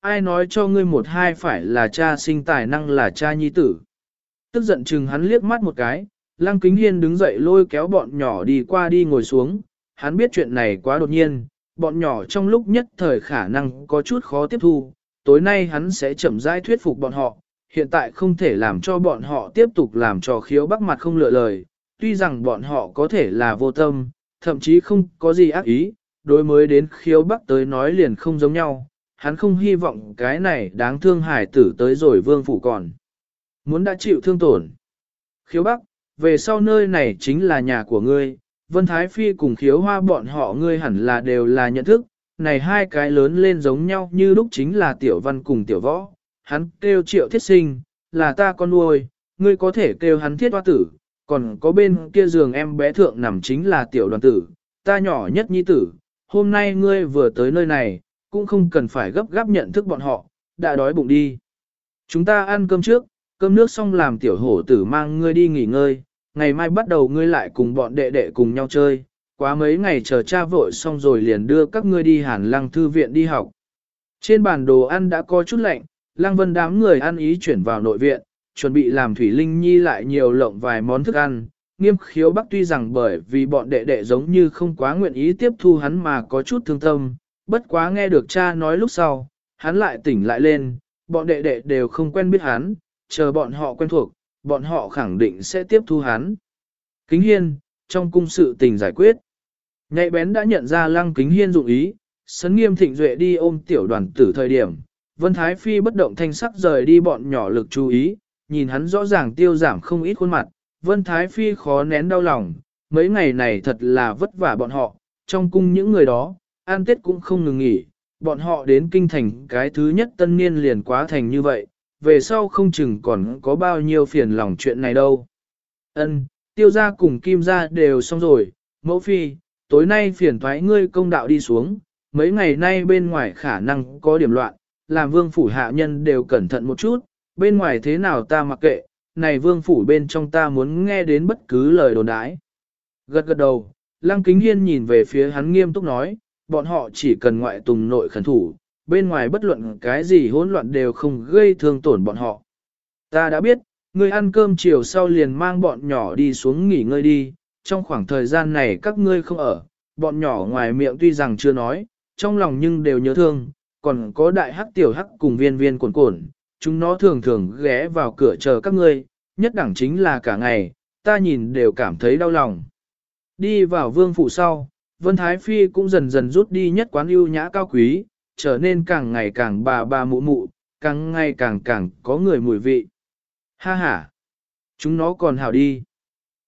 ai nói cho ngươi một hai phải là cha sinh tài năng là cha nhi tử. Tức giận chừng hắn liếc mắt một cái, Lăng Kính Hiên đứng dậy lôi kéo bọn nhỏ đi qua đi ngồi xuống, hắn biết chuyện này quá đột nhiên, bọn nhỏ trong lúc nhất thời khả năng có chút khó tiếp thu, tối nay hắn sẽ chậm rãi thuyết phục bọn họ, hiện tại không thể làm cho bọn họ tiếp tục làm trò khiếu bắc mặt không lựa lời, tuy rằng bọn họ có thể là vô tâm, thậm chí không có gì ác ý, đối mới đến khiếu bắc tới nói liền không giống nhau, hắn không hy vọng cái này đáng thương hải tử tới rồi vương phủ còn. Muốn đã chịu thương tổn. Khiếu bắc, về sau nơi này chính là nhà của ngươi, Vân Thái Phi cùng khiếu hoa bọn họ ngươi hẳn là đều là nhận thức, này hai cái lớn lên giống nhau như lúc chính là tiểu văn cùng tiểu võ, hắn kêu triệu thiết sinh, là ta con nuôi, ngươi có thể kêu hắn thiết hoa tử, còn có bên kia giường em bé thượng nằm chính là tiểu đoàn tử, ta nhỏ nhất nhi tử, hôm nay ngươi vừa tới nơi này, cũng không cần phải gấp gáp nhận thức bọn họ, đã đói bụng đi. Chúng ta ăn cơm trước, cơm nước xong làm tiểu hổ tử mang ngươi đi nghỉ ngơi, ngày mai bắt đầu ngươi lại cùng bọn đệ đệ cùng nhau chơi, quá mấy ngày chờ cha vội xong rồi liền đưa các ngươi đi hàn lăng thư viện đi học. Trên bàn đồ ăn đã có chút lạnh, lăng vân đám người ăn ý chuyển vào nội viện, chuẩn bị làm Thủy Linh Nhi lại nhiều lộng vài món thức ăn. Nghiêm khiếu bắc tuy rằng bởi vì bọn đệ đệ giống như không quá nguyện ý tiếp thu hắn mà có chút thương tâm, bất quá nghe được cha nói lúc sau, hắn lại tỉnh lại lên, bọn đệ đệ đều không quen biết hắn, chờ bọn họ quen thuộc, bọn họ khẳng định sẽ tiếp thu hắn. Kính Hiên, trong cung sự tình giải quyết. Nhạy bén đã nhận ra lăng kính hiên dụng ý, sấn nghiêm thịnh duệ đi ôm tiểu đoàn tử thời điểm. Vân Thái Phi bất động thanh sắc rời đi bọn nhỏ lực chú ý, nhìn hắn rõ ràng tiêu giảm không ít khuôn mặt. Vân Thái Phi khó nén đau lòng, mấy ngày này thật là vất vả bọn họ, trong cung những người đó, an tết cũng không ngừng nghỉ, bọn họ đến kinh thành cái thứ nhất tân niên liền quá thành như vậy, về sau không chừng còn có bao nhiêu phiền lòng chuyện này đâu. Ân, tiêu gia cùng kim gia đều xong rồi, mẫu phi, tối nay phiền thoái ngươi công đạo đi xuống, mấy ngày nay bên ngoài khả năng có điểm loạn, làm vương phủ hạ nhân đều cẩn thận một chút, bên ngoài thế nào ta mặc kệ, này vương phủ bên trong ta muốn nghe đến bất cứ lời đồn đãi. Gật gật đầu, Lăng Kính Hiên nhìn về phía hắn nghiêm túc nói, bọn họ chỉ cần ngoại tùng nội khẩn thủ, bên ngoài bất luận cái gì hỗn loạn đều không gây thương tổn bọn họ. Ta đã biết, ngươi ăn cơm chiều sau liền mang bọn nhỏ đi xuống nghỉ ngơi đi, trong khoảng thời gian này các ngươi không ở, bọn nhỏ ngoài miệng tuy rằng chưa nói, trong lòng nhưng đều nhớ thương, còn có đại hắc tiểu hắc cùng viên viên cuộn cuộn, chúng nó thường thường ghé vào cửa chờ các ngươi, nhất đẳng chính là cả ngày, ta nhìn đều cảm thấy đau lòng. Đi vào vương phủ sau, Vân Thái Phi cũng dần dần rút đi nhất quán ưu nhã cao quý, trở nên càng ngày càng bà bà mụ mụ, càng ngày càng càng có người mùi vị. Ha ha! Chúng nó còn hào đi.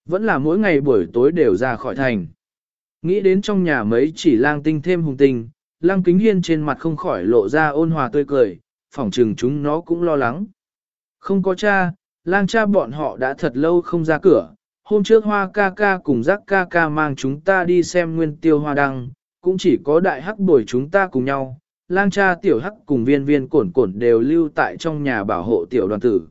Vẫn là mỗi ngày buổi tối đều ra khỏi thành. Nghĩ đến trong nhà mấy chỉ lang tinh thêm hùng tinh, lang kính hiên trên mặt không khỏi lộ ra ôn hòa tươi cười, phỏng trừng chúng nó cũng lo lắng. Không có cha, lang cha bọn họ đã thật lâu không ra cửa, hôm trước hoa ca ca cùng giác ca ca mang chúng ta đi xem nguyên tiêu hoa đăng, cũng chỉ có đại hắc bồi chúng ta cùng nhau, lang cha tiểu hắc cùng viên viên cổn cổn đều lưu tại trong nhà bảo hộ tiểu đoàn tử.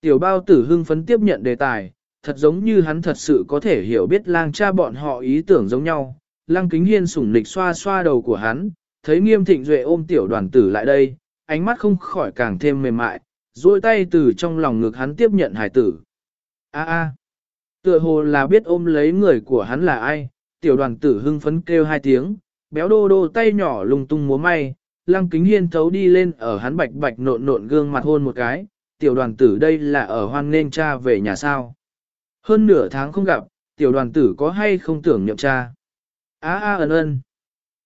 Tiểu bao tử hưng phấn tiếp nhận đề tài, thật giống như hắn thật sự có thể hiểu biết lang cha bọn họ ý tưởng giống nhau. Lang kính hiên sủng nịch xoa xoa đầu của hắn, thấy nghiêm thịnh duệ ôm tiểu đoàn tử lại đây, ánh mắt không khỏi càng thêm mềm mại, duỗi tay từ trong lòng ngực hắn tiếp nhận hải tử. A a, tựa hồ là biết ôm lấy người của hắn là ai, tiểu đoàn tử hưng phấn kêu hai tiếng, béo đô đô tay nhỏ lung tung múa may, lăng kính hiên thấu đi lên ở hắn bạch bạch nộn nộn gương mặt hôn một cái, tiểu đoàn tử đây là ở hoan nên cha về nhà sao. Hơn nửa tháng không gặp, tiểu đoàn tử có hay không tưởng nhậm cha. Á á ơn ân.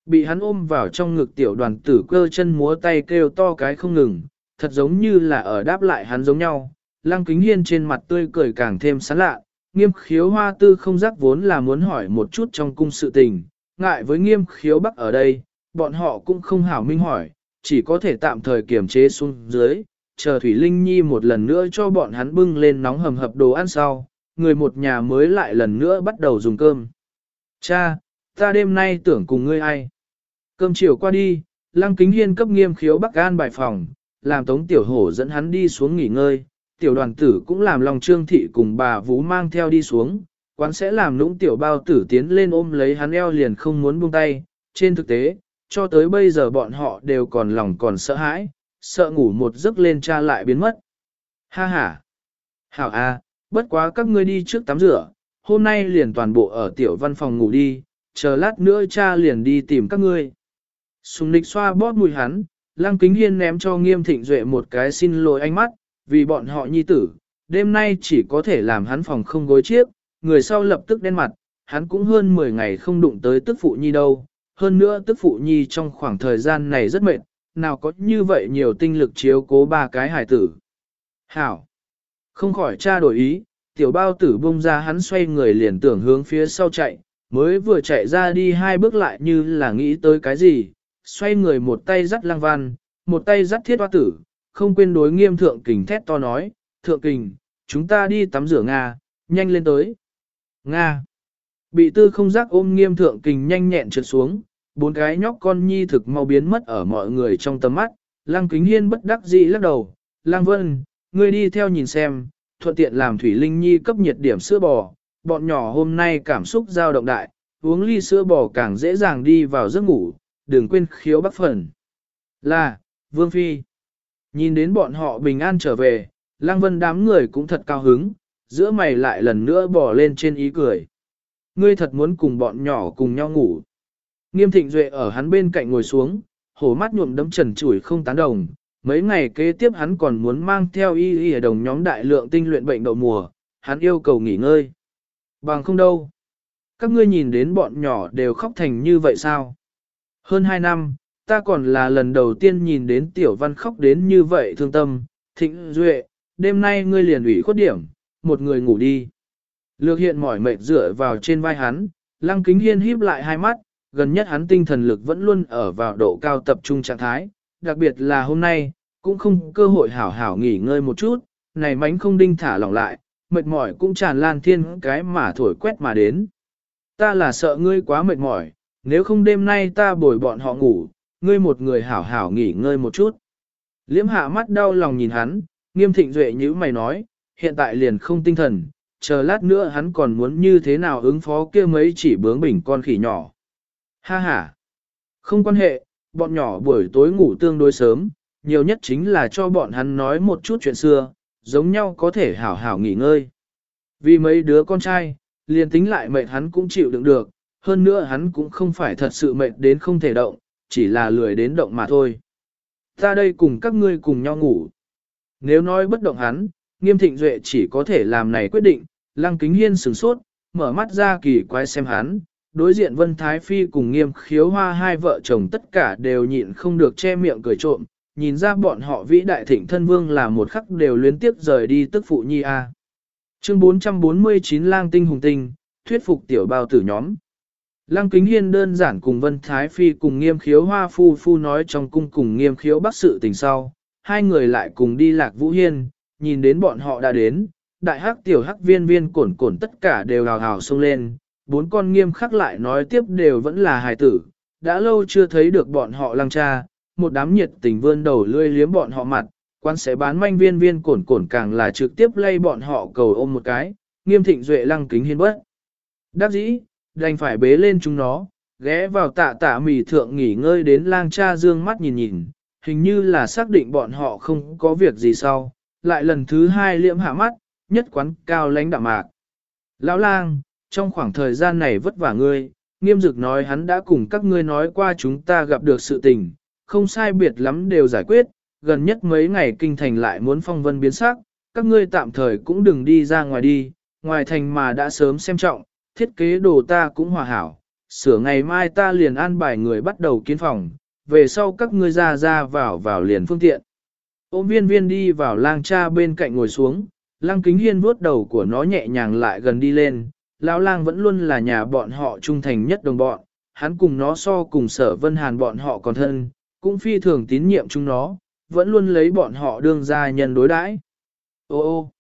Bị hắn ôm vào trong ngực tiểu đoàn tử cơ chân múa tay kêu to cái không ngừng, thật giống như là ở đáp lại hắn giống nhau. Lăng kính hiên trên mặt tươi cười càng thêm sán lạ, nghiêm khiếu hoa tư không giác vốn là muốn hỏi một chút trong cung sự tình, ngại với nghiêm khiếu bắc ở đây, bọn họ cũng không hảo minh hỏi, chỉ có thể tạm thời kiềm chế xuống dưới, chờ Thủy Linh Nhi một lần nữa cho bọn hắn bưng lên nóng hầm hập đồ ăn sau, người một nhà mới lại lần nữa bắt đầu dùng cơm. Cha, ta đêm nay tưởng cùng ngươi ai? Cơm chiều qua đi, Lăng Kính Hiên cấp nghiêm khiếu Bắc An bài phòng, làm Tống Tiểu Hổ dẫn hắn đi xuống nghỉ ngơi, tiểu đoàn tử cũng làm lòng trương thị cùng bà Vũ mang theo đi xuống, quán sẽ làm nũng tiểu bao tử tiến lên ôm lấy hắn eo liền không muốn buông tay, trên thực tế, cho tới bây giờ bọn họ đều còn lòng còn sợ hãi, sợ ngủ một giấc lên cha lại biến mất. Ha ha! Hảo a, bất quá các ngươi đi trước tắm rửa, hôm nay liền toàn bộ ở tiểu văn phòng ngủ đi, chờ lát nữa cha liền đi tìm các ngươi. Sùng nịch xoa bóp mùi hắn, lăng kính hiên ném cho nghiêm thịnh duệ một cái xin lỗi ánh mắt, vì bọn họ nhi tử, đêm nay chỉ có thể làm hắn phòng không gối chiếc, người sau lập tức đen mặt, hắn cũng hơn 10 ngày không đụng tới tức phụ nhi đâu, hơn nữa tức phụ nhi trong khoảng thời gian này rất mệt, nào có như vậy nhiều tinh lực chiếu cố ba cái hải tử. Hảo! Không khỏi cha đổi ý, tiểu bao tử bông ra hắn xoay người liền tưởng hướng phía sau chạy, mới vừa chạy ra đi hai bước lại như là nghĩ tới cái gì, xoay người một tay dắt lang văn, một tay dắt thiết hoa tử, không quên đối nghiêm thượng kình thét to nói, thượng kình, chúng ta đi tắm rửa Nga, nhanh lên tới. Nga. Bị tư không giác ôm nghiêm thượng kình nhanh nhẹn trượt xuống, bốn cái nhóc con nhi thực mau biến mất ở mọi người trong tầm mắt, lăng kính hiên bất đắc dĩ lắc đầu, lăng vân, ngươi đi theo nhìn xem, thuận tiện làm thủy linh nhi cấp nhiệt điểm sữa bò, bọn nhỏ hôm nay cảm xúc dao động đại, uống ly sữa bò càng dễ dàng đi vào giấc ngủ, đừng quên khiếu bắc phần. Là, Vương Phi. Nhìn đến bọn họ bình an trở về, Lăng Vân đám người cũng thật cao hứng, giữa mày lại lần nữa bỏ lên trên ý cười. Ngươi thật muốn cùng bọn nhỏ cùng nhau ngủ. Nghiêm thịnh duệ ở hắn bên cạnh ngồi xuống, hổ mắt nhuộm đấm trần chủi không tán đồng. Mấy ngày kế tiếp hắn còn muốn mang theo y y ở đồng nhóm đại lượng tinh luyện bệnh đậu mùa, hắn yêu cầu nghỉ ngơi. Bằng không đâu. Các ngươi nhìn đến bọn nhỏ đều khóc thành như vậy sao? Hơn hai năm, ta còn là lần đầu tiên nhìn đến tiểu văn khóc đến như vậy thương tâm. Thịnh Duệ, đêm nay ngươi liền ủy khuất điểm, một người ngủ đi. Lược hiện mỏi mệt dựa vào trên vai hắn, lăng kính hiên híp lại hai mắt, gần nhất hắn tinh thần lực vẫn luôn ở vào độ cao tập trung trạng thái, đặc biệt là hôm nay, cũng không cơ hội hảo hảo nghỉ ngơi một chút, này mánh không đinh thả lỏng lại, mệt mỏi cũng tràn lan thiên cái mà thổi quét mà đến. Ta là sợ ngươi quá mệt mỏi, nếu không đêm nay ta bồi bọn họ ngủ, ngươi một người hảo hảo nghỉ ngơi một chút. Liễm hạ mắt đau lòng nhìn hắn, nghiêm thịnh duệ như mày nói, hiện tại liền không tinh thần, chờ lát nữa hắn còn muốn như thế nào ứng phó kia mấy chỉ bướng bỉnh con khỉ nhỏ. Ha ha! Không quan hệ, bọn nhỏ buổi tối ngủ tương đối sớm, nhiều nhất chính là cho bọn hắn nói một chút chuyện xưa, giống nhau có thể hảo hảo nghỉ ngơi. Vì mấy đứa con trai, liền tính lại mệt hắn cũng chịu đựng được, hơn nữa hắn cũng không phải thật sự mệt đến không thể động, chỉ là lười đến động mà thôi. Ta đây cùng các ngươi cùng nhau ngủ. Nếu nói bất động hắn, nghiêm thịnh duệ chỉ có thể làm này quyết định, lăng kính hiên sửng sốt, mở mắt ra kỳ quái xem hắn, đối diện Vân Thái Phi cùng nghiêm khiếu hoa hai vợ chồng tất cả đều nhịn không được che miệng cười trộm, nhìn ra bọn họ vĩ đại thịnh thân vương là một khắc đều luyến tiếp rời đi tức phụ nhi a. Chương 449 lang tinh hùng tinh, thuyết phục tiểu bao tử nhóm. Lăng Kính Hiên đơn giản cùng Vân Thái Phi cùng nghiêm khiếu hoa phu phu nói trong cung cùng nghiêm khiếu bắc sự tình sau, hai người lại cùng đi lạc vũ hiên, nhìn đến bọn họ đã đến, đại hắc tiểu hắc viên viên cổn cổn tất cả đều hào hào sung lên, bốn con nghiêm khắc lại nói tiếp đều vẫn là hài tử, đã lâu chưa thấy được bọn họ lăng cha, một đám nhiệt tình vươn đầu lươi liếm bọn họ mặt, quan sẽ bán manh viên viên cổn cổn càng là trực tiếp lay bọn họ cầu ôm một cái, nghiêm thịnh duệ lăng kính hiên bất. Đắc dĩ, đành phải bế lên chúng nó, ghé vào tạ tạ mì thượng nghỉ ngơi đến lang cha dương mắt nhìn nhìn, hình như là xác định bọn họ không có việc gì sau, lại lần thứ hai liễm hạ mắt, nhất quán cao lãnh đạm mạc. Lão lang, trong khoảng thời gian này vất vả ngươi, nghiêm dực nói hắn đã cùng các ngươi nói qua chúng ta gặp được sự tình, không sai biệt lắm đều giải quyết, gần nhất mấy ngày kinh thành lại muốn phong vân biến sắc, các ngươi tạm thời cũng đừng đi ra ngoài đi, ngoài thành mà đã sớm xem trọng, thiết kế đồ ta cũng hòa hảo, sửa ngày mai ta liền an bài người bắt đầu kiến phòng, về sau các ngươi ra ra vào vào liền phương tiện. Ôm viên viên đi vào lang cha bên cạnh ngồi xuống, lang kính hiên vuốt đầu của nó nhẹ nhàng lại gần đi lên, lão lang vẫn luôn là nhà bọn họ trung thành nhất đồng bọn, hắn cùng nó so cùng sở vân hàn bọn họ còn thân, cũng phi thường tín nhiệm chúng nó, vẫn luôn lấy bọn họ đương gia nhân đối đãi. Ô ô,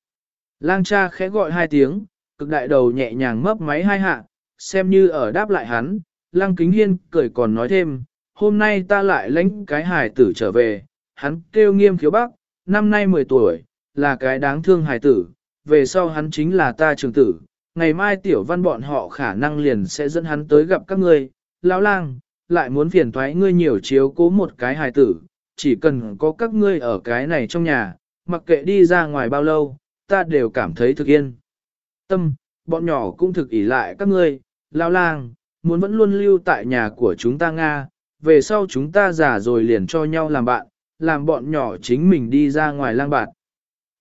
lang cha khẽ gọi hai tiếng, cực đại đầu nhẹ nhàng mấp máy hai hạ, xem như ở đáp lại hắn, lang kính hiên cười còn nói thêm, hôm nay ta lại lãnh cái hài tử trở về, hắn kêu nghiêm khiếu bác, năm nay 10 tuổi, là cái đáng thương hài tử, về sau hắn chính là ta trường tử, ngày mai tiểu văn bọn họ khả năng liền sẽ dẫn hắn tới gặp các ngươi, lão lang, lại muốn phiền thoái ngươi nhiều chiếu cố một cái hài tử, chỉ cần có các ngươi ở cái này trong nhà, mặc kệ đi ra ngoài bao lâu, ta đều cảm thấy thực yên. Tâm, bọn nhỏ cũng thực ỷ lại các ngươi, lao lang, muốn vẫn luôn lưu tại nhà của chúng ta Nga, về sau chúng ta già rồi liền cho nhau làm bạn, làm bọn nhỏ chính mình đi ra ngoài lang bạn.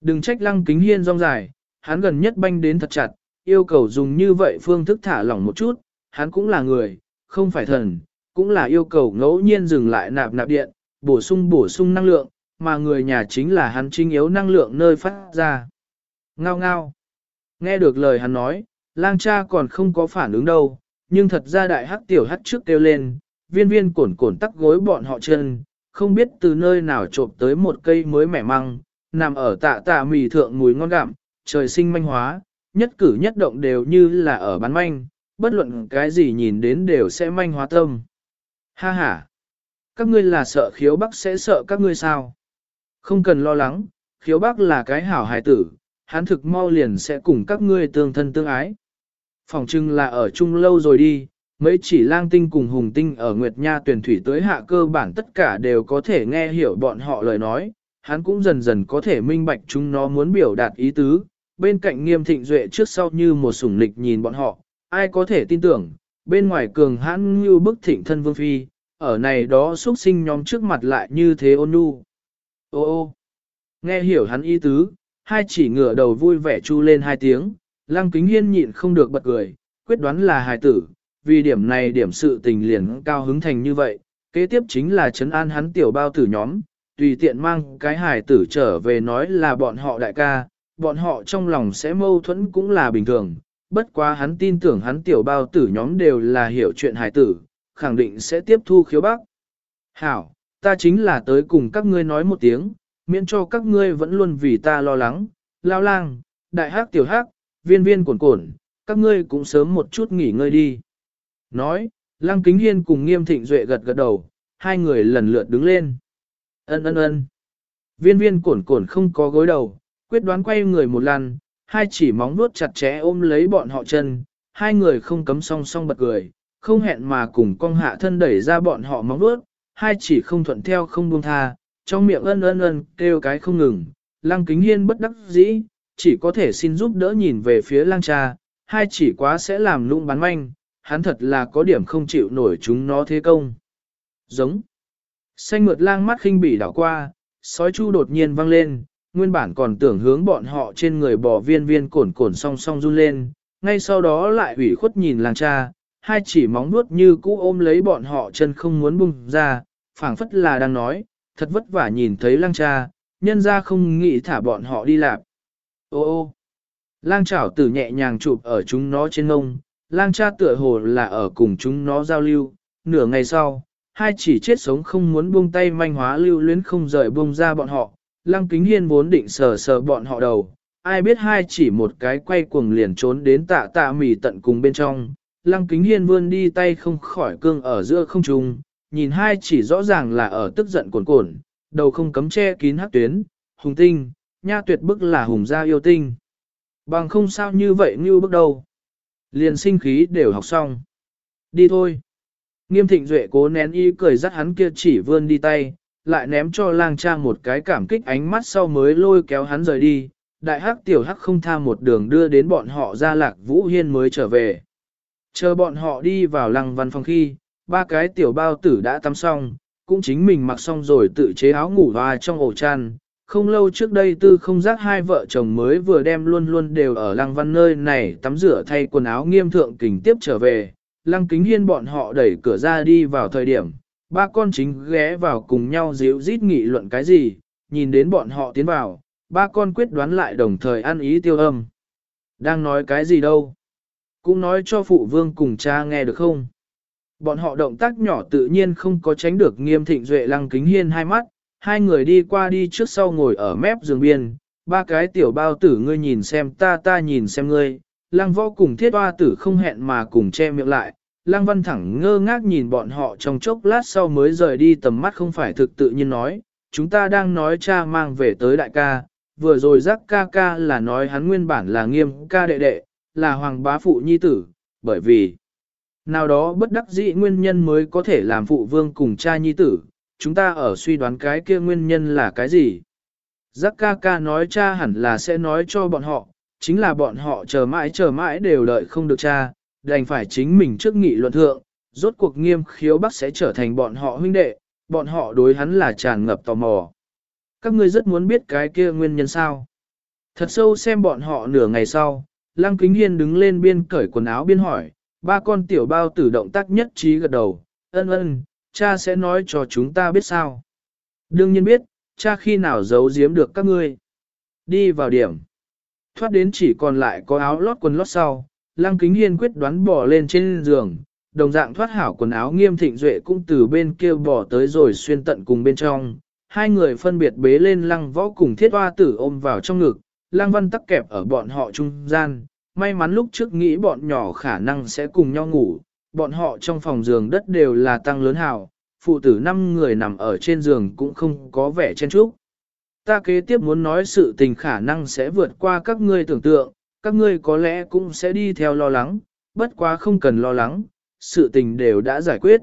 Đừng trách lăng kính hiên rong dài, hắn gần nhất banh đến thật chặt, yêu cầu dùng như vậy phương thức thả lỏng một chút, hắn cũng là người, không phải thần, cũng là yêu cầu ngẫu nhiên dừng lại nạp nạp điện, bổ sung bổ sung năng lượng, mà người nhà chính là hắn chính yếu năng lượng nơi phát ra. Ngao ngao. Nghe được lời hắn nói, lang cha còn không có phản ứng đâu, nhưng thật ra đại hắc tiểu hắc trước kêu lên, viên viên cổn cổn tắc gối bọn họ chân, không biết từ nơi nào trộm tới một cây mới mẻ măng, nằm ở tạ tạ mì thượng mùi ngon gặm, trời sinh manh hóa, nhất cử nhất động đều như là ở bán manh, bất luận cái gì nhìn đến đều sẽ manh hóa tâm. Ha ha! Các ngươi là sợ khiếu bắc sẽ sợ các ngươi sao? Không cần lo lắng, khiếu bắc là cái hảo hài tử, hắn thực mau liền sẽ cùng các ngươi tương thân tương ái. Phòng trưng là ở chung lâu rồi đi, mấy chỉ lang tinh cùng hùng tinh ở Nguyệt Nha tuyển thủy tới hạ cơ bản tất cả đều có thể nghe hiểu bọn họ lời nói, hắn cũng dần dần có thể minh bạch chúng nó muốn biểu đạt ý tứ, bên cạnh nghiêm thịnh duệ trước sau như một sủng lịch nhìn bọn họ, ai có thể tin tưởng, bên ngoài cường hãn như bức thịnh thân vương phi, ở này đó xuất sinh nhóm trước mặt lại như thế ôn nhu. Ô ô, nghe hiểu hắn ý tứ, hai chỉ ngửa đầu vui vẻ chu lên hai tiếng, lăng kính hiên nhịn không được bật cười, quyết đoán là hài tử, vì điểm này điểm sự tình liền cao hứng thành như vậy, kế tiếp chính là chấn an hắn tiểu bao tử nhóm, tùy tiện mang cái hài tử trở về nói là bọn họ đại ca, bọn họ trong lòng sẽ mâu thuẫn cũng là bình thường, bất quá hắn tin tưởng hắn tiểu bao tử nhóm đều là hiểu chuyện hài tử, khẳng định sẽ tiếp thu khiếu bác. Hảo, ta chính là tới cùng các ngươi nói một tiếng, miễn cho các ngươi vẫn luôn vì ta lo lắng, lao lang, đại hát tiểu hát, viên viên cuộn cuộn, các ngươi cũng sớm một chút nghỉ ngơi đi. Nói, lăng kính hiên cùng nghiêm thịnh duệ gật gật đầu, hai người lần lượt đứng lên. Ân ân ân. Viên viên cuộn cuộn không có gối đầu, quyết đoán quay người một lần, hai chỉ móng nuốt chặt chẽ ôm lấy bọn họ chân, hai người không cấm song song bật cười, không hẹn mà cùng cong hạ thân đẩy ra bọn họ móng nuốt, hai chỉ không thuận theo không buông tha, trong miệng ân ân ân kêu cái không ngừng, lăng kính hiên bất đắc dĩ, chỉ có thể xin giúp đỡ nhìn về phía lăng cha, hai chỉ quá sẽ làm lung bán manh, hắn thật là có điểm không chịu nổi chúng nó thế công. Giống. Xanh mượt lang mắt khinh bỉ đảo qua, sói chu đột nhiên vang lên, nguyên bản còn tưởng hướng bọn họ trên người bỏ viên viên cổn cổn song song run lên, ngay sau đó lại ủy khuất nhìn Lang cha, hai chỉ móng nuốt như cũ ôm lấy bọn họ chân không muốn bung ra, phảng phất là đang nói, thật vất vả nhìn thấy lang cha, nhân ra không nghĩ thả bọn họ đi lạp. Ô ô, lang chảo tử nhẹ nhàng chụp ở chúng nó trên ngông, lang cha tựa hồ là ở cùng chúng nó giao lưu, nửa ngày sau, hai chỉ chết sống không muốn buông tay manh hóa lưu luyến không rời buông ra bọn họ, Lang kính hiên vốn định sờ sờ bọn họ đầu, ai biết hai chỉ một cái quay cuồng liền trốn đến tạ tạ mì tận cùng bên trong, lăng kính hiên vươn đi tay không khỏi cương ở giữa không trung, nhìn hai chỉ rõ ràng là ở tức giận cuồn cuộn, đầu không cấm che kín hắc tuyến, hùng tinh, nha tuyệt bức là hùng gia yêu tinh. Bằng không sao như vậy như bước đầu. Liền sinh khí đều học xong. Đi thôi. Nghiêm thịnh duệ cố nén y cười dắt hắn kia chỉ vươn đi tay, lại ném cho lang cha một cái cảm kích ánh mắt sau mới lôi kéo hắn rời đi. Đại hắc tiểu hắc không tha một đường đưa đến bọn họ ra lạc vũ hiên mới trở về. Chờ bọn họ đi vào lăng văn phòng khi, ba cái tiểu bao tử đã tắm xong, cũng chính mình mặc xong rồi tự chế áo ngủ hoa trong ổ chăn. Không lâu trước đây tư không giác hai vợ chồng mới vừa đem luôn luôn đều ở lăng văn nơi này tắm rửa thay quần áo nghiêm thượng kình tiếp trở về. Lăng kính hiên bọn họ đẩy cửa ra đi vào thời điểm, ba con chính ghé vào cùng nhau díu rít nghị luận cái gì, nhìn đến bọn họ tiến vào, ba con quyết đoán lại đồng thời ăn ý tiêu âm. Đang nói cái gì đâu? Cũng nói cho phụ vương cùng cha nghe được không? Bọn họ động tác nhỏ tự nhiên không có tránh được nghiêm thịnh duệ lăng kính hiên hai mắt, hai người đi qua đi trước sau ngồi ở mép giường biên, ba cái tiểu bao tử ngươi nhìn xem ta ta nhìn xem ngươi, lăng võ cùng thiết hoa tử không hẹn mà cùng che miệng lại, lăng văn thẳng ngơ ngác nhìn bọn họ trong chốc lát sau mới rời đi tầm mắt không phải thực tự nhiên nói, chúng ta đang nói cha mang về tới đại ca, vừa rồi giác ca ca là nói hắn nguyên bản là nghiêm ca đệ đệ, là hoàng bá phụ nhi tử, bởi vì nào đó bất đắc dĩ nguyên nhân mới có thể làm phụ vương cùng cha nhi tử, chúng ta ở suy đoán cái kia nguyên nhân là cái gì. Giác ca ca nói cha hẳn là sẽ nói cho bọn họ, chính là bọn họ chờ mãi chờ mãi đều đợi không được cha, đành phải chính mình trước nghị luận thượng, rốt cuộc nghiêm khiếu bắc sẽ trở thành bọn họ huynh đệ, bọn họ đối hắn là tràn ngập tò mò. Các ngươi rất muốn biết cái kia nguyên nhân sao. Thật sâu xem bọn họ nửa ngày sau, Lăng Kính Hiên đứng lên biên cởi quần áo biên hỏi, ba con tiểu bao tử động tác nhất trí gật đầu, ân ân, cha sẽ nói cho chúng ta biết sao. Đương nhiên biết, cha khi nào giấu giếm được các ngươi. Đi vào điểm. Thoát đến chỉ còn lại có áo lót quần lót sau, Lăng Kính Hiên quyết đoán bỏ lên trên giường, đồng dạng thoát hảo quần áo nghiêm thịnh duệ cũng từ bên kia bỏ tới rồi xuyên tận cùng bên trong. Hai người phân biệt bế lên lăng võ cùng thiết hoa tử ôm vào trong ngực, lăng văn tắc kẹp ở bọn họ trung gian. May mắn lúc trước nghĩ bọn nhỏ khả năng sẽ cùng nhau ngủ, bọn họ trong phòng giường đất đều là tăng lớn hào, phụ tử năm người nằm ở trên giường cũng không có vẻ chen chúc. Ta kế tiếp muốn nói sự tình khả năng sẽ vượt qua các ngươi tưởng tượng, các ngươi có lẽ cũng sẽ đi theo lo lắng, bất quá không cần lo lắng, sự tình đều đã giải quyết.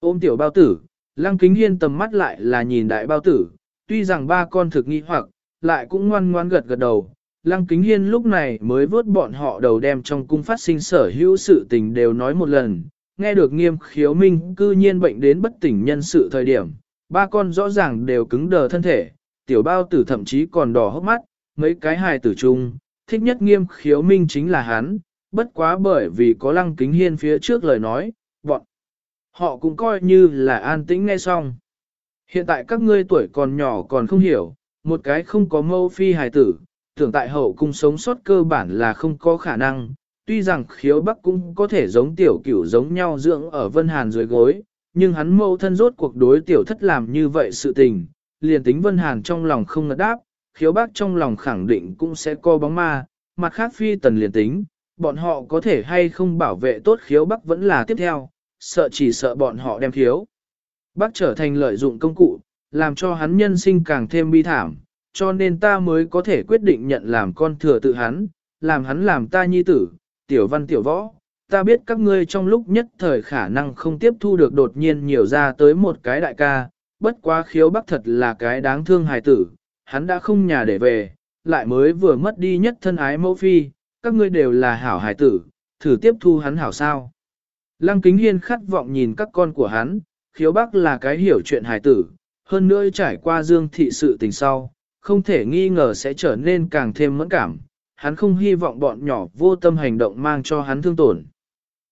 Ôm tiểu bao tử, lăng kính hiên tầm mắt lại là nhìn đại bao tử, tuy rằng ba con thực nghi hoặc, lại cũng ngoan ngoan gật gật đầu. Lăng kính hiên lúc này mới vớt bọn họ đầu đem trong cung phát sinh sở hữu sự tình đều nói một lần, nghe được nghiêm khiếu minh cư nhiên bệnh đến bất tỉnh nhân sự thời điểm, ba con rõ ràng đều cứng đờ thân thể, tiểu bao tử thậm chí còn đỏ hốc mắt, mấy cái hài tử chung, thích nhất nghiêm khiếu minh chính là hắn, bất quá bởi vì có lăng kính hiên phía trước lời nói, bọn họ cũng coi như là an tĩnh nghe xong. Hiện tại các ngươi tuổi còn nhỏ còn không hiểu, một cái không có mâu phi hài tử, tưởng tại hậu cung sống sót cơ bản là không có khả năng, tuy rằng khiếu bắc cũng có thể giống tiểu cửu giống nhau dưỡng ở Vân Hàn dưới gối, nhưng hắn mâu thân rốt cuộc đối tiểu thất làm như vậy sự tình, liền tính Vân Hàn trong lòng không ngất đáp, khiếu bắc trong lòng khẳng định cũng sẽ co bóng ma, mặt khác phi tần liền tính, bọn họ có thể hay không bảo vệ tốt khiếu bắc vẫn là tiếp theo, sợ chỉ sợ bọn họ đem khiếu. Bắc trở thành lợi dụng công cụ, làm cho hắn nhân sinh càng thêm bi thảm, cho nên ta mới có thể quyết định nhận làm con thừa tự hắn, làm hắn làm ta nhi tử, tiểu văn tiểu võ. Ta biết các ngươi trong lúc nhất thời khả năng không tiếp thu được đột nhiên nhiều ra tới một cái đại ca, bất quá khiếu bắc thật là cái đáng thương hài tử, hắn đã không nhà để về, lại mới vừa mất đi nhất thân ái mẫu phi, các ngươi đều là hảo hài tử, thử tiếp thu hắn hảo sao. Lăng kính hiên khát vọng nhìn các con của hắn, khiếu bắc là cái hiểu chuyện hài tử, hơn nữa trải qua dương thị sự tình sau, không thể nghi ngờ sẽ trở nên càng thêm mẫn cảm, hắn không hy vọng bọn nhỏ vô tâm hành động mang cho hắn thương tổn.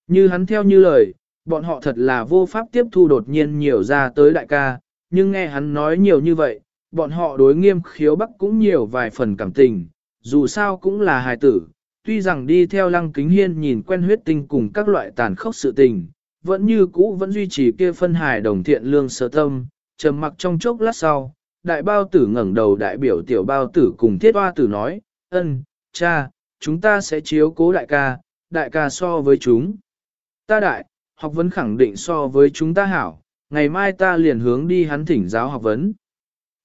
Như hắn theo như lời, bọn họ thật là vô pháp tiếp thu đột nhiên nhiều ra tới đại ca, nhưng nghe hắn nói nhiều như vậy, bọn họ đối nghiêm khiếu bắc cũng nhiều vài phần cảm tình, dù sao cũng là hài tử, tuy rằng đi theo lăng kính hiên nhìn quen huyết tinh cùng các loại tàn khốc sự tình, vẫn như cũ vẫn duy trì kia phân hài đồng thiện lương sở tâm, trầm mặc trong chốc lát sau, đại bao tử ngẩng đầu đại biểu tiểu bao tử cùng thiết hoa tử nói, ân, cha, chúng ta sẽ chiếu cố đại ca, đại ca so với chúng. Ta đại, học vấn khẳng định so với chúng ta hảo, ngày mai ta liền hướng đi hắn thỉnh giáo học vấn.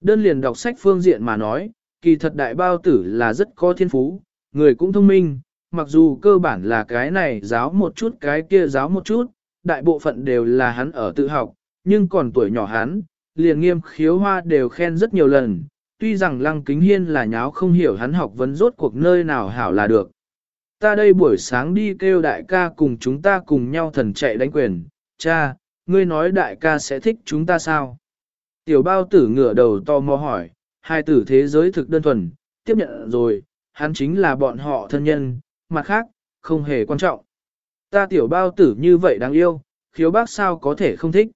Đơn liền đọc sách phương diện mà nói, kỳ thật đại bao tử là rất có thiên phú, người cũng thông minh, mặc dù cơ bản là cái này giáo một chút cái kia giáo một chút, đại bộ phận đều là hắn ở tự học, nhưng còn tuổi nhỏ hắn, liền nghiêm khiếu hoa đều khen rất nhiều lần, tuy rằng lăng kính hiên là nháo không hiểu hắn học vấn rốt cuộc nơi nào hảo là được. Ta đây buổi sáng đi kêu đại ca cùng chúng ta cùng nhau thần chạy đánh quyền, cha, ngươi nói đại ca sẽ thích chúng ta sao? Tiểu bao tử ngửa đầu to mò hỏi, hai tử thế giới thực đơn thuần, tiếp nhận rồi, hắn chính là bọn họ thân nhân, mặt khác, không hề quan trọng. Ta tiểu bao tử như vậy đáng yêu, khiếu bác sao có thể không thích.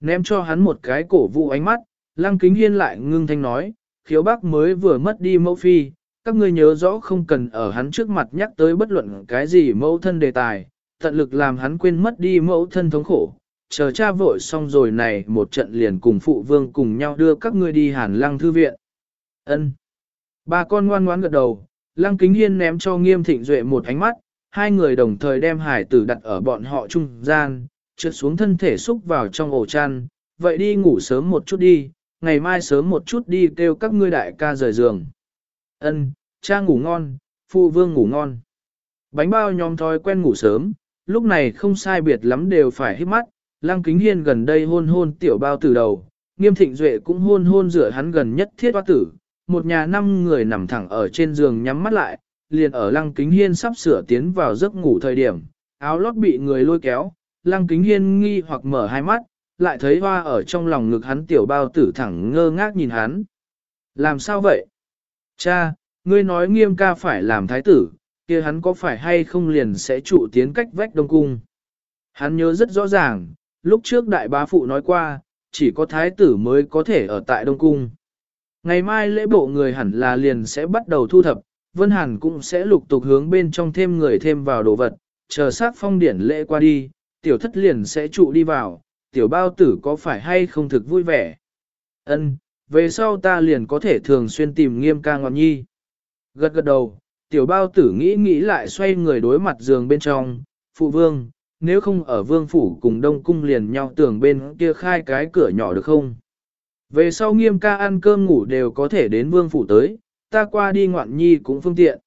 Ném cho hắn một cái cổ vũ ánh mắt, lăng kính hiên lại ngưng thanh nói, khiếu bác mới vừa mất đi mẫu phi, các ngươi nhớ rõ không cần ở hắn trước mặt nhắc tới bất luận cái gì mẫu thân đề tài, tận lực làm hắn quên mất đi mẫu thân thống khổ. Chờ cha vội xong rồi này một trận liền cùng phụ vương cùng nhau đưa các ngươi đi hàn lăng thư viện. ân Ba con ngoan ngoãn gật đầu, lăng kính hiên ném cho nghiêm thịnh duệ một ánh mắt, hai người đồng thời đem hải tử đặt ở bọn họ trung gian, trượt xuống thân thể xúc vào trong ổ chăn, vậy đi ngủ sớm một chút đi, ngày mai sớm một chút đi kêu các ngươi đại ca rời giường. Ân, cha ngủ ngon, phụ vương ngủ ngon. Bánh bao nhóm thói quen ngủ sớm, lúc này không sai biệt lắm đều phải hít mắt, lăng kính hiên gần đây hôn hôn tiểu bao từ đầu, nghiêm thịnh duệ cũng hôn hôn rửa hắn gần nhất thiết hoa tử, một nhà năm người nằm thẳng ở trên giường nhắm mắt lại, liền ở lăng kính hiên sắp sửa tiến vào giấc ngủ thời điểm, áo lót bị người lôi kéo, lăng kính hiên nghi hoặc mở hai mắt, lại thấy hoa ở trong lòng ngực hắn tiểu bao tử thẳng ngơ ngác nhìn hắn. Làm sao vậy? Cha, ngươi nói nghiêm ca phải làm thái tử, kia hắn có phải hay không liền sẽ trụ tiến cách vách đông cung. Hắn nhớ rất rõ ràng, lúc trước đại bá phụ nói qua, chỉ có thái tử mới có thể ở tại đông cung. Ngày mai lễ bộ người hẳn là liền sẽ bắt đầu thu thập, Vân Hàn cũng sẽ lục tục hướng bên trong thêm người thêm vào đồ vật, chờ sát phong điển lễ qua đi, tiểu thất liền sẽ trụ đi vào, tiểu bao tử có phải hay không thực vui vẻ. Ân, về sau ta liền có thể thường xuyên tìm nghiêm ca ngọn nhi. Gật gật đầu, tiểu bao tử nghĩ nghĩ lại xoay người đối mặt giường bên trong, phụ vương, nếu không ở vương phủ cùng đông cung liền nhau tưởng bên kia khai cái cửa nhỏ được không? Về sau nghiêm ca ăn cơm ngủ đều có thể đến vương phủ tới, ta qua đi ngoạn nhi cũng phương tiện.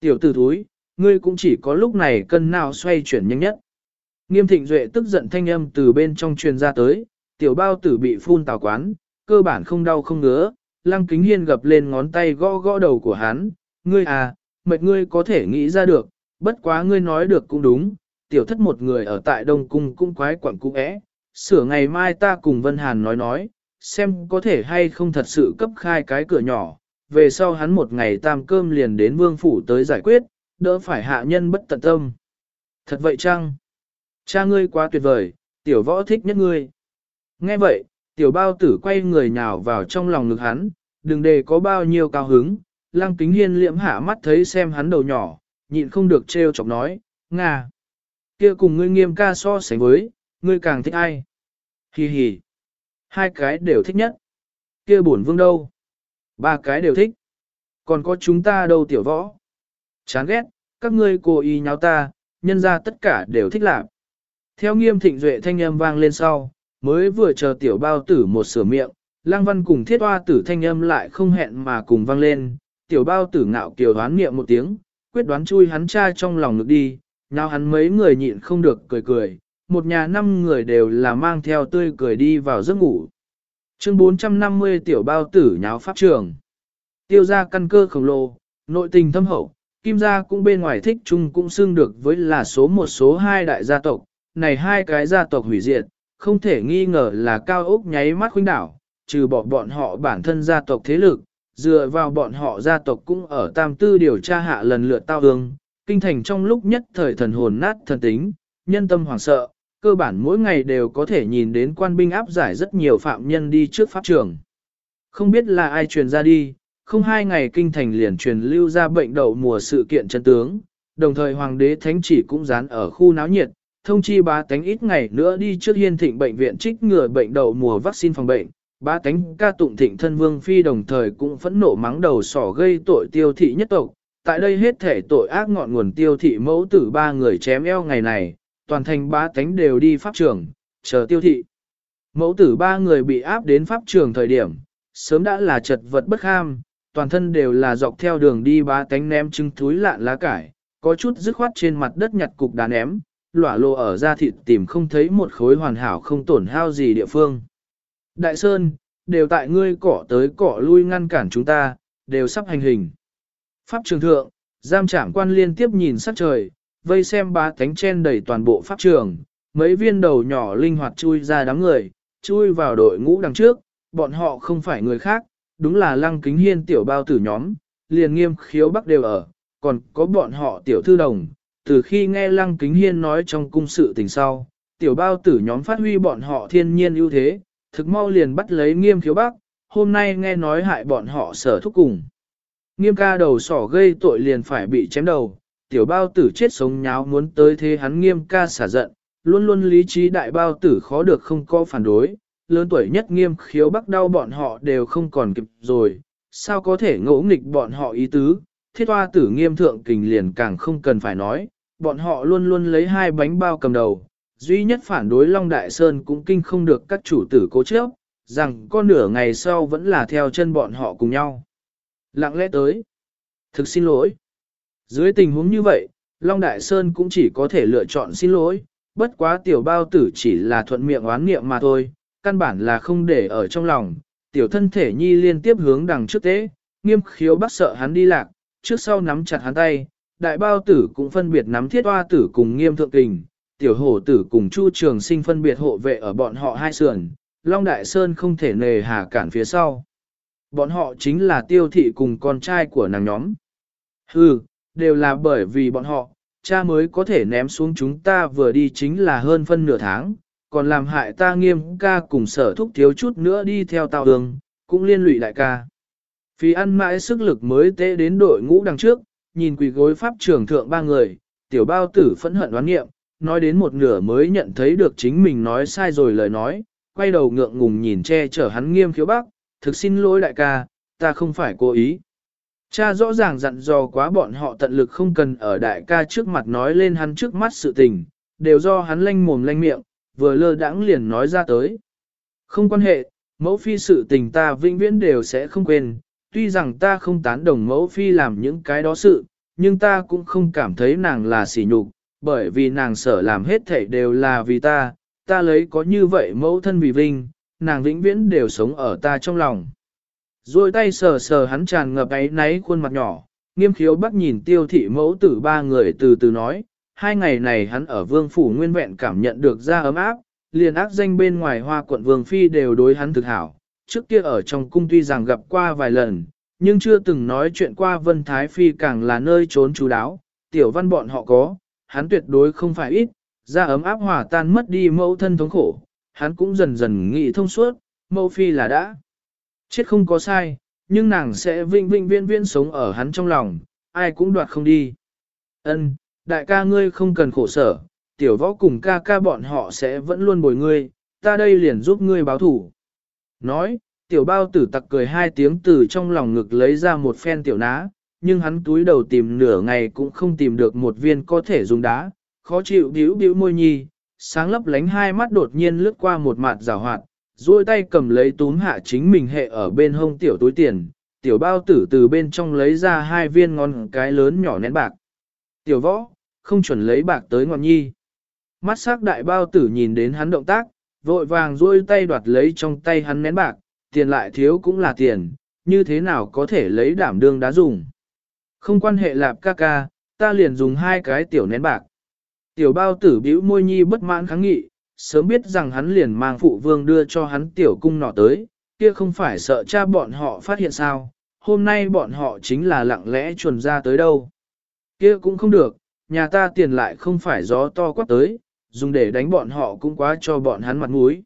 Tiểu tử thúi, ngươi cũng chỉ có lúc này cân nào xoay chuyển nhanh nhất. Nghiêm thịnh duệ tức giận thanh âm từ bên trong truyền ra tới, tiểu bao tử bị phun tào quán, cơ bản không đau không ngứa, lăng kính hiên gập lên ngón tay gõ gõ đầu của hắn, ngươi à, mệt ngươi có thể nghĩ ra được, bất quá ngươi nói được cũng đúng, tiểu thất một người ở tại Đông Cung cũng quái quẩn cung ẽ, sửa ngày mai ta cùng Vân Hàn nói nói, xem có thể hay không thật sự cấp khai cái cửa nhỏ, về sau hắn một ngày tam cơm liền đến vương phủ tới giải quyết, đỡ phải hạ nhân bất tận tâm. Thật vậy chăng? Cha ngươi quá tuyệt vời, tiểu võ thích nhất ngươi. Nghe vậy, tiểu bao tử quay người nhào vào trong lòng ngực hắn, đừng để có bao nhiêu cao hứng, lăng kính hiên liễm hạ mắt thấy xem hắn đầu nhỏ, nhịn không được trêu chọc nói, Nga. kia cùng ngươi nghiêm ca so sánh với, ngươi càng thích ai? Hi hi. Hai cái đều thích nhất. kia bổn vương đâu? Ba cái đều thích. Còn có chúng ta đâu tiểu võ? Chán ghét, các ngươi cố ý nháo ta, nhân ra tất cả đều thích làm. Theo nghiêm thịnh duệ thanh âm vang lên sau, mới vừa chờ tiểu bao tử một sửa miệng, lang văn cùng thiết hoa tử thanh âm lại không hẹn mà cùng vang lên, tiểu bao tử ngạo kiều đoán niệm một tiếng, quyết đoán chui hắn cha trong lòng ngực đi, nào hắn mấy người nhịn không được cười cười, một nhà năm người đều là mang theo tươi cười đi vào giấc ngủ. Chương 450 tiểu bao tử nháo pháp trường. Tiêu ra căn cơ khổng lồ, nội tình thâm hậu, kim gia cũng bên ngoài thích chung cũng xưng được với là số một số hai đại gia tộc, này hai cái gia tộc hủy diệt, không thể nghi ngờ là cao ốc nháy mắt khuynh đảo, trừ bỏ bọn họ bản thân gia tộc thế lực, dựa vào bọn họ gia tộc cũng ở tam tư điều tra hạ lần lượt tao hương, kinh thành trong lúc nhất thời thần hồn nát thần tính, nhân tâm hoảng sợ, cơ bản mỗi ngày đều có thể nhìn đến quan binh áp giải rất nhiều phạm nhân đi trước pháp trường. Không biết là ai truyền ra đi, không hai ngày kinh thành liền truyền lưu ra bệnh đậu mùa sự kiện chân tướng, đồng thời hoàng đế thánh chỉ cũng dán ở khu náo nhiệt, thông chi ba tánh ít ngày nữa đi trước hiên thịnh bệnh viện trích ngừa bệnh đậu mùa vaccine phòng bệnh. Ba tánh ca tụng thịnh thân vương phi đồng thời cũng phẫn nộ mắng đầu sỏ gây tội tiêu thị nhất tộc. Tại đây hết thể tội ác ngọn nguồn tiêu thị mẫu tử ba người chém eo ngày này, toàn thành ba tánh đều đi pháp trường, chờ tiêu thị. Mẫu tử ba người bị áp đến pháp trường thời điểm, sớm đã là chật vật bất ham, toàn thân đều là dọc theo đường đi ba tánh ném trứng thúi lạn lá cải, có chút dứt khoát trên mặt đất nhặt cục đá ném, lỏa lộ ở da thịt tìm không thấy một khối hoàn hảo không tổn hao gì địa phương. Đại Sơn, đều tại ngươi cỏ tới cỏ lui ngăn cản chúng ta, đều sắp hành hình. Pháp trường thượng, giam trảm quan liên tiếp nhìn sắc trời, vây xem ba thánh chen đầy toàn bộ pháp trường, mấy viên đầu nhỏ linh hoạt chui ra đám người, chui vào đội ngũ đằng trước, bọn họ không phải người khác, đúng là lăng kính hiên tiểu bao tử nhóm, liền nghiêm khiếu bắc đều ở, còn có bọn họ tiểu thư đồng, từ khi nghe Lăng Kính Hiên nói trong cung sự tình sau, tiểu bao tử nhóm phát huy bọn họ thiên nhiên ưu thế, thực mau liền bắt lấy nghiêm khiếu bắc, hôm nay nghe nói hại bọn họ sở thúc cùng. Nghiêm ca đầu sỏ gây tội liền phải bị chém đầu, tiểu bao tử chết sống nháo muốn tới thế hắn nghiêm ca xả giận, luôn luôn lý trí đại bao tử khó được không có phản đối, lớn tuổi nhất nghiêm khiếu bắc đau bọn họ đều không còn kịp rồi, sao có thể ngỗ nghịch bọn họ ý tứ, thiết hoa tử nghiêm thượng kình liền càng không cần phải nói, bọn họ luôn luôn lấy hai bánh bao cầm đầu, duy nhất phản đối Long Đại Sơn cũng kinh không được các chủ tử cố chấp, rằng con nửa ngày sau vẫn là theo chân bọn họ cùng nhau. Lặng lẽ tới. Thực xin lỗi. Dưới tình huống như vậy, Long Đại Sơn cũng chỉ có thể lựa chọn xin lỗi, bất quá tiểu bao tử chỉ là thuận miệng oán niệm mà thôi, căn bản là không để ở trong lòng, tiểu thân thể nhi liên tiếp hướng đằng trước tế, nghiêm khiếu bắt sợ hắn đi lạc, trước sau nắm chặt hắn tay, đại bao tử cũng phân biệt nắm thiết hoa tử cùng nghiêm thượng kình, tiểu hổ tử cùng chu trường sinh phân biệt hộ vệ ở bọn họ hai sườn, Long Đại Sơn không thể nề hà cản phía sau. Bọn họ chính là tiêu thị cùng con trai của nàng nhóm. Hừ, đều là bởi vì bọn họ, cha mới có thể ném xuống chúng ta vừa đi chính là hơn phân nửa tháng, còn làm hại ta nghiêm ca cùng sở thúc thiếu chút nữa đi theo tàu đường, cũng liên lụy đại ca. Vì ăn mãi sức lực mới tê đến đội ngũ đằng trước, nhìn quỳ gối pháp trường thượng ba người, tiểu bao tử phẫn hận đoán nghiệm, nói đến một nửa mới nhận thấy được chính mình nói sai rồi lời nói, quay đầu ngượng ngùng nhìn che chở hắn nghiêm khiếu bác, thực xin lỗi đại ca, ta không phải cố ý. Cha rõ ràng dặn dò quá bọn họ tận lực không cần ở đại ca trước mặt nói lên hắn trước mắt sự tình, đều do hắn lanh mồm lanh miệng, vừa lơ đãng liền nói ra tới. Không quan hệ, mẫu phi sự tình ta vĩnh viễn đều sẽ không quên, tuy rằng ta không tán đồng mẫu phi làm những cái đó sự, nhưng ta cũng không cảm thấy nàng là sỉ nhục, bởi vì nàng sở làm hết thảy đều là vì ta, ta lấy có như vậy mẫu thân vì vinh, nàng vĩnh viễn đều sống ở ta trong lòng. Rồi tay sờ sờ hắn tràn ngập ấy náy khuôn mặt nhỏ, nghiêm khiếu bắt nhìn tiêu thị mẫu tử ba người từ từ nói, hai ngày này hắn ở vương phủ nguyên vẹn cảm nhận được ra ấm áp, liền ác danh bên ngoài hoa quận vương phi đều đối hắn thực hảo, trước kia ở trong cung tuy rằng gặp qua vài lần, nhưng chưa từng nói chuyện qua vân thái phi càng là nơi trốn chú đáo, tiểu văn bọn họ có, hắn tuyệt đối không phải ít, ra ấm áp hòa tan mất đi mẫu thân thống khổ, hắn cũng dần dần nghĩ thông suốt, mẫu phi là đã. Chết không có sai, nhưng nàng sẽ vinh vinh viên viên sống ở hắn trong lòng, ai cũng đoạt không đi. Ân, đại ca ngươi không cần khổ sở, tiểu võ cùng ca ca bọn họ sẽ vẫn luôn bồi ngươi, ta đây liền giúp ngươi báo thủ. Nói, tiểu bao tử tặc cười hai tiếng từ trong lòng ngực lấy ra một phen tiểu ná, nhưng hắn túi đầu tìm nửa ngày cũng không tìm được một viên có thể dùng đá, khó chịu bĩu bĩu môi nhi, sáng lấp lánh hai mắt đột nhiên lướt qua một mặt rào hoạt, duỗi tay cầm lấy túm hạ chính mình hệ ở bên hông tiểu túi tiền, tiểu bao tử từ bên trong lấy ra hai viên ngon cái lớn nhỏ nén bạc. Tiểu võ, không chuẩn lấy bạc tới ngọn nhi. Mắt sắc đại bao tử nhìn đến hắn động tác, vội vàng duỗi tay đoạt lấy trong tay hắn nén bạc, tiền lại thiếu cũng là tiền, như thế nào có thể lấy đảm đương đá dùng. Không quan hệ lạp ca ca, ta liền dùng hai cái tiểu nén bạc. Tiểu bao tử bĩu môi nhi bất mãn kháng nghị, sớm biết rằng hắn liền mang phụ vương đưa cho hắn tiểu cung nọ tới, kia không phải sợ cha bọn họ phát hiện sao, hôm nay bọn họ chính là lặng lẽ chuồn ra tới đâu. Kia cũng không được, nhà ta tiền lại không phải gió to quát tới, dùng để đánh bọn họ cũng quá cho bọn hắn mặt mũi.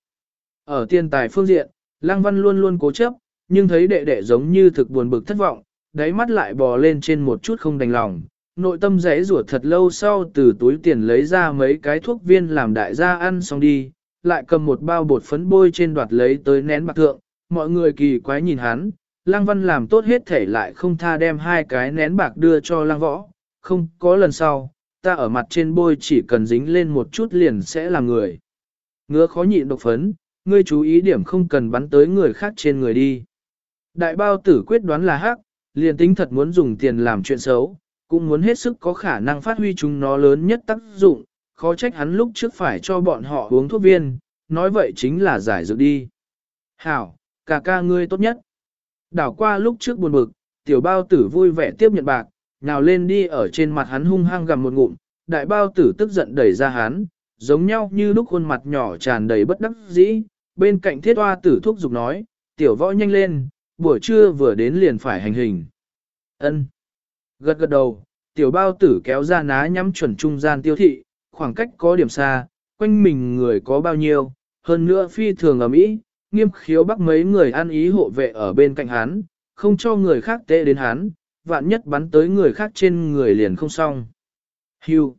Ở tiền tài phương diện, Lăng Văn luôn luôn cố chấp, nhưng thấy đệ đệ giống như thực buồn bực thất vọng, đáy mắt lại bò lên trên một chút không đành lòng, nội tâm rẽ rủa thật lâu sau từ túi tiền lấy ra mấy cái thuốc viên làm đại gia ăn xong đi, lại cầm một bao bột phấn bôi trên đoạt lấy tới nén bạc thượng, mọi người kỳ quái nhìn hắn, Lăng Văn làm tốt hết thể lại không tha đem hai cái nén bạc đưa cho Lăng Võ, không có lần sau, ta ở mặt trên bôi chỉ cần dính lên một chút liền sẽ làm người. Ngứa khó nhịn độc phấn, ngươi chú ý điểm không cần bắn tới người khác trên người đi. Đại bao tử quyết đoán là hắc, liền tính thật muốn dùng tiền làm chuyện xấu, cũng muốn hết sức có khả năng phát huy chúng nó lớn nhất tác dụng, khó trách hắn lúc trước phải cho bọn họ uống thuốc viên, nói vậy chính là giải dược đi. Hảo, cả ca ngươi tốt nhất. Đảo qua lúc trước buồn bực, tiểu bao tử vui vẻ tiếp nhận bạc, nào lên đi ở trên mặt hắn hung hăng gầm một ngụm, đại bao tử tức giận đẩy ra hắn, giống nhau như lúc khuôn mặt nhỏ tràn đầy bất đắc dĩ, bên cạnh thiết hoa tử thúc giục nói, tiểu võ nhanh lên, buổi trưa vừa đến liền phải hành hình. ân Gật gật đầu, tiểu bao tử kéo ra ná nhắm chuẩn trung gian tiêu thị, khoảng cách có điểm xa, quanh mình người có bao nhiêu, hơn nữa phi thường ở Mỹ, nghiêm khiếu bắt mấy người ăn ý hộ vệ ở bên cạnh hắn, không cho người khác tệ đến hắn, vạn nhất bắn tới người khác trên người liền không xong. Hưu.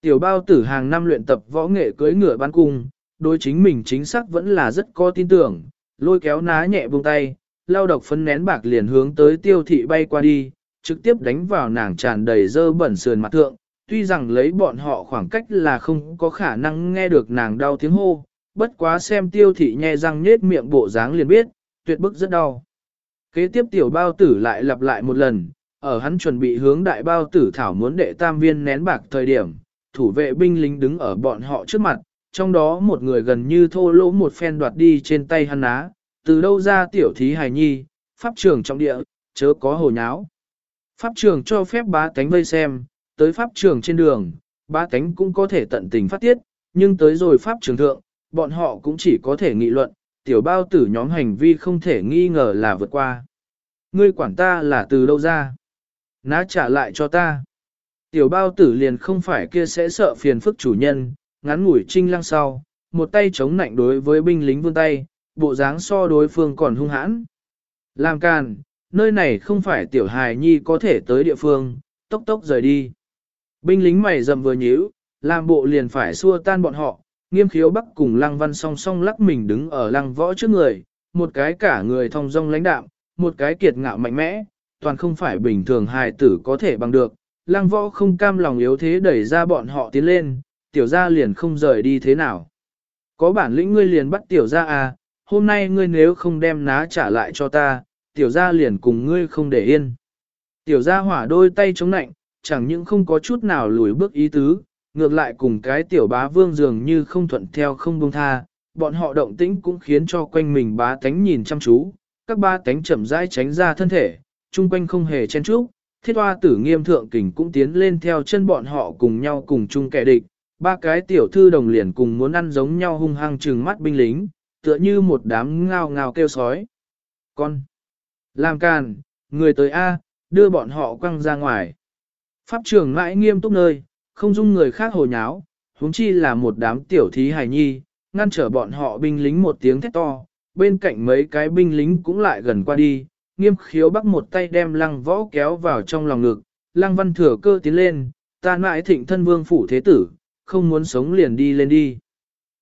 Tiểu bao tử hàng năm luyện tập võ nghệ cưỡi ngựa bắn cung, đối chính mình chính xác vẫn là rất có tin tưởng, lôi kéo ná nhẹ buông tay, lao độc phân nén bạc liền hướng tới tiêu thị bay qua đi, trực tiếp đánh vào nàng tràn đầy dơ bẩn sườn mặt thượng, tuy rằng lấy bọn họ khoảng cách là không có khả năng nghe được nàng đau tiếng hô, bất quá xem tiêu thị nhe răng nhết miệng bộ dáng liền biết, tuyệt bức rất đau. Kế tiếp tiểu bao tử lại lặp lại một lần, ở hắn chuẩn bị hướng đại bao tử thảo muốn đệ tam viên nén bạc thời điểm, thủ vệ binh lính đứng ở bọn họ trước mặt, trong đó một người gần như thô lỗ một phen đoạt đi trên tay hắn á từ đâu ra tiểu thí hài nhi, pháp trường trong địa, chớ có hồ nháo. Pháp trường cho phép bá tánh vây xem, tới pháp trường trên đường, bá tánh cũng có thể tận tình phát tiết, nhưng tới rồi pháp trường thượng, bọn họ cũng chỉ có thể nghị luận, tiểu bao tử nhóm hành vi không thể nghi ngờ là vượt qua. Ngươi quản ta là từ đâu ra? Ná trả lại cho ta. Tiểu bao tử liền không phải kia sẽ sợ phiền phức chủ nhân, ngắn ngủi trinh lăng sau, một tay chống nạnh đối với binh lính vươn tay, bộ dáng so đối phương còn hung hãn. Làm càn, nơi này không phải tiểu hài nhi có thể tới địa phương, tốc tốc rời đi. Binh lính mày dầm vừa nhíu, làm bộ liền phải xua tan bọn họ, nghiêm khiếu bắc cùng lăng văn song song lắc mình đứng ở lăng võ trước người, một cái cả người thong dong lãnh đạm, một cái kiệt ngạo mạnh mẽ, toàn không phải bình thường hài tử có thể bằng được. Lăng võ không cam lòng yếu thế đẩy ra bọn họ tiến lên, tiểu gia liền không rời đi thế nào. Có bản lĩnh ngươi liền bắt tiểu gia à, hôm nay ngươi nếu không đem ná trả lại cho ta, tiểu gia liền cùng ngươi không để yên. Tiểu gia hỏa đôi tay chống nạnh, chẳng những không có chút nào lùi bước ý tứ, ngược lại cùng cái tiểu bá vương dường như không thuận theo không buông tha, bọn họ động tĩnh cũng khiến cho quanh mình bá tánh nhìn chăm chú, các ba cánh chậm rãi tránh ra thân thể, chung quanh không hề chen chúc, thiết hoa tử nghiêm thượng kình cũng tiến lên theo chân bọn họ cùng nhau cùng chung kẻ địch, ba cái tiểu thư đồng liền cùng muốn ăn giống nhau hung hăng trừng mắt binh lính, tựa như một đám ngao ngao kêu sói. Con! Làm càn, người tới A, đưa bọn họ quăng ra ngoài. Pháp trưởng mãi nghiêm túc nơi, không dung người khác hồ nháo, huống chi là một đám tiểu thí hài nhi, ngăn trở bọn họ binh lính một tiếng thét to, bên cạnh mấy cái binh lính cũng lại gần qua đi, nghiêm khiếu bắt một tay đem lăng võ kéo vào trong lòng ngực, lăng văn thừa cơ tiến lên, ta mãi thịnh thân vương phủ thế tử, không muốn sống liền đi lên đi.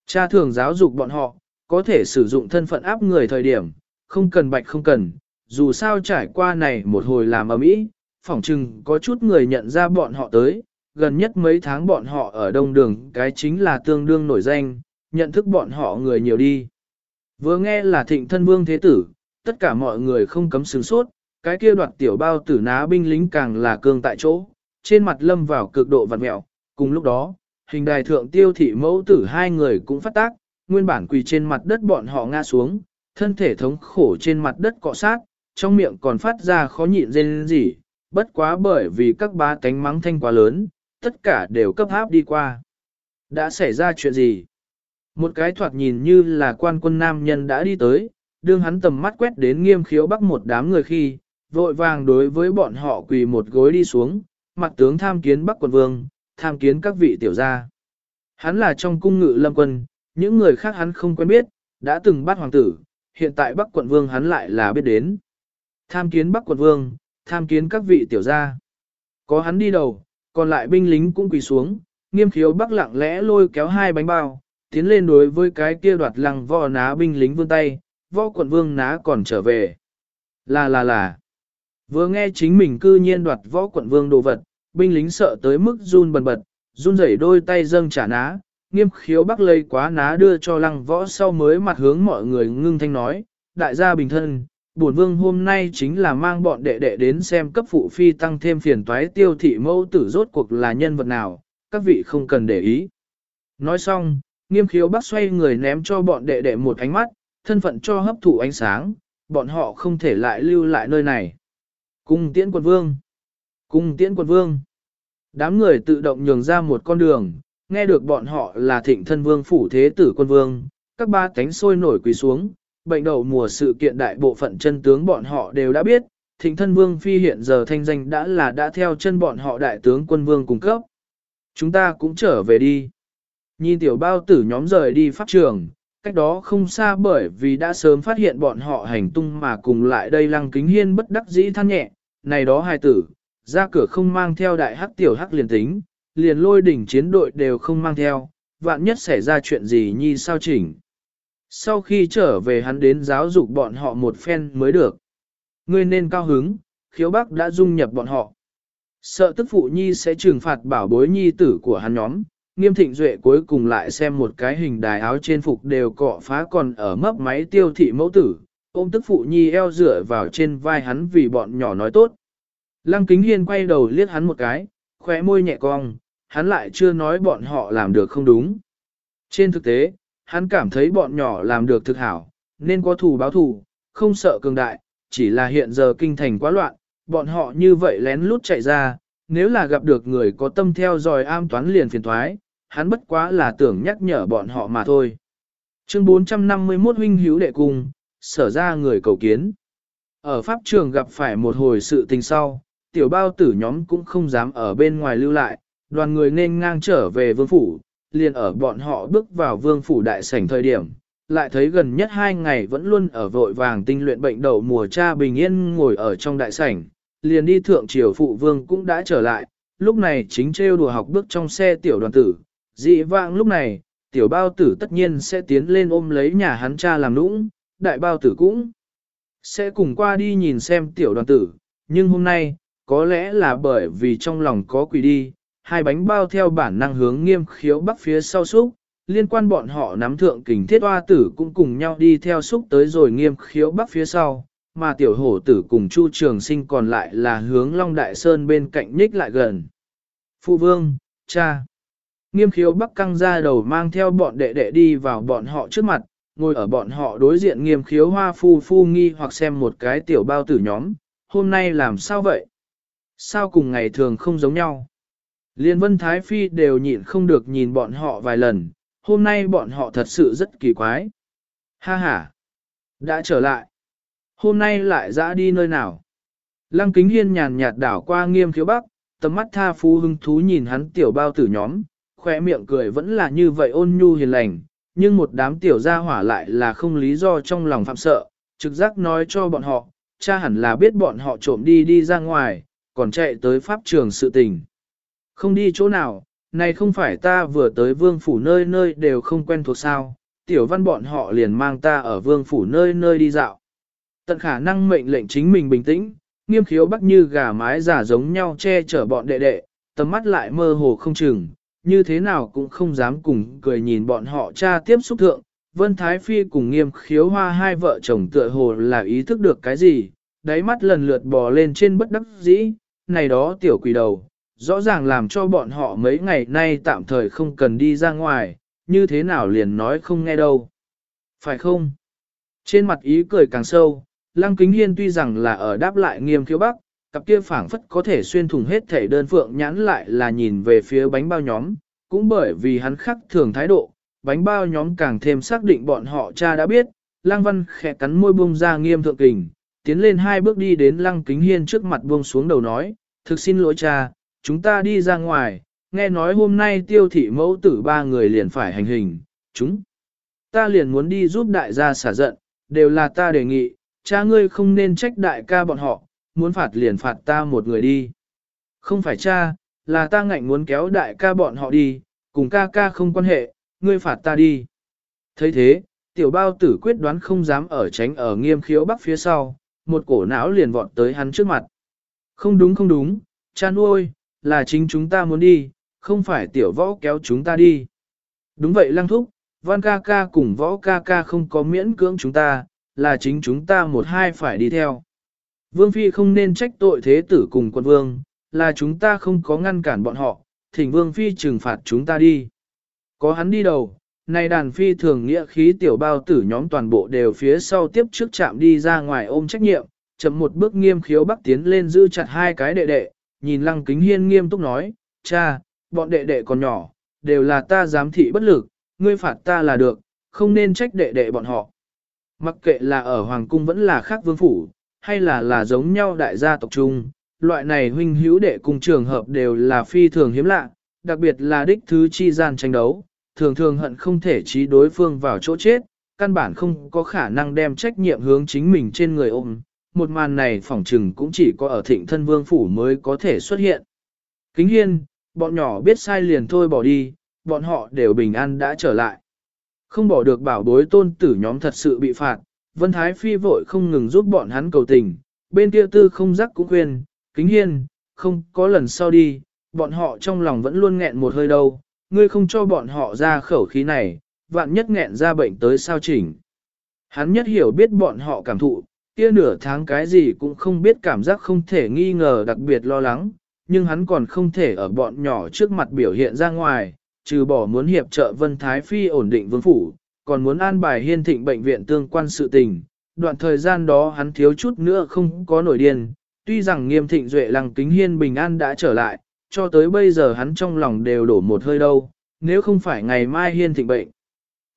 Cha thường giáo dục bọn họ, có thể sử dụng thân phận áp người thời điểm, không cần bạch không cần, dù sao trải qua này một hồi làm ở mỹ, phỏng chừng có chút người nhận ra bọn họ tới, gần nhất mấy tháng bọn họ ở đông đường cái chính là tương đương nổi danh, nhận thức bọn họ người nhiều đi. Vừa nghe là thịnh thân vương thế tử, tất cả mọi người không cấm sướng sốt, cái kia đoạt tiểu bao tử ná binh lính càng là cương tại chỗ, trên mặt lâm vào cực độ vặn mẹo, cùng lúc đó, hình đài thượng tiêu thị mẫu tử hai người cũng phát tác, nguyên bản quỳ trên mặt đất bọn họ ngã xuống, thân thể thống khổ trên mặt đất cọ sát, trong miệng còn phát ra khó nhịn rên rỉ, bất quá bởi vì các bá cánh mắng thanh quá lớn, tất cả đều cấp áp đi qua. Đã xảy ra chuyện gì? Một cái thoạt nhìn như là quan quân nam nhân đã đi tới, đương hắn tầm mắt quét đến nghiêm khiếu bắc một đám người khi, vội vàng đối với bọn họ quỳ một gối đi xuống, mặt tướng tham kiến bắc quận vương, tham kiến các vị tiểu gia. Hắn là trong cung ngự lâm quân, những người khác hắn không quen biết, đã từng bắt hoàng tử, hiện tại bắc quận vương hắn lại là biết đến. Tham kiến bắc quận vương, tham kiến các vị tiểu gia. Có hắn đi đầu, còn lại binh lính cũng quỳ xuống, nghiêm khiếu bắc lặng lẽ lôi kéo hai bánh bao, tiến lên đối với cái kia đoạt lăng võ ná binh lính vươn tay, võ quận vương ná còn trở về. Là là là. Vừa nghe chính mình cư nhiên đoạt võ quận vương đồ vật, binh lính sợ tới mức run bần bật, run rẩy đôi tay dâng trả ná, nghiêm khiếu bắc lây quá ná đưa cho lăng võ sau mới mặt hướng mọi người ngưng thanh nói, đại gia bình thân, bổn vương hôm nay chính là mang bọn đệ đệ đến xem cấp phụ phi tăng thêm phiền toái tiêu thị mẫu tử rốt cuộc là nhân vật nào, các vị không cần để ý. Nói xong, nghiêm khiếu bác xoay người ném cho bọn đệ đệ một ánh mắt, thân phận cho hấp thụ ánh sáng, bọn họ không thể lại lưu lại nơi này. Cung tiễn quân vương. Cung tiễn quân vương. Đám người tự động nhường ra một con đường, nghe được bọn họ là thịnh thân vương phủ thế tử quân vương, các ba cánh sôi nổi quỳ xuống, bệnh đầu mùa sự kiện đại bộ phận chân tướng bọn họ đều đã biết, thịnh thân vương phi hiện giờ thanh danh đã là đã theo chân bọn họ đại tướng quân vương cung cấp. Chúng ta cũng trở về đi. Nhìn tiểu bao tử nhóm rời đi pháp trường, cách đó không xa bởi vì đã sớm phát hiện bọn họ hành tung mà cùng lại đây lăng kính hiên bất đắc dĩ than nhẹ, này đó hai tử, ra cửa không mang theo đại hắc tiểu hắc liền tính, liền lôi đỉnh chiến đội đều không mang theo, vạn nhất xảy ra chuyện gì nhi sao chỉnh. Sau khi trở về hắn đến giáo dục bọn họ một phen mới được. Ngươi nên cao hứng, khiếu bác đã dung nhập bọn họ. Sợ tức phụ nhi sẽ trừng phạt bảo bối nhi tử của hắn nhóm, nghiêm thịnh duệ cuối cùng lại xem một cái hình đài áo trên phục đều cọ phá còn ở mấp máy tiêu thị mẫu tử, ôm tức phụ nhi eo dựa vào trên vai hắn vì bọn nhỏ nói tốt. Lăng kính hiên quay đầu liếc hắn một cái, khóe môi nhẹ cong, hắn lại chưa nói bọn họ làm được không đúng. Trên thực tế, hắn cảm thấy bọn nhỏ làm được thực hảo, nên có thù báo thù, không sợ cường đại, chỉ là hiện giờ kinh thành quá loạn, bọn họ như vậy lén lút chạy ra, nếu là gặp được người có tâm theo dõi am toán liền phiền thoái, hắn bất quá là tưởng nhắc nhở bọn họ mà thôi. Chương 451 huynh hữu đệ cung, sở ra người cầu kiến. Ở pháp trường gặp phải một hồi sự tình sau, tiểu bao tử nhóm cũng không dám ở bên ngoài lưu lại, đoàn người nên ngang trở về vương phủ, liền ở bọn họ bước vào vương phủ đại sảnh thời điểm, lại thấy gần nhất hai ngày vẫn luôn ở vội vàng tinh luyện bệnh đầu mùa cha bình yên ngồi ở trong đại sảnh, liền đi thượng triều phụ vương cũng đã trở lại, lúc này chính trêu đùa học bước trong xe tiểu đoàn tử, dị vãng lúc này, tiểu bao tử tất nhiên sẽ tiến lên ôm lấy nhà hắn cha làm nũng, đại bao tử cũng sẽ cùng qua đi nhìn xem tiểu đoàn tử, nhưng hôm nay, có lẽ là bởi vì trong lòng có quỷ đi, hai bánh bao theo bản năng hướng nghiêm khiếu bắc phía sau xúc, liên quan bọn họ nắm thượng kình thiết hoa tử cũng cùng nhau đi theo xúc tới rồi nghiêm khiếu bắc phía sau, mà tiểu hổ tử cùng chu trường sinh còn lại là hướng Long Đại Sơn bên cạnh nhích lại gần. Phụ vương, cha. Nghiêm khiếu bắc căng ra đầu mang theo bọn đệ đệ đi vào bọn họ trước mặt, ngồi ở bọn họ đối diện nghiêm khiếu hoa phu phu nghi hoặc xem một cái tiểu bao tử nhóm, hôm nay làm sao vậy? Sao cùng ngày thường không giống nhau? Liên vân Thái Phi đều nhịn không được nhìn bọn họ vài lần, hôm nay bọn họ thật sự rất kỳ quái. Ha ha! Đã trở lại. Hôm nay lại dã đi nơi nào? Lăng kính hiên nhàn nhạt đảo qua nghiêm khiếu bắc, tầm mắt tha phú hưng thú nhìn hắn tiểu bao tử nhóm, khỏe miệng cười vẫn là như vậy ôn nhu hiền lành, nhưng một đám tiểu gia hỏa lại là không lý do trong lòng phạm sợ, trực giác nói cho bọn họ, cha hẳn là biết bọn họ trộm đi đi ra ngoài, còn chạy tới pháp trường sự tình. Không đi chỗ nào, này không phải ta vừa tới vương phủ nơi nơi đều không quen thuộc sao, tiểu văn bọn họ liền mang ta ở vương phủ nơi nơi đi dạo. Tận khả năng mệnh lệnh chính mình bình tĩnh, nghiêm khiếu bắc như gà mái giả giống nhau che chở bọn đệ đệ, tầm mắt lại mơ hồ không chừng, như thế nào cũng không dám cùng cười nhìn bọn họ cha tiếp xúc thượng. Vân Thái Phi cùng nghiêm khiếu hoa hai vợ chồng tựa hồ là ý thức được cái gì, đáy mắt lần lượt bò lên trên bất đắc dĩ, này đó tiểu quỷ đầu, rõ ràng làm cho bọn họ mấy ngày nay tạm thời không cần đi ra ngoài, như thế nào liền nói không nghe đâu. Phải không? Trên mặt ý cười càng sâu, Lăng Kính Hiên tuy rằng là ở đáp lại nghiêm khiếu bắc, cặp kia phảng phất có thể xuyên thủng hết thể đơn phượng nhãn lại là nhìn về phía bánh bao nhóm, cũng bởi vì hắn khắc thường thái độ, bánh bao nhóm càng thêm xác định bọn họ cha đã biết, Lăng Văn khẽ cắn môi buông ra nghiêm thượng kình, tiến lên hai bước đi đến Lăng Kính Hiên trước mặt buông xuống đầu nói, thực xin lỗi cha, chúng ta đi ra ngoài, nghe nói hôm nay tiêu thị mẫu tử ba người liền phải hành hình, chúng. Ta liền muốn đi giúp đại gia xả giận, đều là ta đề nghị, cha ngươi không nên trách đại ca bọn họ, muốn phạt liền phạt ta một người đi. Không phải cha, là ta ngạnh muốn kéo đại ca bọn họ đi, cùng ca ca không quan hệ, ngươi phạt ta đi. thấy thế, tiểu bao tử quyết đoán không dám ở tránh ở nghiêm khiếu bắc phía sau, một cổ não liền vọt tới hắn trước mặt. Không đúng không đúng, cha nuôi, là chính chúng ta muốn đi, không phải tiểu võ kéo chúng ta đi. Đúng vậy lăng thúc, văn ca ca cùng võ ca ca không có miễn cưỡng chúng ta, là chính chúng ta một hai phải đi theo. Vương Phi không nên trách tội thế tử cùng quân vương, là chúng ta không có ngăn cản bọn họ, thỉnh Vương Phi trừng phạt chúng ta đi. Có hắn đi đầu, nay đàn Phi thường nghĩa khí tiểu bao tử nhóm toàn bộ đều phía sau tiếp trước chạm đi ra ngoài ôm trách nhiệm, chậm một bước nghiêm khiếu bắc tiến lên giữ chặt hai cái đệ đệ, nhìn lăng kính hiên nghiêm túc nói, cha, bọn đệ đệ còn nhỏ, đều là ta giám thị bất lực, ngươi phạt ta là được, không nên trách đệ đệ bọn họ. Mặc kệ là ở Hoàng Cung vẫn là khác vương phủ, hay là là giống nhau đại gia tộc chung loại này huynh hữu đệ cùng trường hợp đều là phi thường hiếm lạ, đặc biệt là đích thứ chi gian tranh đấu, thường thường hận không thể trí đối phương vào chỗ chết, căn bản không có khả năng đem trách nhiệm hướng chính mình trên người ôm. Một màn này phỏng trừng cũng chỉ có ở thịnh thân vương phủ mới có thể xuất hiện. Kính hiên, bọn nhỏ biết sai liền thôi bỏ đi, bọn họ đều bình an đã trở lại. Không bỏ được bảo bối tôn tử nhóm thật sự bị phạt, Vân Thái Phi vội không ngừng giúp bọn hắn cầu tình, bên kia tư không rắc cũng khuyên, kính hiên, không có lần sau đi, bọn họ trong lòng vẫn luôn nghẹn một hơi đâu, ngươi không cho bọn họ ra khẩu khí này, vạn nhất nghẹn ra bệnh tới sao chỉnh. Hắn nhất hiểu biết bọn họ cảm thụ, kia nửa tháng cái gì cũng không biết cảm giác không thể nghi ngờ đặc biệt lo lắng, nhưng hắn còn không thể ở bọn nhỏ trước mặt biểu hiện ra ngoài, trừ bỏ muốn hiệp trợ Vân Thái Phi ổn định vương phủ, còn muốn an bài hiên thịnh bệnh viện tương quan sự tình. Đoạn thời gian đó hắn thiếu chút nữa không có nổi điên, tuy rằng nghiêm thịnh duệ lăng kính hiên bình an đã trở lại, cho tới bây giờ hắn trong lòng đều đổ một hơi đâu, nếu không phải ngày mai hiên thịnh bệnh.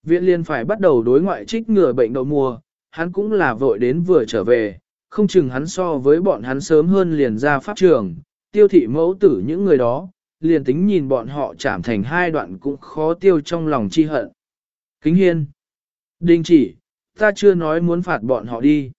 Viện liên phải bắt đầu đối ngoại trích ngừa bệnh đậu mùa, hắn cũng là vội đến vừa trở về, không chừng hắn so với bọn hắn sớm hơn liền ra pháp trường, tiêu thị mẫu tử những người đó, liền tính nhìn bọn họ chạm thành hai đoạn cũng khó tiêu trong lòng chi hận. Kính hiên. Đình chỉ, ta chưa nói muốn phạt bọn họ đi.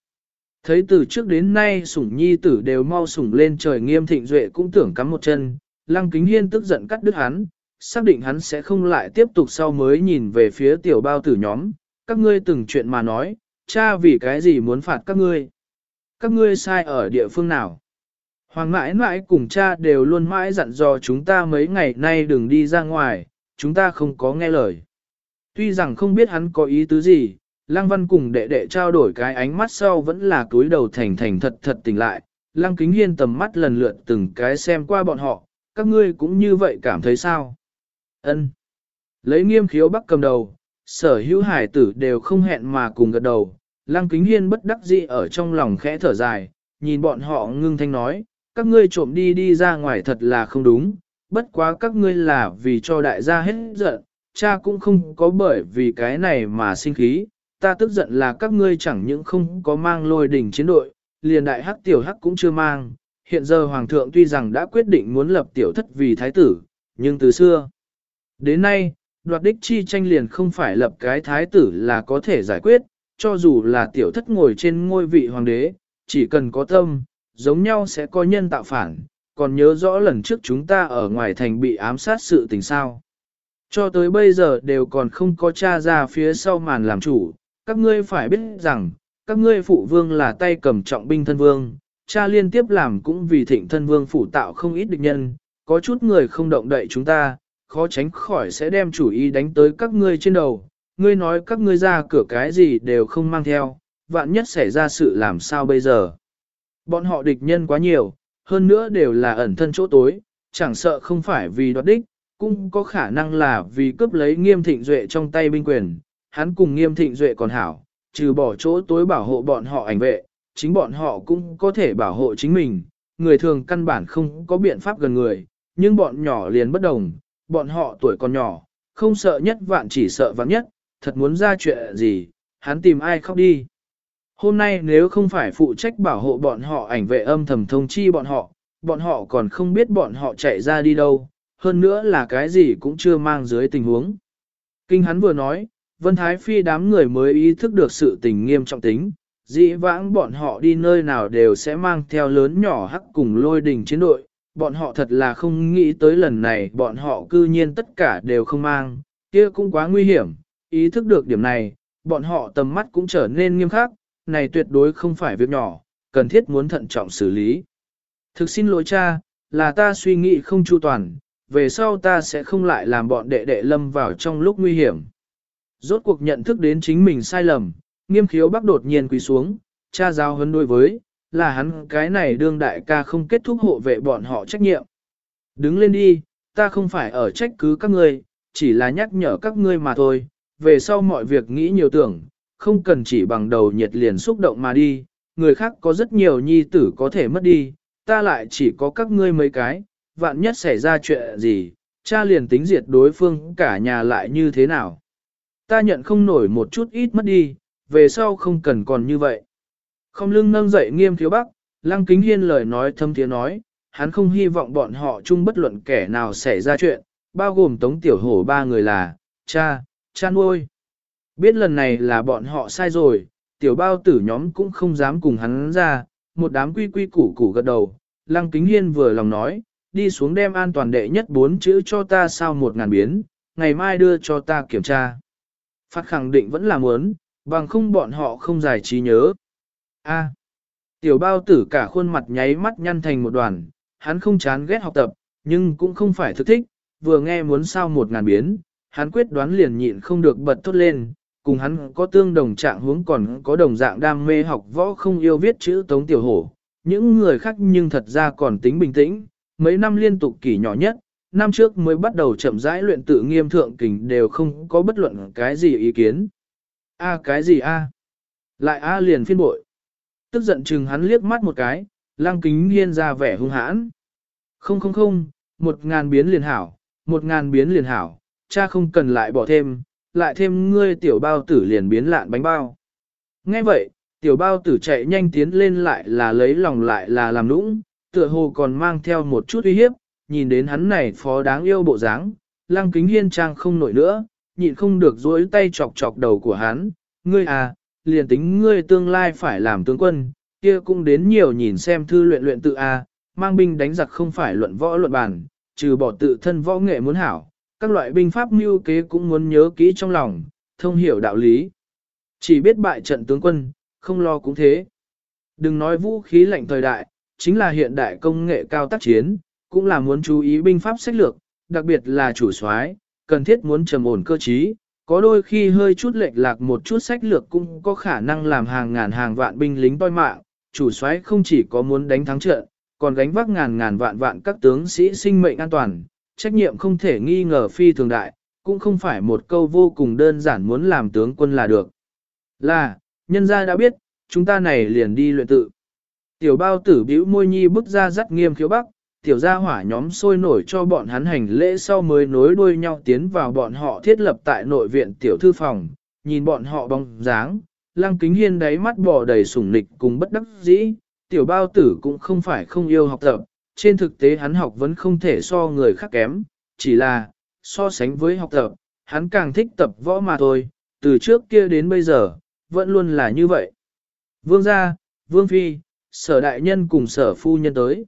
Thấy từ trước đến nay sủng nhi tử đều mau sủng lên trời nghiêm thịnh duệ cũng tưởng cắm một chân, lăng kính hiên tức giận cắt đứt hắn, xác định hắn sẽ không lại tiếp tục sau mới nhìn về phía tiểu bao tử nhóm, các ngươi từng chuyện mà nói, cha vì cái gì muốn phạt các ngươi. Các ngươi sai ở địa phương nào? Hoàng mãi mãi cùng cha đều luôn mãi dặn dò chúng ta mấy ngày nay đừng đi ra ngoài, chúng ta không có nghe lời. Tuy rằng không biết hắn có ý tứ gì, Lăng Văn cùng đệ đệ trao đổi cái ánh mắt sau vẫn là túi đầu thành thành thật thật tỉnh lại. Lăng Kính Hiên tầm mắt lần lượt từng cái xem qua bọn họ, các ngươi cũng như vậy cảm thấy sao? Ân. Lấy nghiêm khiếu bắc cầm đầu, sở hữu hải tử đều không hẹn mà cùng gật đầu. Lăng Kính Hiên bất đắc dĩ ở trong lòng khẽ thở dài, nhìn bọn họ ngưng thanh nói, các ngươi trộm đi đi ra ngoài thật là không đúng, bất quá các ngươi là vì cho đại gia hết giận, cha cũng không có bởi vì cái này mà sinh khí, ta tức giận là các ngươi chẳng những không có mang lôi đỉnh chiến đội, liền đại hắc tiểu hắc cũng chưa mang, hiện giờ hoàng thượng tuy rằng đã quyết định muốn lập tiểu thất vì thái tử, nhưng từ xưa đến nay, đoạt đích chi tranh liền không phải lập cái thái tử là có thể giải quyết, cho dù là tiểu thất ngồi trên ngôi vị hoàng đế, chỉ cần có tâm, giống nhau sẽ có nhân tạo phản, còn nhớ rõ lần trước chúng ta ở ngoài thành bị ám sát sự tình sao. Cho tới bây giờ đều còn không có cha ra phía sau màn làm chủ, các ngươi phải biết rằng, các ngươi phụ vương là tay cầm trọng binh thân vương, cha liên tiếp làm cũng vì thịnh thân vương phủ tạo không ít địch nhân, có chút người không động đậy chúng ta, khó tránh khỏi sẽ đem chủ ý đánh tới các ngươi trên đầu, ngươi nói các ngươi ra cửa cái gì đều không mang theo, vạn nhất xảy ra sự làm sao bây giờ. Bọn họ địch nhân quá nhiều, hơn nữa đều là ẩn thân chỗ tối, chẳng sợ không phải vì đoạt đích, cũng có khả năng là vì cướp lấy nghiêm thịnh duệ trong tay binh quyền, hắn cùng nghiêm thịnh duệ còn hảo, trừ bỏ chỗ tối bảo hộ bọn họ ảnh vệ, chính bọn họ cũng có thể bảo hộ chính mình, người thường căn bản không có biện pháp gần người, nhưng bọn nhỏ liền bất đồng, bọn họ tuổi còn nhỏ, không sợ nhất vạn chỉ sợ vạn nhất, thật muốn ra chuyện gì, hắn tìm ai khóc đi. Hôm nay nếu không phải phụ trách bảo hộ bọn họ ảnh vệ âm thầm thông chi bọn họ, bọn họ còn không biết bọn họ chạy ra đi đâu, hơn nữa là cái gì cũng chưa mang dưới tình huống. Kinh hắn vừa nói, Vân Thái Phi đám người mới ý thức được sự tình nghiêm trọng tính, dĩ vãng bọn họ đi nơi nào đều sẽ mang theo lớn nhỏ hắc cùng lôi đình chiến đội, bọn họ thật là không nghĩ tới lần này bọn họ cư nhiên tất cả đều không mang, kia cũng quá nguy hiểm, ý thức được điểm này, bọn họ tầm mắt cũng trở nên nghiêm khắc, này tuyệt đối không phải việc nhỏ, cần thiết muốn thận trọng xử lý. Thực xin lỗi cha, là ta suy nghĩ không chu toàn, về sau ta sẽ không lại làm bọn đệ đệ lâm vào trong lúc nguy hiểm. Rốt cuộc nhận thức đến chính mình sai lầm, nghiêm khiếu bắc đột nhiên quỳ xuống, cha giao hấn đối với, là hắn cái này đương đại ca không kết thúc hộ vệ bọn họ trách nhiệm. Đứng lên đi, ta không phải ở trách cứ các ngươi, chỉ là nhắc nhở các ngươi mà thôi, về sau mọi việc nghĩ nhiều tưởng, không cần chỉ bằng đầu nhiệt liền xúc động mà đi, người khác có rất nhiều nhi tử có thể mất đi, ta lại chỉ có các ngươi mấy cái, vạn nhất xảy ra chuyện gì, cha liền tính diệt đối phương cả nhà lại như thế nào. Ta nhận không nổi một chút ít mất đi, về sau không cần còn như vậy. Không lưng nâng dậy nghiêm thiếu bắc, lăng kính hiên lời nói thâm tiếng nói, hắn không hy vọng bọn họ chung bất luận kẻ nào xảy ra chuyện, bao gồm tống tiểu hổ ba người là, cha, cha nuôi. Biết lần này là bọn họ sai rồi, tiểu bao tử nhóm cũng không dám cùng hắn ra, một đám quy quy củ củ gật đầu, lăng kính hiên vừa lòng nói, đi xuống đem an toàn đệ nhất bốn chữ cho ta sao một ngàn biến, ngày mai đưa cho ta kiểm tra. Phát khẳng định vẫn là muốn, bằng không bọn họ không giải trí nhớ. A. tiểu bao tử cả khuôn mặt nháy mắt nhăn thành một đoàn, hắn không chán ghét học tập, nhưng cũng không phải thực thích, vừa nghe muốn sao một ngàn biến, hắn quyết đoán liền nhịn không được bật thốt lên, cùng hắn có tương đồng trạng huống còn có đồng dạng đam mê học võ không yêu viết chữ tống tiểu hổ. Những người khác nhưng thật ra còn tính bình tĩnh, mấy năm liên tục kỳ nhỏ nhất, năm trước mới bắt đầu chậm rãi luyện tự nghiêm thượng kình đều không có bất luận cái gì ý kiến. A cái gì A? Lại A liền phiên bội. Tức giận chừng hắn liếc mắt một cái, lăng kính hiên ra vẻ hung hãn. Không không không, một ngàn biến liền hảo, một ngàn biến liền hảo, cha không cần lại bỏ thêm, lại thêm ngươi tiểu bao tử liền biến lạn bánh bao. Nghe vậy, tiểu bao tử chạy nhanh tiến lên lại là lấy lòng lại là làm nũng, tựa hồ còn mang theo một chút uy hiếp, nhìn đến hắn này phó đáng yêu bộ dáng, lăng kính hiên trang không nổi nữa, nhịn không được dối tay chọc chọc đầu của hắn, ngươi à, liền tính ngươi tương lai phải làm tướng quân, kia cũng đến nhiều nhìn xem thư luyện luyện tự a, à, mang binh đánh giặc không phải luận võ luận bản, trừ bỏ tự thân võ nghệ muốn hảo, các loại binh pháp mưu kế cũng muốn nhớ kỹ trong lòng, thông hiểu đạo lý. Chỉ biết bại trận tướng quân, không lo cũng thế. Đừng nói vũ khí lạnh thời đại, chính là hiện đại công nghệ cao tác chiến, cũng là muốn chú ý binh pháp sách lược, đặc biệt là chủ soái, cần thiết muốn trầm ổn cơ trí, có đôi khi hơi chút lệch lạc một chút sách lược cũng có khả năng làm hàng ngàn hàng vạn binh lính toi mạng, chủ soái không chỉ có muốn đánh thắng trận, còn gánh vác ngàn ngàn vạn vạn các tướng sĩ sinh mệnh an toàn, trách nhiệm không thể nghi ngờ phi thường đại, cũng không phải một câu vô cùng đơn giản muốn làm tướng quân là được. Là, nhân gia đã biết, chúng ta này liền đi luyện tự. Tiểu bao tử bĩu môi nhi bước ra rất nghiêm khiếu bắc, tiểu gia hỏa nhóm sôi nổi cho bọn hắn hành lễ sau mới nối đuôi nhau tiến vào bọn họ thiết lập tại nội viện tiểu thư phòng, nhìn bọn họ bóng dáng, lăng kính hiên đáy mắt bỏ đầy sủng nịch cùng bất đắc dĩ, tiểu bao tử cũng không phải không yêu học tập, trên thực tế hắn học vẫn không thể so người khác kém, chỉ là, so sánh với học tập, hắn càng thích tập võ mà thôi, từ trước kia đến bây giờ, vẫn luôn là như vậy. Vương gia, Vương Phi, sở đại nhân cùng sở phu nhân tới.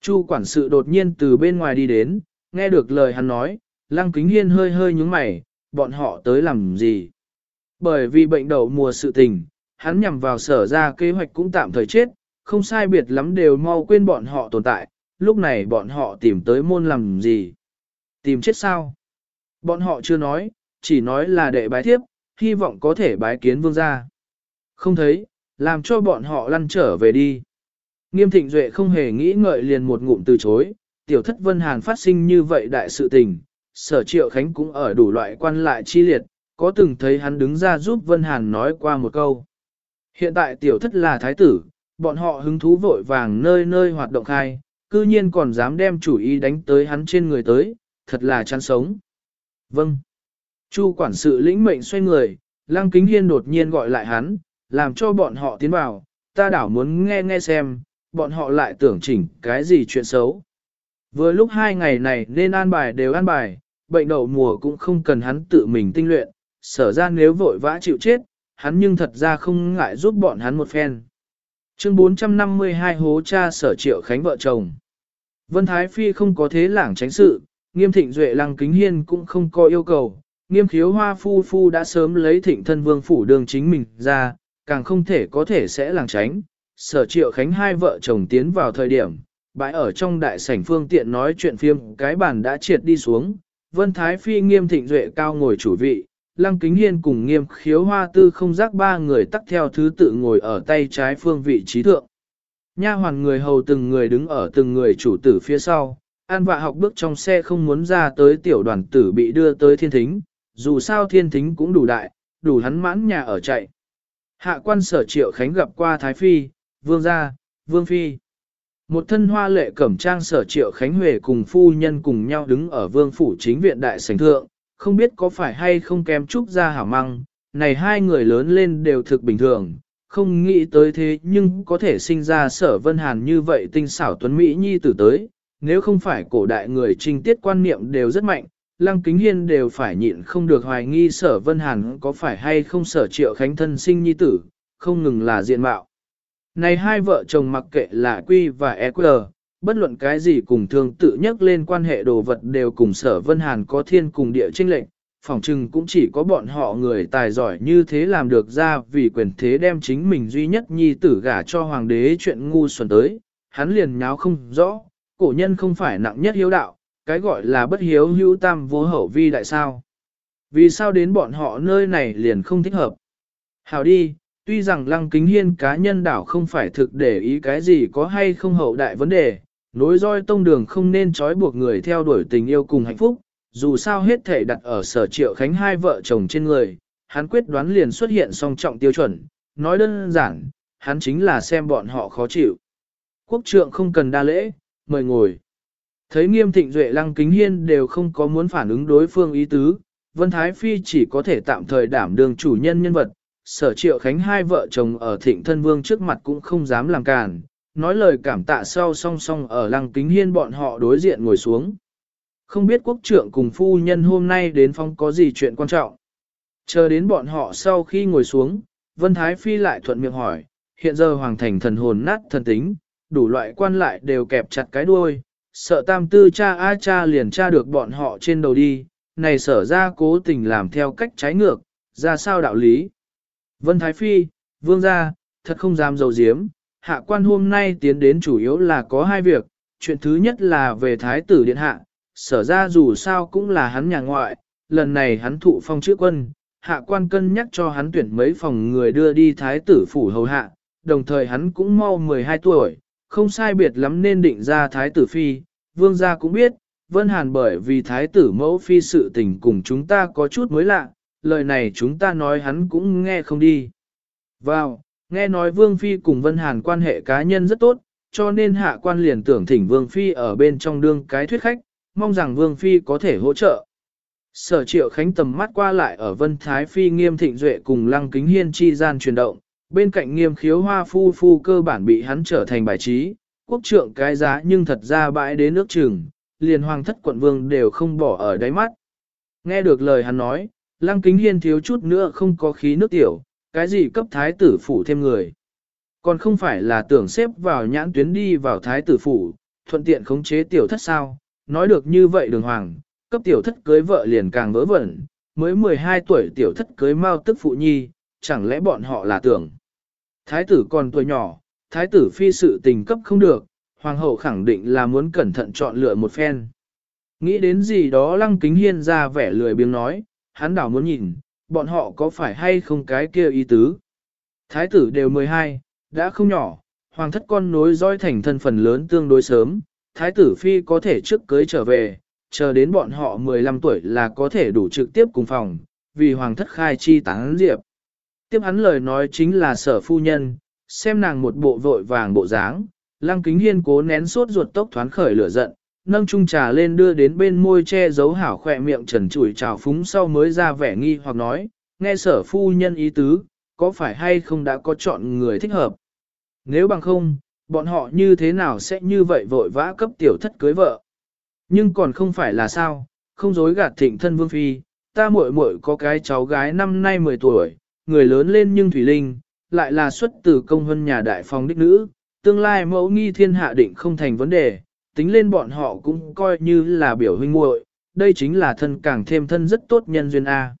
Chu quản sự đột nhiên từ bên ngoài đi đến, nghe được lời hắn nói, lăng kính hiên hơi hơi nhúng mày, bọn họ tới làm gì? Bởi vì bệnh đậu mùa sự tình, hắn nhằm vào sở ra kế hoạch cũng tạm thời chết, không sai biệt lắm đều mau quên bọn họ tồn tại, lúc này bọn họ tìm tới môn làm gì? Tìm chết sao? Bọn họ chưa nói, chỉ nói là đệ bái tiếp, hy vọng có thể bái kiến vương gia. Không thấy, làm cho bọn họ lăn trở về đi. Nghiêm thịnh duệ không hề nghĩ ngợi liền một ngụm từ chối, tiểu thất vân hàn phát sinh như vậy đại sự tình, sở triệu khánh cũng ở đủ loại quan lại chi liệt, có từng thấy hắn đứng ra giúp vân hàn nói qua một câu. Hiện tại tiểu thất là thái tử, bọn họ hứng thú vội vàng nơi nơi hoạt động khai, cư nhiên còn dám đem chủ ý đánh tới hắn trên người tới, thật là chán sống. Vâng. Chu quản sự lĩnh mệnh xoay người, Lăng Kính Hiên đột nhiên gọi lại hắn, làm cho bọn họ tiến vào, ta đảo muốn nghe nghe xem, bọn họ lại tưởng chỉnh cái gì chuyện xấu. Vừa lúc hai ngày này nên an bài đều an bài, bệnh đậu mùa cũng không cần hắn tự mình tinh luyện, sở ra nếu vội vã chịu chết, hắn nhưng thật ra không ngại giúp bọn hắn một phen. Chương 452 hố cha sở triệu khánh vợ chồng. Vân Thái Phi không có thế lảng tránh sự, nghiêm thịnh duệ lăng kính hiên cũng không có yêu cầu, nghiêm khiếu hoa phu phu đã sớm lấy thịnh thân vương phủ đường chính mình ra, càng không thể có thể sẽ làng tránh. Sở triệu khánh hai vợ chồng tiến vào thời điểm, bãi ở trong đại sảnh phương tiện nói chuyện phim cái bàn đã triệt đi xuống, vân thái phi nghiêm thịnh duệ cao ngồi chủ vị, lăng kính hiên cùng nghiêm khiếu hoa tư không giác ba người tắt theo thứ tự ngồi ở tay trái phương vị trí thượng. Nha hoàn người hầu từng người đứng ở từng người chủ tử phía sau, an vạ học bước trong xe không muốn ra tới tiểu đoàn tử bị đưa tới thiên thính, dù sao thiên thính cũng đủ đại, đủ hắn mãn nhà ở chạy. Hạ quan sở triệu khánh gặp qua Thái Phi, Vương gia, Vương Phi. Một thân hoa lệ cẩm trang sở triệu khánh huệ cùng phu nhân cùng nhau đứng ở vương phủ chính viện đại sảnh thượng, không biết có phải hay không kém chút ra hảo măng, này hai người lớn lên đều thực bình thường, không nghĩ tới thế nhưng có thể sinh ra sở vân hàn như vậy tinh xảo tuấn Mỹ nhi tử tới, nếu không phải cổ đại người trinh tiết quan niệm đều rất mạnh, Lăng Kính Hiên đều phải nhịn không được hoài nghi sở Vân Hàn có phải hay không sở triệu khánh thân sinh nhi tử, không ngừng là diện mạo. Này hai vợ chồng mặc kệ là Quy và EQ, bất luận cái gì cùng thương tự nhắc lên quan hệ đồ vật đều cùng sở Vân Hàn có thiên cùng địa tranh lệnh, phỏng chừng cũng chỉ có bọn họ người tài giỏi như thế làm được ra vì quyền thế đem chính mình duy nhất nhi tử gả cho hoàng đế chuyện ngu xuẩn tới, hắn liền nháo không rõ, cổ nhân không phải nặng nhất hiếu đạo, cái gọi là bất hiếu hữu tam vô hậu vi đại sao. Vì sao đến bọn họ nơi này liền không thích hợp? Hào đi, tuy rằng lăng kính hiên cá nhân đảo không phải thực để ý cái gì có hay không hậu đại vấn đề, nối roi tông đường không nên trói buộc người theo đuổi tình yêu cùng hạnh phúc, dù sao hết thể đặt ở sở triệu khánh hai vợ chồng trên người, hắn quyết đoán liền xuất hiện song trọng tiêu chuẩn, nói đơn giản, hắn chính là xem bọn họ khó chịu. Quốc trượng không cần đa lễ, mời ngồi. Thấy nghiêm thịnh duệ lăng kính hiên đều không có muốn phản ứng đối phương ý tứ, Vân Thái Phi chỉ có thể tạm thời đảm đường chủ nhân nhân vật, sở triệu khánh hai vợ chồng ở thịnh thân vương trước mặt cũng không dám làm càn, nói lời cảm tạ sau song song ở lăng kính hiên bọn họ đối diện ngồi xuống. Không biết quốc trưởng cùng phu nhân hôm nay đến phong có gì chuyện quan trọng. Chờ đến bọn họ sau khi ngồi xuống, Vân Thái Phi lại thuận miệng hỏi, hiện giờ hoàng thành thần hồn nát thần tính, đủ loại quan lại đều kẹp chặt cái đuôi, sợ tam tư cha a cha liền Cha được bọn họ trên đầu đi, này sở ra cố tình làm theo cách trái ngược, ra sao đạo lý. Vân Thái Phi, vương gia, thật không dám dầu diếm, hạ quan hôm nay tiến đến chủ yếu là có hai việc, chuyện thứ nhất là về Thái tử Điện Hạ, sở ra dù sao cũng là hắn nhà ngoại, lần này hắn thụ phong chữ quân, hạ quan cân nhắc cho hắn tuyển mấy phòng người đưa đi Thái tử phủ hầu hạ, đồng thời hắn cũng mau 12 tuổi, không sai biệt lắm nên định ra Thái tử Phi, vương gia cũng biết, Vân Hàn bởi vì Thái tử mẫu Phi sự tình cùng chúng ta có chút mới lạ, lời này chúng ta nói hắn cũng nghe không đi. Vào, nghe nói Vương Phi cùng Vân Hàn quan hệ cá nhân rất tốt, cho nên hạ quan liền tưởng thỉnh Vương Phi ở bên trong đương cái thuyết khách, mong rằng Vương Phi có thể hỗ trợ. Sở triệu khánh tầm mắt qua lại ở Vân Thái Phi nghiêm thịnh duệ cùng lăng kính hiên chi gian chuyển động, bên cạnh nghiêm khiếu hoa phu phu cơ bản bị hắn trở thành bài trí, quốc trượng cái giá nhưng thật ra bãi đến nước chừng, liền hoàng thất quận vương đều không bỏ ở đáy mắt. Nghe được lời hắn nói, lăng kính hiên thiếu chút nữa không có khí nước tiểu, cái gì cấp thái tử phủ thêm người. Còn không phải là tưởng xếp vào nhãn tuyến đi vào thái tử phủ, thuận tiện khống chế tiểu thất sao, nói được như vậy đường hoàng, cấp tiểu thất cưới vợ liền càng vỡ vẩn, mới 12 tuổi tiểu thất cưới mau tức phụ nhi, chẳng lẽ bọn họ là tưởng. Thái tử còn tuổi nhỏ, thái tử phi sự tình cấp không được, hoàng hậu khẳng định là muốn cẩn thận chọn lựa một phen. Nghĩ đến gì đó lăng kính hiên ra vẻ lười biếng nói, hắn đảo muốn nhìn, bọn họ có phải hay không cái kia ý tứ. Thái tử đều 12, đã không nhỏ, hoàng thất con nối dõi thành thân phần lớn tương đối sớm, thái tử phi có thể trước cưới trở về, chờ đến bọn họ 15 tuổi là có thể đủ trực tiếp cùng phòng, vì hoàng thất khai chi tán diệp. Tiếp hắn lời nói chính là sở phu nhân, xem nàng một bộ vội vàng bộ dáng, lăng kính hiên cố nén suốt ruột tốc thoáng khởi lửa giận, nâng chung trà lên đưa đến bên môi che giấu hảo khỏe miệng trần trụi trào phúng sau mới ra vẻ nghi hoặc nói, nghe sở phu nhân ý tứ, có phải hay không đã có chọn người thích hợp. Nếu bằng không, bọn họ như thế nào sẽ như vậy vội vã cấp tiểu thất cưới vợ. Nhưng còn không phải là sao, không dối gạt thịnh thân vương phi, ta muội muội có cái cháu gái năm nay 10 tuổi, người lớn lên nhưng Thủy Linh, lại là xuất từ công hân nhà đại phong đích nữ, tương lai mẫu nghi thiên hạ định không thành vấn đề, tính lên bọn họ cũng coi như là biểu huynh muội, đây chính là thân càng thêm thân rất tốt nhân duyên A.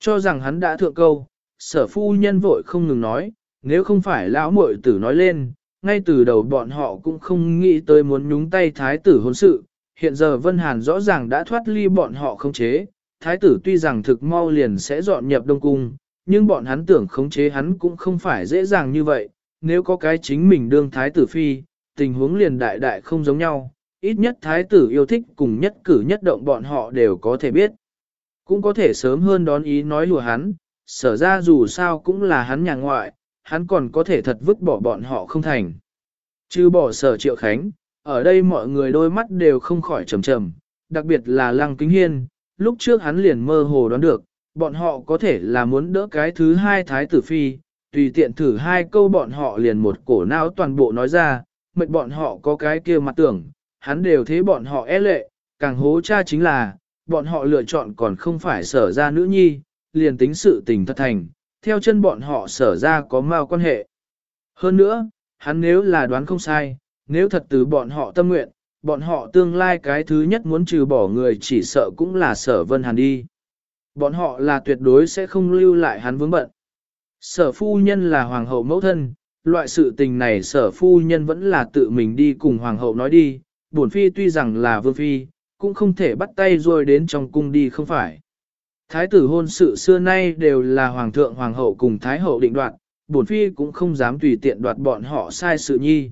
Cho rằng hắn đã thượng câu, sở phu nhân vội không ngừng nói, nếu không phải lão muội tử nói lên, ngay từ đầu bọn họ cũng không nghĩ tới muốn nhúng tay thái tử hôn sự, hiện giờ Vân Hàn rõ ràng đã thoát ly bọn họ không chế, thái tử tuy rằng thực mau liền sẽ dọn nhập Đông Cung, nhưng bọn hắn tưởng khống chế hắn cũng không phải dễ dàng như vậy, nếu có cái chính mình đương thái tử phi, tình huống liền đại đại không giống nhau, ít nhất thái tử yêu thích cùng nhất cử nhất động bọn họ đều có thể biết. Cũng có thể sớm hơn đón ý nói lùa hắn, sở ra dù sao cũng là hắn nhà ngoại, hắn còn có thể thật vứt bỏ bọn họ không thành. Chứ bỏ sở triệu khánh, ở đây mọi người đôi mắt đều không khỏi trầm trầm, đặc biệt là lăng kính hiên, lúc trước hắn liền mơ hồ đoán được, bọn họ có thể là muốn đỡ cái thứ hai thái tử phi, tùy tiện thử hai câu bọn họ liền một cổ não toàn bộ nói ra, mệt bọn họ có cái kia mặt tưởng, hắn đều thế bọn họ e lệ, càng hố cha chính là, bọn họ lựa chọn còn không phải sở ra nữ nhi, liền tính sự tình thật thành, theo chân bọn họ sở ra có mao quan hệ. Hơn nữa, hắn nếu là đoán không sai, nếu thật từ bọn họ tâm nguyện, bọn họ tương lai cái thứ nhất muốn trừ bỏ người chỉ sợ cũng là sở vân hàn đi. Bọn họ là tuyệt đối sẽ không lưu lại hắn vướng bận. Sở phu nhân là hoàng hậu mẫu thân, loại sự tình này sở phu nhân vẫn là tự mình đi cùng hoàng hậu nói đi, bổn phi tuy rằng là vương phi, cũng không thể bắt tay rồi đến trong cung đi không phải. Thái tử hôn sự xưa nay đều là hoàng thượng hoàng hậu cùng thái hậu định đoạt, bổn phi cũng không dám tùy tiện đoạt bọn họ sai sự nhi.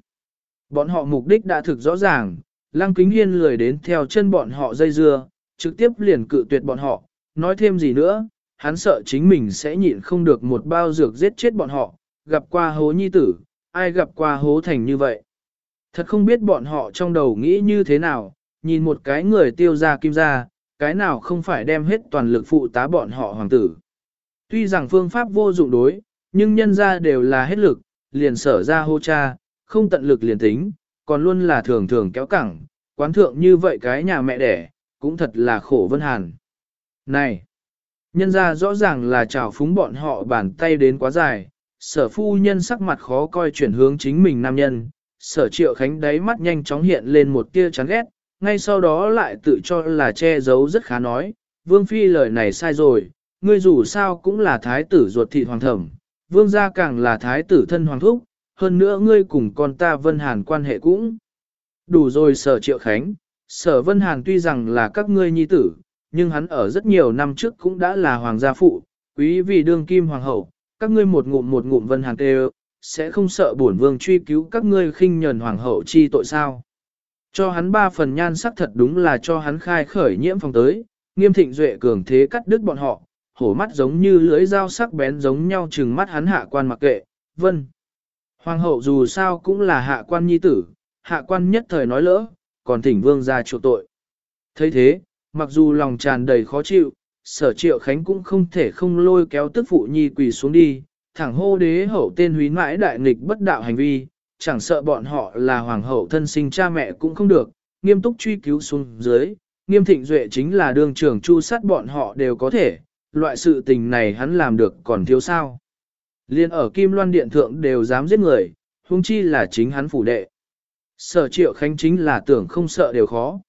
Bọn họ mục đích đã thực rõ ràng, Lăng Kính Hiên lười đến theo chân bọn họ dây dưa, trực tiếp liền cự tuyệt bọn họ, nói thêm gì nữa, hắn sợ chính mình sẽ nhịn không được một bao dược giết chết bọn họ, gặp qua hố nhi tử, ai gặp qua hố thành như vậy. Thật không biết bọn họ trong đầu nghĩ như thế nào, nhìn một cái người tiêu ra kim ra, cái nào không phải đem hết toàn lực phụ tá bọn họ hoàng tử. Tuy rằng phương pháp vô dụng đối, nhưng nhân ra đều là hết lực, liền sở ra hô cha, không tận lực liền tính, còn luôn là thường thường kéo cẳng, quán thượng như vậy cái nhà mẹ đẻ, cũng thật là khổ vân hàn. Này! Nhân ra rõ ràng là trào phúng bọn họ bàn tay đến quá dài, sở phu nhân sắc mặt khó coi chuyển hướng chính mình nam nhân, sở triệu khánh đáy mắt nhanh chóng hiện lên một tia chán ghét, ngay sau đó lại tự cho là che giấu rất khá nói, vương phi lời này sai rồi, ngươi dù sao cũng là thái tử ruột thị hoàng thẩm, vương gia càng là thái tử thân hoàng thúc, hơn nữa ngươi cùng con ta Vân Hàn quan hệ cũng đủ rồi sở triệu khánh, sở Vân Hàn tuy rằng là các ngươi nhi tử, nhưng hắn ở rất nhiều năm trước cũng đã là hoàng gia phụ, quý vì đương kim hoàng hậu, các ngươi một ngụm một ngụm Vân Hàn tê sẽ không sợ bổn vương truy cứu các ngươi khinh nhờn hoàng hậu chi tội sao. Cho hắn ba phần nhan sắc thật đúng là cho hắn khai khởi nhiễm phòng tới, nghiêm thịnh duệ cường thế cắt đứt bọn họ, hổ mắt giống như lưỡi dao sắc bén giống nhau chừng mắt hắn hạ quan mặc kệ, vân. Hoàng hậu dù sao cũng là hạ quan nhi tử, hạ quan nhất thời nói lỡ, còn thỉnh vương ra chịu tội. thấy thế, mặc dù lòng tràn đầy khó chịu, sở triệu khánh cũng không thể không lôi kéo tức phụ nhi quỳ xuống đi, thẳng hô đế hậu tên húy mãi đại nghịch bất đạo hành vi, chẳng sợ bọn họ là hoàng hậu thân sinh cha mẹ cũng không được, nghiêm túc truy cứu xuống dưới, nghiêm thịnh duệ chính là đường trưởng chu sát bọn họ đều có thể, loại sự tình này hắn làm được còn thiếu sao. Liên ở Kim Loan Điện Thượng đều dám giết người, huống chi là chính hắn phủ đệ. Sở triệu khánh chính là tưởng không sợ đều khó.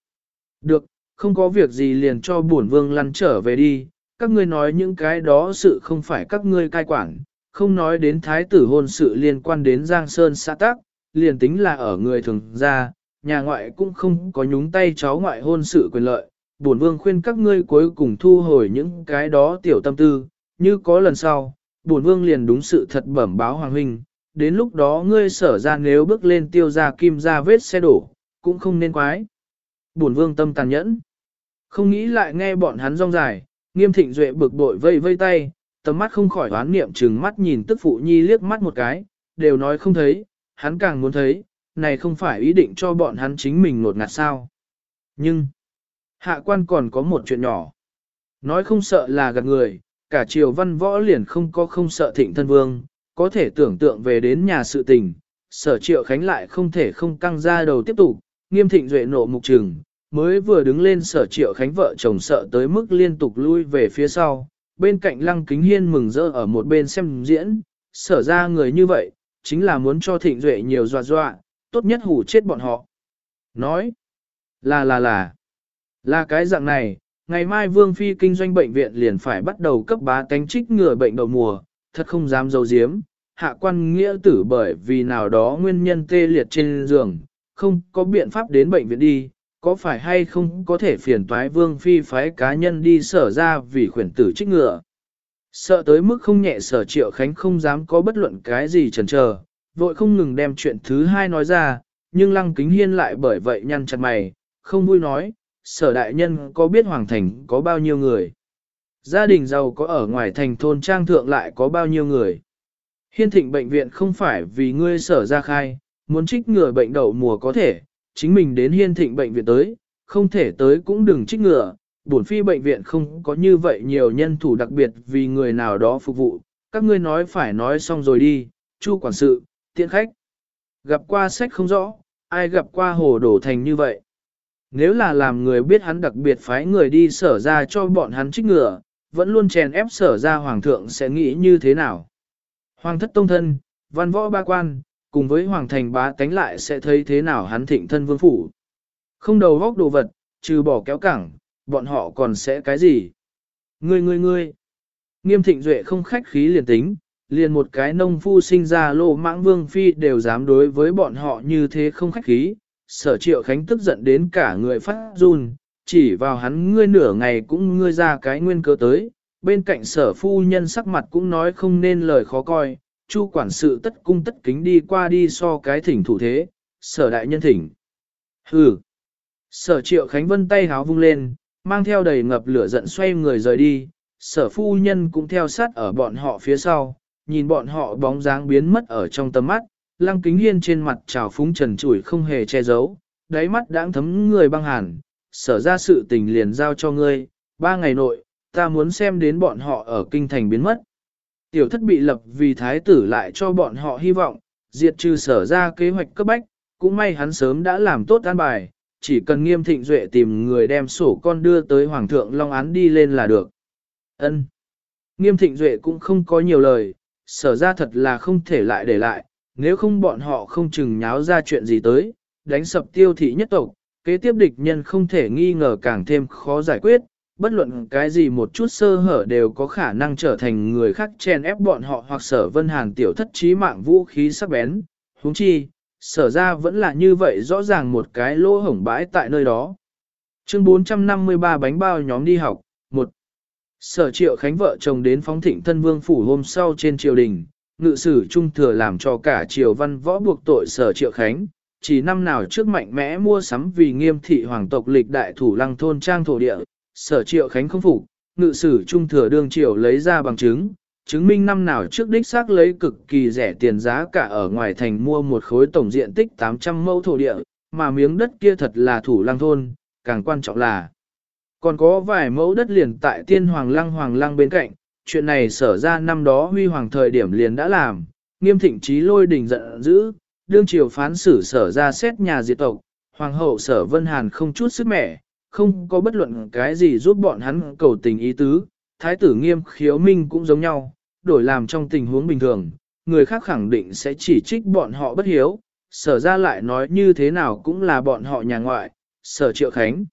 Được, không có việc gì liền cho bổn vương lăn trở về đi, các ngươi nói những cái đó sự không phải các ngươi cai quản, không nói đến thái tử hôn sự liên quan đến Giang Sơn xã tác, liền tính là ở người thường ra, nhà ngoại cũng không có nhúng tay cháu ngoại hôn sự quyền lợi. Bổn vương khuyên các ngươi cuối cùng thu hồi những cái đó tiểu tâm tư, như có lần sau, bổn vương liền đúng sự thật bẩm báo hoàng huynh, đến lúc đó ngươi sở ra nếu bước lên tiêu ra kim ra vết xe đổ, cũng không nên quái. Bổn vương tâm tàn nhẫn, không nghĩ lại nghe bọn hắn rong dài, nghiêm thịnh duệ bực bội vây vây tay, tầm mắt không khỏi đoán niệm chừng mắt nhìn tức phụ nhi liếc mắt một cái, đều nói không thấy, hắn càng muốn thấy, này không phải ý định cho bọn hắn chính mình nột ngạt sao. Nhưng, hạ quan còn có một chuyện nhỏ. Nói không sợ là gạt người, cả triều văn võ liền không có không sợ thịnh thân vương, có thể tưởng tượng về đến nhà sự tình, sở triệu khánh lại không thể không căng ra đầu tiếp tục, nghiêm thịnh duệ nộ mục trừng, mới vừa đứng lên sở triệu khánh vợ chồng sợ tới mức liên tục lui về phía sau, bên cạnh lăng kính hiên mừng rỡ ở một bên xem diễn, sở ra người như vậy, chính là muốn cho thịnh duệ nhiều dọa dọa, tốt nhất hủ chết bọn họ. Nói, là là là, là cái dạng này, ngày mai Vương Phi kinh doanh bệnh viện liền phải bắt đầu cấp bá tánh trích ngừa bệnh đầu mùa, thật không dám dấu diếm, hạ quan nghĩa tử bởi vì nào đó nguyên nhân tê liệt trên giường, không có biện pháp đến bệnh viện đi, có phải hay không có thể phiền toái Vương Phi phái cá nhân đi sở ra vì khuyển tử trích ngựa Sợ tới mức không nhẹ sở triệu khánh không dám có bất luận cái gì chần chờ, vội không ngừng đem chuyện thứ hai nói ra, nhưng lăng kính hiên lại bởi vậy nhăn chặt mày, không vui nói, sở đại nhân có biết hoàng thành có bao nhiêu người. Gia đình giàu có ở ngoài thành thôn trang thượng lại có bao nhiêu người. Hiên thịnh bệnh viện không phải vì ngươi sở ra khai, muốn trích ngừa bệnh đậu mùa có thể, chính mình đến hiên thịnh bệnh viện tới, không thể tới cũng đừng trích ngựa, bổn phi bệnh viện không có như vậy nhiều nhân thủ đặc biệt vì người nào đó phục vụ, các ngươi nói phải nói xong rồi đi, chu quản sự, tiện khách. Gặp qua sách không rõ, ai gặp qua hồ đổ thành như vậy. Nếu là làm người biết hắn đặc biệt phái người đi sở ra cho bọn hắn trích ngựa, vẫn luôn chèn ép sở ra hoàng thượng sẽ nghĩ như thế nào. Hoàng thất tông thân, văn võ ba quan, cùng với hoàng thành bá tánh lại sẽ thấy thế nào hắn thịnh thân vương phủ. Không đầu góc đồ vật, trừ bỏ kéo cẳng, bọn họ còn sẽ cái gì? Ngươi ngươi ngươi! Nghiêm thịnh duệ không khách khí liền tính, liền một cái nông phu sinh ra lô mãng vương phi đều dám đối với bọn họ như thế không khách khí. Sở triệu khánh tức giận đến cả người phát run, chỉ vào hắn ngươi nửa ngày cũng ngươi ra cái nguyên cớ tới. Bên cạnh sở phu nhân sắc mặt cũng nói không nên lời khó coi, chu quản sự tất cung tất kính đi qua đi so cái thỉnh thủ thế, sở đại nhân thỉnh. Hừ. Sở triệu Khánh Vân tay háo vung lên, mang theo đầy ngập lửa giận xoay người rời đi, sở phu nhân cũng theo sát ở bọn họ phía sau, nhìn bọn họ bóng dáng biến mất ở trong tầm mắt, lăng kính hiên trên mặt trào phúng trần trụi không hề che giấu, đáy mắt đãng thấm người băng hàn, sở ra sự tình liền giao cho ngươi, ba ngày nội, ta muốn xem đến bọn họ ở kinh thành biến mất. Tiểu thất bị lập vì thái tử lại cho bọn họ hy vọng, diệt trừ sở ra kế hoạch cấp bách, cũng may hắn sớm đã làm tốt an bài, chỉ cần nghiêm thịnh duệ tìm người đem sổ con đưa tới Hoàng thượng Long Án đi lên là được. ân Nghiêm thịnh duệ cũng không có nhiều lời, sở ra thật là không thể lại để lại, nếu không bọn họ không chừng nháo ra chuyện gì tới, đánh sập tiêu thị nhất tộc, kế tiếp địch nhân không thể nghi ngờ càng thêm khó giải quyết, bất luận cái gì một chút sơ hở đều có khả năng trở thành người khác chen ép bọn họ hoặc sở vân hàn tiểu thất trí mạng vũ khí sắc bén, huống chi, sở ra vẫn là như vậy rõ ràng một cái lỗ hổng bãi tại nơi đó. Chương 453 bánh bao nhóm đi học, 1. Sở triệu khánh vợ chồng đến phóng thịnh thân vương phủ hôm sau trên triều đình, ngự sử trung thừa làm cho cả triều văn võ buộc tội sở triệu khánh, chỉ năm nào trước mạnh mẽ mua sắm vì nghiêm thị hoàng tộc lịch đại thủ lăng thôn trang thổ địa, sở triệu khánh không phục, ngự sử trung thừa đương triều lấy ra bằng chứng, chứng minh năm nào trước đích xác lấy cực kỳ rẻ tiền giá cả ở ngoài thành mua một khối tổng diện tích 800 mẫu thổ địa, mà miếng đất kia thật là thủ lăng thôn, càng quan trọng là còn có vài mẫu đất liền tại tiên hoàng lăng hoàng lăng bên cạnh, chuyện này sở ra năm đó huy hoàng thời điểm liền đã làm, nghiêm thịnh trí lôi đình giận dữ, đương triều phán xử sở ra xét nhà diệt tộc, hoàng hậu sở vân hàn không chút sức mẻ, không có bất luận cái gì giúp bọn hắn cầu tình ý tứ, thái tử nghiêm khiếu minh cũng giống nhau, đổi làm trong tình huống bình thường, người khác khẳng định sẽ chỉ trích bọn họ bất hiếu, sở ra lại nói như thế nào cũng là bọn họ nhà ngoại, sở triệu khánh.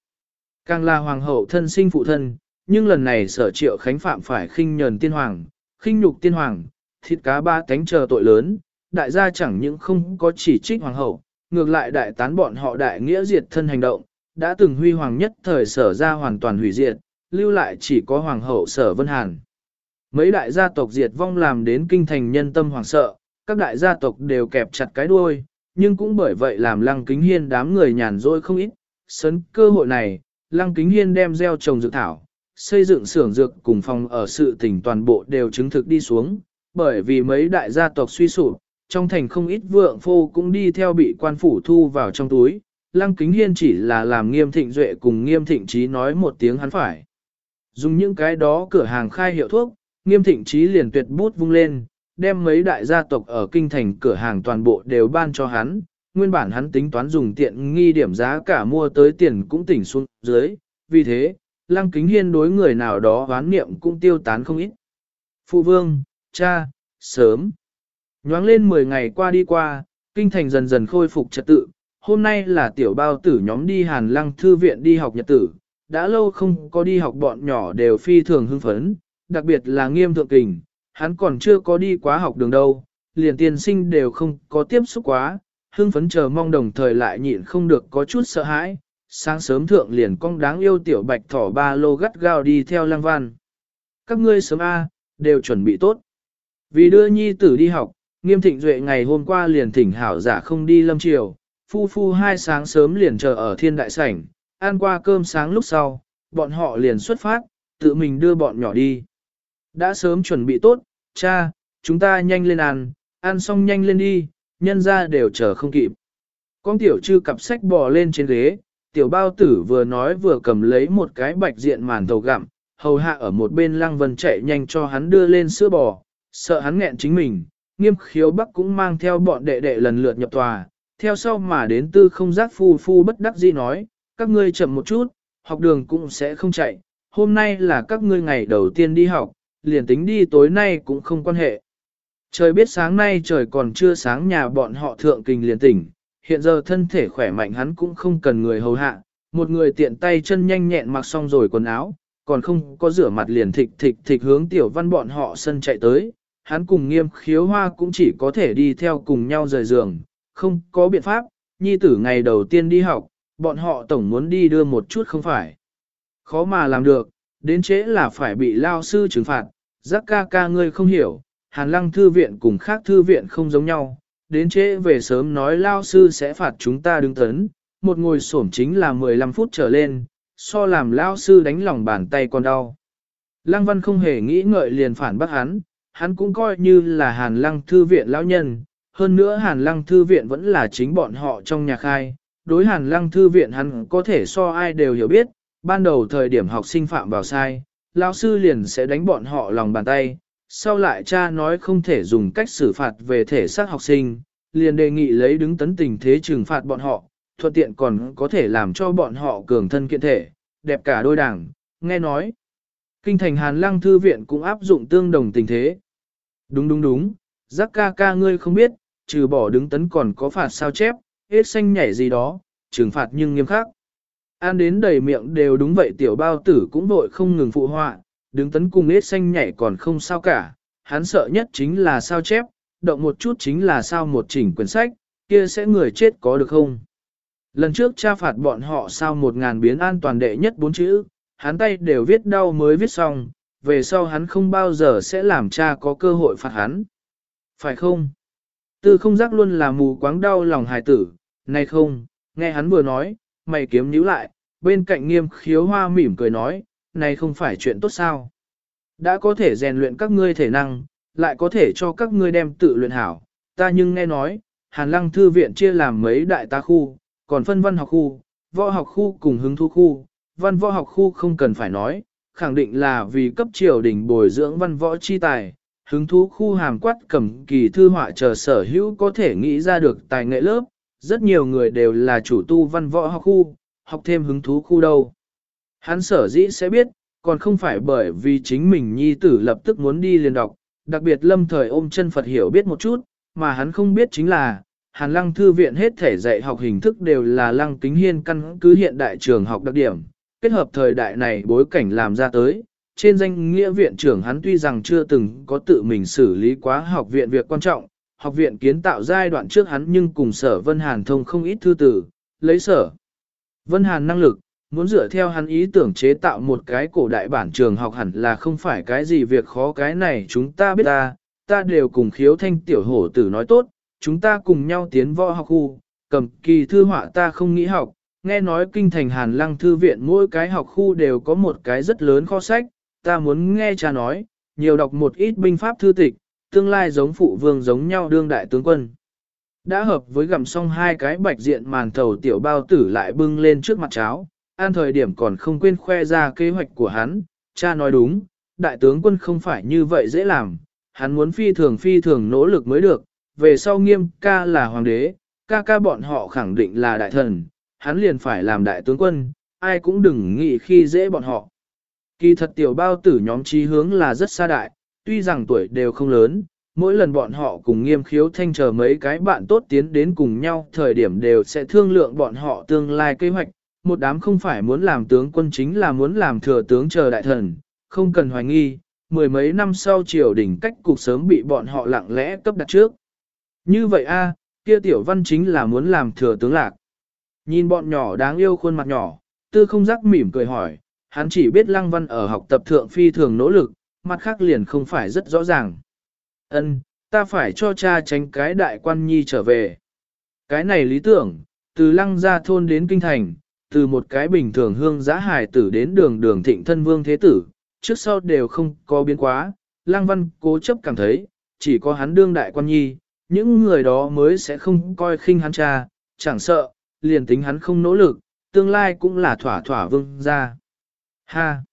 Càng là hoàng hậu thân sinh phụ thân, nhưng lần này sở triệu khánh phạm phải khinh nhờn tiên hoàng, khinh nhục tiên hoàng, thịt cá ba cánh chờ tội lớn, đại gia chẳng những không có chỉ trích hoàng hậu, ngược lại đại tán bọn họ đại nghĩa diệt thân hành động, đã từng huy hoàng nhất thời sở ra hoàn toàn hủy diệt, lưu lại chỉ có hoàng hậu sở vân hàn. Mấy đại gia tộc diệt vong làm đến kinh thành nhân tâm hoàng sợ, các đại gia tộc đều kẹp chặt cái đuôi, nhưng cũng bởi vậy làm lăng kính hiên đám người nhàn rỗi không ít. Sấn cơ hội này, lăng kính hiên đem gieo trồng dược thảo, xây dựng xưởng dược cùng phòng ở sự tỉnh toàn bộ đều chứng thực đi xuống, bởi vì mấy đại gia tộc suy sụp, trong thành không ít vượng phô cũng đi theo bị quan phủ thu vào trong túi. Lăng Kính Hiên chỉ là làm nghiêm thịnh duệ cùng nghiêm thịnh trí nói một tiếng hắn phải. Dùng những cái đó cửa hàng khai hiệu thuốc, nghiêm thịnh trí liền tuyệt bút vung lên, đem mấy đại gia tộc ở kinh thành cửa hàng toàn bộ đều ban cho hắn. Nguyên bản hắn tính toán dùng tiện nghi điểm giá cả mua tới tiền cũng tỉnh xuống dưới, vì thế, Lăng Kính Hiên đối người nào đó hoán niệm cũng tiêu tán không ít. Phụ vương, cha, sớm. Nhoáng lên 10 ngày qua đi qua, kinh thành dần dần khôi phục trật tự. Hôm nay là tiểu bao tử nhóm đi Hàn Lăng Thư viện đi học nhật tử. Đã lâu không có đi học bọn nhỏ đều phi thường hưng phấn, đặc biệt là nghiêm thượng kình, hắn còn chưa có đi quá học đường đâu, liền tiên sinh đều không có tiếp xúc quá, hưng phấn chờ mong đồng thời lại nhịn không được có chút sợ hãi, sáng sớm thượng liền cong đáng yêu tiểu bạch thỏ ba lô gắt gao đi theo lăng văn. Các ngươi sớm A, đều chuẩn bị tốt. Vì đưa nhi tử đi học, nghiêm thịnh duệ ngày hôm qua liền thỉnh hảo giả không đi lâm triều, phu phu hai sáng sớm liền chờ ở thiên đại sảnh, ăn qua cơm sáng lúc sau, bọn họ liền xuất phát, tự mình đưa bọn nhỏ đi. Đã sớm chuẩn bị tốt, cha, chúng ta nhanh lên ăn, ăn xong nhanh lên đi, nhân ra đều chờ không kịp. Con tiểu chư cặp sách bò lên trên ghế, tiểu bao tử vừa nói vừa cầm lấy một cái bạch diện màn thầu gặm, hầu hạ ở một bên lăng vân chạy nhanh cho hắn đưa lên sữa bò, sợ hắn nghẹn chính mình, nghiêm khiếu bắc cũng mang theo bọn đệ đệ lần lượt nhập tòa, theo sau mà đến tư không giác phu phu bất đắc dĩ nói, các ngươi chậm một chút, học đường cũng sẽ không chạy, hôm nay là các ngươi ngày đầu tiên đi học, liền tính đi tối nay cũng không quan hệ. Trời biết sáng nay trời còn chưa sáng nhà bọn họ thượng kình liền tỉnh, hiện giờ thân thể khỏe mạnh hắn cũng không cần người hầu hạ, một người tiện tay chân nhanh nhẹn mặc xong rồi quần áo, còn không có rửa mặt liền thịch thịch thịch hướng tiểu văn bọn họ sân chạy tới, hắn cùng nghiêm khiếu hoa cũng chỉ có thể đi theo cùng nhau rời giường, không có biện pháp, nhi tử ngày đầu tiên đi học, bọn họ tổng muốn đi đưa một chút không phải. Khó mà làm được, đến trễ là phải bị lao sư trừng phạt, giác ca ca ngươi không hiểu, hàn lăng thư viện cùng khác thư viện không giống nhau, đến trễ về sớm nói lao sư sẽ phạt chúng ta đứng tấn, một ngồi xổm chính là 15 phút trở lên, so làm lao sư đánh lòng bàn tay còn đau. Lăng văn không hề nghĩ ngợi liền phản bác hắn, hắn cũng coi như là hàn lăng thư viện lão nhân, hơn nữa hàn lăng thư viện vẫn là chính bọn họ trong nhà khai. Đối hàn lăng thư viện hắn có thể so ai đều hiểu biết, ban đầu thời điểm học sinh phạm vào sai, lão sư liền sẽ đánh bọn họ lòng bàn tay, sau lại cha nói không thể dùng cách xử phạt về thể xác học sinh, liền đề nghị lấy đứng tấn tình thế trừng phạt bọn họ, thuận tiện còn có thể làm cho bọn họ cường thân kiện thể, đẹp cả đôi đảng, nghe nói. Kinh thành Hàn Lăng Thư Viện cũng áp dụng tương đồng tình thế. Đúng đúng đúng, giác ca ca ngươi không biết, trừ bỏ đứng tấn còn có phạt sao chép, hết xanh nhảy gì đó, trừng phạt nhưng nghiêm khắc. An đến đầy miệng đều đúng vậy tiểu bao tử cũng vội không ngừng phụ họa, đứng tấn cùng hết xanh nhảy còn không sao cả, hắn sợ nhất chính là sao chép, động một chút chính là sao một chỉnh quyển sách, kia sẽ người chết có được không? Lần trước cha phạt bọn họ sao một ngàn biến an toàn đệ nhất bốn chữ, hắn tay đều viết đau mới viết xong, về sau hắn không bao giờ sẽ làm cha có cơ hội phạt hắn. Phải không? Tư không giác luôn là mù quáng đau lòng hài tử, này không, nghe hắn vừa nói, mày kiếm nhíu lại, bên cạnh nghiêm khiếu hoa mỉm cười nói, này không phải chuyện tốt sao. Đã có thể rèn luyện các ngươi thể năng, lại có thể cho các ngươi đem tự luyện hảo, ta nhưng nghe nói, Hàn Lăng Thư Viện chia làm mấy đại ta khu, còn phân văn học khu, võ học khu cùng hứng thú khu, văn võ học khu không cần phải nói, khẳng định là vì cấp triều đình bồi dưỡng văn võ chi tài, hứng thú khu hàm quát cầm kỳ thư họa chờ sở hữu có thể nghĩ ra được tài nghệ lớp, rất nhiều người đều là chủ tu văn võ học khu, học thêm hứng thú khu đâu. Hắn sở dĩ sẽ biết, còn không phải bởi vì chính mình nhi tử lập tức muốn đi liền đọc, đặc biệt lâm thời ôm chân Phật hiểu biết một chút, mà hắn không biết chính là, Hàn Lăng Thư viện hết thể dạy học hình thức đều là Lăng Kính Hiên căn cứ hiện đại trường học đặc điểm, kết hợp thời đại này bối cảnh làm ra tới. Trên danh nghĩa viện trưởng hắn tuy rằng chưa từng có tự mình xử lý quá học viện việc quan trọng, học viện kiến tạo giai đoạn trước hắn nhưng cùng sở Vân Hàn thông không ít thư tử, lấy sở. Vân Hàn năng lực, muốn dựa theo hắn ý tưởng chế tạo một cái cổ đại bản trường học hẳn là không phải cái gì việc khó cái này chúng ta biết ta, ta đều cùng khiếu thanh tiểu hổ tử nói tốt, chúng ta cùng nhau tiến võ học khu, cầm kỳ thư họa ta không nghĩ học, nghe nói kinh thành hàn lăng thư viện mỗi cái học khu đều có một cái rất lớn kho sách, ta muốn nghe cha nói, nhiều đọc một ít binh pháp thư tịch, tương lai giống phụ vương giống nhau đương đại tướng quân. Đã hợp với gặm xong hai cái bạch diện màn thầu tiểu bao tử lại bưng lên trước mặt cháo, an thời điểm còn không quên khoe ra kế hoạch của hắn, cha nói đúng, đại tướng quân không phải như vậy dễ làm, hắn muốn phi thường phi thường nỗ lực mới được, về sau nghiêm ca là hoàng đế, ca ca bọn họ khẳng định là đại thần, hắn liền phải làm đại tướng quân, ai cũng đừng nghĩ khi dễ bọn họ. Kỳ thật tiểu bao tử nhóm trí hướng là rất xa đại, tuy rằng tuổi đều không lớn, mỗi lần bọn họ cùng nghiêm khiếu thanh chờ mấy cái bạn tốt tiến đến cùng nhau thời điểm đều sẽ thương lượng bọn họ tương lai kế hoạch, một đám không phải muốn làm tướng quân chính là muốn làm thừa tướng chờ đại thần, không cần hoài nghi, mười mấy năm sau triều đình cách cục sớm bị bọn họ lặng lẽ cấp đặt trước. Như vậy a, kia tiểu văn chính là muốn làm thừa tướng lạc. Nhìn bọn nhỏ đáng yêu khuôn mặt nhỏ, tư không giác mỉm cười hỏi, hắn chỉ biết lăng văn ở học tập thượng phi thường nỗ lực, mặt khác liền không phải rất rõ ràng. Ân, ta phải cho cha tránh cái đại quan nhi trở về. Cái này lý tưởng, từ lăng gia thôn đến kinh thành, từ một cái bình thường hương giá hài tử đến đường đường thịnh thân vương thế tử, trước sau đều không có biến quá. Lăng văn cố chấp cảm thấy, chỉ có hắn đương đại quan nhi, những người đó mới sẽ không coi khinh hắn cha, chẳng sợ, liền tính hắn không nỗ lực, tương lai cũng là thỏa thỏa vương ra. Ha!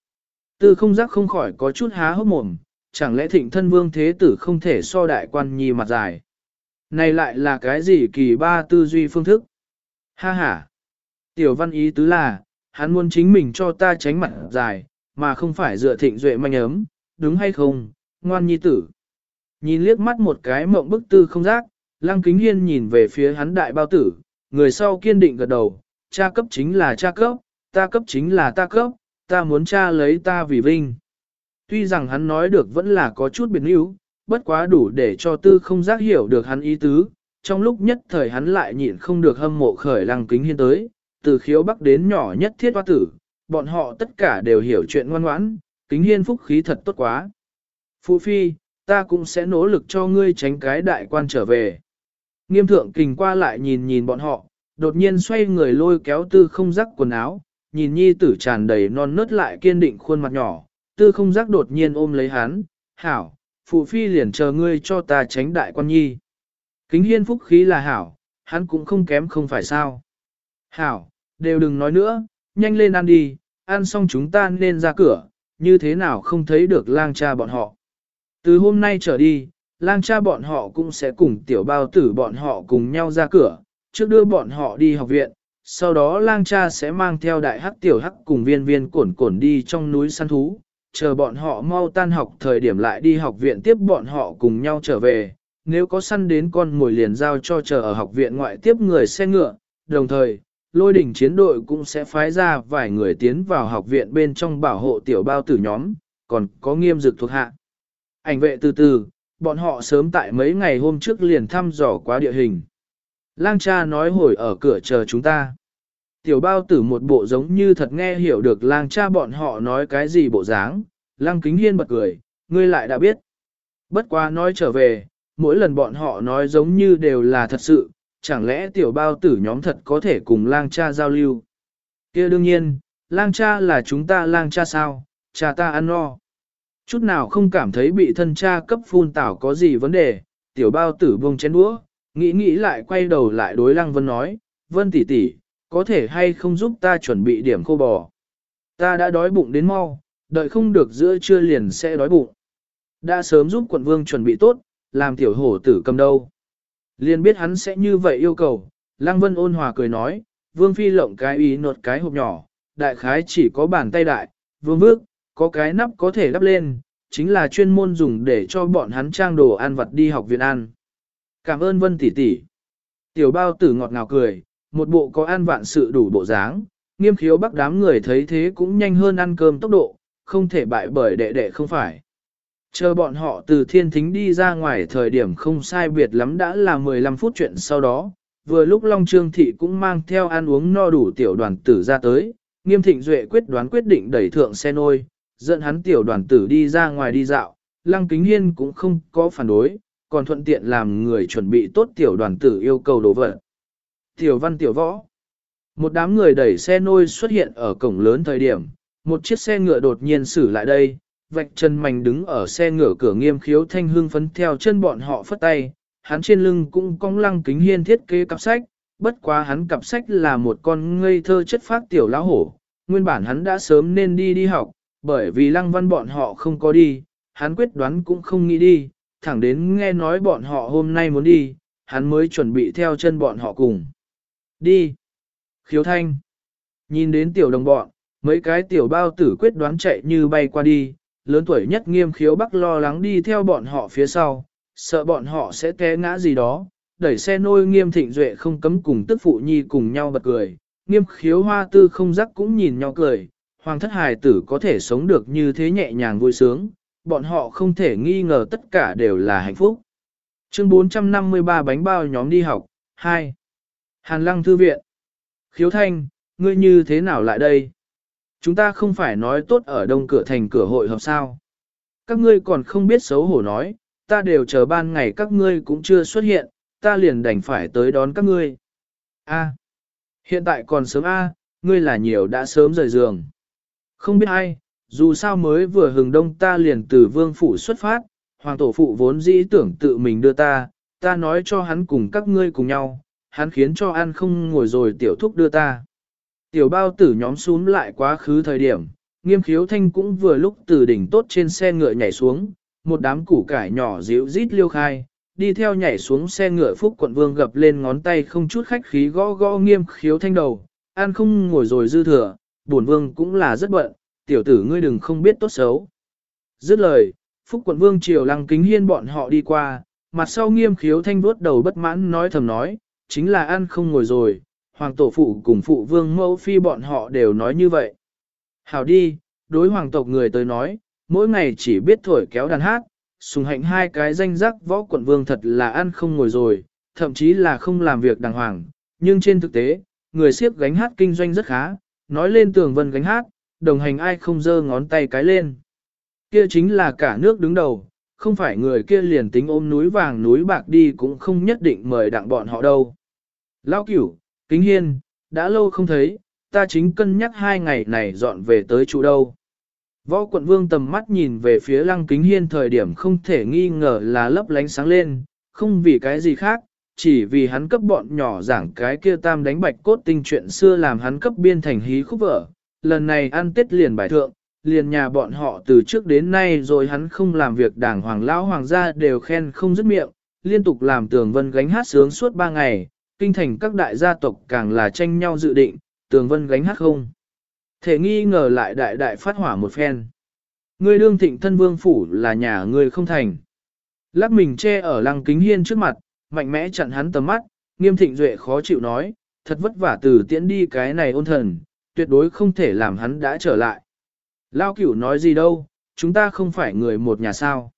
Tư không giác không khỏi có chút há hốc mồm, chẳng lẽ thịnh thân vương thế tử không thể so đại quan nhi mặt dài. Này lại là cái gì kỳ ba tư duy phương thức? Ha ha! Tiểu văn ý tứ là, hắn muốn chính mình cho ta tránh mặt dài, mà không phải dựa thịnh duệ manh ấm, đúng hay không, ngoan nhi tử. Nhìn liếc mắt một cái mộng bức tư không giác, lăng kính hiên nhìn về phía hắn đại bao tử, người sau kiên định gật đầu, cha cấp chính là cha cấp, ta cấp chính là ta cấp, ta muốn cha lấy ta vì vinh. Tuy rằng hắn nói được vẫn là có chút biệt níu, bất quá đủ để cho tư không giác hiểu được hắn ý tứ, trong lúc nhất thời hắn lại nhịn không được hâm mộ khởi lăng kính hiên tới, từ khiếu bắc đến nhỏ nhất thiết hoa tử, bọn họ tất cả đều hiểu chuyện ngoan ngoãn, kính hiên phúc khí thật tốt quá. Phụ phi, ta cũng sẽ nỗ lực cho ngươi tránh cái đại quan trở về. Nghiêm thượng kình qua lại nhìn nhìn bọn họ, đột nhiên xoay người lôi kéo tư không giác quần áo, nhìn nhi tử tràn đầy non nớt lại kiên định khuôn mặt nhỏ, tư không giác đột nhiên ôm lấy hắn, hảo, phụ phi liền chờ ngươi cho ta tránh đại quan nhi. Kính hiên phúc khí là hảo, hắn cũng không kém không phải sao. Hảo, đều đừng nói nữa, nhanh lên ăn đi, ăn xong chúng ta nên ra cửa, như thế nào không thấy được lang cha bọn họ. Từ hôm nay trở đi, lang cha bọn họ cũng sẽ cùng tiểu bao tử bọn họ cùng nhau ra cửa, trước đưa bọn họ đi học viện, sau đó lang cha sẽ mang theo đại hắc tiểu hắc cùng viên viên cổn cổn đi trong núi săn thú, chờ bọn họ mau tan học thời điểm lại đi học viện tiếp bọn họ cùng nhau trở về, nếu có săn đến con mồi liền giao cho chờ ở học viện ngoại tiếp người xe ngựa, đồng thời, lôi đỉnh chiến đội cũng sẽ phái ra vài người tiến vào học viện bên trong bảo hộ tiểu bao tử nhóm, còn có nghiêm dực thuộc hạ. Ảnh vệ từ từ, bọn họ sớm tại mấy ngày hôm trước liền thăm dò quá địa hình. Lang cha nói hồi ở cửa chờ chúng ta. Tiểu bao tử một bộ giống như thật nghe hiểu được lang cha bọn họ nói cái gì bộ dáng, lang kính hiên bật cười, ngươi lại đã biết. Bất quá nói trở về, mỗi lần bọn họ nói giống như đều là thật sự, chẳng lẽ tiểu bao tử nhóm thật có thể cùng lang cha giao lưu. kia đương nhiên, lang cha là chúng ta lang cha sao, cha ta ăn no. Chút nào không cảm thấy bị thân cha cấp phun tảo có gì vấn đề, tiểu bao tử buông chén đũa, nghĩ nghĩ lại quay đầu lại đối lăng vân nói, vân tỷ tỷ, có thể hay không giúp ta chuẩn bị điểm khô bò. Ta đã đói bụng đến mau, đợi không được giữa trưa liền sẽ đói bụng. Đã sớm giúp quận vương chuẩn bị tốt, làm tiểu hổ tử cầm đâu. Liền biết hắn sẽ như vậy yêu cầu, Lăng Vân ôn hòa cười nói, vương phi lộng cái ý nột cái hộp nhỏ, đại khái chỉ có bàn tay đại, vương vước, có cái nắp có thể đắp lên, chính là chuyên môn dùng để cho bọn hắn trang đồ ăn vật đi học viện ăn. Cảm ơn Vân tỷ tỷ. Tiểu bao tử ngọt ngào cười, một bộ có ăn vạn sự đủ bộ dáng, nghiêm khiếu bắc đám người thấy thế cũng nhanh hơn ăn cơm tốc độ, không thể bại bởi đệ đệ không phải. Chờ bọn họ từ thiên thính đi ra ngoài thời điểm không sai biệt lắm đã là 15 phút chuyện sau đó, vừa lúc Long Trương Thị cũng mang theo ăn uống no đủ tiểu đoàn tử ra tới, nghiêm thịnh duệ quyết đoán quyết định đẩy thượng xe nôi, dẫn hắn tiểu đoàn tử đi ra ngoài đi dạo, Lăng Kính Hiên cũng không có phản đối, còn thuận tiện làm người chuẩn bị tốt tiểu đoàn tử yêu cầu đồ vật. Tiểu văn tiểu võ Một đám người đẩy xe nôi xuất hiện ở cổng lớn thời điểm, một chiếc xe ngựa đột nhiên xử lại đây, vạch chân mảnh đứng ở xe ngựa cửa nghiêm khiếu thanh hương phấn theo chân bọn họ phất tay, hắn trên lưng cũng cong lăng kính hiên thiết kế cặp sách, bất quá hắn cặp sách là một con ngây thơ chất phác tiểu lão hổ, nguyên bản hắn đã sớm nên đi đi học, bởi vì lăng văn bọn họ không có đi, hắn quyết đoán cũng không nghĩ đi, thẳng đến nghe nói bọn họ hôm nay muốn đi, hắn mới chuẩn bị theo chân bọn họ cùng. Đi! Khiếu thanh! Nhìn đến tiểu đồng bọn, mấy cái tiểu bao tử quyết đoán chạy như bay qua đi, lớn tuổi nhất nghiêm khiếu bắc lo lắng đi theo bọn họ phía sau, sợ bọn họ sẽ té ngã gì đó, đẩy xe nôi nghiêm thịnh duệ không cấm cùng tức phụ nhi cùng nhau bật cười, nghiêm khiếu hoa tư không rắc cũng nhìn nhau cười, hoàng thất hài tử có thể sống được như thế nhẹ nhàng vui sướng, bọn họ không thể nghi ngờ tất cả đều là hạnh phúc. Chương 453 bánh bao nhóm đi học, 2. Hàn lăng thư viện. Khiếu thanh, ngươi như thế nào lại đây? Chúng ta không phải nói tốt ở đông cửa thành cửa hội hợp sao. Các ngươi còn không biết xấu hổ nói, ta đều chờ ban ngày các ngươi cũng chưa xuất hiện, ta liền đành phải tới đón các ngươi. A. hiện tại còn sớm A, ngươi là nhiều đã sớm rời giường. Không biết ai, dù sao mới vừa hừng đông ta liền từ vương phủ xuất phát, hoàng tổ phụ vốn dĩ tưởng tự mình đưa ta, ta nói cho hắn cùng các ngươi cùng nhau, hắn khiến cho ăn không ngồi rồi tiểu thúc đưa ta. Tiểu bao tử nhóm xuống lại quá khứ thời điểm, nghiêm khiếu thanh cũng vừa lúc từ đỉnh tốt trên xe ngựa nhảy xuống, một đám củ cải nhỏ dịu rít liêu khai, đi theo nhảy xuống xe ngựa phúc quận vương gập lên ngón tay không chút khách khí gõ gõ nghiêm khiếu thanh đầu, an không ngồi rồi dư thừa, bổn vương cũng là rất bận, tiểu tử ngươi đừng không biết tốt xấu. Dứt lời, phúc quận vương triều lăng kính hiên bọn họ đi qua, mặt sau nghiêm khiếu thanh vuốt đầu bất mãn nói thầm nói, chính là ăn không ngồi rồi, hoàng tổ phụ cùng phụ vương mẫu phi bọn họ đều nói như vậy. Hảo đi, đối hoàng tộc người tới nói, mỗi ngày chỉ biết thổi kéo đàn hát, sùng hạnh hai cái danh giác võ quận vương thật là ăn không ngồi rồi, thậm chí là không làm việc đàng hoàng, nhưng trên thực tế, người siếp gánh hát kinh doanh rất khá, nói lên tường vân gánh hát, đồng hành ai không dơ ngón tay cái lên. Kia chính là cả nước đứng đầu, không phải người kia liền tính ôm núi vàng núi bạc đi cũng không nhất định mời đặng bọn họ đâu. Lão cửu, kính hiên, đã lâu không thấy, ta chính cân nhắc hai ngày này dọn về tới chỗ đâu. Võ quận vương tầm mắt nhìn về phía lăng kính hiên thời điểm không thể nghi ngờ là lấp lánh sáng lên, không vì cái gì khác, chỉ vì hắn cấp bọn nhỏ giảng cái kia tam đánh bạch cốt tinh chuyện xưa làm hắn cấp biên thành hí khúc vở. Lần này ăn tết liền bài thượng, liền nhà bọn họ từ trước đến nay rồi hắn không làm việc đảng hoàng lão hoàng gia đều khen không dứt miệng, liên tục làm tường vân gánh hát sướng suốt ba ngày, kinh thành các đại gia tộc càng là tranh nhau dự định, tường vân gánh hát không. Thể nghi ngờ lại đại đại phát hỏa một phen. Ngươi đương thịnh thân vương phủ là nhà ngươi không thành. Lắc mình che ở lăng kính hiên trước mặt, mạnh mẽ chặn hắn tầm mắt, nghiêm thịnh duệ khó chịu nói, thật vất vả từ tiễn đi cái này ôn thần, tuyệt đối không thể làm hắn đã trở lại. Lao cửu nói gì đâu, chúng ta không phải người một nhà sao.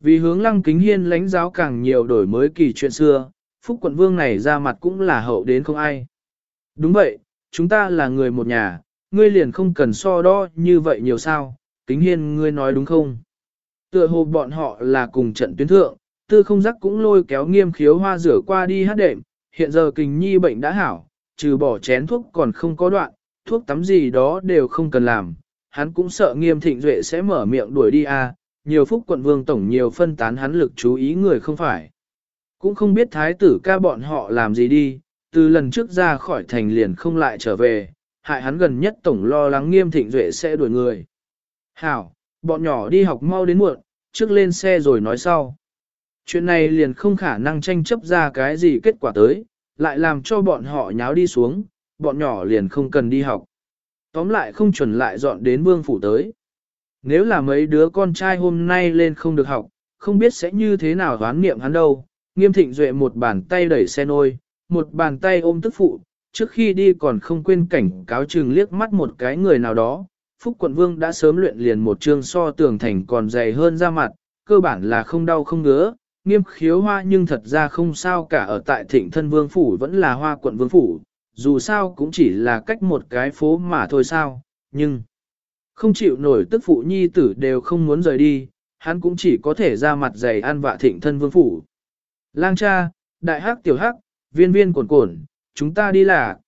Vì hướng lăng kính hiên lãnh giáo càng nhiều đổi mới kỳ chuyện xưa, phúc quận vương này ra mặt cũng là hậu đến không ai. Đúng vậy, chúng ta là người một nhà, ngươi liền không cần so đo như vậy nhiều sao, kính hiên ngươi nói đúng không? Tựa hồ bọn họ là cùng trận tuyến thượng, tư không giác cũng lôi kéo nghiêm khiếu hoa rửa qua đi hát đệm, hiện giờ kình nhi bệnh đã hảo, trừ bỏ chén thuốc còn không có đoạn, thuốc tắm gì đó đều không cần làm, hắn cũng sợ nghiêm thịnh duệ sẽ mở miệng đuổi đi à, nhiều phúc quận vương tổng nhiều phân tán hắn lực chú ý người không phải. Cũng không biết thái tử ca bọn họ làm gì đi, từ lần trước ra khỏi thành liền không lại trở về, hại hắn gần nhất tổng lo lắng nghiêm thịnh duệ sẽ đuổi người. Hảo, bọn nhỏ đi học mau đến muộn, trước lên xe rồi nói sau. Chuyện này liền không khả năng tranh chấp ra cái gì kết quả tới, lại làm cho bọn họ nháo đi xuống, bọn nhỏ liền không cần đi học. Tóm lại không chuẩn lại dọn đến vương phủ tới. Nếu là mấy đứa con trai hôm nay lên không được học, không biết sẽ như thế nào đoán niệm hắn đâu. Nghiêm thịnh duệ một bàn tay đẩy xe nôi, một bàn tay ôm tức phụ, trước khi đi còn không quên cảnh cáo chừng liếc mắt một cái người nào đó. Phúc quận vương đã sớm luyện liền một chương so tường thành còn dày hơn ra mặt, cơ bản là không đau không ngứa, nghiêm khiếu hoa nhưng thật ra không sao cả ở tại thịnh thân vương phủ vẫn là hoa quận vương phủ, dù sao cũng chỉ là cách một cái phố mà thôi sao, nhưng không chịu nổi tức phụ nhi tử đều không muốn rời đi, hắn cũng chỉ có thể ra mặt dày an vạ thịnh thân vương phủ. Lang cha, đại hắc tiểu hắc, viên viên cồn cồn, chúng ta đi là.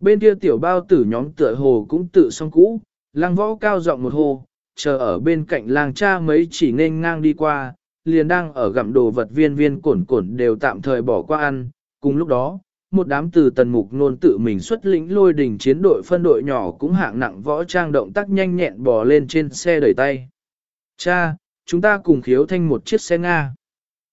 Bên kia tiểu bao tử nhóm tựa hồ cũng tự xong cũ, lang võ cao giọng một hồ, chờ ở bên cạnh lang cha mấy chỉ nên ngang đi qua, liền đang ở gặm đồ vật viên viên cồn cồn đều tạm thời bỏ qua ăn, cùng lúc đó, một đám từ tần mục nôn tự mình xuất lĩnh lôi đình chiến đội phân đội nhỏ cũng hạng nặng võ trang động tác nhanh nhẹn bò lên trên xe đẩy tay. Cha, chúng ta cùng khiếu thanh một chiếc xe Nga.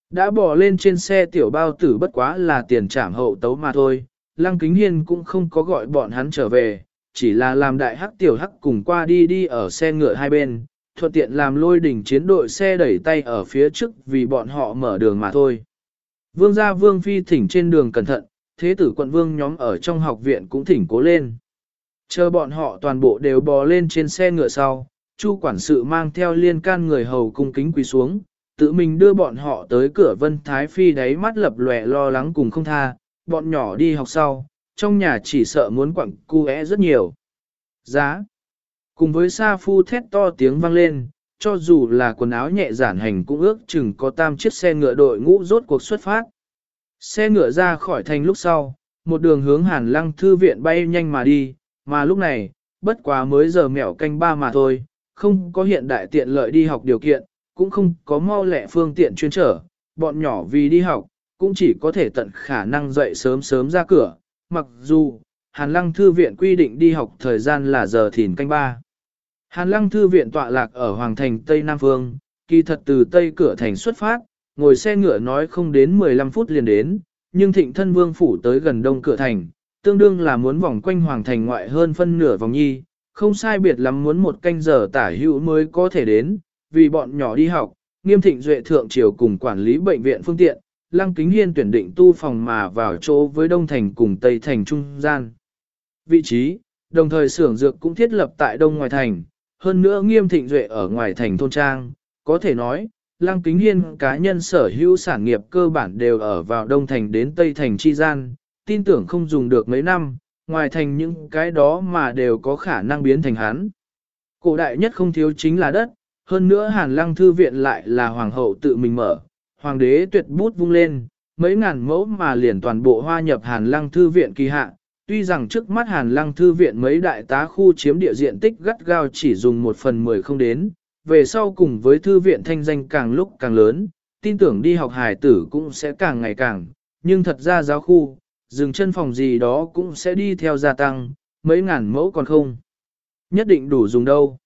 Đã bò lên trên xe tiểu bao tử bất quá là tiền trảm hậu tấu mà thôi, Lăng Kính Hiên cũng không có gọi bọn hắn trở về, chỉ là làm đại hắc tiểu hắc cùng qua đi đi ở xe ngựa hai bên, thuận tiện làm lôi đỉnh chiến đội xe đẩy tay ở phía trước vì bọn họ mở đường mà thôi. Vương gia vương phi thỉnh trên đường cẩn thận, thế tử quận vương nhóm ở trong học viện cũng thỉnh cố lên. Chờ bọn họ toàn bộ đều bò lên trên xe ngựa sau, Chu quản sự mang theo liên can người hầu cung kính quỳ xuống, tự mình đưa bọn họ tới cửa Vân Thái Phi đáy mắt lập lòe lo lắng cùng không tha, bọn nhỏ đi học sau, trong nhà chỉ sợ muốn quặng cu é rất nhiều. Giá. Cùng với Sa Phu thét to tiếng vang lên, cho dù là quần áo nhẹ giản hành cũng ước chừng có tam chiếc xe ngựa đội ngũ rốt cuộc xuất phát. Xe ngựa ra khỏi thành lúc sau, một đường hướng hàn lăng thư viện bay nhanh mà đi, mà lúc này, bất quá mới giờ mẹo canh ba mà thôi, không có hiện đại tiện lợi đi học điều kiện, cũng không có mau lẹ phương tiện chuyên trở, bọn nhỏ vì đi học, cũng chỉ có thể tận khả năng dậy sớm sớm ra cửa, mặc dù, Hàn Lăng Thư viện quy định đi học thời gian là giờ thìn canh ba. Hàn Lăng Thư viện tọa lạc ở Hoàng Thành Tây Nam Phương, kỳ thật từ Tây cửa thành xuất phát, ngồi xe ngựa nói không đến 15 phút liền đến, nhưng thịnh thân vương phủ tới gần đông cửa thành, tương đương là muốn vòng quanh hoàng thành ngoại hơn phân nửa vòng nhi, không sai biệt lắm muốn một canh giờ tả hữu mới có thể đến, vì bọn nhỏ đi học, nghiêm thịnh duệ thượng triều cùng quản lý bệnh viện phương tiện, lăng kính hiên tuyển định tu phòng mà vào chỗ với đông thành cùng tây thành trung gian. Vị trí, đồng thời xưởng dược cũng thiết lập tại đông ngoài thành, hơn nữa nghiêm thịnh duệ ở ngoài thành thôn trang, có thể nói, Lăng Kính Hiên cá nhân sở hữu sản nghiệp cơ bản đều ở vào Đông Thành đến Tây Thành chi gian, tin tưởng không dùng được mấy năm, ngoài thành những cái đó mà đều có khả năng biến thành hắn. Cổ đại nhất không thiếu chính là đất, Hơn nữa hàn lăng thư viện lại là hoàng hậu tự mình mở, hoàng đế tuyệt bút vung lên, mấy ngàn mẫu mà liền toàn bộ hoa nhập hàn lăng thư viện kỳ hạ. Tuy rằng trước mắt hàn lăng thư viện mấy đại tá khu chiếm địa diện tích gắt gao chỉ dùng một phần mười không đến, về sau cùng với thư viện thanh danh càng lúc càng lớn, tin tưởng đi học hài tử cũng sẽ càng ngày càng, nhưng thật ra giáo khu, dừng chân phòng gì đó cũng sẽ đi theo gia tăng, mấy ngàn mẫu còn không. Nhất định đủ dùng đâu.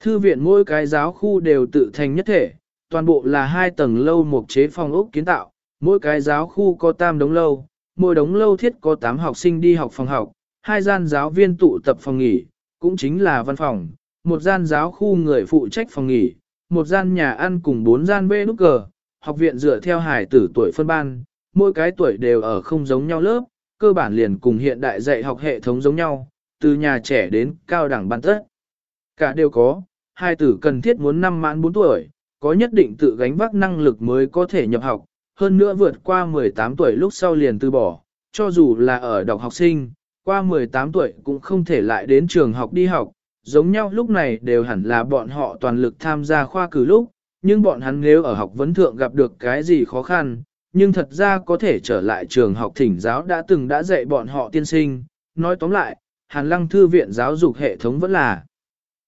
Thư viện mỗi cái giáo khu đều tự thành nhất thể, toàn bộ là hai tầng lâu một chế phòng ốc kiến tạo, mỗi cái giáo khu có tam đống lâu, mỗi đống lâu thiết có 8 học sinh đi học phòng học, hai gian giáo viên tụ tập phòng nghỉ, cũng chính là văn phòng, một gian giáo khu người phụ trách phòng nghỉ, một gian nhà ăn cùng bốn gian bê nút cờ, học viện dựa theo hải tử tuổi phân ban, mỗi cái tuổi đều ở không giống nhau lớp, cơ bản liền cùng hiện đại dạy học hệ thống giống nhau, từ nhà trẻ đến cao đẳng ban tất. Cả đều có, hai tử cần thiết muốn năm mãn 4 tuổi, có nhất định tự gánh vác năng lực mới có thể nhập học, hơn nữa vượt qua 18 tuổi lúc sau liền từ bỏ, cho dù là ở đọc học sinh, qua 18 tuổi cũng không thể lại đến trường học đi học, giống nhau lúc này đều hẳn là bọn họ toàn lực tham gia khoa cử lúc, nhưng bọn hắn nếu ở học vấn thượng gặp được cái gì khó khăn, nhưng thật ra có thể trở lại trường học thỉnh giáo đã từng đã dạy bọn họ tiên sinh. Nói tóm lại, Hàn Lăng Thư viện giáo dục hệ thống vẫn là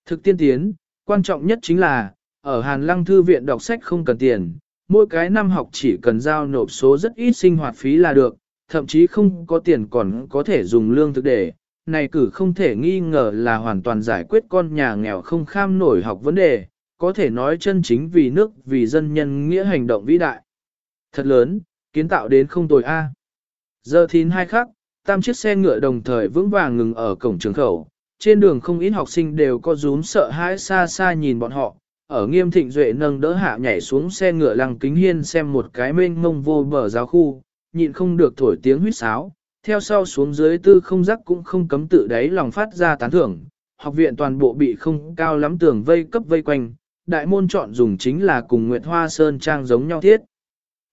thực tiên tiến, quan trọng nhất chính là, ở Hàn Lăng Thư viện đọc sách không cần tiền, mỗi cái năm học chỉ cần giao nộp số rất ít sinh hoạt phí là được, thậm chí không có tiền còn có thể dùng lương thực để. Này cử không thể nghi ngờ là hoàn toàn giải quyết con nhà nghèo không kham nổi học vấn đề, có thể nói chân chính vì nước vì dân nhân nghĩa hành động vĩ đại. Thật lớn, kiến tạo đến không tồi A. Giờ thìn hai khắc, tam chiếc xe ngựa đồng thời vững vàng ngừng ở cổng trường khẩu. Trên đường không ít học sinh đều có rúm sợ hãi xa xa nhìn bọn họ. Ở nghiêm thịnh duệ nâng đỡ hạ nhảy xuống xe ngựa lăng kính hiên xem một cái mênh mông vô bờ giáo khu, nhịn không được thổi tiếng huyết sáo. Theo sau xuống dưới tư không giác cũng không cấm tự đáy lòng phát ra tán thưởng. Học viện toàn bộ bị không cao lắm tường vây cấp vây quanh, đại môn chọn dùng chính là cùng Nguyệt Hoa Sơn Trang giống nhau thiết.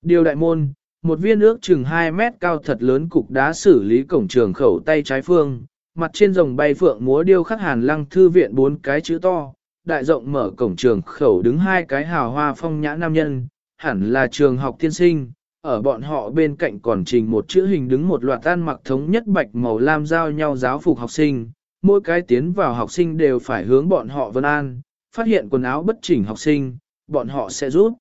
Điều đại môn, một viên ước chừng 2 mét cao thật lớn cục đá xử lý cổng trường khẩu tay trái phương, mặt trên rồng bay phượng múa điêu khắc hàn lăng thư viện bốn cái chữ to, đại rộng mở cổng trường khẩu đứng hai cái hào hoa phong nhã nam nhân, hẳn là trường học tiên sinh, ở bọn họ bên cạnh còn trình một chữ hình đứng một loạt tan mặc thống nhất bạch màu lam giao nhau giáo phục học sinh, mỗi cái tiến vào học sinh đều phải hướng bọn họ vân an, phát hiện quần áo bất chỉnh học sinh, bọn họ sẽ rút.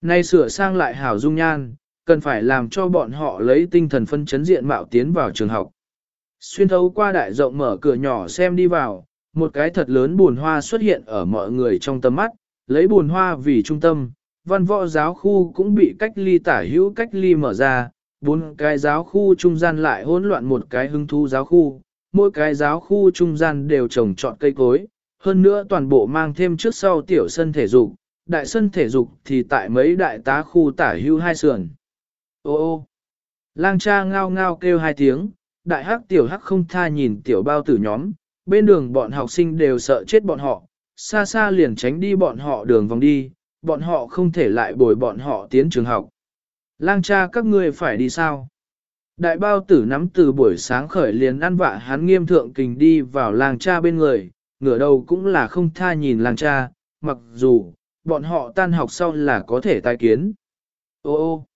Nay sửa sang lại hảo dung nhan, cần phải làm cho bọn họ lấy tinh thần phân chấn diện mạo tiến vào trường học. Xuyên thấu qua đại rộng mở cửa nhỏ xem đi vào, một cái thật lớn buồn hoa xuất hiện ở mọi người trong tầm mắt, lấy buồn hoa vì trung tâm, văn võ giáo khu cũng bị cách ly tả hữu cách ly mở ra, bốn cái giáo khu trung gian lại hỗn loạn một cái hưng thu giáo khu, mỗi cái giáo khu trung gian đều trồng trọt cây cối, hơn nữa toàn bộ mang thêm trước sau tiểu sân thể dục, đại sân thể dục thì tại mấy đại tá khu tả hữu hai sườn. Ô ô, lang cha ngao ngao kêu hai tiếng, đại hắc tiểu hắc không tha nhìn tiểu bao tử nhóm, bên đường bọn học sinh đều sợ chết bọn họ, xa xa liền tránh đi bọn họ đường vòng đi, bọn họ không thể lại bồi bọn họ tiến trường học. Lang cha các ngươi phải đi sao? Đại bao tử nắm từ buổi sáng khởi liền ăn vạ hắn nghiêm thượng kình đi vào lang cha bên người, ngửa đầu cũng là không tha nhìn lang cha, mặc dù, bọn họ tan học sau là có thể tai kiến. Ô ô,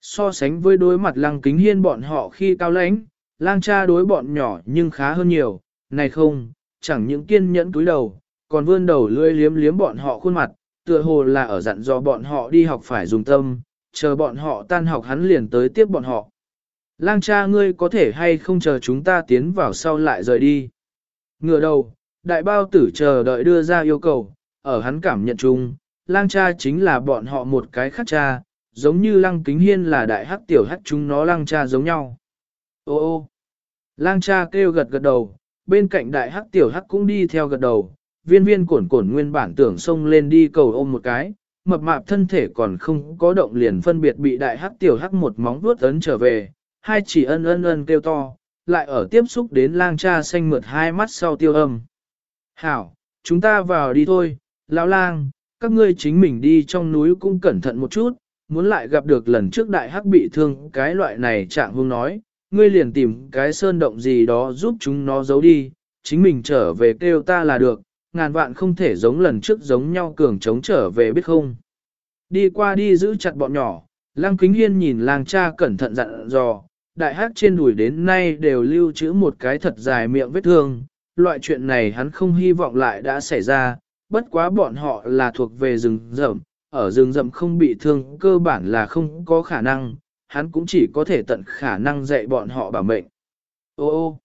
so sánh với đối mặt lăng kính hiên bọn họ khi cao lãnh, lang cha đối bọn nhỏ nhưng khá hơn nhiều, này không, chẳng những kiên nhẫn túi đầu, còn vươn đầu lưỡi liếm liếm bọn họ khuôn mặt, tựa hồ là ở dặn dò bọn họ đi học phải dùng tâm, chờ bọn họ tan học hắn liền tới tiếp bọn họ. Lang cha ngươi có thể hay không chờ chúng ta tiến vào sau lại rời đi. Ngựa đầu, đại bao tử chờ đợi đưa ra yêu cầu, ở hắn cảm nhận chung, lang cha chính là bọn họ một cái khác cha, giống như lăng kính hiên là đại hắc tiểu hắc chúng nó lang cha giống nhau. Ô ô, lang cha kêu gật gật đầu, bên cạnh đại hắc tiểu hắc cũng đi theo gật đầu, viên viên cuộn cuộn nguyên bản tưởng xông lên đi cầu ôm một cái, mập mạp thân thể còn không có động liền phân biệt bị đại hắc tiểu hắc một móng vuốt ấn trở về, hai chỉ ân ân ân kêu to, lại ở tiếp xúc đến lang cha xanh mượt hai mắt sau tiêu âm. Hảo, chúng ta vào đi thôi, lão lang, các ngươi chính mình đi trong núi cũng cẩn thận một chút, muốn lại gặp được lần trước đại hắc bị thương cái loại này trạng hương nói, ngươi liền tìm cái sơn động gì đó giúp chúng nó giấu đi, chính mình trở về kêu ta là được, ngàn vạn không thể giống lần trước giống nhau cường chống trở về biết không. Đi qua đi giữ chặt bọn nhỏ, Lăng Kính Hiên nhìn lang cha cẩn thận dặn dò, đại hắc trên đùi đến nay đều lưu trữ một cái thật dài miệng vết thương, loại chuyện này hắn không hy vọng lại đã xảy ra, bất quá bọn họ là thuộc về rừng rậm, ở rừng rậm không bị thương cơ bản là không có khả năng, hắn cũng chỉ có thể tận khả năng dạy bọn họ bảo mệnh. Ô ô,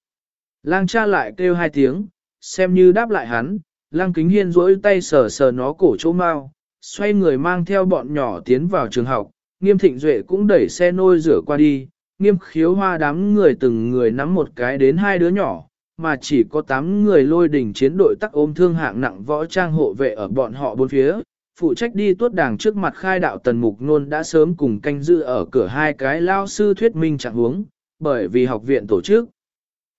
lang cha lại kêu hai tiếng, xem như đáp lại hắn, lang kính hiên rỗi tay sờ sờ nó cổ chỗ mau, xoay người mang theo bọn nhỏ tiến vào trường học, nghiêm thịnh duệ cũng đẩy xe nôi rửa qua đi, nghiêm khiếu hoa đám người từng người nắm một cái đến hai đứa nhỏ, mà chỉ có 8 người lôi đỉnh chiến đội tắc ôm thương hạng nặng võ trang hộ vệ ở bọn họ bốn phía, phụ trách đi tuốt đảng trước mặt khai đạo tần mục nôn đã sớm cùng canh giữ ở cửa hai cái lao sư thuyết minh trạng huống, bởi vì học viện tổ chức.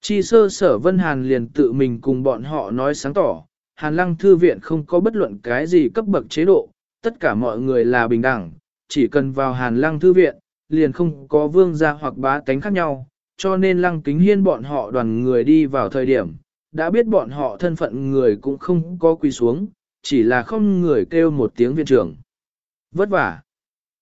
Chi sơ sở Vân Hàn liền tự mình cùng bọn họ nói sáng tỏ, Hàn Lăng Thư Viện không có bất luận cái gì cấp bậc chế độ, tất cả mọi người là bình đẳng, chỉ cần vào Hàn Lăng Thư Viện, liền không có vương gia hoặc bá tánh khác nhau, cho nên Lăng Kính Hiên bọn họ đoàn người đi vào thời điểm, đã biết bọn họ thân phận người cũng không có quỳ xuống, chỉ là không người kêu một tiếng viện trưởng. Vất vả.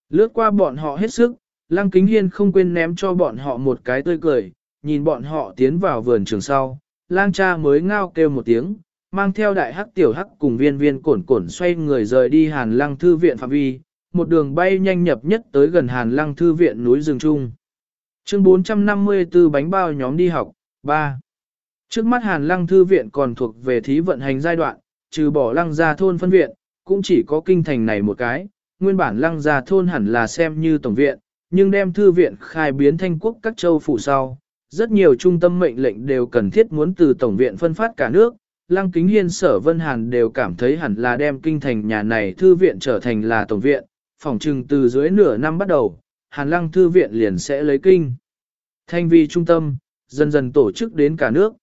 Lướt qua bọn họ hết sức, Lăng Kính Hiên không quên ném cho bọn họ một cái tươi cười, nhìn bọn họ tiến vào vườn trường sau, lang cha mới ngao kêu một tiếng, mang theo đại hắc tiểu hắc cùng viên viên cổn cổn xoay người rời đi hàn lăng thư viện phạm vi, một đường bay nhanh nhập nhất tới gần hàn lăng thư viện núi rừng trung. Chương 454 bánh bao nhóm đi học, 3. Trước mắt hàn lăng thư viện còn thuộc về thí vận hành giai đoạn, trừ bỏ lăng gia thôn phân viện, cũng chỉ có kinh thành này một cái, nguyên bản lăng gia thôn hẳn là xem như tổng viện, nhưng đem thư viện khai biến thanh quốc các châu phủ sau. Rất nhiều trung tâm mệnh lệnh đều cần thiết muốn từ tổng viện phân phát cả nước, Lăng Kính Hiên sở Vân Hàn đều cảm thấy hẳn là đem kinh thành nhà này thư viện trở thành là tổng viện, phòng trừng từ dưới nửa năm bắt đầu, Hàn Lăng thư viện liền sẽ lấy kinh. Thanh vi trung tâm, dần dần tổ chức đến cả nước.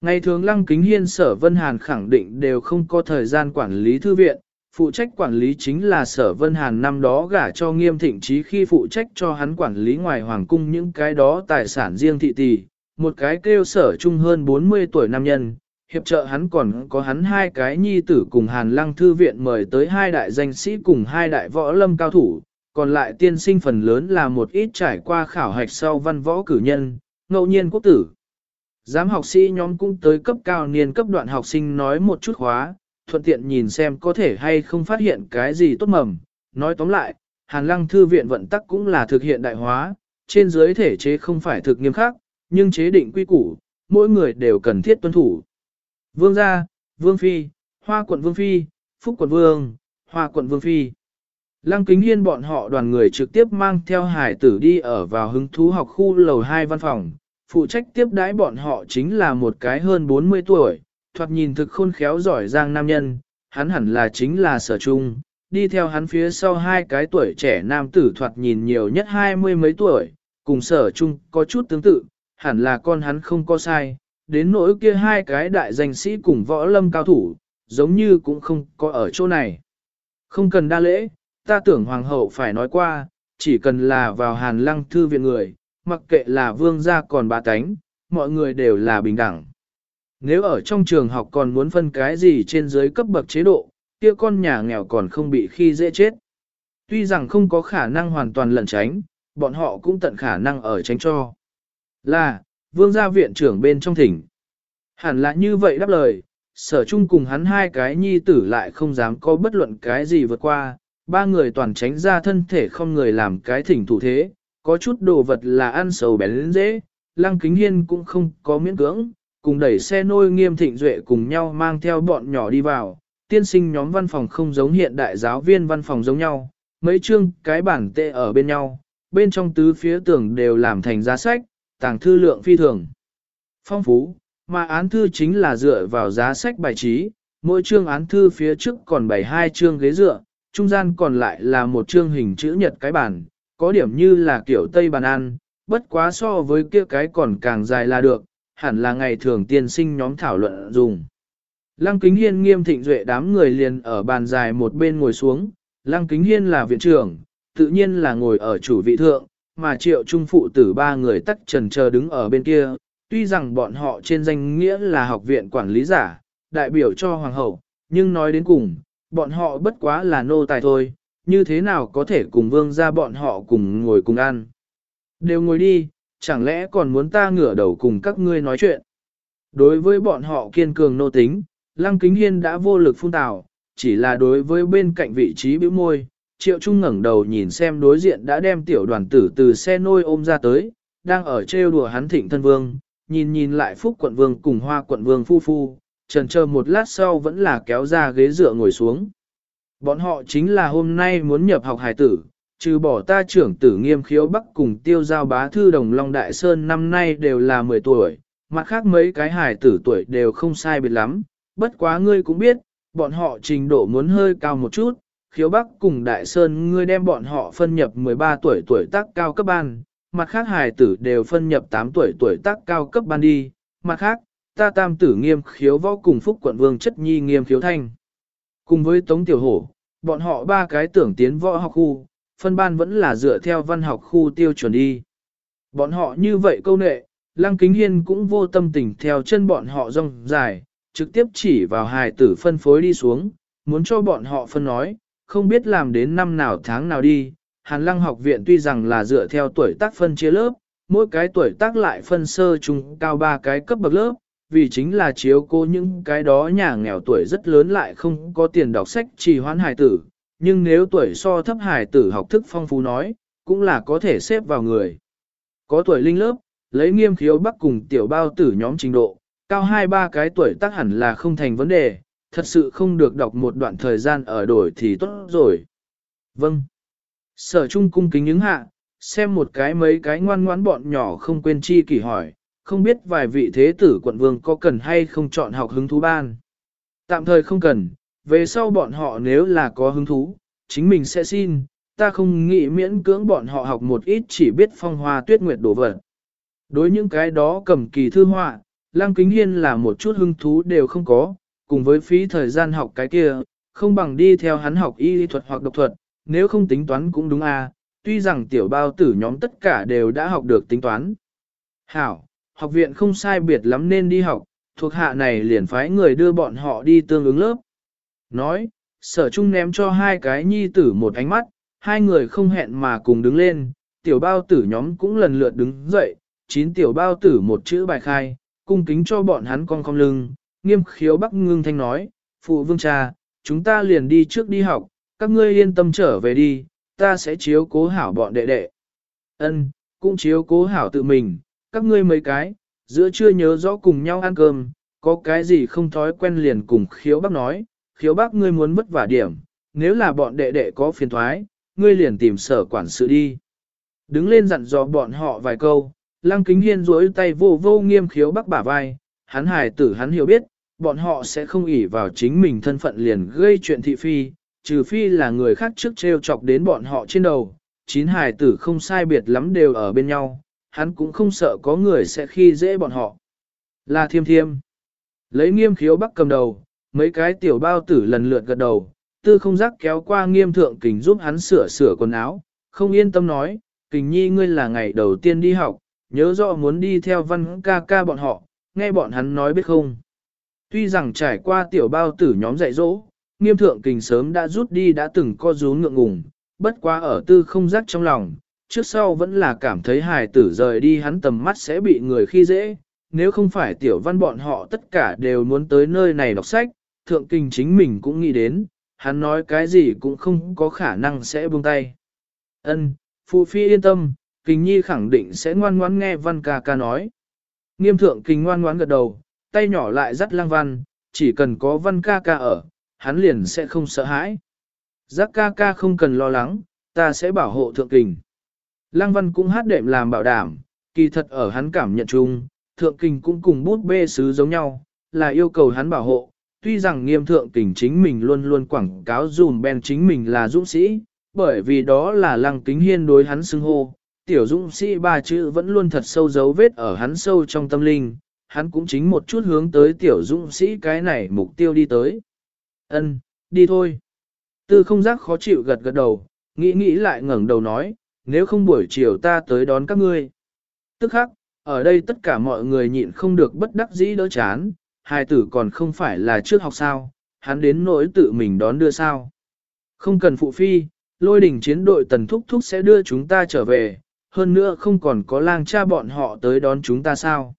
Ngày thường Lăng Kính Hiên sở Vân Hàn khẳng định đều không có thời gian quản lý thư viện, phụ trách quản lý chính là sở Vân Hàn năm đó gả cho nghiêm thịnh trí khi phụ trách cho hắn quản lý ngoài hoàng cung những cái đó tài sản riêng thị tỷ, một cái kêu sở trung hơn 40 tuổi nam nhân, hiệp trợ hắn còn có hắn hai cái nhi tử cùng Hàn Lăng Thư Viện mời tới hai đại danh sĩ cùng hai đại võ lâm cao thủ, còn lại tiên sinh phần lớn là một ít trải qua khảo hạch sau văn võ cử nhân, ngẫu nhiên quốc tử. Giám học sĩ nhóm cũng tới cấp cao niên cấp đoạn học sinh nói một chút khóa, thuận tiện nhìn xem có thể hay không phát hiện cái gì tốt mầm. Nói tóm lại, Hàn Lăng Thư Viện vận tắc cũng là thực hiện đại hóa, trên dưới thể chế không phải thực nghiêm khắc, nhưng chế định quy củ, mỗi người đều cần thiết tuân thủ. Vương gia, Vương Phi, Hoa quận Vương Phi, Phúc quận Vương, Hoa quận Vương Phi. Lăng kính hiên bọn họ đoàn người trực tiếp mang theo hải tử đi ở vào hứng thú học khu lầu 2 văn phòng, phụ trách tiếp đãi bọn họ chính là một cái hơn 40 tuổi, thoạt nhìn thực khôn khéo giỏi giang nam nhân, hắn hẳn là chính là sở trung, đi theo hắn phía sau hai cái tuổi trẻ nam tử thoạt nhìn nhiều nhất hai mươi mấy tuổi, cùng sở trung có chút tương tự, hẳn là con hắn không có sai, đến nỗi kia hai cái đại danh sĩ cùng võ lâm cao thủ, giống như cũng không có ở chỗ này. Không cần đa lễ, ta tưởng hoàng hậu phải nói qua, chỉ cần là vào hàn lăng thư viện người, mặc kệ là vương gia còn bà tánh, mọi người đều là bình đẳng. Nếu ở trong trường học còn muốn phân cái gì trên dưới cấp bậc chế độ, kia con nhà nghèo còn không bị khi dễ chết. Tuy rằng không có khả năng hoàn toàn lẩn tránh, bọn họ cũng tận khả năng ở tránh cho. Là, vương gia viện trưởng bên trong thỉnh. Hẳn là như vậy đáp lời, sở chung cùng hắn hai cái nhi tử lại không dám có bất luận cái gì vượt qua, ba người toàn tránh ra thân thể không người làm cái thỉnh thủ thế, có chút đồ vật là ăn sầu bén dễ, lăng kính hiên cũng không có miễn cưỡng, cùng đẩy xe nôi nghiêm thịnh duệ cùng nhau mang theo bọn nhỏ đi vào, tiên sinh nhóm văn phòng không giống hiện đại giáo viên văn phòng giống nhau, mấy chương cái bản tệ ở bên nhau, bên trong tứ phía tường đều làm thành giá sách, tàng thư lượng phi thường. Phong phú, mà án thư chính là dựa vào giá sách bài trí, mỗi chương án thư phía trước còn bày hai chương ghế dựa, trung gian còn lại là một chương hình chữ nhật cái bàn, có điểm như là kiểu Tây bàn ăn, bất quá so với kia cái còn càng dài là được, hẳn là ngày thường tiên sinh nhóm thảo luận dùng. Lăng Kính Hiên nghiêm thịnh duệ đám người liền ở bàn dài một bên ngồi xuống, Lăng Kính Hiên là viện trưởng, tự nhiên là ngồi ở chủ vị thượng, mà triệu trung phụ tử ba người tắc trần chờ đứng ở bên kia, tuy rằng bọn họ trên danh nghĩa là học viện quản lý giả, đại biểu cho hoàng hậu, nhưng nói đến cùng, bọn họ bất quá là nô tài thôi, như thế nào có thể cùng vương ra bọn họ cùng ngồi cùng ăn. Đều ngồi đi, chẳng lẽ còn muốn ta ngửa đầu cùng các ngươi nói chuyện. Đối với bọn họ kiên cường nô tính, Lăng Kính Hiên đã vô lực phun tào, chỉ là đối với bên cạnh vị trí bĩu môi, Triệu Trung ngẩng đầu nhìn xem đối diện đã đem tiểu đoàn tử từ xe nôi ôm ra tới, đang ở trêu đùa hắn thịnh thân vương, nhìn nhìn lại Phúc quận vương cùng Hoa quận vương phu phu, trần chờ một lát sau vẫn là kéo ra ghế dựa ngồi xuống. Bọn họ chính là hôm nay muốn nhập học hài tử, trừ bỏ ta trưởng tử nghiêm khiếu bắc cùng tiêu giao bá thư đồng Long Đại Sơn năm nay đều là 10 tuổi, mặt khác mấy cái hài tử tuổi đều không sai biệt lắm, bất quá ngươi cũng biết, bọn họ trình độ muốn hơi cao một chút, khiếu bắc cùng Đại Sơn ngươi đem bọn họ phân nhập 13 tuổi tuổi tác cao cấp ban, mặt khác hài tử đều phân nhập 8 tuổi tuổi tác cao cấp ban đi, mặt khác, ta tam tử nghiêm khiếu võ cùng phúc quận vương chất nhi nghiêm khiếu thanh. Cùng với Tống Tiểu Hổ, bọn họ ba cái tưởng tiến võ học khu, phân ban vẫn là dựa theo văn học khu tiêu chuẩn đi. Bọn họ như vậy câu nệ, Lăng Kính Hiên cũng vô tâm tình theo chân bọn họ rong dài, trực tiếp chỉ vào hài tử phân phối đi xuống, muốn cho bọn họ phân nói, không biết làm đến năm nào tháng nào đi. Hàn Lăng học viện tuy rằng là dựa theo tuổi tác phân chia lớp, mỗi cái tuổi tác lại phân sơ trung cao ba cái cấp bậc lớp, vì chính là chiếu cô những cái đó nhà nghèo tuổi rất lớn lại không có tiền đọc sách trì hoãn hài tử, nhưng nếu tuổi so thấp hài tử học thức phong phú nói, cũng là có thể xếp vào người. Có tuổi linh lớp, lấy nghiêm khiếu bắc cùng tiểu bao tử nhóm trình độ, cao hai ba cái tuổi tác hẳn là không thành vấn đề, thật sự không được đọc một đoạn thời gian ở đổi thì tốt rồi. Vâng. Sở trung cung kính những hạ, xem một cái mấy cái ngoan ngoãn bọn nhỏ không quên chi kỳ hỏi, không biết vài vị thế tử quận vương có cần hay không chọn học hứng thú ban. Tạm thời không cần, về sau bọn họ nếu là có hứng thú, chính mình sẽ xin, ta không nghĩ miễn cưỡng bọn họ học một ít chỉ biết phong hoa tuyết nguyệt đổ vật. Đối những cái đó cầm kỳ thư họa, Lăng Kính Hiên là một chút hứng thú đều không có, cùng với phí thời gian học cái kia, không bằng đi theo hắn học y thuật hoặc độc thuật, nếu không tính toán cũng đúng à, tuy rằng tiểu bao tử nhóm tất cả đều đã học được tính toán. Hảo, học viện không sai biệt lắm nên đi học, thuộc hạ này liền phái người đưa bọn họ đi tương ứng lớp. Nói, sở trung ném cho hai cái nhi tử một ánh mắt, hai người không hẹn mà cùng đứng lên, tiểu bao tử nhóm cũng lần lượt đứng dậy, chín tiểu bao tử một chữ bài khai, cung kính cho bọn hắn con cong lưng, nghiêm khiếu bắc ngưng thanh nói, phụ vương cha, chúng ta liền đi trước đi học, các ngươi yên tâm trở về đi, ta sẽ chiếu cố hảo bọn đệ đệ. Ân, cũng chiếu cố hảo tự mình, các ngươi mấy cái, giữa chưa nhớ rõ cùng nhau ăn cơm, có cái gì không thói quen liền cùng khiếu bác nói, khiếu bác ngươi muốn vất vả điểm, nếu là bọn đệ đệ có phiền thoái, ngươi liền tìm sở quản sự đi. Đứng lên dặn dò bọn họ vài câu, lăng kính hiên duỗi tay vô vô nghiêm khiếu bác bả vai, hắn hài tử hắn hiểu biết, bọn họ sẽ không ỷ vào chính mình thân phận liền gây chuyện thị phi, trừ phi là người khác trước treo chọc đến bọn họ trên đầu, chín hài tử không sai biệt lắm đều ở bên nhau, hắn cũng không sợ có người sẽ khi dễ bọn họ. Là thiêm thiêm. Lấy nghiêm khiếu bắc cầm đầu, mấy cái tiểu bao tử lần lượt gật đầu, tư không giác kéo qua nghiêm thượng kình giúp hắn sửa sửa quần áo, không yên tâm nói, kình nhi ngươi là ngày đầu tiên đi học, nhớ rõ muốn đi theo văn ca ca bọn họ, nghe bọn hắn nói biết không. Tuy rằng trải qua tiểu bao tử nhóm dạy dỗ, nghiêm thượng kình sớm đã rút đi đã từng co rú ngượng ngùng, bất quá ở tư không giác trong lòng, trước sau vẫn là cảm thấy hài tử rời đi hắn tầm mắt sẽ bị người khi dễ, nếu không phải tiểu văn bọn họ tất cả đều muốn tới nơi này đọc sách, thượng kinh chính mình cũng nghĩ đến, hắn nói cái gì cũng không có khả năng sẽ buông tay. Ân, Phụ Phi yên tâm, Kinh Nhi khẳng định sẽ ngoan ngoãn nghe Văn ca ca nói. Nghiêm thượng Kinh ngoan ngoãn gật đầu, tay nhỏ lại dắt lang văn, chỉ cần có Văn ca ca ở, hắn liền sẽ không sợ hãi. Giác ca ca không cần lo lắng, ta sẽ bảo hộ thượng Kình. Lăng Văn cũng hát đệm làm bảo đảm, kỳ thật ở hắn cảm nhận chung, thượng kình cũng cùng bút bê sứ giống nhau, là yêu cầu hắn bảo hộ. Tuy rằng nghiêm thượng kình chính mình luôn luôn quảng cáo dùm ben chính mình là dũng sĩ, bởi vì đó là lăng kính hiên đối hắn xưng hô. Tiểu dũng sĩ ba chữ vẫn luôn thật sâu dấu vết ở hắn sâu trong tâm linh, hắn cũng chính một chút hướng tới tiểu dũng sĩ cái này mục tiêu đi tới. Ân, đi thôi. Tư không giác khó chịu gật gật đầu, nghĩ nghĩ lại ngẩng đầu nói, nếu không buổi chiều ta tới đón các ngươi. Tức khắc, ở đây tất cả mọi người nhịn không được bất đắc dĩ đỡ chán, hài tử còn không phải là trước học sao, hắn đến nỗi tự mình đón đưa sao. Không cần phụ phi, lôi đỉnh chiến đội tần thúc thúc sẽ đưa chúng ta trở về, hơn nữa không còn có lang cha bọn họ tới đón chúng ta sao.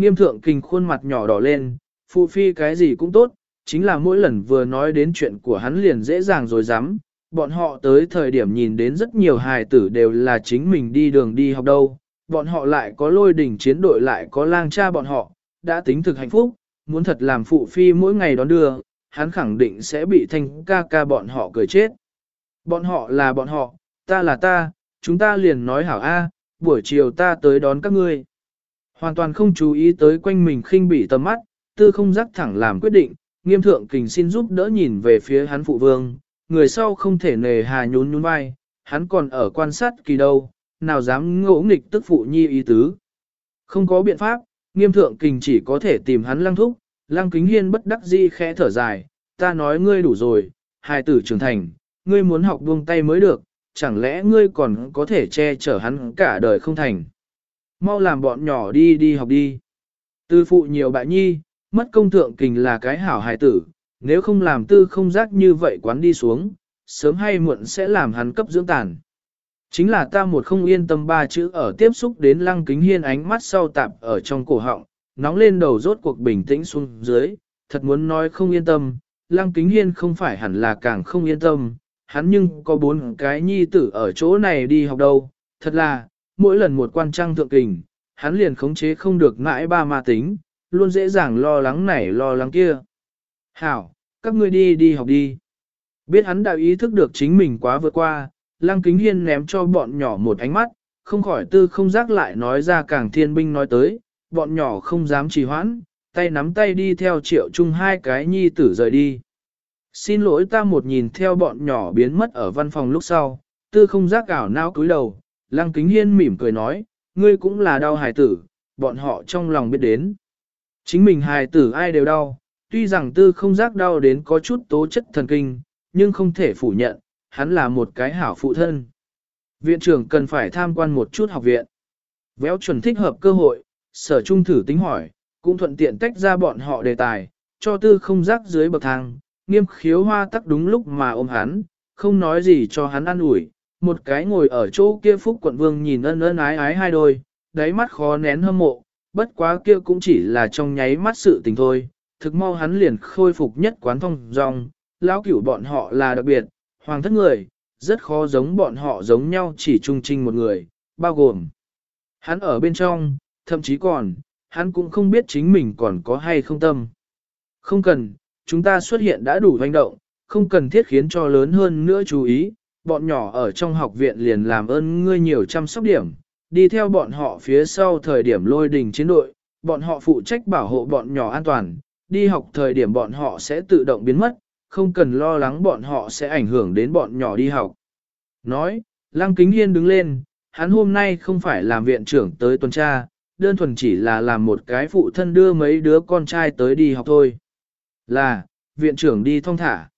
Nghiêm thượng kinh khuôn mặt nhỏ đỏ lên, phụ phi cái gì cũng tốt, chính là mỗi lần vừa nói đến chuyện của hắn liền dễ dàng rồi dám, bọn họ tới thời điểm nhìn đến rất nhiều hài tử đều là chính mình đi đường đi học đâu, bọn họ lại có lôi đỉnh chiến đội lại có lang cha bọn họ, đã tính thực hạnh phúc, muốn thật làm phụ phi mỗi ngày đón đưa, hắn khẳng định sẽ bị thanh ca ca bọn họ cười chết. Bọn họ là bọn họ, ta là ta, chúng ta liền nói hảo A, buổi chiều ta tới đón các ngươi. Hoàn toàn không chú ý tới quanh mình khinh bị tầm mắt, tư không rắc thẳng làm quyết định, nghiêm thượng kình xin giúp đỡ nhìn về phía hắn phụ vương, người sau không thể nề hà nhún nhún vai, hắn còn ở quan sát kỳ đâu, nào dám ngỗ nghịch tức phụ nhi ý tứ. Không có biện pháp, nghiêm thượng kình chỉ có thể tìm hắn lăng thúc, lăng kính hiên bất đắc dĩ khẽ thở dài, ta nói ngươi đủ rồi, hài tử trưởng thành, ngươi muốn học buông tay mới được, chẳng lẽ ngươi còn có thể che chở hắn cả đời không thành. Mau làm bọn nhỏ đi đi học đi. Tư phụ nhiều bại nhi, mất công thượng kình là cái hảo hài tử, nếu không làm tư không giác như vậy quán đi xuống, sớm hay muộn sẽ làm hắn cấp dưỡng tàn. Chính là ta một không yên tâm ba chữ ở tiếp xúc đến lăng kính hiên ánh mắt sau tạp ở trong cổ họng, nóng lên đầu rốt cuộc bình tĩnh xuống dưới, thật muốn nói không yên tâm, lăng kính hiên không phải hẳn là càng không yên tâm, hắn nhưng có bốn cái nhi tử ở chỗ này đi học đâu, thật là, mỗi lần một quan trang thượng kình, hắn liền khống chế không được mãi ba ma tính, luôn dễ dàng lo lắng này lo lắng kia. Hảo, các ngươi đi đi học đi. Biết hắn đã ý thức được chính mình quá vượt qua, lăng kính hiên ném cho bọn nhỏ một ánh mắt, không khỏi tư không giác lại nói ra càng thiên binh nói tới, bọn nhỏ không dám trì hoãn, tay nắm tay đi theo triệu chung hai cái nhi tử rời đi. Xin lỗi ta một nhìn theo bọn nhỏ biến mất ở văn phòng lúc sau, tư không giác ảo nao cúi đầu, lăng kính hiên mỉm cười nói, ngươi cũng là đau hài tử, bọn họ trong lòng biết đến. Chính mình hài tử ai đều đau, tuy rằng tư không giác đau đến có chút tố chất thần kinh, nhưng không thể phủ nhận, hắn là một cái hảo phụ thân. Viện trưởng cần phải tham quan một chút học viện. Véo chuẩn thích hợp cơ hội, sở trung thử tính hỏi, cũng thuận tiện tách ra bọn họ đề tài, cho tư không giác dưới bậc thang, nghiêm khiếu hoa tắc đúng lúc mà ôm hắn, không nói gì cho hắn ăn ủi một cái ngồi ở chỗ kia phúc quận vương nhìn ân ân ái ái hai đôi, đáy mắt khó nén hâm mộ, bất quá kia cũng chỉ là trong nháy mắt sự tình thôi, thực mau hắn liền khôi phục nhất quán thông dòng, lão cửu bọn họ là đặc biệt, hoàng thất người, rất khó giống bọn họ giống nhau chỉ trung trinh một người, bao gồm. Hắn ở bên trong, thậm chí còn, hắn cũng không biết chính mình còn có hay không tâm. Không cần, chúng ta xuất hiện đã đủ hoành động, không cần thiết khiến cho lớn hơn nữa chú ý, bọn nhỏ ở trong học viện liền làm ơn ngươi nhiều chăm sóc điểm, đi theo bọn họ phía sau thời điểm lôi đình chiến đội, bọn họ phụ trách bảo hộ bọn nhỏ an toàn, đi học thời điểm bọn họ sẽ tự động biến mất, không cần lo lắng bọn họ sẽ ảnh hưởng đến bọn nhỏ đi học. Nói, Lăng Kính Hiên đứng lên, hắn hôm nay không phải làm viện trưởng tới tuần tra, đơn thuần chỉ là làm một cái phụ thân đưa mấy đứa con trai tới đi học thôi. Là, viện trưởng đi thong thả.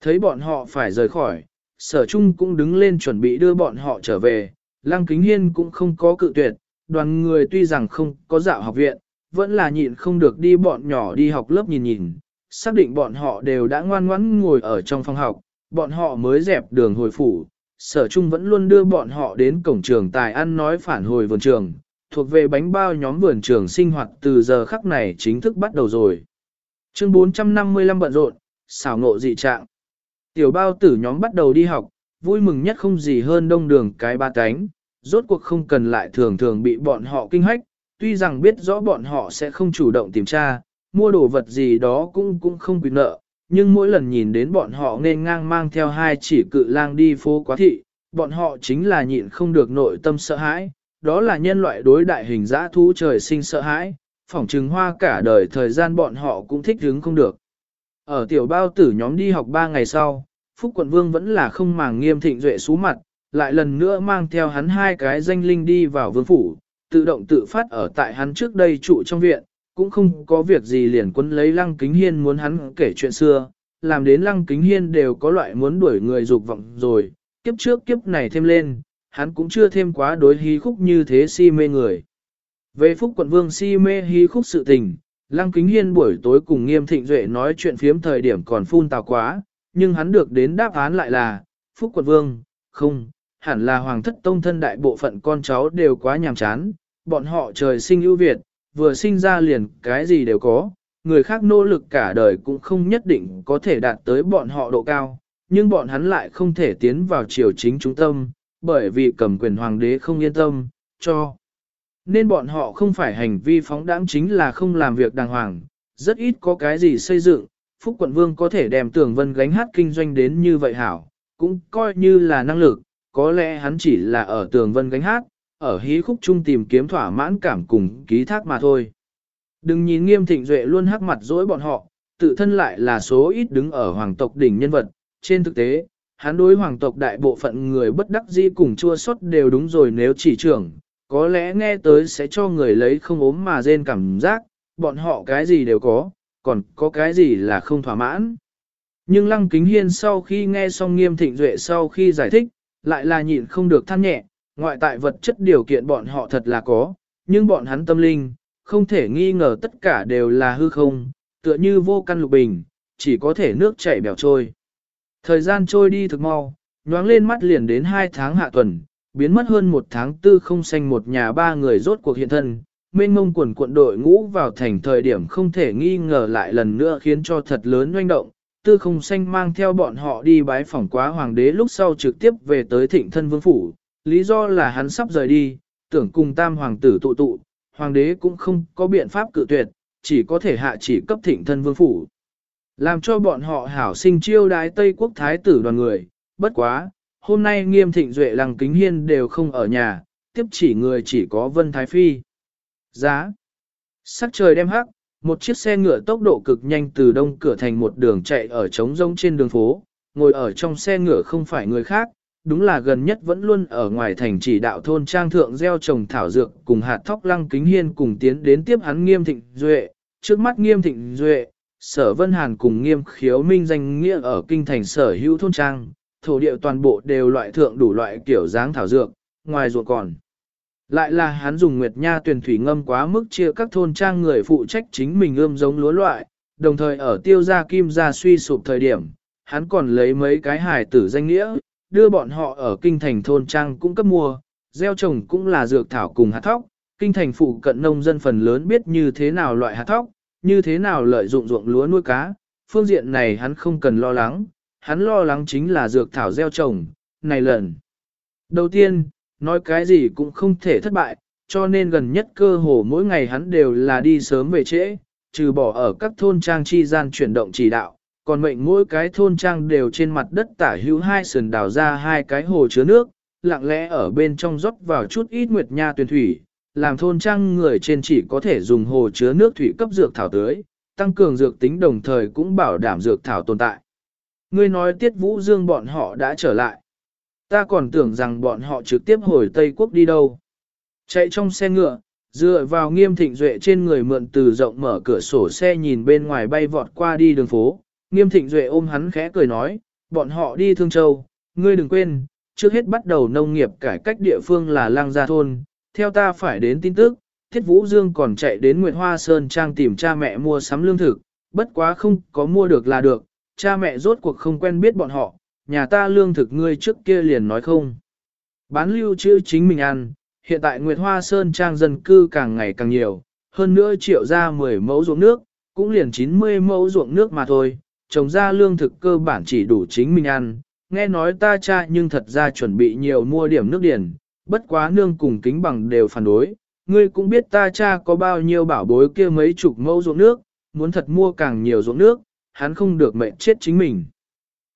Thấy bọn họ phải rời khỏi, sở trung cũng đứng lên chuẩn bị đưa bọn họ trở về, Lăng Kính Hiên cũng không có cự tuyệt, đoàn người tuy rằng không có dạo học viện, vẫn là nhịn không được đi bọn nhỏ đi học lớp nhìn nhìn, xác định bọn họ đều đã ngoan ngoãn ngồi ở trong phòng học, bọn họ mới dẹp đường hồi phủ, sở trung vẫn luôn đưa bọn họ đến cổng trường tài ăn nói phản hồi vườn trường, thuộc về bánh bao nhóm vườn trường sinh hoạt từ giờ khắc này chính thức bắt đầu rồi. Chương 455 bận rộn, xảo ngộ dị trạng. Tiểu bao tử nhóm bắt đầu đi học, vui mừng nhất không gì hơn đông đường cái ba cánh, rốt cuộc không cần lại thường thường bị bọn họ kinh hách, tuy rằng biết rõ bọn họ sẽ không chủ động tìm tra, mua đồ vật gì đó cũng cũng không quyền nợ, nhưng mỗi lần nhìn đến bọn họ nên ngang mang theo hai chỉ cự lang đi phố quá thị, bọn họ chính là nhịn không được nội tâm sợ hãi, đó là nhân loại đối đại hình dã thú trời sinh sợ hãi, phỏng trừng hoa cả đời thời gian bọn họ cũng thích hứng không được. Ở tiểu bao tử nhóm đi học 3 ngày sau, Phúc Quận Vương vẫn là không màng nghiêm thịnh duệ xuống mặt, lại lần nữa mang theo hắn hai cái danh linh đi vào vương phủ, tự động tự phát ở tại hắn trước đây trụ trong viện, cũng không có việc gì liền quân lấy lăng kính hiên muốn hắn kể chuyện xưa, làm đến lăng kính hiên đều có loại muốn đuổi người dục vọng rồi, kiếp trước kiếp này thêm lên, hắn cũng chưa thêm quá đối hí khúc như thế si mê người. Về phúc quận vương si mê hí khúc sự tình, Lăng Kính Hiên buổi tối cùng Nghiêm Thịnh Duệ nói chuyện phiếm thời điểm còn phun tào quá, nhưng hắn được đến đáp án lại là, Phúc Quận Vương, không, hẳn là Hoàng thất tông thân đại bộ phận con cháu đều quá nhàm chán, bọn họ trời sinh ưu việt, vừa sinh ra liền cái gì đều có, người khác nỗ lực cả đời cũng không nhất định có thể đạt tới bọn họ độ cao, nhưng bọn hắn lại không thể tiến vào triều chính trung tâm, bởi vì cầm quyền hoàng đế không yên tâm, cho. Nên bọn họ không phải hành vi phóng đãng chính là không làm việc đàng hoàng, rất ít có cái gì xây dựng, Phúc quận vương có thể đem tưởng vân gánh hát kinh doanh đến như vậy hảo, cũng coi như là năng lực, có lẽ hắn chỉ là ở tường vân gánh hát, ở hí khúc chung tìm kiếm thỏa mãn cảm cùng ký thác mà thôi. Đừng nhìn nghiêm thịnh duệ luôn hắc mặt dỗi bọn họ, tự thân lại là số ít đứng ở hoàng tộc đỉnh nhân vật, trên thực tế, hắn đối hoàng tộc đại bộ phận người bất đắc dĩ cùng chua xót đều đúng rồi nếu chỉ trưởng, có lẽ nghe tới sẽ cho người lấy không ốm mà rên cảm giác, bọn họ cái gì đều có, còn có cái gì là không thỏa mãn. Nhưng Lăng Kính Hiên sau khi nghe xong nghiêm thịnh duệ sau khi giải thích, lại là nhịn không được than nhẹ, ngoại tại vật chất điều kiện bọn họ thật là có, nhưng bọn hắn tâm linh, không thể nghi ngờ tất cả đều là hư không, tựa như vô căn lục bình, chỉ có thể nước chảy bèo trôi. Thời gian trôi đi thực mau, nhoáng lên mắt liền đến hai tháng hạ tuần, biến mất hơn một tháng tư không xanh một nhà ba người rốt cuộc hiện thân. Mênh mông quần cuộn đội ngũ vào thành thời điểm không thể nghi ngờ lại lần nữa khiến cho thật lớn doanh động, tư không xanh mang theo bọn họ đi bái phỏng quá hoàng đế lúc sau trực tiếp về tới thịnh thân vương phủ, lý do là hắn sắp rời đi, tưởng cùng tam hoàng tử tụ tụ, hoàng đế cũng không có biện pháp cự tuyệt, chỉ có thể hạ chỉ cấp thịnh thân vương phủ. Làm cho bọn họ hảo sinh chiêu đái Tây quốc thái tử đoàn người, bất quá, hôm nay nghiêm thịnh duệ lăng kính hiên đều không ở nhà, tiếp chỉ người chỉ có Vân Thái Phi. Giá. Sắc trời đem hắc, một chiếc xe ngựa tốc độ cực nhanh từ đông cửa thành một đường chạy ở trống rông trên đường phố, ngồi ở trong xe ngựa không phải người khác, đúng là gần nhất vẫn luôn ở ngoài thành chỉ đạo thôn trang thượng gieo trồng thảo dược cùng hạt thóc lăng kính hiên cùng tiến đến tiếp hắn nghiêm thịnh duệ, trước mắt nghiêm thịnh duệ, sở vân hàn cùng nghiêm khiếu minh danh nghĩa ở kinh thành sở hữu thôn trang, thổ địa toàn bộ đều loại thượng đủ loại kiểu dáng thảo dược, ngoài ruộng còn. Lại là hắn dùng nguyệt nha tuyển thủy ngâm quá mức chia các thôn trang người phụ trách chính mình ươm giống lúa loại, đồng thời ở tiêu gia kim gia suy sụp thời điểm, hắn còn lấy mấy cái hài tử danh nghĩa, đưa bọn họ ở kinh thành thôn trang cũng cấp mua, gieo trồng cũng là dược thảo cùng hạt thóc, kinh thành phụ cận nông dân phần lớn biết như thế nào loại hạt thóc, như thế nào lợi dụng ruộng lúa nuôi cá, phương diện này hắn không cần lo lắng, hắn lo lắng chính là dược thảo gieo trồng, này lần. Đầu tiên, nói cái gì cũng không thể thất bại, cho nên gần nhất cơ hồ mỗi ngày hắn đều là đi sớm về trễ, trừ bỏ ở các thôn trang chi gian chuyển động chỉ đạo, còn mệnh mỗi cái thôn trang đều trên mặt đất tả hữu hai sườn đào ra hai cái hồ chứa nước, lặng lẽ ở bên trong rót vào chút ít nguyệt nha tuyển thủy, làm thôn trang người trên chỉ có thể dùng hồ chứa nước thủy cấp dược thảo tưới, tăng cường dược tính đồng thời cũng bảo đảm dược thảo tồn tại. Ngươi nói tiết vũ dương bọn họ đã trở lại. Ta còn tưởng rằng bọn họ trực tiếp hồi Tây Quốc đi đâu. Chạy trong xe ngựa, dựa vào nghiêm thịnh duệ trên người mượn từ rộng mở cửa sổ xe nhìn bên ngoài bay vọt qua đi đường phố. Nghiêm thịnh duệ ôm hắn khẽ cười nói, bọn họ đi Thương Châu, ngươi đừng quên, trước hết bắt đầu nông nghiệp cải cách địa phương là lang gia thôn. Theo ta phải đến tin tức, Thiết Vũ Dương còn chạy đến Nguyệt Hoa Sơn Trang tìm cha mẹ mua sắm lương thực, bất quá không có mua được là được, cha mẹ rốt cuộc không quen biết bọn họ, nhà ta lương thực ngươi trước kia liền nói không. Bán lưu trữ chính mình ăn, hiện tại Nguyệt Hoa Sơn trang dân cư càng ngày càng nhiều, hơn nữa triệu ra 10 mẫu ruộng nước, cũng liền 90 mẫu ruộng nước mà thôi, trồng ra lương thực cơ bản chỉ đủ chính mình ăn. Nghe nói ta cha nhưng thật ra chuẩn bị nhiều mua điểm nước điển, bất quá nương cùng kính bằng đều phản đối. Ngươi cũng biết ta cha có bao nhiêu bảo bối kia mấy chục mẫu ruộng nước, muốn thật mua càng nhiều ruộng nước, hắn không được mệnh chết chính mình.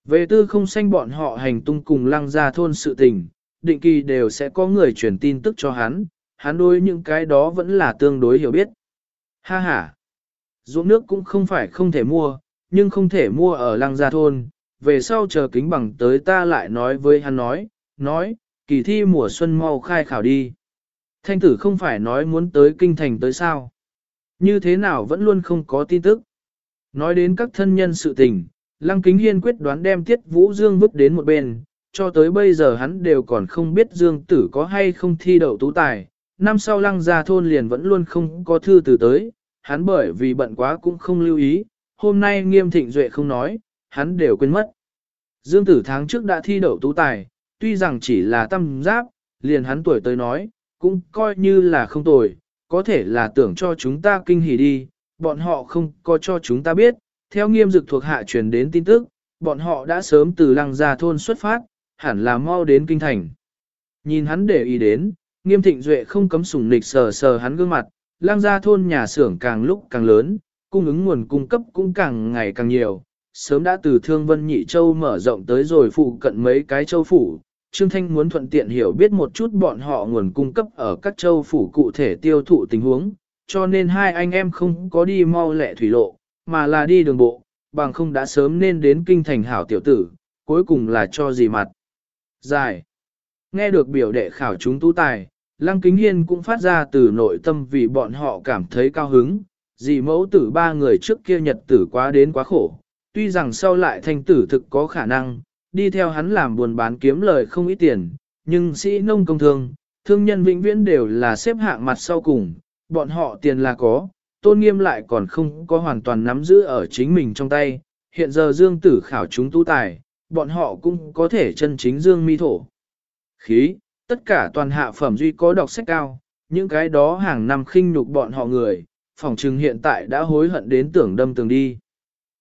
Về tư không xanh bọn họ hành tung cùng lăng ra thôn sự tình, định kỳ đều sẽ có người truyền tin tức cho hắn, hắn đối những cái đó vẫn là tương đối hiểu biết. Ha ha! Ruộng nước cũng không phải không thể mua, nhưng không thể mua ở lăng gia thôn, về sau chờ kính bằng tới ta lại nói với hắn nói, nói, kỳ thi mùa xuân mau khai khảo đi. Thanh tử không phải nói muốn tới kinh thành tới sao. Như thế nào vẫn luôn không có tin tức. Nói đến các thân nhân sự tình, Lăng Kính Hiên quyết đoán đem Tiết Vũ Dương vứt đến một bên, cho tới bây giờ hắn đều còn không biết Dương Tử có hay không thi đậu tú tài. Năm sau Lăng gia thôn liền vẫn luôn không có thư từ tới, hắn bởi vì bận quá cũng không lưu ý, hôm nay nghiêm thịnh duệ không nói, hắn đều quên mất. Dương tử tháng trước đã thi đậu tú tài, tuy rằng chỉ là tâm giáp, liền hắn tuổi tới nói, cũng coi như là không tồi, có thể là tưởng cho chúng ta kinh hỉ đi, bọn họ không có cho chúng ta biết, theo nghiêm dực thuộc hạ truyền đến tin tức, bọn họ đã sớm từ lăng gia thôn xuất phát, hẳn là mau đến kinh thành. Nhìn hắn để ý đến, nghiêm thịnh duệ không cấm sủng nịch sờ sờ hắn gương mặt, lăng gia thôn nhà xưởng càng lúc càng lớn, cung ứng nguồn cung cấp cũng càng ngày càng nhiều, sớm đã từ Thương Vân Nhị Châu mở rộng tới rồi phụ cận mấy cái châu phủ. Trương Thanh muốn thuận tiện hiểu biết một chút bọn họ nguồn cung cấp ở các châu phủ cụ thể tiêu thụ tình huống, cho nên hai anh em không có đi mau lẹ thủy lộ, mà là đi đường bộ, bằng không đã sớm nên đến kinh thành hảo tiểu tử, cuối cùng là cho gì mặt. Dài. Nghe được biểu đệ khảo chúng tú tài, Lăng Kính Hiên cũng phát ra từ nội tâm vì bọn họ cảm thấy cao hứng, dì mẫu tử ba người trước kia nhật tử quá đến quá khổ, tuy rằng sau lại thanh tử thực có khả năng, đi theo hắn làm buồn bán kiếm lời không ít tiền, nhưng sĩ nông công thương, thương nhân vĩnh viễn đều là xếp hạng mặt sau cùng, bọn họ tiền là có, tôn nghiêm lại còn không có hoàn toàn nắm giữ ở chính mình trong tay, hiện giờ dương tử khảo chúng tu tài, bọn họ cũng có thể chân chính dương mi thổ. Khí, tất cả toàn hạ phẩm duy có đọc sách cao, những cái đó hàng năm khinh nhục bọn họ người, phòng trừng hiện tại đã hối hận đến tưởng đâm tường đi.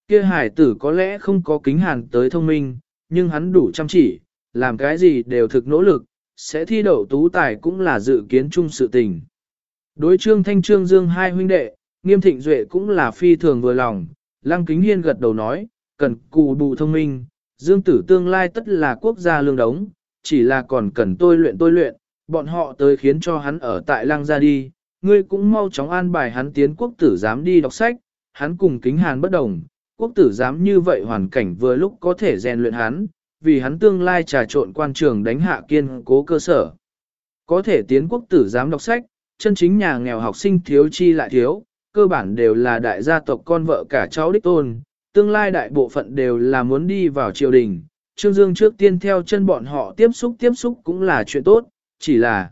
Kia hải tử có lẽ không có kính hàn tới thông minh, nhưng hắn đủ chăm chỉ, làm cái gì đều thực nỗ lực, sẽ thi đậu tú tài cũng là dự kiến chung sự tình. Đối trương thanh trương dương hai huynh đệ, nghiêm thịnh duệ cũng là phi thường vừa lòng, lăng kính hiên gật đầu nói, cần cù bù thông minh, dương tử tương lai tất là quốc gia lương đống, chỉ là còn cần tôi luyện tôi luyện, bọn họ tới khiến cho hắn ở tại lăng ra đi, ngươi cũng mau chóng an bài hắn tiến quốc tử dám đi đọc sách, hắn cùng kính hàn bất đồng, quốc tử dám như vậy hoàn cảnh vừa lúc có thể rèn luyện hắn, vì hắn tương lai trà trộn quan trường đánh hạ kiên cố cơ sở. Có thể tiến quốc tử dám đọc sách, chân chính nhà nghèo học sinh thiếu chi lại thiếu, cơ bản đều là đại gia tộc con vợ cả cháu đích tôn, tương lai đại bộ phận đều là muốn đi vào triều đình. Trương Dương trước tiên theo chân bọn họ tiếp xúc tiếp xúc cũng là chuyện tốt, chỉ là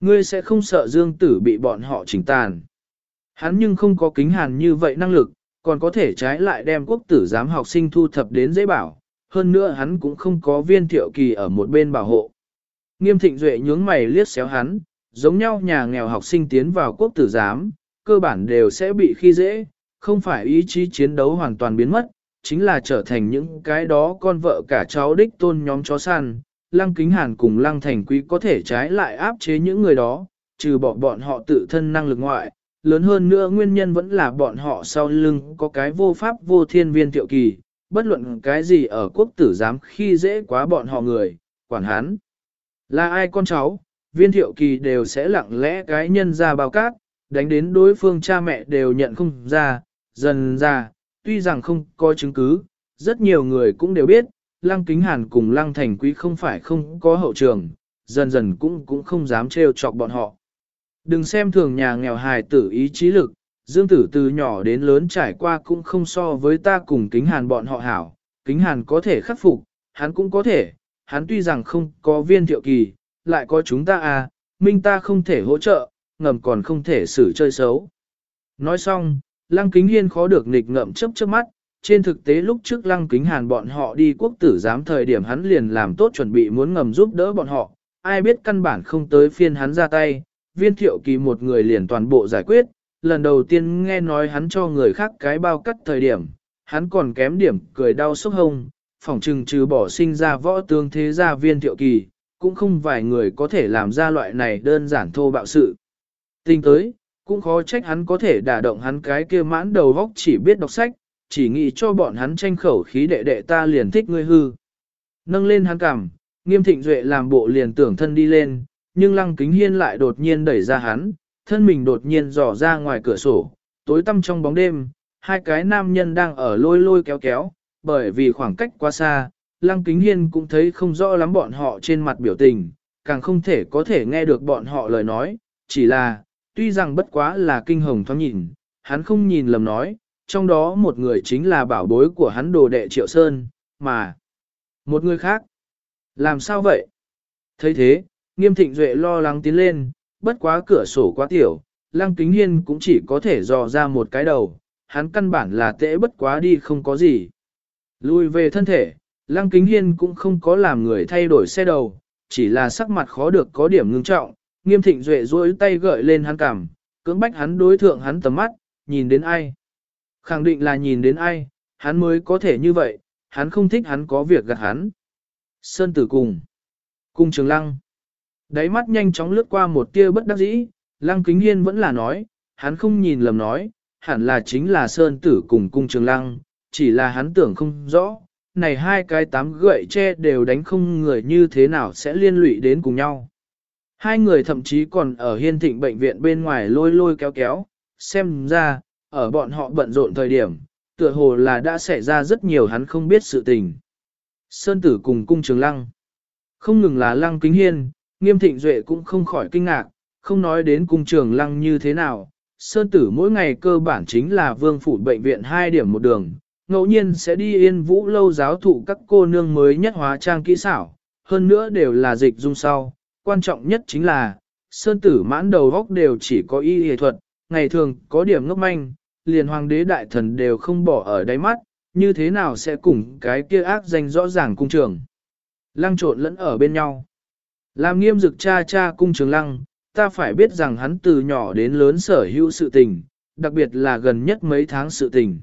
ngươi sẽ không sợ Dương tử bị bọn họ chỉnh tàn. Hắn nhưng không có kính hàn như vậy năng lực, còn có thể trái lại đem quốc tử giám học sinh thu thập đến dễ bảo, hơn nữa hắn cũng không có viên thiệu kỳ ở một bên bảo hộ. Nghiêm thịnh duệ nhướng mày liếc xéo hắn, giống nhau nhà nghèo học sinh tiến vào quốc tử giám, cơ bản đều sẽ bị khi dễ, không phải ý chí chiến đấu hoàn toàn biến mất, chính là trở thành những cái đó con vợ cả cháu đích tôn nhóm chó săn. Lăng Kính Hàn cùng Lăng Thành Quý có thể trái lại áp chế những người đó, trừ bỏ bọn họ tự thân năng lực ngoại, lớn hơn nữa nguyên nhân vẫn là bọn họ sau lưng có cái vô pháp vô thiên viên tiệu kỳ, bất luận cái gì ở quốc tử giám khi dễ quá bọn họ người, quản hắn. Là ai con cháu, viên thiệu kỳ đều sẽ lặng lẽ cái nhân ra bao cát, đánh đến đối phương cha mẹ đều nhận không ra, dần ra, tuy rằng không có chứng cứ, rất nhiều người cũng đều biết, Lăng Kính Hàn cùng Lăng Thành Quý không phải không có hậu trường, dần dần cũng cũng không dám trêu chọc bọn họ. Đừng xem thường nhà nghèo hài tử ý chí lực, Dương Tử từ nhỏ đến lớn trải qua cũng không so với ta cùng Kính Hàn bọn họ hảo, Kính Hàn có thể khắc phục, hắn cũng có thể, hắn tuy rằng không có viên thiệu kỳ, lại có chúng ta à, minh ta không thể hỗ trợ, ngầm còn không thể xử chơi xấu. Nói xong, Lăng Kính Hiên khó được nghịch ngậm chấp trước mắt, trên thực tế lúc trước Lăng Kính Hàn bọn họ đi quốc tử giám thời điểm hắn liền làm tốt chuẩn bị muốn ngầm giúp đỡ bọn họ, ai biết căn bản không tới phiên hắn ra tay, viên thiệu kỳ một người liền toàn bộ giải quyết, lần đầu tiên nghe nói hắn cho người khác cái bao cắt thời điểm, hắn còn kém điểm cười đau sốc hông, phỏng trừng trừ bỏ sinh ra võ tướng thế gia viên thiệu kỳ, cũng không vài người có thể làm ra loại này đơn giản thô bạo sự. Tình tới, cũng khó trách hắn có thể đả động hắn cái kia mãn đầu vóc chỉ biết đọc sách, chỉ nghĩ cho bọn hắn tranh khẩu khí đệ đệ ta liền thích ngươi hư. Nâng lên hắn cằm, nghiêm thịnh duệ làm bộ liền tưởng thân đi lên, nhưng lăng kính hiên lại đột nhiên đẩy ra hắn, thân mình đột nhiên dò ra ngoài cửa sổ, tối tăm trong bóng đêm, hai cái nam nhân đang ở lôi lôi kéo kéo, bởi vì khoảng cách quá xa, lăng kính hiên cũng thấy không rõ lắm bọn họ trên mặt biểu tình, càng không thể có thể nghe được bọn họ lời nói, chỉ là, tuy rằng bất quá là kinh hồng thoáng nhìn, hắn không nhìn lầm nói, trong đó một người chính là bảo bối của hắn đồ đệ Triệu Sơn, mà một người khác. Làm sao vậy? thấy thế, nghiêm thịnh duệ lo lắng tiến lên, bất quá cửa sổ quá tiểu, Lăng Kính Hiên cũng chỉ có thể dò ra một cái đầu, hắn căn bản là tễ bất quá đi không có gì. Lùi về thân thể, Lăng Kính Hiên cũng không có làm người thay đổi xe đầu, chỉ là sắc mặt khó được có điểm ngưng trọng, nghiêm thịnh duệ duỗi tay gợi lên hắn cằm, cưỡng bách hắn đối thượng hắn tầm mắt, nhìn đến ai. Khẳng định là nhìn đến ai, hắn mới có thể như vậy, hắn không thích hắn có việc gạt hắn. Sơn tử cùng. Cung trường lăng. Đáy mắt nhanh chóng lướt qua một tia bất đắc dĩ, lăng kính hiên vẫn là nói, hắn không nhìn lầm nói, hẳn là chính là Sơn tử cùng cung trường lăng, chỉ là hắn tưởng không rõ, này hai cái tám gậy tre đều đánh không người như thế nào sẽ liên lụy đến cùng nhau. Hai người thậm chí còn ở hiên thịnh bệnh viện bên ngoài lôi lôi kéo kéo, xem ra, ở bọn họ bận rộn thời điểm, tựa hồ là đã xảy ra rất nhiều hắn không biết sự tình. Sơn tử cùng cung trường lăng. Không ngừng là lăng kính hiên, nghiêm thịnh duệ cũng không khỏi kinh ngạc, không nói đến cung trường lăng như thế nào. Sơn tử mỗi ngày cơ bản chính là vương phủ bệnh viện hai điểm một đường, ngẫu nhiên sẽ đi yên vũ lâu giáo thụ các cô nương mới nhất hóa trang kỹ xảo, hơn nữa đều là dịch dung sau. Quan trọng nhất chính là, sơn tử mãn đầu góc đều chỉ có y y thuật, ngày thường có điểm ngốc manh, liền hoàng đế đại thần đều không bỏ ở đáy mắt, như thế nào sẽ cùng cái kia ác danh rõ ràng cung trường. Lăng trộn lẫn ở bên nhau. Làm nghiêm dực cha cha cung trường lăng, ta phải biết rằng hắn từ nhỏ đến lớn sở hữu sự tình, đặc biệt là gần nhất mấy tháng sự tình.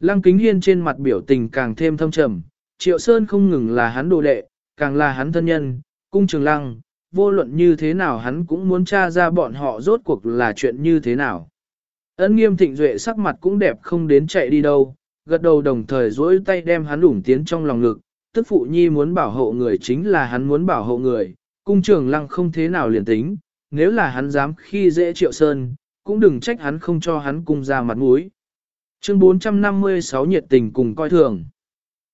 Lăng kính hiên trên mặt biểu tình càng thêm thâm trầm, triệu sơn không ngừng là hắn đồ đệ, càng là hắn thân nhân, cung trường lăng, vô luận như thế nào hắn cũng muốn tra ra bọn họ rốt cuộc là chuyện như thế nào. Ấn nghiêm thịnh duệ sắc mặt cũng đẹp không đến chạy đi đâu, gật đầu đồng thời duỗi tay đem hắn đủng tiến trong lòng ngực, tức phụ nhi muốn bảo hộ người chính là hắn muốn bảo hộ người, cung trường lăng không thế nào liền tính, nếu là hắn dám khi dễ triệu sơn, cũng đừng trách hắn không cho hắn cung ra mặt mũi. Chương 456 nhiệt tình cùng coi thường.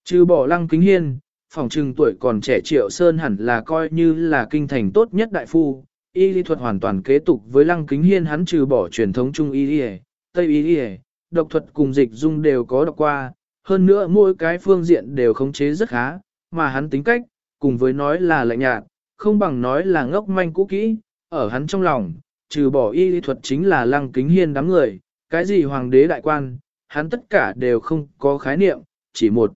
Trừ bỏ lăng kính hiên, phòng trừng tuổi còn trẻ triệu sơn hẳn là coi như là kinh thành tốt nhất đại phu, y lý thuật hoàn toàn kế tục với lăng kính hiên hắn trừ bỏ truyền thống trung y lý, tây y lý, độc thuật cùng dịch dung đều có đọc qua, hơn nữa mỗi cái phương diện đều khống chế rất khá, mà hắn tính cách, cùng với nói là lạnh nhạt, không bằng nói là ngốc manh cũ kỹ, ở hắn trong lòng, trừ bỏ y lý thuật chính là lăng kính hiên đám người, cái gì hoàng đế đại quan, hắn tất cả đều không có khái niệm, chỉ một.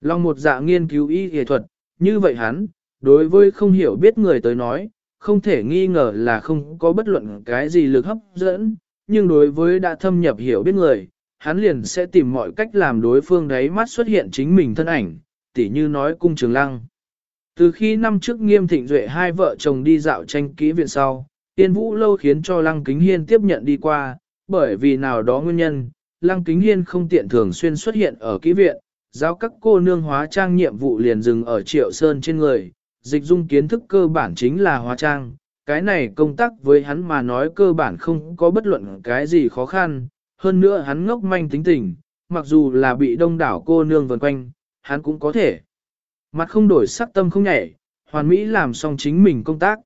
Long một dạ nghiên cứu y y thuật, như vậy hắn, đối với không hiểu biết người tới nói, không thể nghi ngờ là không có bất luận cái gì lực hấp dẫn, nhưng đối với đã thâm nhập hiểu biết người, hắn liền sẽ tìm mọi cách làm đối phương đấy mắt xuất hiện chính mình thân ảnh, tỉ như nói cung trường lăng. Từ khi năm trước nghiêm thịnh duệ hai vợ chồng đi dạo tranh kỹ viện sau, tiên vũ lâu khiến cho lăng kính hiên tiếp nhận đi qua, bởi vì nào đó nguyên nhân, lăng kính hiên không tiện thường xuyên xuất hiện ở kỹ viện, giao các cô nương hóa trang nhiệm vụ liền dừng ở triệu sơn trên người, dịch dung kiến thức cơ bản chính là hóa trang, cái này công tác với hắn mà nói cơ bản không có bất luận cái gì khó khăn, hơn nữa hắn ngốc manh tính tình, mặc dù là bị đông đảo cô nương vần quanh, hắn cũng có thể. Mặt không đổi sắc tâm không nhảy, hoàn mỹ làm xong chính mình công tác.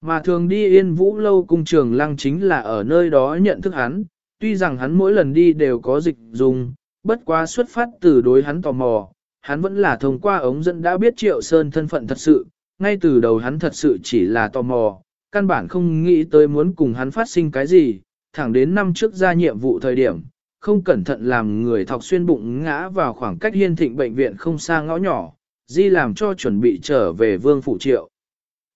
Mà thường đi yên vũ lâu cung trường lăng chính là ở nơi đó nhận thức hắn, tuy rằng hắn mỗi lần đi đều có dịch dùng, bất quá xuất phát từ đối hắn tò mò, hắn vẫn là thông qua ống dẫn đã biết Triệu Sơn thân phận thật sự, ngay từ đầu hắn thật sự chỉ là tò mò, căn bản không nghĩ tới muốn cùng hắn phát sinh cái gì, thẳng đến năm trước ra nhiệm vụ thời điểm, không cẩn thận làm người thọc xuyên bụng ngã vào khoảng cách hiên thịnh bệnh viện không xa ngõ nhỏ, di làm cho chuẩn bị trở về vương phụ triệu.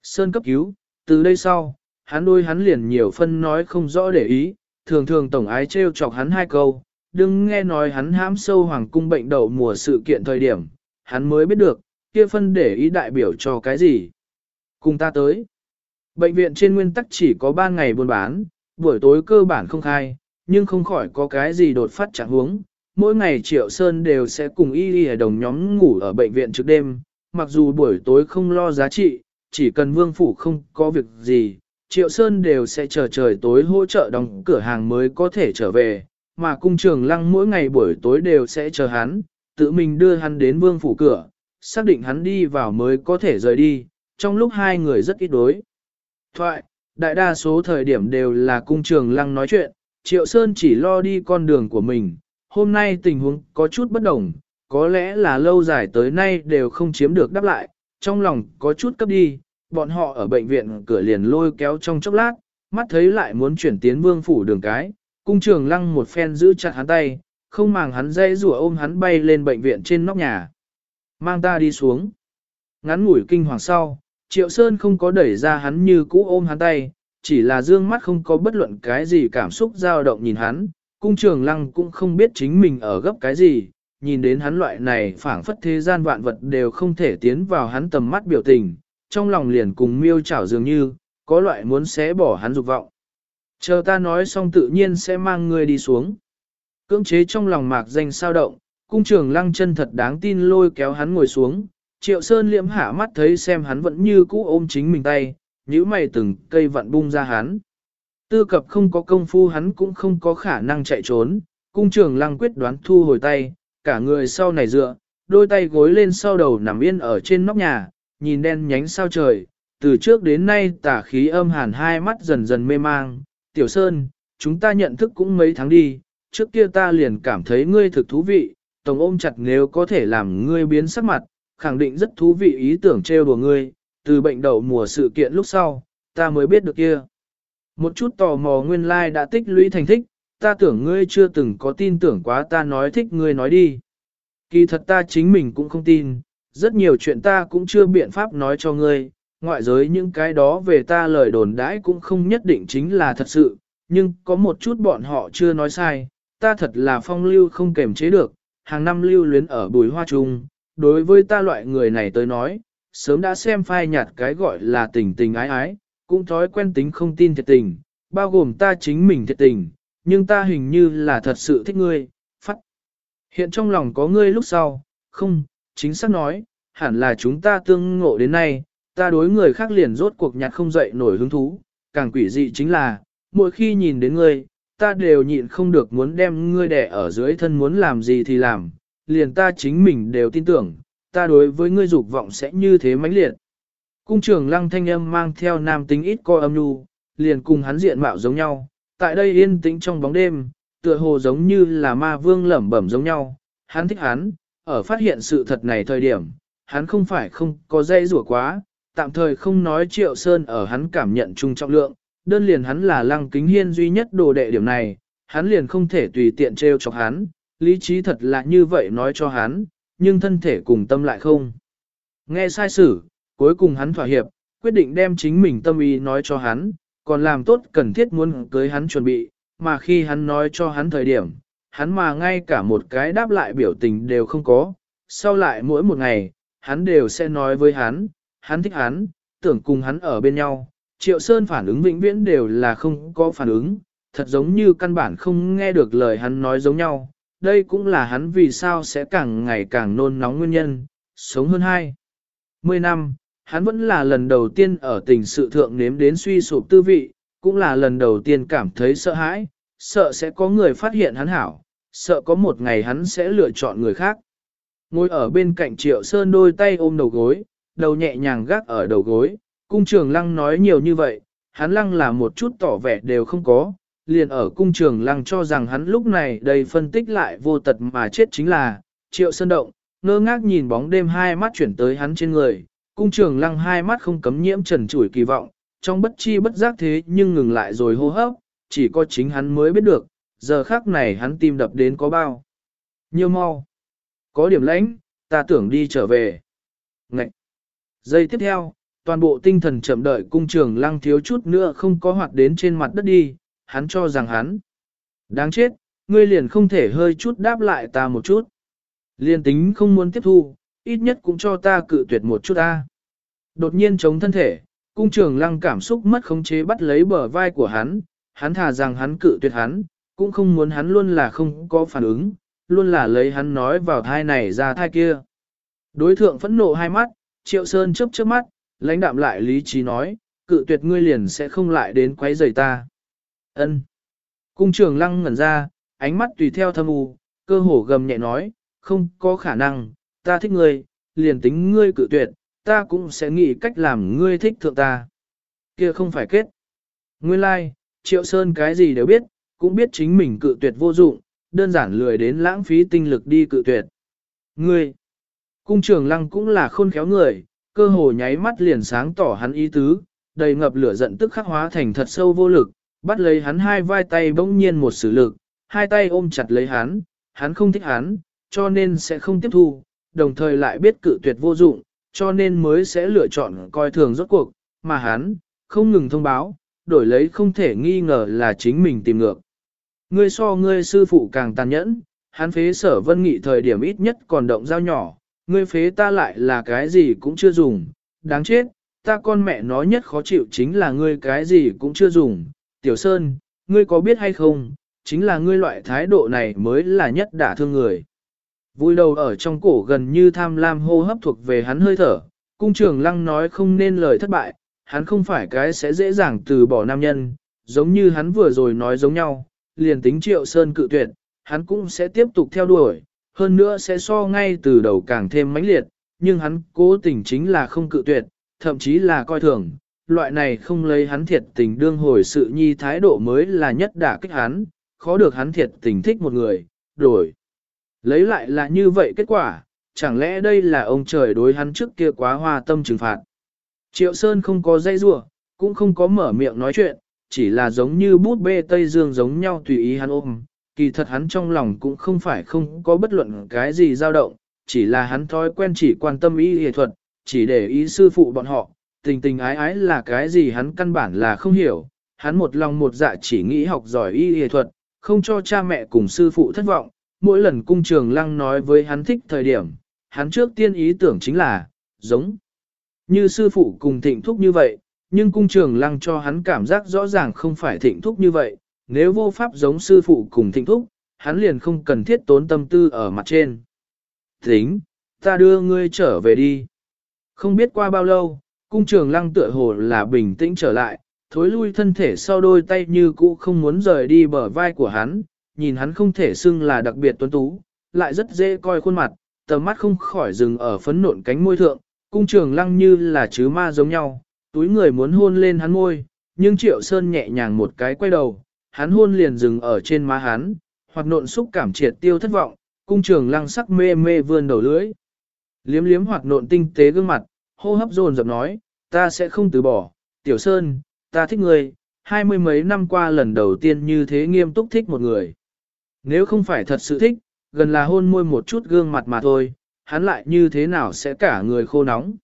Sơn cấp cứu, từ đây sau, hắn đôi hắn liền nhiều phân nói không rõ để ý, thường thường tổng ái trêu chọc hắn hai câu, đừng nghe nói hắn hãm sâu hoàng cung bệnh đậu mùa sự kiện thời điểm, hắn mới biết được, kia phân để ý đại biểu cho cái gì. Cùng ta tới. Bệnh viện trên nguyên tắc chỉ có 3 ngày buôn bán, buổi tối cơ bản không khai, nhưng không khỏi có cái gì đột phát chẳng huống. Mỗi ngày Triệu Sơn đều sẽ cùng y y đồng nhóm ngủ ở bệnh viện trước đêm, mặc dù buổi tối không lo giá trị, chỉ cần vương phủ không có việc gì, Triệu Sơn đều sẽ chờ trời tối hỗ trợ đóng cửa hàng mới có thể trở về, mà cung trường lăng mỗi ngày buổi tối đều sẽ chờ hắn, tự mình đưa hắn đến vương phủ cửa, xác định hắn đi vào mới có thể rời đi, trong lúc hai người rất ít đối. Thoại, đại đa số thời điểm đều là cung trường lăng nói chuyện, Triệu Sơn chỉ lo đi con đường của mình, hôm nay tình huống có chút bất đồng, có lẽ là lâu dài tới nay đều không chiếm được đáp lại, trong lòng có chút cấp đi, bọn họ ở bệnh viện cửa liền lôi kéo trong chốc lát, mắt thấy lại muốn chuyển tiến vương phủ đường cái, cung trường lăng một phen giữ chặt hắn tay, không màng hắn dây rùa ôm hắn bay lên bệnh viện trên nóc nhà. Mang ta đi xuống. Ngắn ngủi kinh hoàng sau, Triệu Sơn không có đẩy ra hắn như cũ ôm hắn tay, chỉ là dương mắt không có bất luận cái gì cảm xúc dao động nhìn hắn, cung trường lăng cũng không biết chính mình ở gấp cái gì, nhìn đến hắn loại này phảng phất thế gian vạn vật đều không thể tiến vào hắn tầm mắt biểu tình, trong lòng liền cùng miêu chảo dường như, có loại muốn xé bỏ hắn dục vọng. Chờ ta nói xong tự nhiên sẽ mang ngươi đi xuống. Cưỡng chế trong lòng mạc danh sao động, cung trường lăng chân thật đáng tin lôi kéo hắn ngồi xuống, triệu sơn liễm hạ mắt thấy xem hắn vẫn như cũ ôm chính mình tay, nhíu mày từng cây vặn bung ra hắn. Tư cập không có công phu hắn cũng không có khả năng chạy trốn, cung trường lăng quyết đoán thu hồi tay, cả người sau này dựa, đôi tay gối lên sau đầu nằm yên ở trên nóc nhà, nhìn đen nhánh sao trời, từ trước đến nay tả khí âm hàn hai mắt dần dần mê mang, tiểu sơn, chúng ta nhận thức cũng mấy tháng đi, trước kia ta liền cảm thấy ngươi thực thú vị, tổng ôm chặt nếu có thể làm ngươi biến sắc mặt, khẳng định rất thú vị ý tưởng trêu đùa ngươi, từ bệnh đầu mùa sự kiện lúc sau, ta mới biết được kia. Một chút tò mò nguyên lai like đã tích lũy thành thích, ta tưởng ngươi chưa từng có tin tưởng quá ta nói thích ngươi nói đi. Kỳ thật ta chính mình cũng không tin, rất nhiều chuyện ta cũng chưa biện pháp nói cho ngươi, ngoại giới những cái đó về ta lời đồn đãi cũng không nhất định chính là thật sự, nhưng có một chút bọn họ chưa nói sai, ta thật là phong lưu không kềm chế được, hàng năm lưu luyến ở bùi hoa trung, đối với ta loại người này tới nói, sớm đã xem phai nhạt cái gọi là tình tình ái ái, cũng thói quen tính không tin thiệt tình, bao gồm ta chính mình thiệt tình, nhưng ta hình như là thật sự thích ngươi, phát. Hiện trong lòng có ngươi lúc sau, không, chính xác nói, hẳn là chúng ta tương ngộ đến nay, ta đối người khác liền rốt cuộc nhặt không dậy nổi hứng thú, càng quỷ dị chính là, mỗi khi nhìn đến ngươi, ta đều nhịn không được muốn đem ngươi đẻ ở dưới thân muốn làm gì thì làm, liền ta chính mình đều tin tưởng, ta đối với ngươi dục vọng sẽ như thế mãnh liệt. Cung trưởng lăng thanh âm mang theo nam tính ít coi âm nhu, liền cùng hắn diện mạo giống nhau, tại đây yên tĩnh trong bóng đêm, tựa hồ giống như là ma vương lẩm bẩm giống nhau, hắn thích hắn, ở phát hiện sự thật này thời điểm, hắn không phải không có dây rủa quá, tạm thời không nói triệu sơn ở hắn cảm nhận chung trọng lượng, đơn liền hắn là lăng kính hiên duy nhất đồ đệ điểm này, hắn liền không thể tùy tiện treo chọc hắn, lý trí thật là như vậy nói cho hắn, nhưng thân thể cùng tâm lại không. Nghe sai sử, cuối cùng hắn thỏa hiệp, quyết định đem chính mình tâm ý nói cho hắn, còn làm tốt cần thiết muốn cưới hắn chuẩn bị, mà khi hắn nói cho hắn thời điểm, hắn mà ngay cả một cái đáp lại biểu tình đều không có, sau lại mỗi một ngày, hắn đều sẽ nói với hắn, hắn thích hắn, tưởng cùng hắn ở bên nhau. Triệu Sơn phản ứng vĩnh viễn đều là không có phản ứng, thật giống như căn bản không nghe được lời hắn nói giống nhau. Đây cũng là hắn vì sao sẽ càng ngày càng nôn nóng nguyên nhân, sống hơn hai. Mười năm, hắn vẫn là lần đầu tiên ở tình sự thượng nếm đến suy sụp tư vị, cũng là lần đầu tiên cảm thấy sợ hãi, sợ sẽ có người phát hiện hắn hảo, sợ có một ngày hắn sẽ lựa chọn người khác. Ngồi ở bên cạnh Triệu Sơn đôi tay ôm đầu gối, đầu nhẹ nhàng gác ở đầu gối, cung trường lăng nói nhiều như vậy, hắn lăng là một chút tỏ vẻ đều không có, liền ở cung trường lăng cho rằng hắn lúc này đầy phân tích lại vô tật mà chết chính là, Triệu Sơn động, ngơ ngác nhìn bóng đêm hai mắt chuyển tới hắn trên người, cung trường lăng hai mắt không cấm nhiễm trần chủi kỳ vọng, trong bất chi bất giác thế nhưng ngừng lại rồi hô hấp, chỉ có chính hắn mới biết được, giờ khác này hắn tim đập đến có bao. Nhiều mau. Có điểm lãnh, ta tưởng đi trở về. Ngậy. Giây tiếp theo, toàn bộ tinh thần chậm đợi cung trường lăng thiếu chút nữa không có hoạt đến trên mặt đất đi, hắn cho rằng hắn. Đáng chết, ngươi liền không thể hơi chút đáp lại ta một chút. Liền tính không muốn tiếp thu, ít nhất cũng cho ta cự tuyệt một chút ta. Đột nhiên chống thân thể, cung trường lăng cảm xúc mất khống chế bắt lấy bờ vai của hắn, hắn thà rằng hắn cự tuyệt hắn, cũng không muốn hắn luôn là không có phản ứng, luôn là lấy hắn nói vào thai này ra thai kia. Đối thượng phẫn nộ hai mắt, Triệu Sơn chớp chớp mắt, lãnh đạm lại lý trí nói, cự tuyệt ngươi liền sẽ không lại đến quấy rầy ta. Ân. Cung trưởng lăng ngẩn ra, ánh mắt tùy theo thâm u, cơ hồ gầm nhẹ nói, không có khả năng, ta thích ngươi, liền tính ngươi cự tuyệt, ta cũng sẽ nghĩ cách làm ngươi thích thượng ta. Kia không phải kết. Nguyên lai, like, Triệu Sơn cái gì đều biết, cũng biết chính mình cự tuyệt vô dụng, đơn giản lười đến lãng phí tinh lực đi cự tuyệt. Ngươi, cung trường lăng cũng là khôn khéo người, cơ hồ nháy mắt liền sáng tỏ hắn ý tứ, đầy ngập lửa giận tức khắc hóa thành thật sâu vô lực, bắt lấy hắn hai vai tay bỗng nhiên một sử lực, hai tay ôm chặt lấy hắn, hắn không thích hắn, cho nên sẽ không tiếp thu, đồng thời lại biết cự tuyệt vô dụng, cho nên mới sẽ lựa chọn coi thường rốt cuộc, mà hắn, không ngừng thông báo, đổi lấy không thể nghi ngờ là chính mình tìm ngược. Ngươi so ngươi sư phụ càng tàn nhẫn, hắn phế sở vân nghị thời điểm ít nhất còn động dao nhỏ, ngươi phế ta lại là cái gì cũng chưa dùng, đáng chết, ta con mẹ nói nhất khó chịu chính là ngươi cái gì cũng chưa dùng, tiểu sơn, ngươi có biết hay không, chính là ngươi loại thái độ này mới là nhất đả thương người. Vui đầu ở trong cổ gần như tham lam hô hấp thuộc về hắn hơi thở, cung trưởng lăng nói không nên lời thất bại, hắn không phải cái sẽ dễ dàng từ bỏ nam nhân, giống như hắn vừa rồi nói giống nhau, liền tính triệu sơn cự tuyệt, hắn cũng sẽ tiếp tục theo đuổi, hơn nữa sẽ so ngay từ đầu càng thêm mãnh liệt, nhưng hắn cố tình chính là không cự tuyệt, thậm chí là coi thường, loại này không lấy hắn thiệt tình đương hồi sự nhi thái độ mới là nhất đả kích hắn, khó được hắn thiệt tình thích một người, đổi. Lấy lại là như vậy kết quả, chẳng lẽ đây là ông trời đối hắn trước kia quá hoa tâm trừng phạt. Triệu Sơn không có dây rủa cũng không có mở miệng nói chuyện, chỉ là giống như bút bê Tây Dương giống nhau tùy ý hắn ôm. Kỳ thật hắn trong lòng cũng không phải không có bất luận cái gì dao động, chỉ là hắn thói quen chỉ quan tâm ý y thuật, chỉ để ý sư phụ bọn họ, tình tình ái ái là cái gì hắn căn bản là không hiểu, hắn một lòng một dạ chỉ nghĩ học giỏi y y thuật, không cho cha mẹ cùng sư phụ thất vọng, mỗi lần cung trường lăng nói với hắn thích thời điểm, hắn trước tiên ý tưởng chính là, giống như sư phụ cùng thịnh thúc như vậy, nhưng cung trường lăng cho hắn cảm giác rõ ràng không phải thịnh thúc như vậy, nếu vô pháp giống sư phụ cùng thịnh thúc, hắn liền không cần thiết tốn tâm tư ở mặt trên. Tính, ta đưa ngươi trở về đi. Không biết qua bao lâu, cung trường lăng tựa hồ là bình tĩnh trở lại, thối lui thân thể sau đôi tay như cũ không muốn rời đi bờ vai của hắn, nhìn hắn không thể xưng là đặc biệt tuấn tú, lại rất dễ coi khuôn mặt, tầm mắt không khỏi dừng ở phấn nộn cánh môi thượng, cung trường lăng như là chứ ma giống nhau, túi người muốn hôn lên hắn môi, nhưng triệu sơn nhẹ nhàng một cái quay đầu, hắn hôn liền dừng ở trên má hắn, hoặc nộn xúc cảm triệt tiêu thất vọng, cung trường lăng sắc mê mê vươn đầu lưỡi. Liếm liếm hoặc nộn tinh tế gương mặt, hô hấp dồn dập nói, ta sẽ không từ bỏ, tiểu sơn, ta thích người, hai mươi mấy năm qua lần đầu tiên như thế nghiêm túc thích một người. Nếu không phải thật sự thích, gần là hôn môi một chút gương mặt mà thôi, hắn lại như thế nào sẽ cả người khô nóng.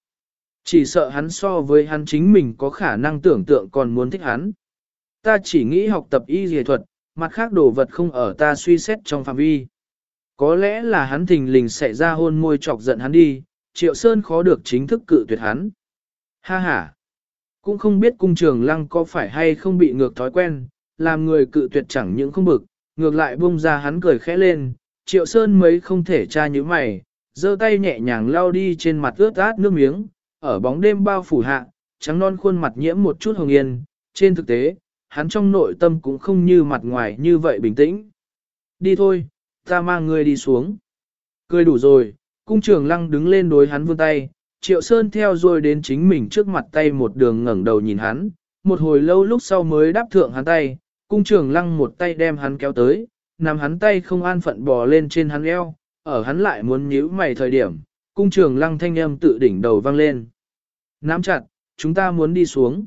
Chỉ sợ hắn so với hắn chính mình có khả năng tưởng tượng còn muốn thích hắn. Ta chỉ nghĩ học tập y dề thuật, mặt khác đồ vật không ở ta suy xét trong phạm vi. Có lẽ là hắn thình lình sẽ ra hôn môi chọc giận hắn đi, Triệu Sơn khó được chính thức cự tuyệt hắn. Ha ha! Cũng không biết cung trường lăng có phải hay không bị ngược thói quen, làm người cự tuyệt chẳng những không bực, ngược lại bung ra hắn cười khẽ lên, Triệu Sơn mấy không thể tra như mày, giơ tay nhẹ nhàng lau đi trên mặt ướt át nước miếng, ở bóng đêm bao phủ hạ, trắng non khuôn mặt nhiễm một chút hồng yên, trên thực tế, hắn trong nội tâm cũng không như mặt ngoài như vậy bình tĩnh. Đi thôi, ta mang ngươi đi xuống. Cười đủ rồi, cung trường lăng đứng lên đối hắn vươn tay, triệu sơn theo rồi đến chính mình trước mặt tay một đường ngẩng đầu nhìn hắn, một hồi lâu lúc sau mới đáp thượng hắn tay, cung trường lăng một tay đem hắn kéo tới, nằm hắn tay không an phận bò lên trên hắn eo, ở hắn lại muốn nhíu mày thời điểm, cung trường lăng thanh âm tự đỉnh đầu vang lên. Nắm chặt, chúng ta muốn đi xuống.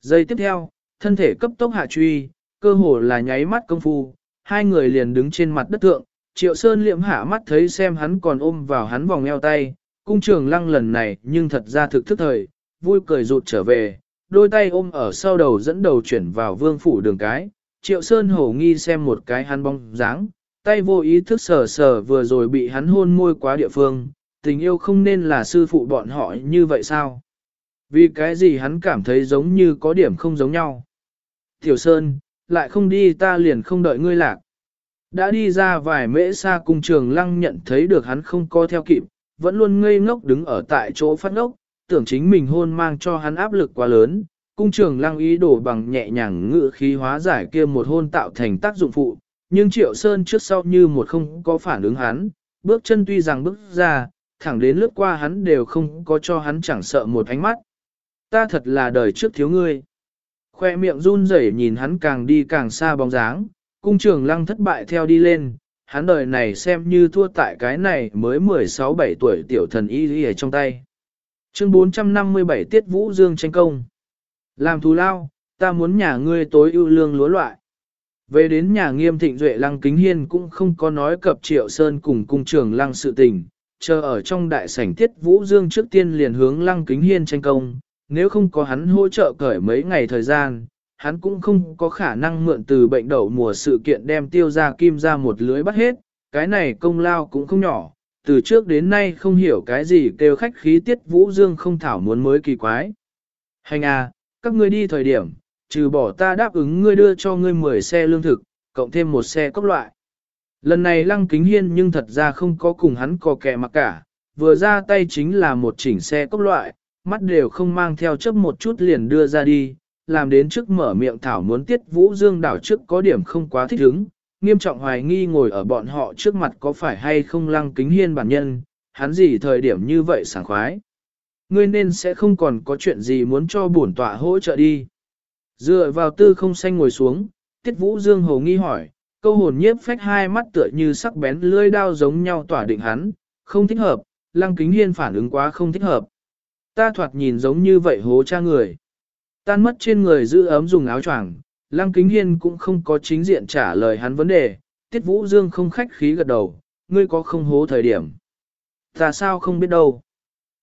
Giây tiếp theo, thân thể cấp tốc hạ truy, cơ hồ là nháy mắt công phu, hai người liền đứng trên mặt đất thượng, triệu sơn liệm hạ mắt thấy xem hắn còn ôm vào hắn vòng eo tay, cung trường lăng lần này nhưng thật ra thực thức thời, vui cười rụt trở về, đôi tay ôm ở sau đầu dẫn đầu chuyển vào vương phủ đường cái, triệu sơn hổ nghi xem một cái hắn bóng dáng, tay vô ý thức sờ sờ vừa rồi bị hắn hôn môi quá địa phương, tình yêu không nên là sư phụ bọn họ như vậy sao? Vì cái gì hắn cảm thấy giống như có điểm không giống nhau? Tiểu Sơn, lại không đi ta liền không đợi ngươi lạc. Đã đi ra vài mễ xa cung trường lăng nhận thấy được hắn không co theo kịp, vẫn luôn ngây ngốc đứng ở tại chỗ phát ngốc, tưởng chính mình hôn mang cho hắn áp lực quá lớn. Cung trường lăng ý đổ bằng nhẹ nhàng ngự khí hóa giải kia một hôn tạo thành tác dụng phụ, nhưng Triệu Sơn trước sau như một không có phản ứng hắn, bước chân tuy rằng bước ra, thẳng đến lướt qua hắn đều không có cho hắn chẳng sợ một ánh mắt. Ta thật là đời trước thiếu ngươi. Khoe miệng run rẩy nhìn hắn càng đi càng xa bóng dáng, cung trường lăng thất bại theo đi lên, hắn đời này xem như thua tại cái này mới 16-17 tuổi tiểu thần y y trong tay. Chương 457 Tiết Vũ Dương tranh công Làm thù lao, ta muốn nhà ngươi tối ưu lương lúa loại. Về đến nhà nghiêm thịnh duệ lăng kính hiên cũng không có nói cập triệu sơn cùng cung trường lăng sự tình, chờ ở trong đại sảnh tiết vũ dương trước tiên liền hướng lăng kính hiên tranh công, nếu không có hắn hỗ trợ cởi mấy ngày thời gian, hắn cũng không có khả năng mượn từ bệnh đậu mùa sự kiện đem tiêu ra kim ra một lưới bắt hết, cái này công lao cũng không nhỏ, từ trước đến nay không hiểu cái gì kêu khách khí tiết vũ dương không thảo muốn mới kỳ quái. Hành à, các ngươi đi thời điểm, trừ bỏ ta đáp ứng ngươi đưa cho ngươi 10 xe lương thực, cộng thêm một xe cốc loại. Lần này lăng kính hiên nhưng thật ra không có cùng hắn có kẻ mặc cả, vừa ra tay chính là một chỉnh xe cốc loại, mắt đều không mang theo chấp một chút liền đưa ra đi, làm đến trước mở miệng thảo muốn tiết vũ dương đảo trước có điểm không quá thích ứng, nghiêm trọng hoài nghi ngồi ở bọn họ trước mặt có phải hay không lăng kính hiên bản nhân, hắn gì thời điểm như vậy sảng khoái. Ngươi nên sẽ không còn có chuyện gì muốn cho bổn tọa hỗ trợ đi. Dựa vào tư không xanh ngồi xuống, tiết vũ dương hồ nghi hỏi, câu hồn nhiếp phách hai mắt tựa như sắc bén lưỡi đao giống nhau tỏa định hắn, không thích hợp, lăng kính hiên phản ứng quá không thích hợp. Ta thoạt nhìn giống như vậy hố cha người. Tan mất trên người giữ ấm dùng áo choàng, lăng kính hiên cũng không có chính diện trả lời hắn vấn đề, tiết vũ dương không khách khí gật đầu, ngươi có không hố thời điểm. Ta sao không biết đâu.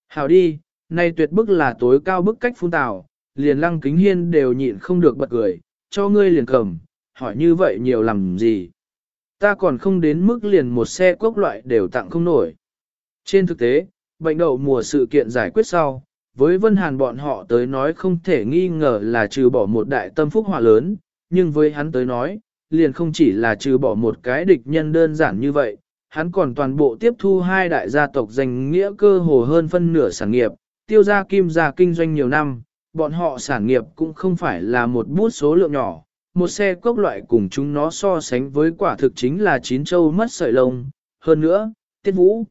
Hảo đi, nay tuyệt bức là tối cao bức cách phun tào, liền lăng kính hiên đều nhịn không được bật cười, cho ngươi liền cầm, hỏi như vậy nhiều làm gì. Ta còn không đến mức liền một xe quốc loại đều tặng không nổi. Trên thực tế, bệnh đậu mùa sự kiện giải quyết sau, với Vân Hàn bọn họ tới nói không thể nghi ngờ là trừ bỏ một đại tâm phúc hỏa lớn, nhưng với hắn tới nói, liền không chỉ là trừ bỏ một cái địch nhân đơn giản như vậy, hắn còn toàn bộ tiếp thu hai đại gia tộc danh nghĩa cơ hồ hơn phân nửa sản nghiệp, tiêu gia kim gia kinh doanh nhiều năm, bọn họ sản nghiệp cũng không phải là một bút số lượng nhỏ, một xe cốc loại cùng chúng nó so sánh với quả thực chính là chín châu mất sợi lông, hơn nữa, tiết vũ.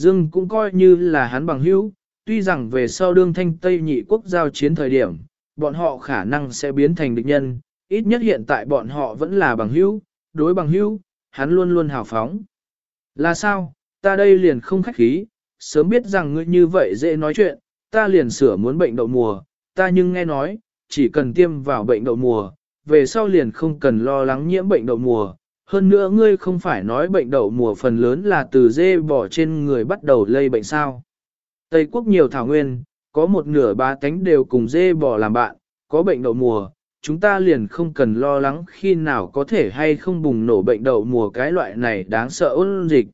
Dương cũng coi như là hắn bằng hữu, tuy rằng về sau đương thanh Tây nhị quốc giao chiến thời điểm, bọn họ khả năng sẽ biến thành địch nhân, ít nhất hiện tại bọn họ vẫn là bằng hữu, đối bằng hữu, hắn luôn luôn hào phóng. Là sao, ta đây liền không khách khí, sớm biết rằng ngươi như vậy dễ nói chuyện, ta liền sửa muốn bệnh đậu mùa, ta nhưng nghe nói, chỉ cần tiêm vào bệnh đậu mùa, về sau liền không cần lo lắng nhiễm bệnh đậu mùa. Hơn nữa ngươi không phải nói bệnh đậu mùa phần lớn là từ dê bỏ trên người bắt đầu lây bệnh sao. Tây quốc nhiều thảo nguyên, có một nửa ba tánh đều cùng dê bò làm bạn, có bệnh đậu mùa, chúng ta liền không cần lo lắng khi nào có thể hay không bùng nổ bệnh đậu mùa cái loại này đáng sợ ôn dịch.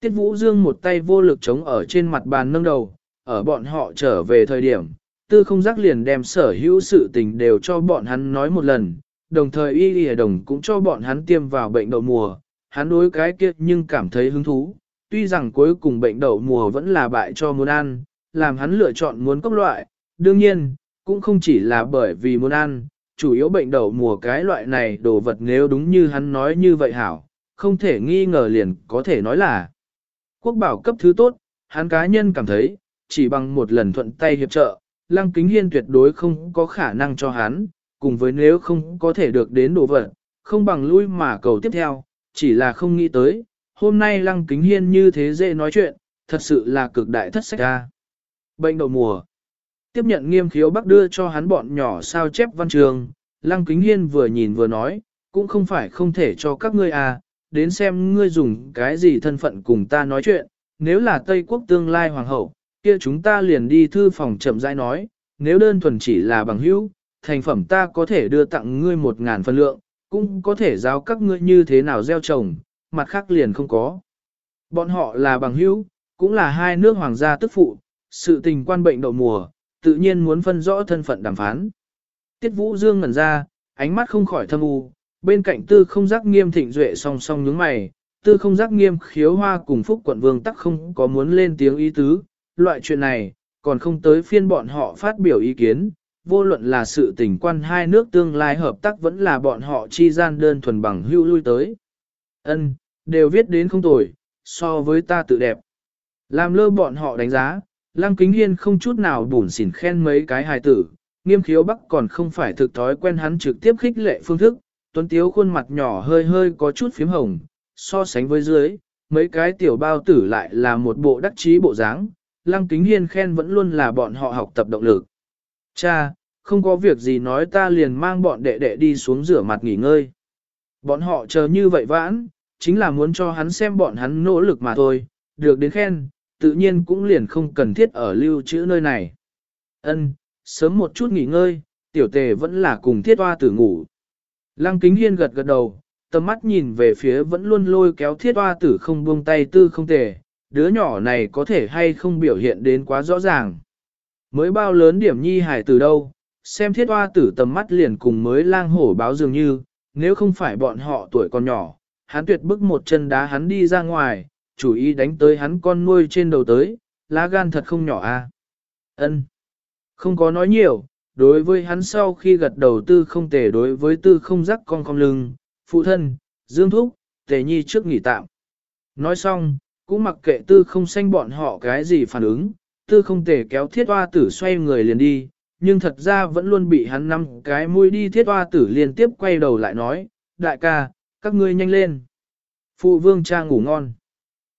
Tiết Vũ Dương một tay vô lực chống ở trên mặt bàn nâng đầu, ở bọn họ trở về thời điểm, tư không giác liền đem sở hữu sự tình đều cho bọn hắn nói một lần, đồng thời y y đồng cũng cho bọn hắn tiêm vào bệnh đậu mùa, hắn đối cái kia nhưng cảm thấy hứng thú, tuy rằng cuối cùng bệnh đậu mùa vẫn là bại cho muốn ăn, làm hắn lựa chọn muốn cốc loại, đương nhiên, cũng không chỉ là bởi vì muốn ăn, chủ yếu bệnh đậu mùa cái loại này đồ vật nếu đúng như hắn nói như vậy hảo, không thể nghi ngờ liền có thể nói là quốc bảo cấp thứ tốt, hắn cá nhân cảm thấy, chỉ bằng một lần thuận tay hiệp trợ, Lăng Kính Hiên tuyệt đối không có khả năng cho hắn, cùng với nếu không có thể được đến đồ vật, không bằng lui mà cầu tiếp theo, chỉ là không nghĩ tới, hôm nay Lăng Kính Hiên như thế dễ nói chuyện, thật sự là cực đại thất sách ra. Bệnh đầu mùa Tiếp nhận nghiêm khiếu bác đưa cho hắn bọn nhỏ sao chép văn trường, Lăng Kính Hiên vừa nhìn vừa nói, cũng không phải không thể cho các ngươi à, đến xem ngươi dùng cái gì thân phận cùng ta nói chuyện, nếu là Tây Quốc tương lai hoàng hậu, kia chúng ta liền đi thư phòng chậm rãi nói, nếu đơn thuần chỉ là bằng hữu, thành phẩm ta có thể đưa tặng ngươi một ngàn phân lượng, cũng có thể giáo các ngươi như thế nào gieo trồng, mặt khác liền không có. Bọn họ là bằng hữu, cũng là hai nước hoàng gia tức phụ, sự tình quan bệnh đậu mùa, tự nhiên muốn phân rõ thân phận đàm phán. Tiết Vũ Dương ngẩn ra, ánh mắt không khỏi thâm u, bên cạnh tư không giác nghiêm thịnh duệ song song nhướng mày, tư không giác nghiêm khiếu hoa cùng phúc quận vương tắc không có muốn lên tiếng ý tứ, loại chuyện này, còn không tới phiên bọn họ phát biểu ý kiến, vô luận là sự tình quan hai nước tương lai hợp tác vẫn là bọn họ chi gian đơn thuần bằng hưu lui tới. Ân, đều viết đến không tồi, so với ta tự đẹp. Làm lơ bọn họ đánh giá, Lăng Kính Hiên không chút nào bùn xỉn khen mấy cái hài tử, nghiêm khiếu bắc còn không phải thực thói quen hắn trực tiếp khích lệ phương thức, tuấn tiếu khuôn mặt nhỏ hơi hơi có chút phím hồng, so sánh với dưới, mấy cái tiểu bao tử lại là một bộ đắc trí bộ dáng, Lăng Kính Hiên khen vẫn luôn là bọn họ học tập động lực. Cha, không có việc gì nói ta liền mang bọn đệ đệ đi xuống rửa mặt nghỉ ngơi. Bọn họ chờ như vậy vãn, chính là muốn cho hắn xem bọn hắn nỗ lực mà thôi, được đến khen, tự nhiên cũng liền không cần thiết ở lưu trữ nơi này. Ân, sớm một chút nghỉ ngơi, tiểu tề vẫn là cùng thiết hoa tử ngủ. Lăng kính hiên gật gật đầu, tầm mắt nhìn về phía vẫn luôn lôi kéo thiết hoa tử không buông tay tư không tề, đứa nhỏ này có thể hay không biểu hiện đến quá rõ ràng. Mới bao lớn điểm nhi hải từ đâu, xem thiết hoa tử tầm mắt liền cùng mới lang hổ báo dường như, nếu không phải bọn họ tuổi còn nhỏ, hắn tuyệt bức một chân đá hắn đi ra ngoài, chủ ý đánh tới hắn con nuôi trên đầu tới, lá gan thật không nhỏ a. À? Ân, Không có nói nhiều, đối với hắn sau khi gật đầu tư không tề đối với tư không rắc con con lưng, phụ thân, dương thúc, tề nhi trước nghỉ tạm. Nói xong, cũng mặc kệ tư không xanh bọn họ cái gì phản ứng, tư không thể kéo thiết hoa tử xoay người liền đi, nhưng thật ra vẫn luôn bị hắn nắm cái mũi đi thiết hoa tử liên tiếp quay đầu lại nói, đại ca, các ngươi nhanh lên. Phụ vương cha ngủ ngon.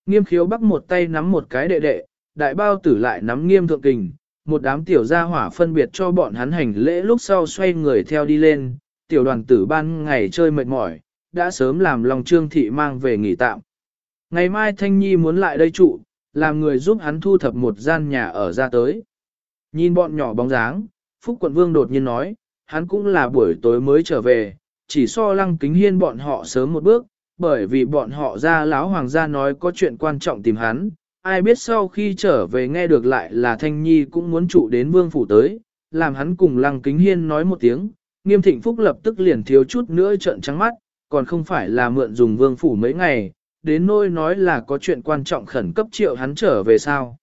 Nghiêm khiếu bắt một tay nắm một cái đệ đệ, đại bao tử lại nắm nghiêm thượng kình, một đám tiểu gia hỏa phân biệt cho bọn hắn hành lễ lúc sau xoay người theo đi lên, tiểu đoàn tử ban ngày chơi mệt mỏi, đã sớm làm lòng trương thị mang về nghỉ tạm. Ngày mai Thanh Nhi muốn lại đây trụ, làm người giúp hắn thu thập một gian nhà ở ra tới. Nhìn bọn nhỏ bóng dáng, Phúc Quận Vương đột nhiên nói, hắn cũng là buổi tối mới trở về, chỉ so lăng kính hiên bọn họ sớm một bước, bởi vì bọn họ ra lão hoàng gia nói có chuyện quan trọng tìm hắn, ai biết sau khi trở về nghe được lại là Thanh Nhi cũng muốn trụ đến vương phủ tới, làm hắn cùng lăng kính hiên nói một tiếng, nghiêm thịnh phúc lập tức liền thiếu chút nữa trợn trắng mắt, còn không phải là mượn dùng vương phủ mấy ngày, đến nôi nói là có chuyện quan trọng khẩn cấp triệu hắn trở về sao.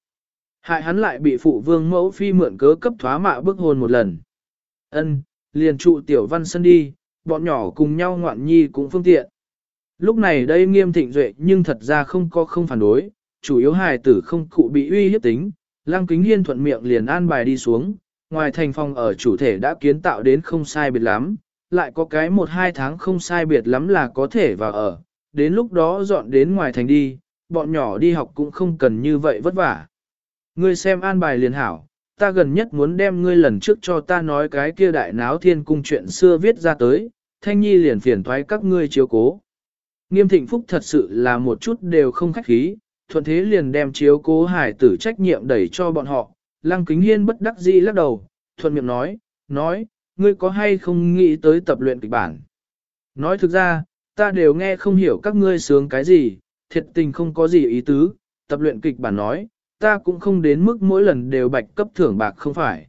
Hại hắn lại bị phụ vương mẫu phi mượn cớ cấp thoá mạ bức hôn một lần. Ân, liền trụ tiểu văn sân đi, bọn nhỏ cùng nhau ngoạn nhi cũng phương tiện. Lúc này đây nghiêm thịnh duệ nhưng thật ra không có không phản đối, chủ yếu hài tử không cụ bị uy hiếp tính, lăng kính hiên thuận miệng liền an bài đi xuống, ngoài thành phòng ở chủ thể đã kiến tạo đến không sai biệt lắm, lại có cái một hai tháng không sai biệt lắm là có thể vào ở, đến lúc đó dọn đến ngoài thành đi, bọn nhỏ đi học cũng không cần như vậy vất vả. Ngươi xem an bài liền hảo, ta gần nhất muốn đem ngươi lần trước cho ta nói cái kia đại náo thiên cung chuyện xưa viết ra tới, thanh nhi liền phiền thoái các ngươi chiếu cố. Nghiêm thịnh phúc thật sự là một chút đều không khách khí, thuận thế liền đem chiếu cố hải tử trách nhiệm đẩy cho bọn họ, lăng kính hiên bất đắc dĩ lắc đầu, thuận miệng nói, nói, ngươi có hay không nghĩ tới tập luyện kịch bản. Nói thực ra, ta đều nghe không hiểu các ngươi sướng cái gì, thiệt tình không có gì ý tứ, tập luyện kịch bản nói, ta cũng không đến mức mỗi lần đều bạch cấp thưởng bạc không phải.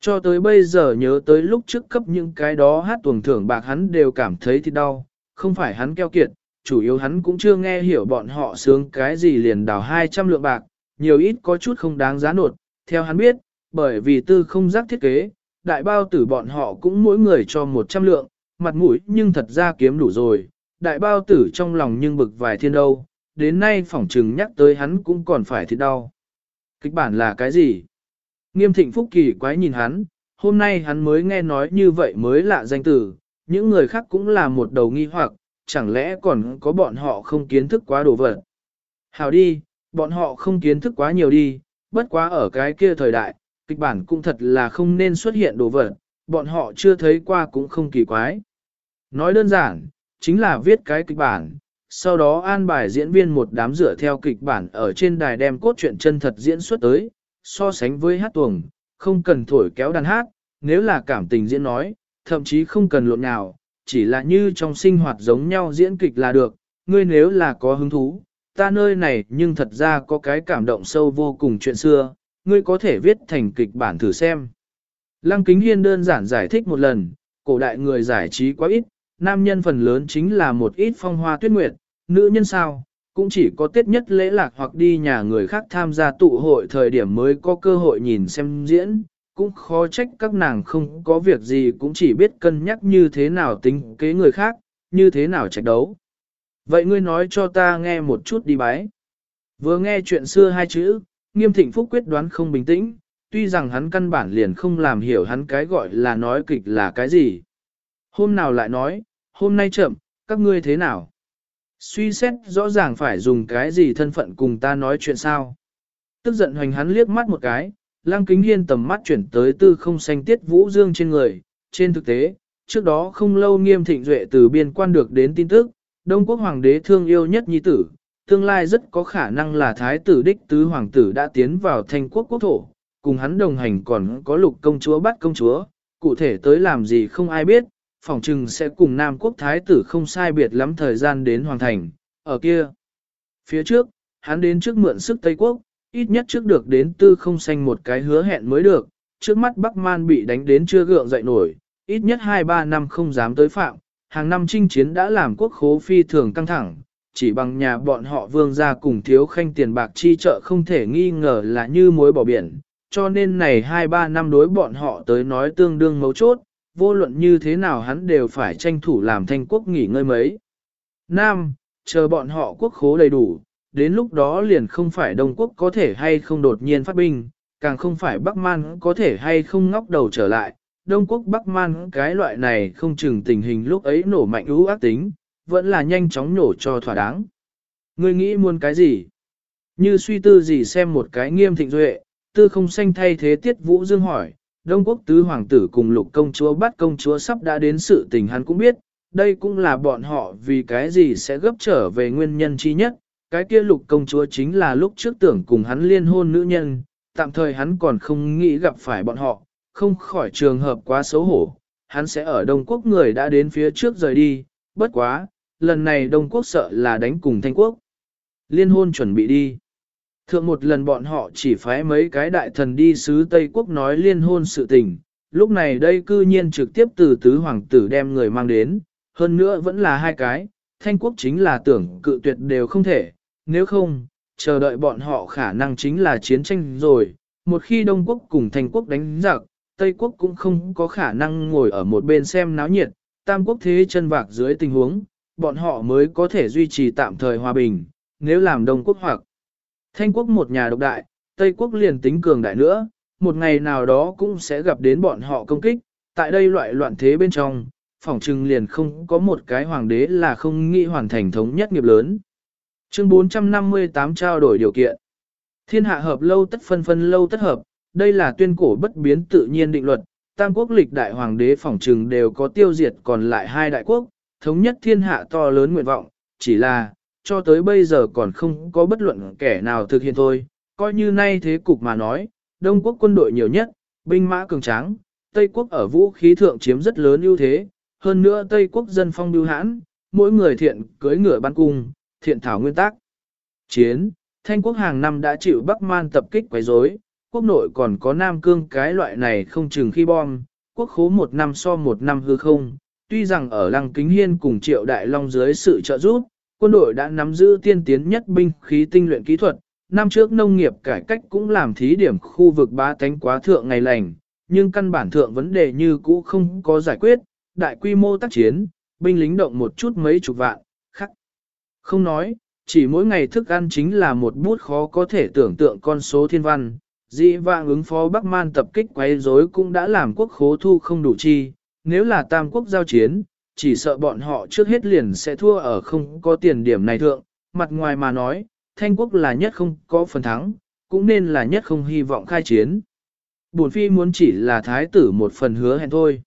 Cho tới bây giờ nhớ tới lúc trước cấp những cái đó hát tuồng thưởng bạc hắn đều cảm thấy thì đau, không phải hắn keo kiệt, chủ yếu hắn cũng chưa nghe hiểu bọn họ sướng cái gì liền đào 200 lượng bạc, nhiều ít có chút không đáng giá nột, theo hắn biết, bởi vì tư không giác thiết kế, đại bao tử bọn họ cũng mỗi người cho 100 lượng, mặt mũi nhưng thật ra kiếm đủ rồi, đại bao tử trong lòng nhưng bực vài thiên đâu, đến nay phỏng trừng nhắc tới hắn cũng còn phải thiệt đau. Kịch bản là cái gì? Nghiêm thịnh phúc kỳ quái nhìn hắn, hôm nay hắn mới nghe nói như vậy mới lạ danh từ, những người khác cũng là một đầu nghi hoặc, chẳng lẽ còn có bọn họ không kiến thức quá đồ vật. Hào đi, bọn họ không kiến thức quá nhiều đi, bất quá ở cái kia thời đại, kịch bản cũng thật là không nên xuất hiện đồ vật, bọn họ chưa thấy qua cũng không kỳ quái. Nói đơn giản, chính là viết cái kịch bản, sau đó an bài diễn viên một đám dựa theo kịch bản ở trên đài đem cốt truyện chân thật diễn xuất tới, so sánh với hát tuồng, không cần thổi kéo đàn hát, nếu là cảm tình diễn nói, thậm chí không cần lộn nào, chỉ là như trong sinh hoạt giống nhau diễn kịch là được, ngươi nếu là có hứng thú, ta nơi này nhưng thật ra có cái cảm động sâu vô cùng chuyện xưa, ngươi có thể viết thành kịch bản thử xem. Lăng Kính Hiên đơn giản giải thích một lần, cổ đại người giải trí quá ít, nam nhân phần lớn chính là một ít phong hoa tuyết nguyệt, nữ nhân sao, cũng chỉ có tiết nhất lễ lạc hoặc đi nhà người khác tham gia tụ hội thời điểm mới có cơ hội nhìn xem diễn, cũng khó trách các nàng không có việc gì cũng chỉ biết cân nhắc như thế nào tính kế người khác, như thế nào trạch đấu. Vậy ngươi nói cho ta nghe một chút đi bái. Vừa nghe chuyện xưa hai chữ, nghiêm thịnh phúc quyết đoán không bình tĩnh, tuy rằng hắn căn bản liền không làm hiểu hắn cái gọi là nói kịch là cái gì. Hôm nào lại nói, hôm nay chậm, các ngươi thế nào? Suy xét rõ ràng phải dùng cái gì thân phận cùng ta nói chuyện sao? Tức giận hoành hắn liếc mắt một cái, Lăng Kính Hiên tầm mắt chuyển tới tư không xanh tiết vũ dương trên người. Trên thực tế, trước đó không lâu nghiêm thịnh duệ từ biên quan được đến tin tức, Đông Quốc Hoàng đế thương yêu nhất nhi tử, tương lai rất có khả năng là thái tử đích tứ hoàng tử đã tiến vào thanh quốc quốc thổ, cùng hắn đồng hành còn có lục công chúa bắt công chúa, cụ thể tới làm gì không ai biết, phỏng chừng sẽ cùng Nam quốc thái tử không sai biệt lắm thời gian đến hoàng thành, ở kia. Phía trước, hắn đến trước mượn sức Tây quốc, ít nhất trước được đến tư không xanh một cái hứa hẹn mới được, trước mắt Bắc Man bị đánh đến chưa gượng dậy nổi, ít nhất 2-3 năm không dám tới phạm, hàng năm chinh chiến đã làm quốc khố phi thường căng thẳng, chỉ bằng nhà bọn họ vương gia cùng thiếu khanh tiền bạc chi trợ không thể nghi ngờ là như mối bỏ biển, cho nên này 2-3 năm đối bọn họ tới nói tương đương mấu chốt, vô luận như thế nào hắn đều phải tranh thủ làm thanh quốc nghỉ ngơi mấy. Nam, chờ bọn họ quốc khố đầy đủ, đến lúc đó liền không phải Đông Quốc có thể hay không đột nhiên phát binh, càng không phải Bắc Man có thể hay không ngóc đầu trở lại. Đông Quốc Bắc Man cái loại này không chừng tình hình lúc ấy nổ mạnh ưu ác tính, vẫn là nhanh chóng nổ cho thỏa đáng. Ngươi nghĩ muốn cái gì? Như suy tư gì xem một cái nghiêm thịnh duệ, tư không xanh thay thế tiết vũ dương hỏi, Đông quốc tứ hoàng tử cùng lục công chúa bắt công chúa sắp đã đến sự tình hắn cũng biết, đây cũng là bọn họ vì cái gì sẽ gấp trở về nguyên nhân chi nhất, cái kia lục công chúa chính là lúc trước tưởng cùng hắn liên hôn nữ nhân, tạm thời hắn còn không nghĩ gặp phải bọn họ, không khỏi trường hợp quá xấu hổ, hắn sẽ ở Đông quốc người đã đến phía trước rời đi, bất quá, lần này Đông Quốc sợ là đánh cùng Thanh Quốc. Liên hôn chuẩn bị đi. Thượng một lần bọn họ chỉ phái mấy cái đại thần đi sứ Tây Quốc nói liên hôn sự tình, lúc này đây cư nhiên trực tiếp từ tứ hoàng tử đem người mang đến, hơn nữa vẫn là hai cái, Thanh Quốc chính là tưởng cự tuyệt đều không thể, nếu không, chờ đợi bọn họ khả năng chính là chiến tranh rồi, một khi Đông Quốc cùng Thanh Quốc đánh giặc, Tây Quốc cũng không có khả năng ngồi ở một bên xem náo nhiệt, Tam Quốc thế chân vạc dưới tình huống, bọn họ mới có thể duy trì tạm thời hòa bình, nếu làm Đông quốc hoặc Thanh quốc một nhà độc đại, Tây quốc liền tính cường đại nữa, một ngày nào đó cũng sẽ gặp đến bọn họ công kích, tại đây loại loạn thế bên trong, phỏng trừng liền không có một cái hoàng đế là không nghĩ hoàn thành thống nhất nghiệp lớn. Chương 458 trao đổi điều kiện. Thiên hạ hợp lâu tất phân phân lâu tất hợp, đây là tuyên cổ bất biến tự nhiên định luật, tam quốc lịch đại hoàng đế phỏng trừng đều có tiêu diệt còn lại hai đại quốc, thống nhất thiên hạ to lớn nguyện vọng, chỉ là, cho tới bây giờ còn không có bất luận kẻ nào thực hiện thôi, coi như nay thế cục mà nói, Đông quốc quân đội nhiều nhất, binh mã cường tráng, Tây quốc ở vũ khí thượng chiếm rất lớn ưu thế, hơn nữa Tây quốc dân phong bưu hãn, mỗi người thiện cưới ngựa ban cung, thiện thảo nguyên tắc. Chiến, Thanh quốc hàng năm đã chịu Bắc Man tập kích quấy rối, quốc nội còn có Nam Cương cái loại này không chừng khi bom, quốc khố một năm so một năm hư không, tuy rằng ở Lăng Kính Hiên cùng Triệu Đại Long dưới sự trợ giúp, quân đội đã nắm giữ tiên tiến nhất binh khí tinh luyện kỹ thuật, năm trước nông nghiệp cải cách cũng làm thí điểm khu vực ba tánh quá thượng ngày lành, nhưng căn bản thượng vấn đề như cũ không có giải quyết, đại quy mô tác chiến, binh lính động một chút mấy chục vạn, khắc. Không nói, chỉ mỗi ngày thức ăn chính là một bút khó có thể tưởng tượng con số thiên văn, dị vạng ứng phó Bắc Man tập kích quấy rối cũng đã làm quốc khố thu không đủ chi, nếu là tam quốc giao chiến, chỉ sợ bọn họ trước hết liền sẽ thua ở không có tiền điểm này thượng, mặt ngoài mà nói, thanh quốc là nhất không có phần thắng, cũng nên là nhất không hy vọng khai chiến. Bổn phi muốn chỉ là thái tử một phần hứa hẹn thôi.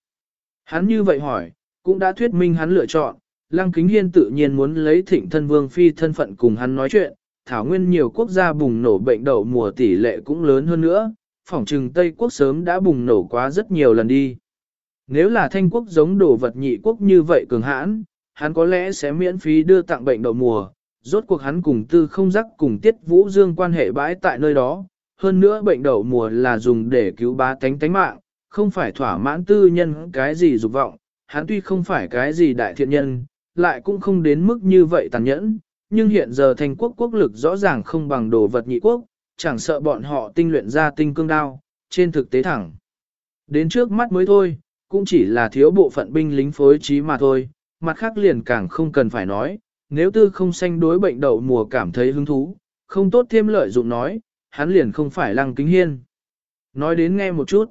Hắn như vậy hỏi, cũng đã thuyết minh hắn lựa chọn, Lăng Kính Hiên tự nhiên muốn lấy thịnh thân vương phi thân phận cùng hắn nói chuyện, thảo nguyên nhiều quốc gia bùng nổ bệnh đậu mùa tỷ lệ cũng lớn hơn nữa, phỏng trừng Tây quốc sớm đã bùng nổ quá rất nhiều lần đi. Nếu là thanh quốc giống đồ vật nhị quốc như vậy cường hãn, hắn có lẽ sẽ miễn phí đưa tặng bệnh đậu mùa, rốt cuộc hắn cùng tư không rắc cùng tiết vũ dương quan hệ bãi tại nơi đó. Hơn nữa bệnh đậu mùa là dùng để cứu bá tánh tánh mạng, không phải thỏa mãn tư nhân cái gì dục vọng, hắn tuy không phải cái gì đại thiện nhân, lại cũng không đến mức như vậy tàn nhẫn, nhưng hiện giờ thành quốc quốc lực rõ ràng không bằng đồ vật nhị quốc, chẳng sợ bọn họ tinh luyện ra tinh cương đao, trên thực tế thẳng. Đến trước mắt mới thôi, cũng chỉ là thiếu bộ phận binh lính phối trí mà thôi, mặt khác liền càng không cần phải nói, nếu tư không xanh đối bệnh đậu mùa cảm thấy hứng thú, không tốt thêm lợi dụng nói, hắn liền không phải lăng kính hiên. Nói đến nghe một chút,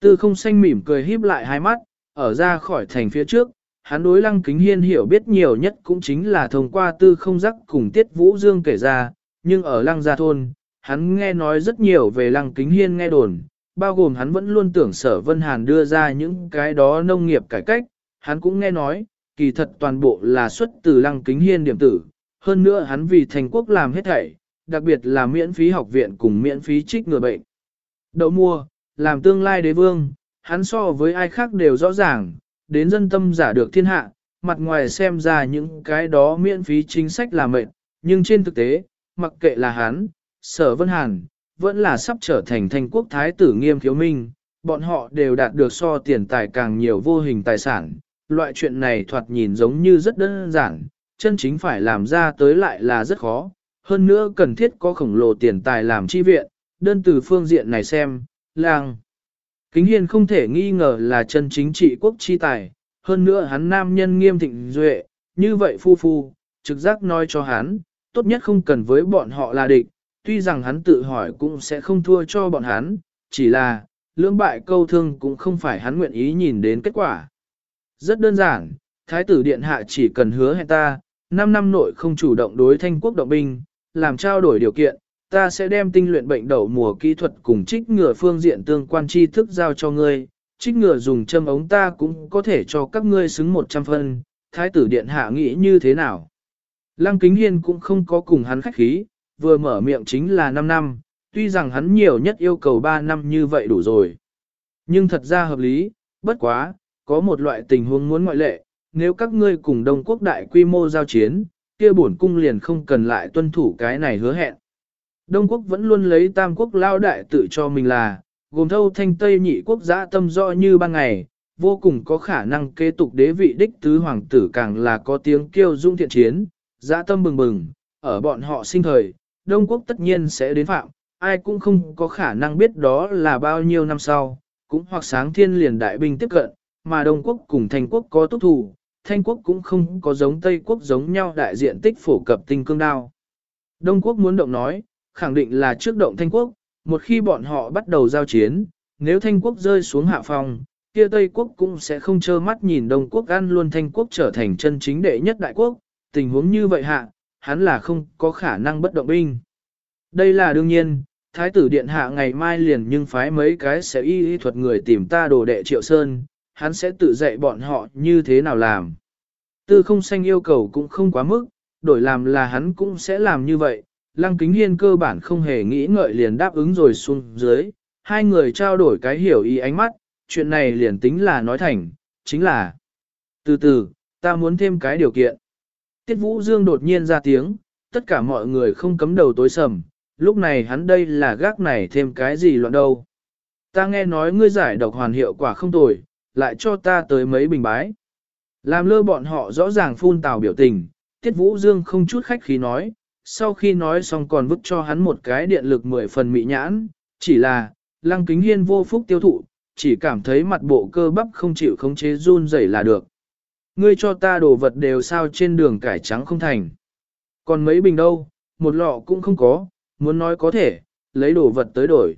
tư không xanh mỉm cười híp lại hai mắt, ở ra khỏi thành phía trước, hắn đối lăng kính hiên hiểu biết nhiều nhất cũng chính là thông qua tư không giác cùng tiết vũ dương kể ra, nhưng ở lăng gia thôn, hắn nghe nói rất nhiều về lăng kính hiên nghe đồn, bao gồm hắn vẫn luôn tưởng sở Vân Hàn đưa ra những cái đó nông nghiệp cải cách, hắn cũng nghe nói, kỳ thật toàn bộ là xuất từ lăng kính hiên điểm tử, hơn nữa hắn vì thành quốc làm hết thảy, đặc biệt là miễn phí học viện cùng miễn phí trích ngừa bệnh. Đậu mua, làm tương lai đế vương, hắn so với ai khác đều rõ ràng, đến dân tâm giả được thiên hạ, mặt ngoài xem ra những cái đó miễn phí chính sách là mệnh, nhưng trên thực tế, mặc kệ là hắn, sở vân hàn, vẫn là sắp trở thành thành quốc thái tử nghiêm thiếu minh, bọn họ đều đạt được so tiền tài càng nhiều vô hình tài sản. Loại chuyện này thoạt nhìn giống như rất đơn giản, chân chính phải làm ra tới lại là rất khó, hơn nữa cần thiết có khổng lồ tiền tài làm chi viện, đơn từ phương diện này xem, làng. Kính hiền không thể nghi ngờ là chân chính trị quốc chi tài, hơn nữa hắn nam nhân nghiêm thịnh duệ, như vậy phu phu, trực giác nói cho hắn, tốt nhất không cần với bọn họ là địch, tuy rằng hắn tự hỏi cũng sẽ không thua cho bọn hắn, chỉ là, lưỡng bại câu thương cũng không phải hắn nguyện ý nhìn đến kết quả. Rất đơn giản, Thái tử Điện Hạ chỉ cần hứa hẹn ta, 5 năm nội không chủ động đối thanh quốc động binh, làm trao đổi điều kiện, ta sẽ đem tinh luyện bệnh đậu mùa kỹ thuật cùng trích ngừa phương diện tương quan tri thức giao cho ngươi, trích ngừa dùng châm ống ta cũng có thể cho các ngươi xứng 100 phân, thái tử điện hạ nghĩ như thế nào. Lăng Kính Hiên cũng không có cùng hắn khách khí, vừa mở miệng chính là 5 năm, tuy rằng hắn nhiều nhất yêu cầu 3 năm như vậy đủ rồi. Nhưng thật ra hợp lý, bất quá, có một loại tình huống muốn ngoại lệ, nếu các ngươi cùng Đông Quốc đại quy mô giao chiến, kia bổn cung liền không cần lại tuân thủ cái này hứa hẹn. Đông Quốc vẫn luôn lấy tam quốc lao đại tự cho mình là, gồm thâu thanh tây nhị quốc giã tâm rõ như ban ngày, vô cùng có khả năng kế tục đế vị đích tứ hoàng tử càng là có tiếng kêu dung thiện chiến, giã tâm bừng bừng, ở bọn họ sinh thời, Đông Quốc tất nhiên sẽ đến phạm, ai cũng không có khả năng biết đó là bao nhiêu năm sau, cũng hoặc sáng thiên liền đại binh tiếp cận, mà Đông Quốc cùng Thanh Quốc có túc thủ, Thanh Quốc cũng không có giống Tây Quốc giống nhau đại diện tích phổ cập tinh cương đao. Đông Quốc muốn động nói, khẳng định là trước động Thanh Quốc, một khi bọn họ bắt đầu giao chiến, nếu Thanh Quốc rơi xuống hạ phòng, kia Tây Quốc cũng sẽ không trơ mắt nhìn Đông Quốc ăn luôn Thanh Quốc trở thành chân chính đệ nhất đại quốc, tình huống như vậy hạ, hắn là không có khả năng bất động binh. Đây là đương nhiên, Thái tử Điện Hạ ngày mai liền nhưng phái mấy cái sẽ y y thuật người tìm ta đồ đệ Triệu Sơn, hắn sẽ tự dạy bọn họ như thế nào làm. Tư không xanh yêu cầu cũng không quá mức, đổi làm là hắn cũng sẽ làm như vậy. Lăng kính hiên cơ bản không hề nghĩ ngợi liền đáp ứng rồi xuống dưới, hai người trao đổi cái hiểu ý ánh mắt, chuyện này liền tính là nói thành, chính là Từ từ, ta muốn thêm cái điều kiện. Tiết Vũ Dương đột nhiên ra tiếng, tất cả mọi người không cấm đầu tối sầm, lúc này hắn đây là gác này thêm cái gì loạn đâu. Ta nghe nói ngươi giải độc hoàn hiệu quả không tồi, lại cho ta tới mấy bình bái. Làm lơ bọn họ rõ ràng phun tào biểu tình, Tiết Vũ Dương không chút khách khí nói, sau khi nói xong còn vứt cho hắn một cái điện lực mười phần mị nhãn, chỉ là, lăng kính hiên vô phúc tiêu thụ, chỉ cảm thấy mặt bộ cơ bắp không chịu khống chế run rẩy là được. Ngươi cho ta đồ vật đều sao trên đường cải trắng không thành. Còn mấy bình đâu, một lọ cũng không có, muốn nói có thể, lấy đồ vật tới đổi.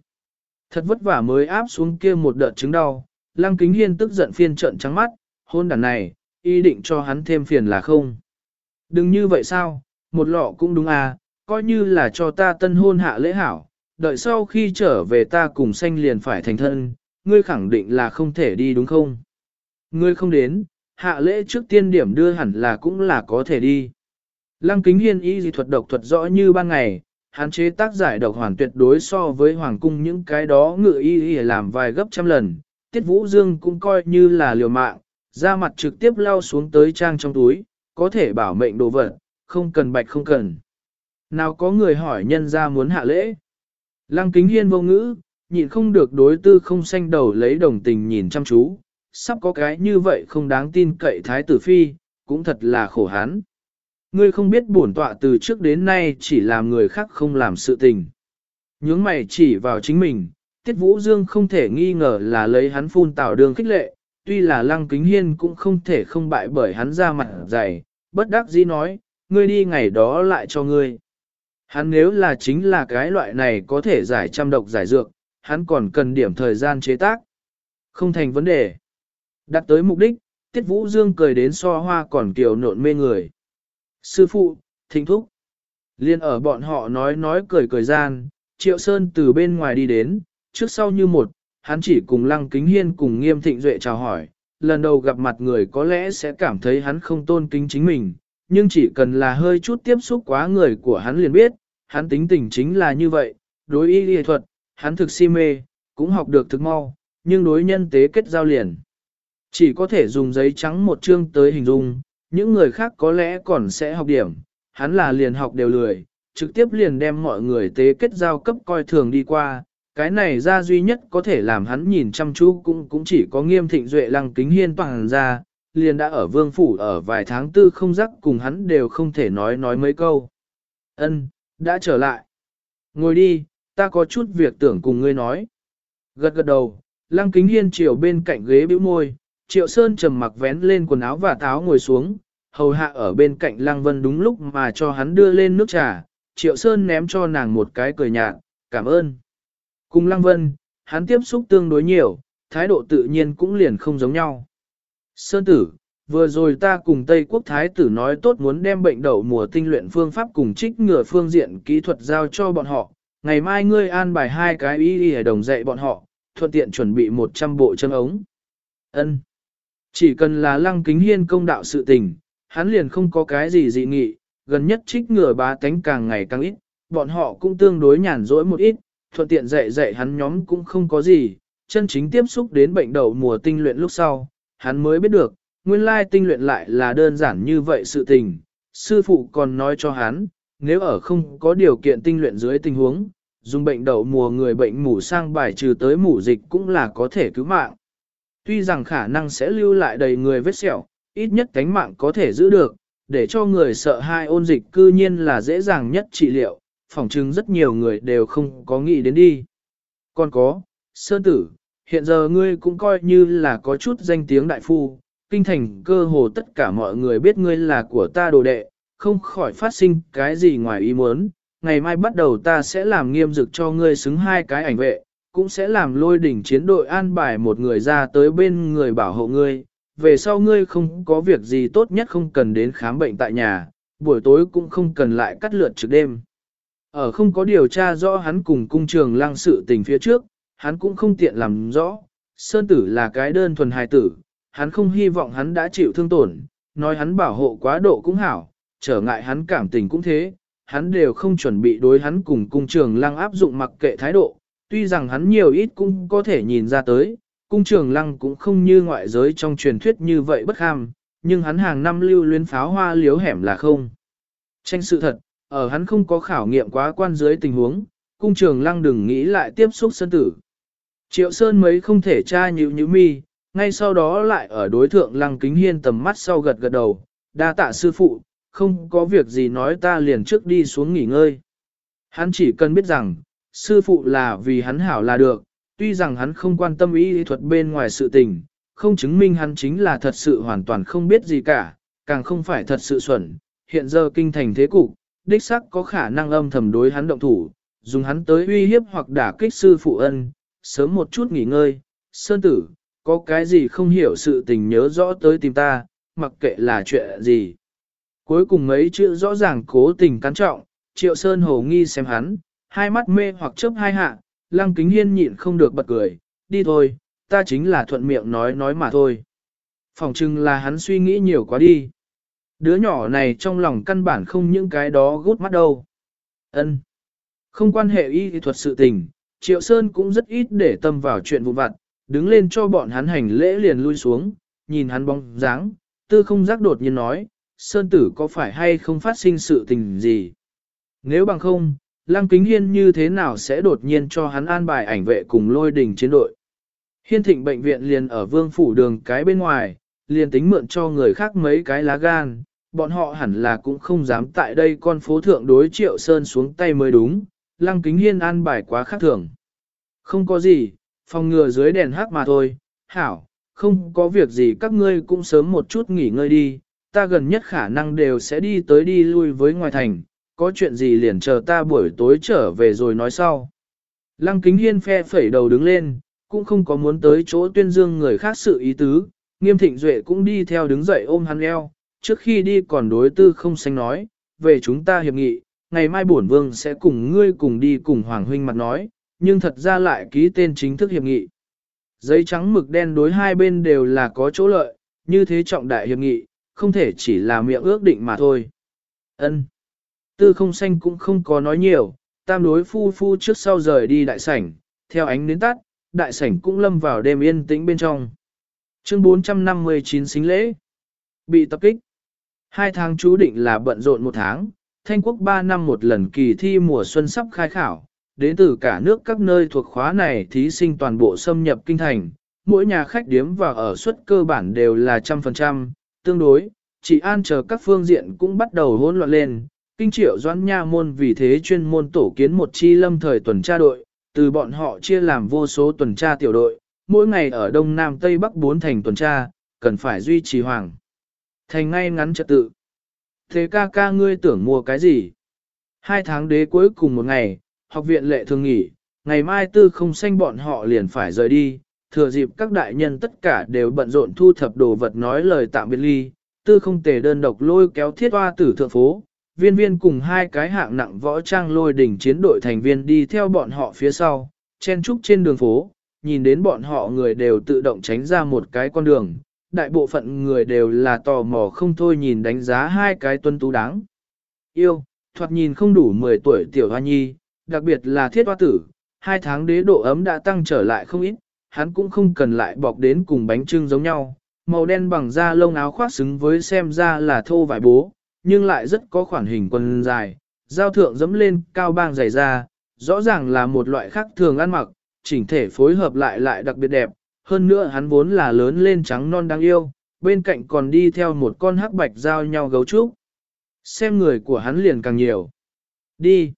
Thật vất vả mới áp xuống kia một đợt chứng đau, Lăng Kính Hiên tức giận phiên trận trắng mắt, hôn đàn này, ý định cho hắn thêm phiền là không. Đừng như vậy sao, một lọ cũng đúng à, coi như là cho ta tân hôn hạ lễ hảo, đợi sau khi trở về ta cùng xanh liền phải thành thân, ngươi khẳng định là không thể đi đúng không? Ngươi không đến, hạ lễ trước tiên điểm đưa hẳn là cũng là có thể đi. Lăng kính hiên y dị thuật độc thuật rõ như ban ngày, hạn chế tác giải độc hoàn tuyệt đối so với hoàng cung những cái đó ngự y y làm vài gấp trăm lần, Tiết Vũ Dương cũng coi như là liều mạng, ra mặt trực tiếp lao xuống tới trang trong túi, có thể bảo mệnh đồ vật, không cần bạch không cần. Nào có người hỏi nhân ra muốn hạ lễ. Lăng kính hiên vô ngữ, nhịn không được đối tư không xanh đầu lấy đồng tình nhìn chăm chú, sắp có cái như vậy không đáng tin cậy thái tử phi, cũng thật là khổ hắn. Ngươi không biết bổn tọa từ trước đến nay chỉ làm người khác không làm sự tình. Nhướng mày chỉ vào chính mình, Tiết Vũ Dương không thể nghi ngờ là lấy hắn phun tạo đường khích lệ, tuy là Lăng Kính Hiên cũng không thể không bại bởi hắn ra mặt dày, bất đắc dĩ nói, ngươi đi ngày đó lại cho ngươi. Hắn nếu là chính là cái loại này có thể giải trăm độc giải dược, hắn còn cần điểm thời gian chế tác. Không thành vấn đề. Đặt tới mục đích, Tiết Vũ Dương cười đến so hoa còn kiều nộn mê người. Sư phụ, thỉnh thúc. Liên ở bọn họ nói nói cười cười gian, Triệu Sơn từ bên ngoài đi đến, trước sau như một, hắn chỉ cùng Lăng Kính Hiên cùng Nghiêm Thịnh Duệ chào hỏi, lần đầu gặp mặt người có lẽ sẽ cảm thấy hắn không tôn kính chính mình, nhưng chỉ cần là hơi chút tiếp xúc quá người của hắn liền biết, hắn tính tình chính là như vậy, đối y y thuật, hắn thực si mê, cũng học được thực mau, nhưng đối nhân tế kết giao liền. Chỉ có thể dùng giấy trắng một chương tới hình dung, những người khác có lẽ còn sẽ học điểm, hắn là liền học đều lười, trực tiếp liền đem mọi người tế kết giao cấp coi thường đi qua, cái này ra duy nhất có thể làm hắn nhìn chăm chú cũng cũng chỉ có nghiêm thịnh duệ lăng kính hiên toàn ra, liền đã ở vương phủ ở vài tháng tư không rắc cùng hắn đều không thể nói nói mấy câu. Ân, đã trở lại. Ngồi đi, ta có chút việc tưởng cùng ngươi nói. Gật gật đầu, lăng kính hiên chiều bên cạnh ghế bĩu môi, triệu sơn trầm mặc vén lên quần áo và táo ngồi xuống, hầu hạ ở bên cạnh lăng vân đúng lúc mà cho hắn đưa lên nước trà, triệu sơn ném cho nàng một cái cười nhạt, cảm ơn. Cùng lăng vân, hắn tiếp xúc tương đối nhiều, thái độ tự nhiên cũng liền không giống nhau. Sơn tử, vừa rồi ta cùng Tây Quốc Thái tử nói tốt muốn đem bệnh đậu mùa tinh luyện phương pháp cùng trích ngừa phương diện kỹ thuật giao cho bọn họ. Ngày mai ngươi an bài hai cái ý đi đồng dạy bọn họ, thuận tiện chuẩn bị 100 bộ chân ống. Ân, chỉ cần là lăng kính hiên công đạo sự tình, hắn liền không có cái gì dị nghị, gần nhất trích ngừa bá tánh càng ngày càng ít, bọn họ cũng tương đối nhàn rỗi một ít, thuận tiện dạy dạy hắn nhóm cũng không có gì, chân chính tiếp xúc đến bệnh đậu mùa tinh luyện lúc sau, hắn mới biết được, nguyên lai tinh luyện lại là đơn giản như vậy sự tình. Sư phụ còn nói cho hắn, nếu ở không có điều kiện tinh luyện dưới tình huống, dùng bệnh đậu mùa người bệnh mủ sang bài trừ tới mủ dịch cũng là có thể cứu mạng. Tuy rằng khả năng sẽ lưu lại đầy người vết sẹo, ít nhất cánh mạng có thể giữ được, để cho người sợ hai ôn dịch cư nhiên là dễ dàng nhất trị liệu, phỏng chừng rất nhiều người đều không có nghĩ đến đi. Còn có, Sơn Tử, hiện giờ ngươi cũng coi như là có chút danh tiếng đại phu, kinh thành cơ hồ tất cả mọi người biết ngươi là của ta đồ đệ, không khỏi phát sinh cái gì ngoài ý muốn. Ngày mai bắt đầu ta sẽ làm nghiêm dực cho ngươi xứng hai cái ảnh vệ, cũng sẽ làm lôi đỉnh chiến đội an bài một người ra tới bên người bảo hộ ngươi. Về sau ngươi không có việc gì tốt nhất không cần đến khám bệnh tại nhà, buổi tối cũng không cần lại cắt lượt trực đêm. Ở không có điều tra rõ hắn cùng cung trường lăng sự tình phía trước, hắn cũng không tiện làm rõ. Sơn tử là cái đơn thuần hài tử, hắn không hy vọng hắn đã chịu thương tổn, nói hắn bảo hộ quá độ cũng hảo, trở ngại hắn cảm tình cũng thế, hắn đều không chuẩn bị đối hắn cùng cung trường lăng áp dụng mặc kệ thái độ, tuy rằng hắn nhiều ít cũng có thể nhìn ra tới, cung trường lăng cũng không như ngoại giới trong truyền thuyết như vậy bất ham, nhưng hắn hàng năm lưu luyến pháo hoa liếu hẻm là không. Tranh sự thật, ở hắn không có khảo nghiệm quá quan dưới tình huống, cung trường lăng đừng nghĩ lại tiếp xúc sân tử. Triệu Sơn mấy không thể tra nhữ nhữ mi, ngay sau đó lại ở đối thượng lăng kính hiên tầm mắt sau gật gật đầu, đa tạ sư phụ, không có việc gì nói ta liền trước đi xuống nghỉ ngơi. Hắn chỉ cần biết rằng, sư phụ là vì hắn hảo là được, tuy rằng hắn không quan tâm ý thuật bên ngoài sự tình, không chứng minh hắn chính là thật sự hoàn toàn không biết gì cả, càng không phải thật sự xuẩn. Hiện giờ kinh thành thế cục, đích sắc có khả năng âm thầm đối hắn động thủ, dùng hắn tới uy hiếp hoặc đả kích sư phụ ân, sớm một chút nghỉ ngơi, sơn tử, có cái gì không hiểu sự tình nhớ rõ tới tìm ta, mặc kệ là chuyện gì. Cuối cùng mấy chữ rõ ràng cố tình cắn trọng, triệu sơn hồ nghi xem hắn, hai mắt mê hoặc chớp hai hạ, lăng kính hiên nhịn không được bật cười, đi thôi, ta chính là thuận miệng nói nói mà thôi. Phòng chừng là hắn suy nghĩ nhiều quá đi. Đứa nhỏ này trong lòng căn bản không những cái đó gút mắt đâu. Ân, Không quan hệ y thuật sự tình, Triệu Sơn cũng rất ít để tâm vào chuyện vụn vặt, đứng lên cho bọn hắn hành lễ liền lui xuống, nhìn hắn bóng dáng, tư không giác đột nhiên nói, Sơn tử có phải hay không phát sinh sự tình gì? Nếu bằng không, Lăng Kính Hiên như thế nào sẽ đột nhiên cho hắn an bài ảnh vệ cùng lôi đình chiến đội? Hiên thịnh bệnh viện liền ở vương phủ đường cái bên ngoài, liền tính mượn cho người khác mấy cái lá gan, bọn họ hẳn là cũng không dám tại đây con phố thượng đối triệu sơn xuống tay mới đúng, lăng kính hiên an bài quá khác thường. Không có gì, phòng ngừa dưới đèn hát mà thôi, hảo, không có việc gì các ngươi cũng sớm một chút nghỉ ngơi đi, ta gần nhất khả năng đều sẽ đi tới đi lui với ngoài thành, có chuyện gì liền chờ ta buổi tối trở về rồi nói sau. Lăng kính hiên phe phẩy đầu đứng lên, cũng không có muốn tới chỗ tuyên dương người khác sự ý tứ, nghiêm thịnh duệ cũng đi theo đứng dậy ôm hắn eo, trước khi đi còn đối tư không xanh nói, về chúng ta hiệp nghị, ngày mai bổn vương sẽ cùng ngươi cùng đi cùng Hoàng Huynh mặt nói, nhưng thật ra lại ký tên chính thức hiệp nghị. Giấy trắng mực đen đối hai bên đều là có chỗ lợi, như thế trọng đại hiệp nghị, không thể chỉ là miệng ước định mà thôi. Ân. Tư không xanh cũng không có nói nhiều, tam đối phu phu trước sau rời đi đại sảnh, theo ánh nến tắt, đại sảnh cũng lâm vào đêm yên tĩnh bên trong. Chương 459 xính lễ. Bị tập kích. Hai tháng chú định là bận rộn một tháng, Thanh quốc ba năm một lần kỳ thi mùa xuân sắp khai khảo, đến từ cả nước các nơi thuộc khóa này thí sinh toàn bộ xâm nhập kinh thành, mỗi nhà khách điếm và ở suất cơ bản đều là trăm phần trăm, tương đối, chỉ an chờ các phương diện cũng bắt đầu hỗn loạn lên. Kinh triệu doãn nha môn vì thế chuyên môn tổ kiến một chi lâm thời tuần tra đội, từ bọn họ chia làm vô số tuần tra tiểu đội, mỗi ngày ở Đông Nam Tây Bắc bốn thành tuần tra, cần phải duy trì hoàng. Thành ngay ngắn trật tự. Thế ca ca ngươi tưởng mua cái gì? Hai tháng đế cuối cùng một ngày, học viện lệ thường nghỉ, ngày mai tư không xanh bọn họ liền phải rời đi, thừa dịp các đại nhân tất cả đều bận rộn thu thập đồ vật nói lời tạm biệt ly, tư không tề đơn độc lôi kéo thiết hoa tử thượng phố, viên viên cùng hai cái hạng nặng võ trang lôi đỉnh chiến đội thành viên đi theo bọn họ phía sau, chen trúc trên đường phố, nhìn đến bọn họ người đều tự động tránh ra một cái con đường, đại bộ phận người đều là tò mò không thôi nhìn đánh giá hai cái tuân tú đáng. Yêu, thoạt nhìn không đủ 10 tuổi tiểu hoa nhi, đặc biệt là thiết hoa tử, hai tháng đế độ ấm đã tăng trở lại không ít, hắn cũng không cần lại bọc đến cùng bánh trưng giống nhau, màu đen bằng da lông áo khoác xứng với xem ra là thô vải bố, nhưng lại rất có khoản hình quần dài, giao thượng dẫm lên cao bang dày da, rõ ràng là một loại khác thường ăn mặc, chỉnh thể phối hợp lại lại đặc biệt đẹp, hơn nữa hắn vốn là lớn lên trắng non đáng yêu, bên cạnh còn đi theo một con hắc bạch giao nhau gấu trúc. Xem người của hắn liền càng nhiều. Đi.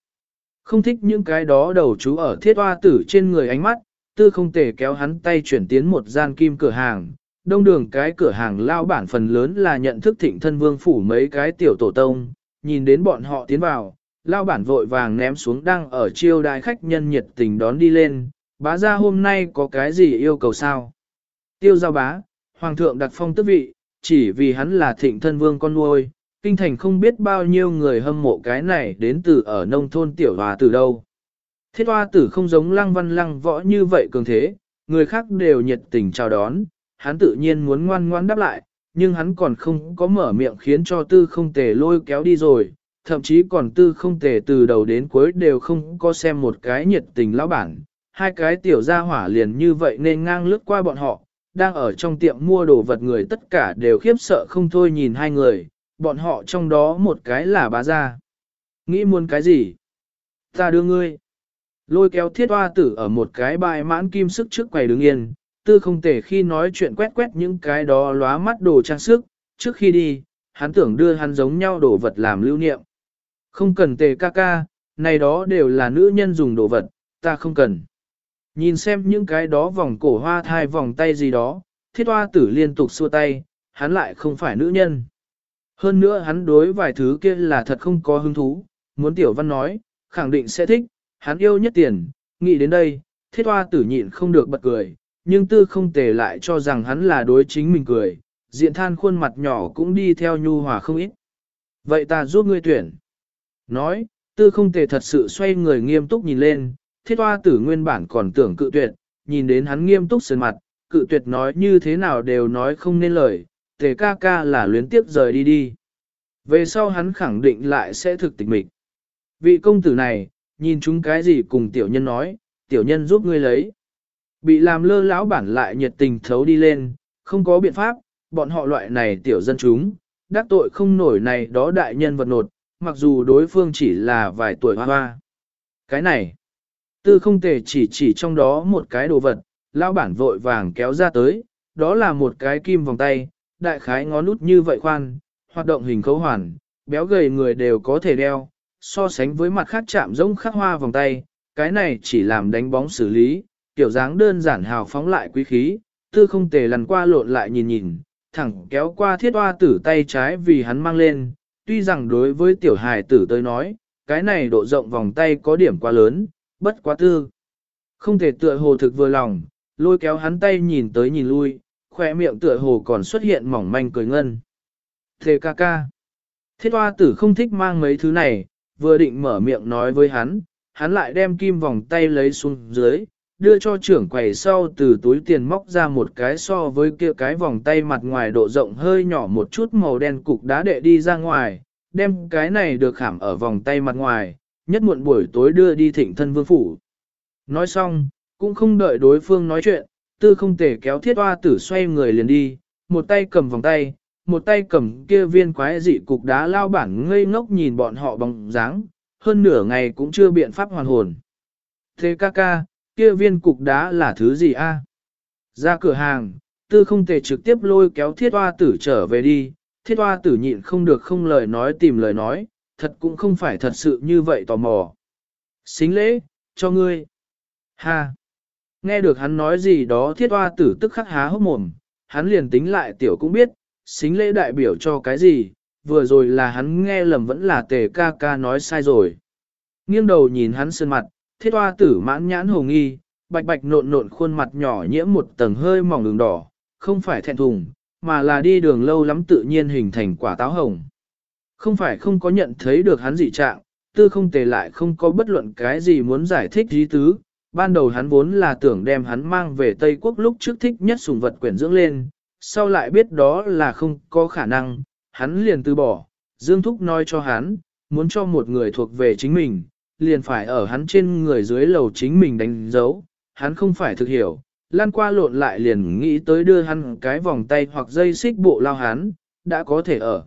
Không thích những cái đó đầu chú ở thiết hoa tử trên người ánh mắt, tư không thể kéo hắn tay chuyển tiến một gian kim cửa hàng. Đông đường cái cửa hàng lao bản phần lớn là nhận thức thịnh thân vương phủ mấy cái tiểu tổ tông, nhìn đến bọn họ tiến vào, lao bản vội vàng ném xuống đang ở chiêu đại khách nhân nhiệt tình đón đi lên, bá ra hôm nay có cái gì yêu cầu sao? Tiêu giao bá, hoàng thượng đặt phong tước vị, chỉ vì hắn là thịnh thân vương con nuôi, kinh thành không biết bao nhiêu người hâm mộ cái này đến từ ở nông thôn tiểu hòa từ đâu. Thiết hoa tử không giống lăng văn lăng võ như vậy cường thế, người khác đều nhiệt tình chào đón, hắn tự nhiên muốn ngoan ngoan đáp lại, nhưng hắn còn không có mở miệng khiến cho tư không tề lôi kéo đi rồi, thậm chí còn tư không tề từ đầu đến cuối đều không có xem một cái nhiệt tình lão bản. Hai cái tiểu gia hỏa liền như vậy nên ngang lướt qua bọn họ, đang ở trong tiệm mua đồ vật người tất cả đều khiếp sợ không thôi nhìn hai người, bọn họ trong đó một cái là bá gia. Nghĩ muốn cái gì? Ta đưa ngươi. Lôi kéo thiết hoa tử ở một cái bài mãn kim sức trước quầy đứng yên, tư không thể khi nói chuyện quét quét những cái đó lóa mắt đồ trang sức, trước khi đi, hắn tưởng đưa hắn giống nhau đồ vật làm lưu niệm. Không cần tề ca ca, này đó đều là nữ nhân dùng đồ vật, ta không cần. Nhìn xem những cái đó vòng cổ hoa thai vòng tay gì đó, thiết hoa tử liên tục xua tay, hắn lại không phải nữ nhân. Hơn nữa hắn đối vài thứ kia là thật không có hứng thú, muốn tiểu văn nói, khẳng định sẽ thích, hắn yêu nhất tiền, nghĩ đến đây, thiết hoa tử nhịn không được bật cười, nhưng tư không tề lại cho rằng hắn là đối chính mình cười, diện than khuôn mặt nhỏ cũng đi theo nhu hòa không ít. Vậy ta giúp ngươi tuyển. Nói, tư không tề thật sự xoay người nghiêm túc nhìn lên, thiết hoa tử nguyên bản còn tưởng cự tuyệt, nhìn đến hắn nghiêm túc sơn mặt, cự tuyệt nói như thế nào đều nói không nên lời, tề ca ca là luyến tiếp rời đi đi. Về sau hắn khẳng định lại sẽ thực tịch mịch. Vị công tử này, nhìn chúng cái gì cùng tiểu nhân nói, tiểu nhân giúp ngươi lấy. Bị làm lơ lão bản lại nhiệt tình thấu đi lên, không có biện pháp, bọn họ loại này tiểu dân chúng, đắc tội không nổi này đó đại nhân vật nột, mặc dù đối phương chỉ là vài tuổi hoa hoa. Cái này, tư không thể chỉ chỉ trong đó một cái đồ vật, lão bản vội vàng kéo ra tới, đó là một cái kim vòng tay, đại khái ngón út như vậy khoan, hoạt động hình khấu hoàn, béo gầy người đều có thể đeo, so sánh với mặt khác chạm giống khắc hoa vòng tay, cái này chỉ làm đánh bóng xử lý, kiểu dáng đơn giản hào phóng lại quý khí, tư không tề lần qua lộn lại nhìn nhìn, thẳng kéo qua thiết hoa tử tay trái vì hắn mang lên, tuy rằng đối với tiểu hài tử tới nói, cái này độ rộng vòng tay có điểm quá lớn, bất quá tư. Không thể tựa hồ thực vừa lòng, lôi kéo hắn tay nhìn tới nhìn lui, khỏe miệng tựa hồ còn xuất hiện mỏng manh cười ngân. Thề ca ca. Thiết hoa tử không thích mang mấy thứ này, vừa định mở miệng nói với hắn, hắn lại đem kim vòng tay lấy xuống dưới, đưa cho trưởng quầy sau từ túi tiền móc ra một cái so với kia cái vòng tay mặt ngoài độ rộng hơi nhỏ một chút màu đen cục đá đệ đi ra ngoài, đem cái này được khảm ở vòng tay mặt ngoài, nhất muộn buổi tối đưa đi thịnh thân vương phủ. Nói xong, cũng không đợi đối phương nói chuyện, tư không thể kéo thiết hoa tử xoay người liền đi, một tay cầm vòng tay, một tay cầm kia viên quái dị cục đá lao bản ngây ngốc nhìn bọn họ bóng dáng, hơn nửa ngày cũng chưa biện pháp hoàn hồn. Thế ca ca, kia viên cục đá là thứ gì a? Ra cửa hàng, tư không thể trực tiếp lôi kéo thiết hoa tử trở về đi, thiết hoa tử nhịn không được không lời nói tìm lời nói, thật cũng không phải thật sự như vậy tò mò. Xính lễ, cho ngươi. Ha! Nghe được hắn nói gì đó thiết hoa tử tức khắc há hốc mồm, hắn liền tính lại tiểu cũng biết, xính lễ đại biểu cho cái gì, vừa rồi là hắn nghe lầm vẫn là tề ca ca nói sai rồi. Nghiêng đầu nhìn hắn sơn mặt, thiết hoa tử mãn nhãn hồ nghi, bạch bạch nộn nộn khuôn mặt nhỏ nhiễm một tầng hơi mỏng đường đỏ, không phải thẹn thùng, mà là đi đường lâu lắm tự nhiên hình thành quả táo hồng. Không phải không có nhận thấy được hắn dị trạng, tư không tề lại không có bất luận cái gì muốn giải thích dí tứ. Ban đầu hắn vốn là tưởng đem hắn mang về Tây Quốc lúc trước thích nhất sùng vật quyển dưỡng lên, sau lại biết đó là không có khả năng, hắn liền từ bỏ. Dương Thúc nói cho hắn, muốn cho một người thuộc về chính mình, liền phải ở hắn trên người dưới lầu chính mình đánh dấu, hắn không phải thực hiểu, lan qua lộn lại liền nghĩ tới đưa hắn cái vòng tay hoặc dây xích bộ lao hắn, đã có thể ở.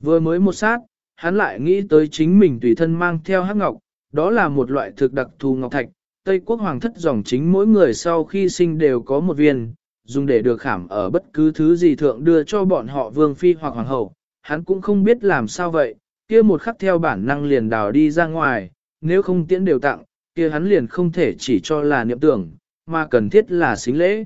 Vừa mới một sát, hắn lại nghĩ tới chính mình tùy thân mang theo hắc ngọc, đó là một loại thực đặc thù ngọc thạch, Tây quốc hoàng thất dòng chính mỗi người sau khi sinh đều có một viên, dùng để được khảm ở bất cứ thứ gì thượng đưa cho bọn họ vương phi hoặc hoàng hậu, hắn cũng không biết làm sao vậy, kia một khắc theo bản năng liền đào đi ra ngoài, nếu không tiễn đều tặng, kia hắn liền không thể chỉ cho là niệm tưởng, mà cần thiết là xính lễ.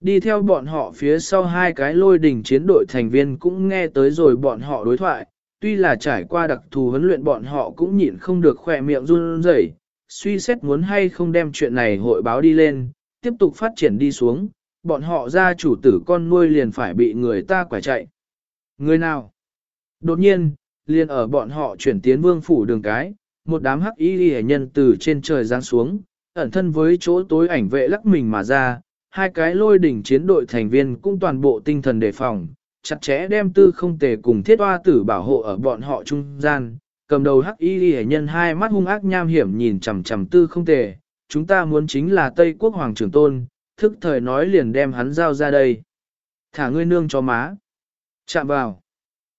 Đi theo bọn họ phía sau hai cái lôi đỉnh chiến đội thành viên cũng nghe tới rồi bọn họ đối thoại, tuy là trải qua đặc thù huấn luyện bọn họ cũng nhịn không được khỏe miệng run rẩy, suy xét muốn hay không đem chuyện này hội báo đi lên, tiếp tục phát triển đi xuống, bọn họ ra chủ tử con nuôi liền phải bị người ta quải chạy. Người nào? Đột nhiên, liền ở bọn họ chuyển tiến vương phủ đường cái, một đám hắc y hệ nhân từ trên trời giáng xuống, ẩn thân với chỗ tối ảnh vệ lắc mình mà ra, hai cái lôi đỉnh chiến đội thành viên cũng toàn bộ tinh thần đề phòng, chặt chẽ đem tư không tề cùng thiết hoa tử bảo hộ ở bọn họ trung gian, cầm đầu hắc y hệ nhân hai mắt hung ác nham hiểm nhìn chằm chằm tư không tề, chúng ta muốn chính là Tây Quốc Hoàng trưởng tôn, thức thời nói liền đem hắn giao ra đây. Thả ngươi nương cho má. Chạm vào.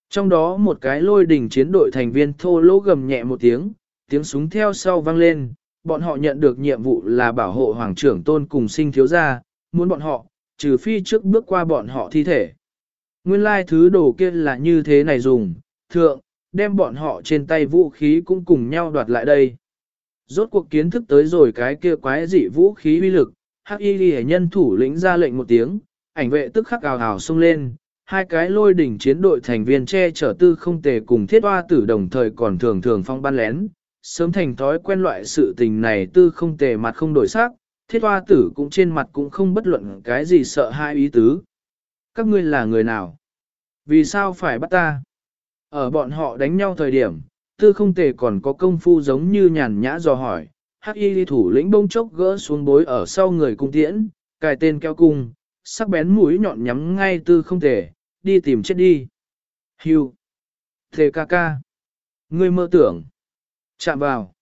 Trong đó một cái lôi đỉnh chiến đội thành viên thô lỗ gầm nhẹ một tiếng, tiếng súng theo sau vang lên, bọn họ nhận được nhiệm vụ là bảo hộ hoàng trưởng tôn cùng sinh thiếu gia, muốn bọn họ, trừ phi trước bước qua bọn họ thi thể. Nguyên lai thứ đồ kia là như thế này dùng, thượng, đem bọn họ trên tay vũ khí cũng cùng nhau đoạt lại đây. Rốt cuộc kiến thức tới rồi cái kia quái dị vũ khí uy lực, hắc y ghi nhân thủ lĩnh ra lệnh một tiếng, ảnh vệ tức khắc ào ào xông lên, hai cái lôi đỉnh chiến đội thành viên che chở tư không tề cùng thiết hoa tử đồng thời còn thường thường phong ban lén, sớm thành thói quen loại sự tình này tư không tề mặt không đổi sắc, thiết hoa tử cũng trên mặt cũng không bất luận cái gì sợ hai ý tứ. Các ngươi là người nào? Vì sao phải bắt ta? Ở bọn họ đánh nhau thời điểm, tư không tề còn có công phu giống như nhàn nhã dò hỏi, hắc y thủ lĩnh bông chốc gỡ xuống bối ở sau người cung tiễn, cài tên keo cung, sắc bén mũi nhọn nhắm ngay tư không tề, đi tìm chết đi. Hưu. Thề ca ca. Ngươi mơ tưởng. Chạm vào.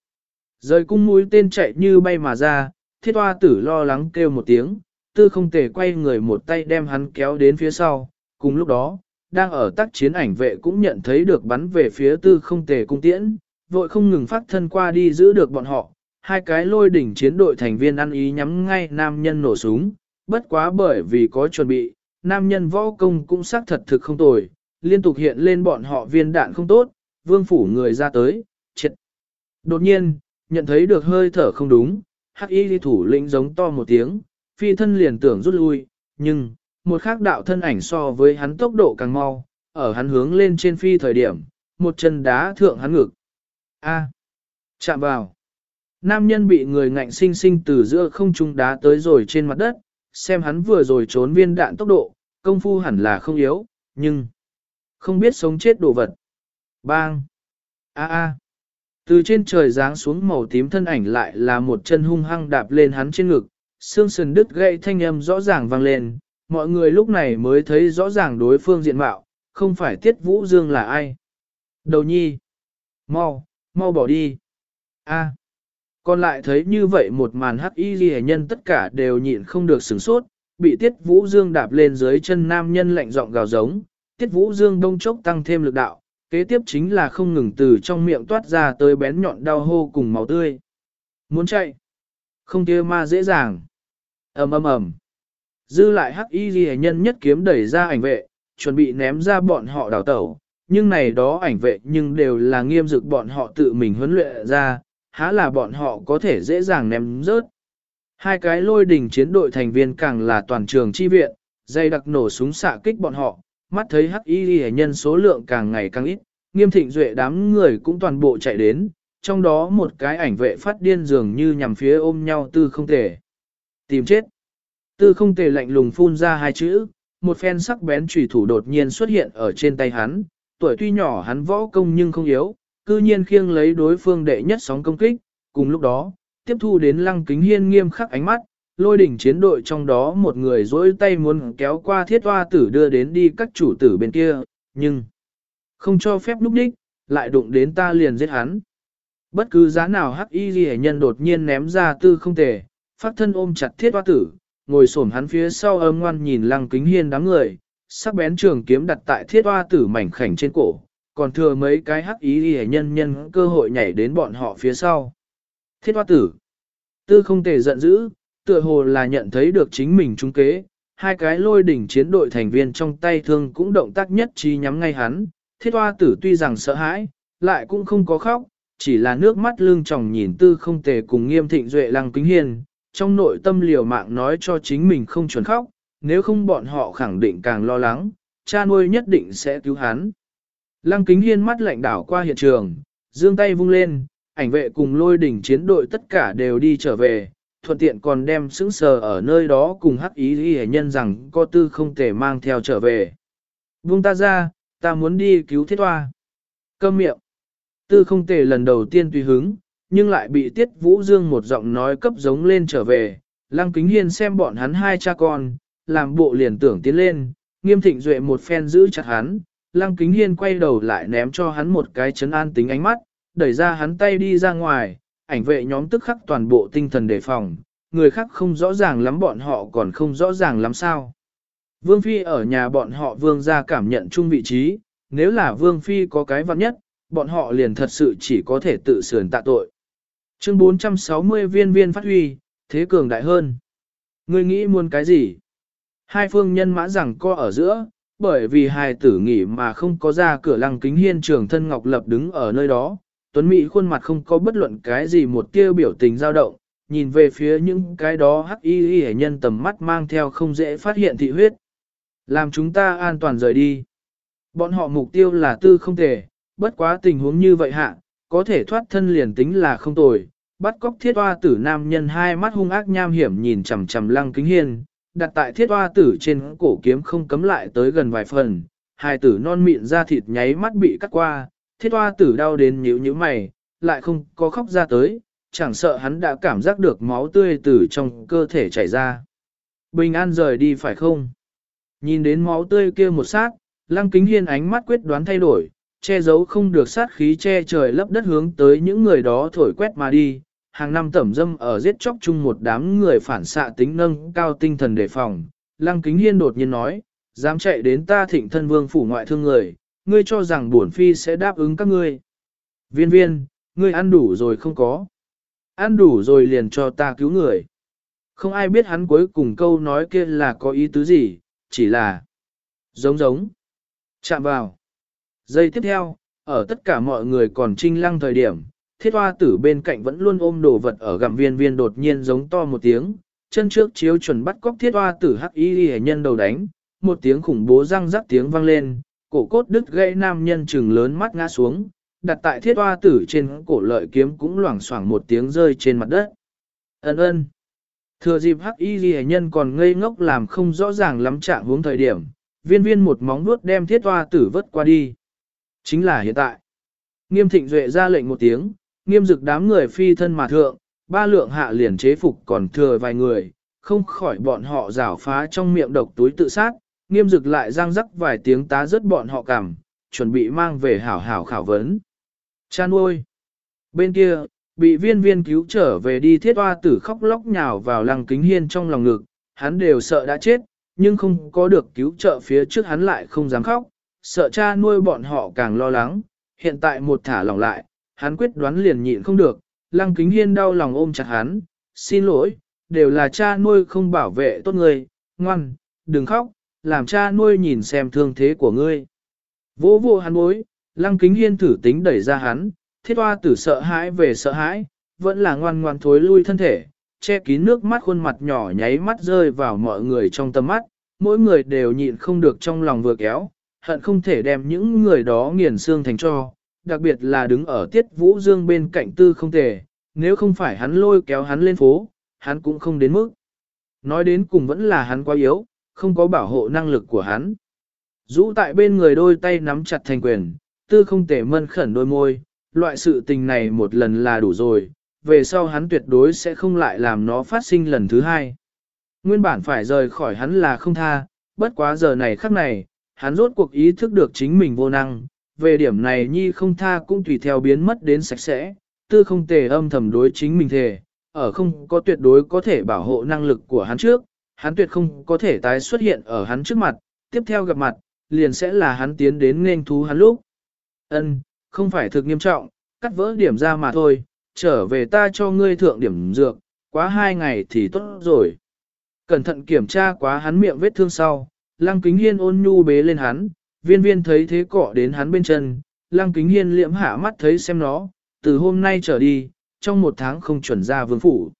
Rời cung mũi tên chạy như bay mà ra, thiết hoa tử lo lắng kêu một tiếng, tư không tề quay người một tay đem hắn kéo đến phía sau. Cùng lúc đó, đang ở tác chiến ảnh vệ cũng nhận thấy được bắn về phía tư không tề cung tiễn, vội không ngừng phát thân qua đi giữ được bọn họ. Hai cái lôi đỉnh chiến đội thành viên ăn ý nhắm ngay nam nhân nổ súng, bất quá bởi vì có chuẩn bị, nam nhân võ công cũng xác thật thực không tồi, liên tục hiện lên bọn họ viên đạn không tốt, vương phủ người ra tới, triệt. Đột nhiên, nhận thấy được hơi thở không đúng, hắc y thủ lĩnh giống to một tiếng, phi thân liền tưởng rút lui, nhưng, một khác đạo thân ảnh so với hắn tốc độ càng mau, ở hắn hướng lên trên phi thời điểm, một chân đá thượng hắn ngực. A. chạm vào. Nam nhân bị người ngạnh sinh sinh từ giữa không trung đá tới rồi trên mặt đất, xem hắn vừa rồi trốn viên đạn tốc độ, công phu hẳn là không yếu, nhưng không biết sống chết đồ vật. Bang! A a! Từ trên trời giáng xuống màu tím thân ảnh lại là một chân hung hăng đạp lên hắn trên ngực, xương sườn đứt gãy thanh âm rõ ràng vang lên, mọi người lúc này mới thấy rõ ràng đối phương diện mạo, không phải Tiết Vũ Dương là ai. Đầu nhi, mau, mau bỏ đi. A. Còn lại thấy như vậy một màn hắc y ghi nhân tất cả đều nhịn không được sửng sốt, bị Tiết Vũ Dương đạp lên dưới chân nam nhân lạnh giọng gào giống, Tiết Vũ Dương đông chốc tăng thêm lực đạo, kế tiếp chính là không ngừng từ trong miệng toát ra tới bén nhọn đau hô cùng máu tươi. Muốn chạy? Không kia ma dễ dàng. ầm ầm ầm. Dư lại hắc y ghi nhân nhất kiếm đẩy ra ảnh vệ, chuẩn bị ném ra bọn họ đào tẩu, nhưng này đó ảnh vệ nhưng đều là nghiêm dực bọn họ tự mình huấn luyện ra, há là bọn họ có thể dễ dàng ném rớt. Hai cái lôi đỉnh chiến đội thành viên càng là toàn trường chi viện, dây đặc nổ súng xạ kích bọn họ, mắt thấy hắc y hệ nhân số lượng càng ngày càng ít, nghiêm thịnh duệ đám người cũng toàn bộ chạy đến, trong đó một cái ảnh vệ phát điên dường như nhằm phía ôm nhau tư không thể. Tìm chết. Tư không thể lạnh lùng phun ra hai chữ, một phen sắc bén chủy thủ đột nhiên xuất hiện ở trên tay hắn, tuổi tuy nhỏ hắn võ công nhưng không yếu, cư nhiên khiêng lấy đối phương đệ nhất sóng công kích, cùng lúc đó, tiếp thu đến lăng kính hiên nghiêm khắc ánh mắt, lôi đỉnh chiến đội trong đó một người dỗi tay muốn kéo qua thiết hoa tử đưa đến đi các chủ tử bên kia, nhưng không cho phép núp đích, lại đụng đến ta liền giết hắn. Bất cứ giá nào hắc y ghi nhân đột nhiên ném ra tư không thể, phát thân ôm chặt thiết hoa tử, ngồi xổm hắn phía sau âm ngoan nhìn lăng kính hiên đám người, sắc bén trường kiếm đặt tại thiết hoa tử mảnh khảnh trên cổ, còn thừa mấy cái hắc ý ghi nhân nhân cơ hội nhảy đến bọn họ phía sau. Thiết hoa tử, tư không thể giận dữ, tựa hồ là nhận thấy được chính mình trung kế, hai cái lôi đỉnh chiến đội thành viên trong tay thương cũng động tác nhất trí nhắm ngay hắn, thiết hoa tử tuy rằng sợ hãi, lại cũng không có khóc, chỉ là nước mắt lưng tròng nhìn tư không tề cùng nghiêm thịnh duệ lăng kính hiền, trong nội tâm liều mạng nói cho chính mình không chuẩn khóc, nếu không bọn họ khẳng định càng lo lắng, cha nuôi nhất định sẽ cứu hắn. Lăng kính hiên mắt lạnh đảo qua hiện trường, dương tay vung lên, ảnh vệ cùng lôi đỉnh chiến đội tất cả đều đi trở về, thuận tiện còn đem sững sờ ở nơi đó cùng hắc ý ghi nhân rằng có tư không thể mang theo trở về. Vương ta ra, ta muốn đi cứu thiết hoa. Câm miệng. Tư không thể lần đầu tiên tùy hứng, nhưng lại bị Tiết Vũ Dương một giọng nói cấp giống lên trở về. Lăng Kính Hiên xem bọn hắn hai cha con, làm bộ liền tưởng tiến lên, nghiêm thịnh duệ một phen giữ chặt hắn. Lăng Kính Hiên quay đầu lại ném cho hắn một cái chấn an tính ánh mắt, đẩy ra hắn tay đi ra ngoài, ảnh vệ nhóm tức khắc toàn bộ tinh thần đề phòng, người khác không rõ ràng lắm bọn họ còn không rõ ràng lắm sao. Vương Phi ở nhà bọn họ vương ra cảm nhận chung vị trí, nếu là Vương Phi có cái văn nhất, bọn họ liền thật sự chỉ có thể tự sườn tạ tội. Chương 460 viên viên phát huy, thế cường đại hơn. Ngươi nghĩ muốn cái gì? Hai phương nhân mã rằng co ở giữa, bởi vì hài tử nghỉ mà không có ra cửa lăng kính hiên trường thân Ngọc Lập đứng ở nơi đó. Tuấn Mỹ khuôn mặt không có bất luận cái gì một tia biểu tình dao động, nhìn về phía những cái đó hắc y y nhân tầm mắt mang theo không dễ phát hiện thị huyết. Làm chúng ta an toàn rời đi. Bọn họ mục tiêu là tư không thể, bất quá tình huống như vậy hạ, có thể thoát thân liền tính là không tồi. Bắt cóc thiết hoa tử nam nhân hai mắt hung ác nham hiểm nhìn chằm chằm lăng kính hiên, đặt tại thiết hoa tử trên cổ kiếm không cấm lại tới gần vài phần, hai tử non mịn ra thịt nháy mắt bị cắt qua, thiết hoa tử đau đến nhíu nhíu mày, lại không có khóc ra tới, chẳng sợ hắn đã cảm giác được máu tươi từ trong cơ thể chảy ra. Bình an rời đi phải không? Nhìn đến máu tươi kia một sát, lăng kính hiên ánh mắt quyết đoán thay đổi, che giấu không được sát khí che trời lấp đất hướng tới những người đó thổi quét mà đi. Hàng năm tẩm dâm ở giết chóc chung một đám người phản xạ tính nâng cao tinh thần đề phòng. Lăng kính hiên đột nhiên nói, dám chạy đến ta thịnh thân vương phủ ngoại thương người, ngươi cho rằng bổn phi sẽ đáp ứng các ngươi. Viên viên, ngươi ăn đủ rồi không có. Ăn đủ rồi liền cho ta cứu người. Không ai biết hắn cuối cùng câu nói kia là có ý tứ gì, chỉ là giống giống. Chạm vào. Giây tiếp theo, ở tất cả mọi người còn trinh lăng thời điểm, thiết hoa tử bên cạnh vẫn luôn ôm đồ vật ở gặm viên viên đột nhiên giống to một tiếng, chân trước chiếu chuẩn bắt cóc thiết hoa tử hắc y hệ nhân đầu đánh, một tiếng khủng bố răng rắc tiếng vang lên, cổ cốt đứt gãy nam nhân trừng lớn mắt ngã xuống, đặt tại thiết hoa tử trên cổ lợi kiếm cũng loảng xoảng một tiếng rơi trên mặt đất. Ấn ơn. Thừa dịp hắc y ghi nhân còn ngây ngốc làm không rõ ràng lắm trạng hướng thời điểm, viên viên một móng vuốt đem thiết hoa tử vứt qua đi. Chính là hiện tại. Nghiêm thịnh duệ ra lệnh một tiếng, nghiêm dực đám người phi thân mà thượng, ba lượng hạ liền chế phục còn thừa vài người, không khỏi bọn họ rảo phá trong miệng độc túi tự sát, nghiêm dực lại răng rắc vài tiếng tá rớt bọn họ cảm, chuẩn bị mang về hảo hảo khảo vấn. Chan ôi! Bên kia, bị viên viên cứu trở về đi thiết hoa tử khóc lóc nhào vào lăng kính hiên trong lòng ngực, hắn đều sợ đã chết, nhưng không có được cứu trợ phía trước hắn lại không dám khóc, sợ cha nuôi bọn họ càng lo lắng, hiện tại một thả lòng lại, hắn quyết đoán liền nhịn không được, lăng kính hiên đau lòng ôm chặt hắn, xin lỗi, đều là cha nuôi không bảo vệ tốt người, ngoan, đừng khóc, làm cha nuôi nhìn xem thương thế của ngươi. Vô vô hắn bối, lăng kính hiên thử tính đẩy ra hắn, thiết hoa tử sợ hãi về sợ hãi, vẫn là ngoan ngoan thối lui thân thể, che kín nước mắt khuôn mặt nhỏ nháy mắt rơi vào mọi người trong tầm mắt, mỗi người đều nhịn không được trong lòng vừa kéo, hận không thể đem những người đó nghiền xương thành cho, đặc biệt là đứng ở tiết vũ dương bên cạnh tư không thể, nếu không phải hắn lôi kéo hắn lên phố, hắn cũng không đến mức. Nói đến cùng vẫn là hắn quá yếu, không có bảo hộ năng lực của hắn. Dũ tại bên người đôi tay nắm chặt thành quyền, tư không tể mân khẩn đôi môi, loại sự tình này một lần là đủ rồi, về sau hắn tuyệt đối sẽ không lại làm nó phát sinh lần thứ hai. Nguyên bản phải rời khỏi hắn là không tha, bất quá giờ này khắc này, hắn rốt cuộc ý thức được chính mình vô năng, về điểm này nhi không tha cũng tùy theo biến mất đến sạch sẽ, tư không tề âm thầm đối chính mình thề, ở không có tuyệt đối có thể bảo hộ năng lực của hắn trước, hắn tuyệt không có thể tái xuất hiện ở hắn trước mặt, tiếp theo gặp mặt, liền sẽ là hắn tiến đến nên thú hắn lúc. Ân, không phải thực nghiêm trọng, cắt vỡ điểm ra mà thôi, trở về ta cho ngươi thượng điểm dược, quá hai ngày thì tốt rồi. Cẩn thận kiểm tra quá hắn miệng vết thương sau, lăng kính hiên ôn nhu bế lên hắn, viên viên thấy thế cọ đến hắn bên chân, lăng kính hiên liễm hạ mắt thấy xem nó, từ hôm nay trở đi, trong một tháng không chuẩn ra vương phủ.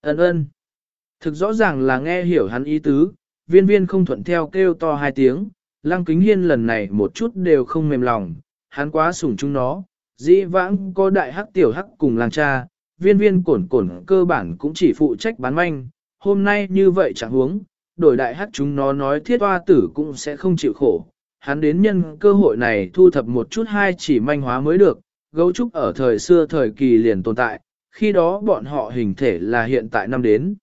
Ấn ơn. Thực rõ ràng là nghe hiểu hắn ý tứ, viên viên không thuận theo kêu to hai tiếng, lăng kính hiên lần này một chút đều không mềm lòng, hắn quá sủng chúng nó, dĩ vãng có đại hắc tiểu hắc cùng làng cha, viên viên cổn cổn cơ bản cũng chỉ phụ trách bán manh, hôm nay như vậy chẳng huống, đổi đại hắc chúng nó nói thiết hoa tử cũng sẽ không chịu khổ, hắn đến nhân cơ hội này thu thập một chút hai chỉ manh hóa mới được, gấu trúc ở thời xưa thời kỳ liền tồn tại, khi đó bọn họ hình thể là hiện tại năm đến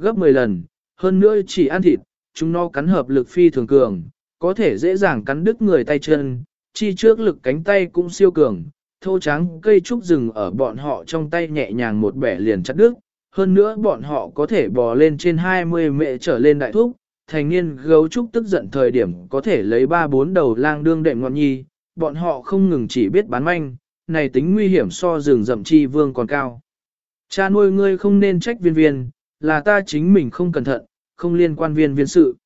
gấp 10 lần, hơn nữa chỉ ăn thịt, chúng nó cắn hợp lực phi thường cường, có thể dễ dàng cắn đứt người tay chân, chi trước lực cánh tay cũng siêu cường, thô trắng cây trúc rừng ở bọn họ trong tay nhẹ nhàng một bẻ liền chặt đứt, hơn nữa bọn họ có thể bò lên trên 20 mệ trở lên đại thúc, thành niên gấu trúc tức giận thời điểm có thể lấy 3-4 đầu lang đương đệm ngọn nhi, bọn họ không ngừng chỉ biết bán manh, này tính nguy hiểm so rừng rậm chi vương còn cao. Cha nuôi ngươi không nên trách viên viên, là ta chính mình không cẩn thận, không liên quan viên viên sự.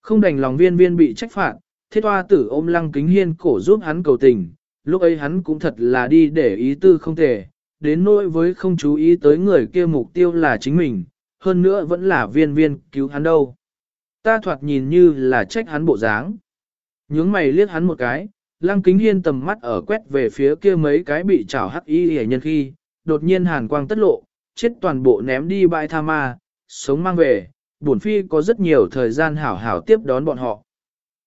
Không đành lòng viên viên bị trách phạt, thiết hoa tử ôm lăng kính hiên cổ giúp hắn cầu tình, lúc ấy hắn cũng thật là đi để ý tư không thể, đến nỗi với không chú ý tới người kia mục tiêu là chính mình, hơn nữa vẫn là viên viên cứu hắn đâu. Ta thoạt nhìn như là trách hắn bộ dáng. Nhướng mày liếc hắn một cái, lăng kính hiên tầm mắt ở quét về phía kia mấy cái bị chảo hắc y hề nhân khi, đột nhiên hàn quang tất lộ, chết toàn bộ ném đi bãi tha ma, sống mang về, bổn phi có rất nhiều thời gian hảo hảo tiếp đón bọn họ.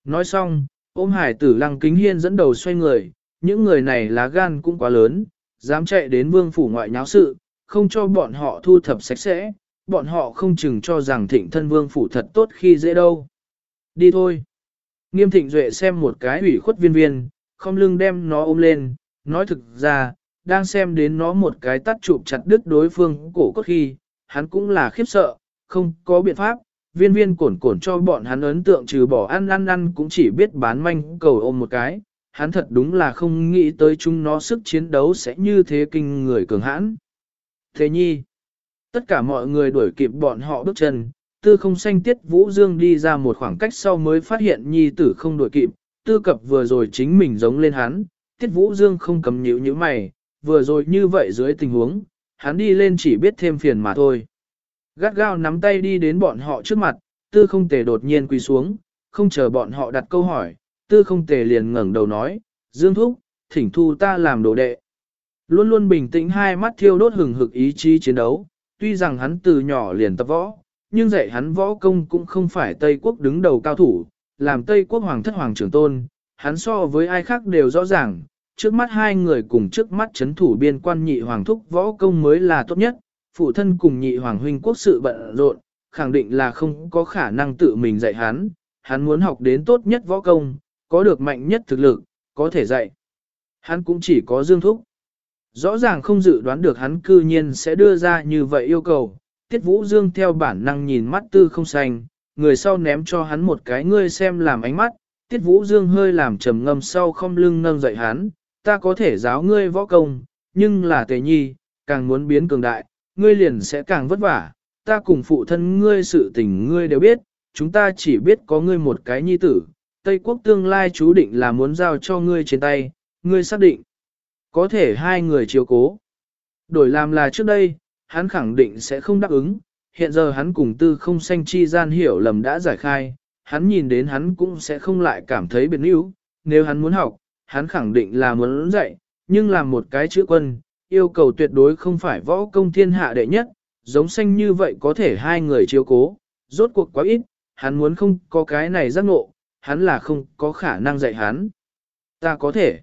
Nói xong, ôm hải tử lăng kính hiên dẫn đầu xoay người, những người này lá gan cũng quá lớn, dám chạy đến vương phủ ngoại nháo sự, không cho bọn họ thu thập sạch sẽ, bọn họ không chừng cho rằng thịnh thân vương phủ thật tốt khi dễ đâu. Đi thôi. Nghiêm thịnh duệ xem một cái ủy khuất viên viên, không lưng đem nó ôm lên, nói thực ra, đang xem đến nó một cái tắt chụp chặt đứt đối phương cổ cốt khi, hắn cũng là khiếp sợ, không có biện pháp, viên viên cổn cổn cho bọn hắn ấn tượng trừ bỏ ăn ăn ăn cũng chỉ biết bán manh cầu ôm một cái, hắn thật đúng là không nghĩ tới chúng nó sức chiến đấu sẽ như thế kinh người cường hãn. Thế nhi, tất cả mọi người đuổi kịp bọn họ bước chân, tư không xanh tiết vũ dương đi ra một khoảng cách sau mới phát hiện nhi tử không đuổi kịp, tư cập vừa rồi chính mình giống lên hắn, tiết vũ dương không cầm nhíu như mày, vừa rồi như vậy dưới tình huống, hắn đi lên chỉ biết thêm phiền mà thôi. Gắt gao nắm tay đi đến bọn họ trước mặt, tư không tề đột nhiên quỳ xuống, không chờ bọn họ đặt câu hỏi, tư không tề liền ngẩng đầu nói, Dương Thúc, thỉnh thu ta làm đồ đệ. Luôn luôn bình tĩnh hai mắt thiêu đốt hừng hực ý chí chiến đấu, tuy rằng hắn từ nhỏ liền tập võ, nhưng dạy hắn võ công cũng không phải Tây Quốc đứng đầu cao thủ, làm Tây Quốc hoàng thất hoàng trưởng tôn, hắn so với ai khác đều rõ ràng, trước mắt hai người cùng trước mắt chấn thủ biên quan nhị hoàng thúc võ công mới là tốt nhất, phụ thân cùng nhị hoàng huynh quốc sự bận rộn, khẳng định là không có khả năng tự mình dạy hắn, hắn muốn học đến tốt nhất võ công, có được mạnh nhất thực lực, có thể dạy. Hắn cũng chỉ có dương thúc. Rõ ràng không dự đoán được hắn cư nhiên sẽ đưa ra như vậy yêu cầu, tiết vũ dương theo bản năng nhìn mắt tư không xanh, người sau ném cho hắn một cái ngươi xem làm ánh mắt, tiết vũ dương hơi làm trầm ngâm sau không lưng nâng dậy hắn, ta có thể giáo ngươi võ công, nhưng là tề nhi, càng muốn biến cường đại, ngươi liền sẽ càng vất vả, ta cùng phụ thân ngươi sự tình ngươi đều biết, chúng ta chỉ biết có ngươi một cái nhi tử, Tây quốc tương lai chú định là muốn giao cho ngươi trên tay, ngươi xác định. Có thể hai người chiếu cố. Đổi làm là trước đây, hắn khẳng định sẽ không đáp ứng, hiện giờ hắn cùng tư không sanh chi gian hiểu lầm đã giải khai, hắn nhìn đến hắn cũng sẽ không lại cảm thấy biệt níu, nếu hắn muốn học, hắn khẳng định là muốn dạy, nhưng làm một cái chữ quân, yêu cầu tuyệt đối không phải võ công thiên hạ đệ nhất, giống xanh như vậy có thể hai người chiếu cố, rốt cuộc quá ít, hắn muốn không có cái này giác ngộ, hắn là không có khả năng dạy hắn. Ta có thể.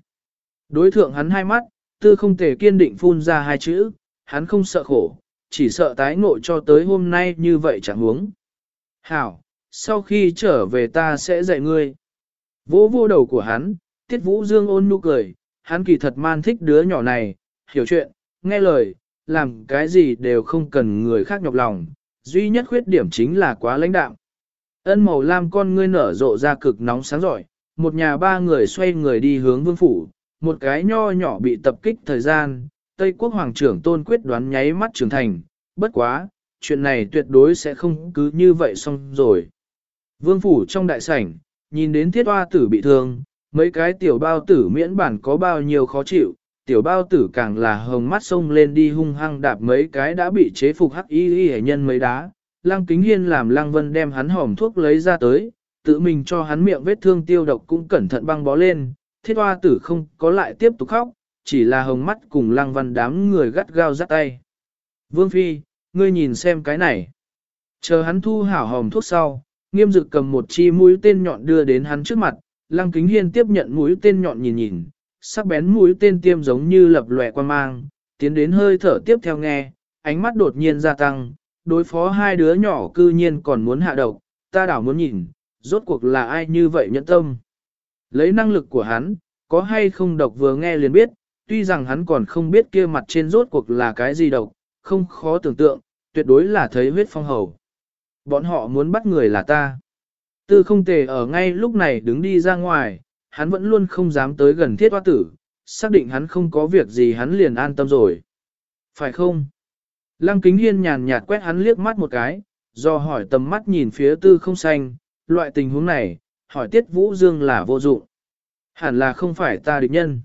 Đối thượng hắn hai mắt, tư không thể kiên định phun ra hai chữ, hắn không sợ khổ, chỉ sợ tái ngộ cho tới hôm nay như vậy chẳng huống. Hảo, sau khi trở về ta sẽ dạy ngươi. Vỗ vô đầu của hắn, tiết vũ dương ôn nhu cười, hắn kỳ thật man thích đứa nhỏ này, hiểu chuyện, nghe lời, làm cái gì đều không cần người khác nhọc lòng, duy nhất khuyết điểm chính là quá lãnh đạm. Ân màu lam con ngươi nở rộ ra cực nóng sáng giỏi, một nhà ba người xoay người đi hướng vương phủ, một cái nho nhỏ bị tập kích thời gian, Tây quốc hoàng trưởng tôn quyết đoán nháy mắt trưởng thành, bất quá, chuyện này tuyệt đối sẽ không cứ như vậy xong rồi. Vương phủ trong đại sảnh, nhìn đến thiết hoa tử bị thương, mấy cái tiểu bao tử miễn bản có bao nhiêu khó chịu, tiểu bao tử càng là hồng mắt sông lên đi hung hăng đạp mấy cái đã bị chế phục hắc y y hệ nhân mấy đá. Lăng kính hiên làm lăng vân đem hắn hòm thuốc lấy ra tới, tự mình cho hắn miệng vết thương tiêu độc cũng cẩn thận băng bó lên, thiết hoa tử không có lại tiếp tục khóc, chỉ là hồng mắt cùng lăng văn đám người gắt gao dắt tay. Vương Phi, ngươi nhìn xem cái này. Chờ hắn thu hảo hòm thuốc sau, nghiêm dực cầm một chi mũi tên nhọn đưa đến hắn trước mặt, lăng kính hiên tiếp nhận mũi tên nhọn nhìn nhìn, sắc bén mũi tên tiêm giống như lập lòe quan mang, tiến đến hơi thở tiếp theo nghe, ánh mắt đột nhiên gia tăng, đối phó hai đứa nhỏ cư nhiên còn muốn hạ độc, ta đảo muốn nhìn, rốt cuộc là ai như vậy nhẫn tâm. Lấy năng lực của hắn, có hay không độc vừa nghe liền biết, tuy rằng hắn còn không biết kia mặt trên rốt cuộc là cái gì độc, không khó tưởng tượng, tuyệt đối là thấy huyết phong hầu. Bọn họ muốn bắt người là ta. Tư không tề ở ngay lúc này đứng đi ra ngoài, hắn vẫn luôn không dám tới gần thiết hoa tử, xác định hắn không có việc gì hắn liền an tâm rồi. Phải không? Lăng kính hiên nhàn nhạt quét hắn liếc mắt một cái, do hỏi tầm mắt nhìn phía tư không xanh, loại tình huống này, hỏi tiết vũ dương là vô dụng. Hẳn là không phải ta địch nhân.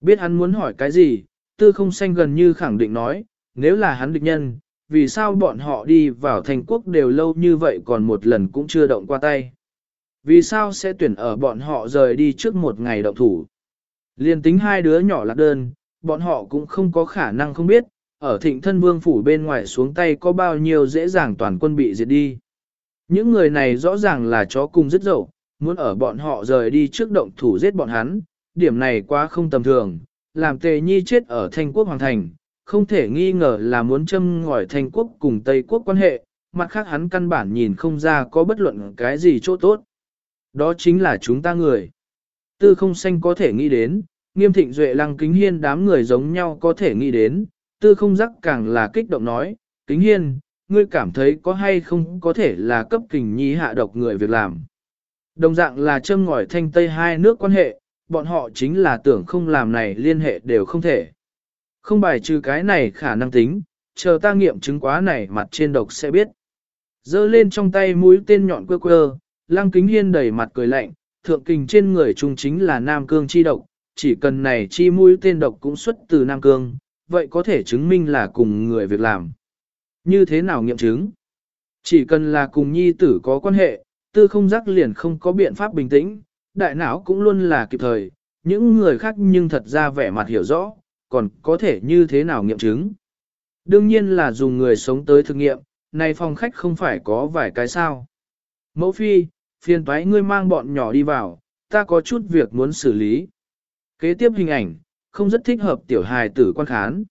Biết hắn muốn hỏi cái gì, tư không xanh gần như khẳng định nói, nếu là hắn địch nhân, vì sao bọn họ đi vào thành quốc đều lâu như vậy còn một lần cũng chưa động qua tay. Vì sao sẽ tuyển ở bọn họ rời đi trước một ngày động thủ. Liên tính hai đứa nhỏ lạc đơn, bọn họ cũng không có khả năng không biết, ở thịnh thân vương phủ bên ngoài xuống tay có bao nhiêu dễ dàng toàn quân bị diệt đi. Những người này rõ ràng là chó cùng rất dậu, muốn ở bọn họ rời đi trước động thủ giết bọn hắn, điểm này quá không tầm thường, làm tề nhi chết ở thanh quốc hoàng thành, không thể nghi ngờ là muốn châm ngòi thanh quốc cùng Tây quốc quan hệ, mặt khác hắn căn bản nhìn không ra có bất luận cái gì chỗ tốt. Đó chính là chúng ta người. Tư không xanh có thể nghĩ đến, nghiêm thịnh duệ lăng kính hiên đám người giống nhau có thể nghĩ đến, tư không rắc càng là kích động nói, kính hiên, ngươi cảm thấy có hay không có thể là cấp kình nhi hạ độc người việc làm. Đồng dạng là châm ngòi thanh tây hai nước quan hệ, bọn họ chính là tưởng không làm này liên hệ đều không thể. Không bài trừ cái này khả năng tính, chờ ta nghiệm chứng quá này mặt trên độc sẽ biết. Dơ lên trong tay mũi tên nhọn quơ quơ, lăng kính hiên đầy mặt cười lạnh, thượng kình trên người trung chính là Nam Cương chi độc, chỉ cần này chi mũi tên độc cũng xuất từ Nam Cương, vậy có thể chứng minh là cùng người việc làm. Như thế nào nghiệm chứng? Chỉ cần là cùng nhi tử có quan hệ, tư không giác liền không có biện pháp bình tĩnh, đại não cũng luôn là kịp thời, những người khác nhưng thật ra vẻ mặt hiểu rõ, còn có thể như thế nào nghiệm chứng. Đương nhiên là dùng người sống tới thực nghiệm, này phòng khách không phải có vài cái sao. Mẫu phi, phiền toái ngươi mang bọn nhỏ đi vào, ta có chút việc muốn xử lý. Kế tiếp hình ảnh, không rất thích hợp tiểu hài tử quan khán.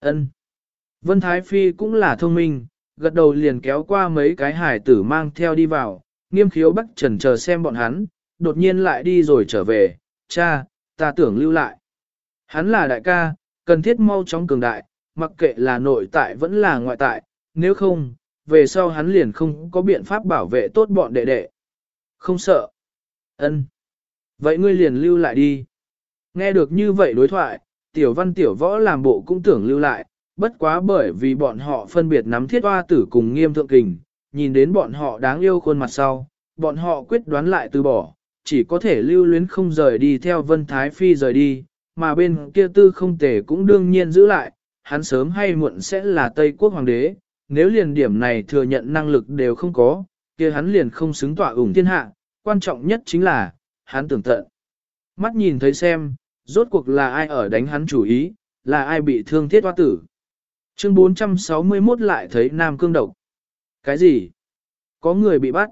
Ân. Vân Thái Phi cũng là thông minh, gật đầu liền kéo qua mấy cái hài tử mang theo đi vào, nghiêm khiếu bắt trần chờ xem bọn hắn, đột nhiên lại đi rồi trở về, cha, ta tưởng lưu lại. Hắn là đại ca, cần thiết mau chóng cường đại, mặc kệ là nội tại vẫn là ngoại tại, nếu không, về sau hắn liền không có biện pháp bảo vệ tốt bọn đệ đệ. Không sợ. Ân. Vậy ngươi liền lưu lại đi. Nghe được như vậy đối thoại, tiểu văn tiểu võ làm bộ cũng tưởng lưu lại, bất quá bởi vì bọn họ phân biệt nắm thiết hoa tử cùng nghiêm thượng kình, nhìn đến bọn họ đáng yêu khuôn mặt sau, bọn họ quyết đoán lại từ bỏ, chỉ có thể lưu luyến không rời đi theo Vân Thái Phi rời đi, mà bên kia tư không Tề cũng đương nhiên giữ lại, hắn sớm hay muộn sẽ là Tây Quốc Hoàng đế, nếu liền điểm này thừa nhận năng lực đều không có, kia hắn liền không xứng tỏa ủng thiên hạ, quan trọng nhất chính là, hắn tưởng tận. Mắt nhìn thấy xem, rốt cuộc là ai ở đánh hắn chủ ý, là ai bị thương thiết hoa tử. Chương 461 lại thấy Nam Cương Độc. Cái gì? Có người bị bắt.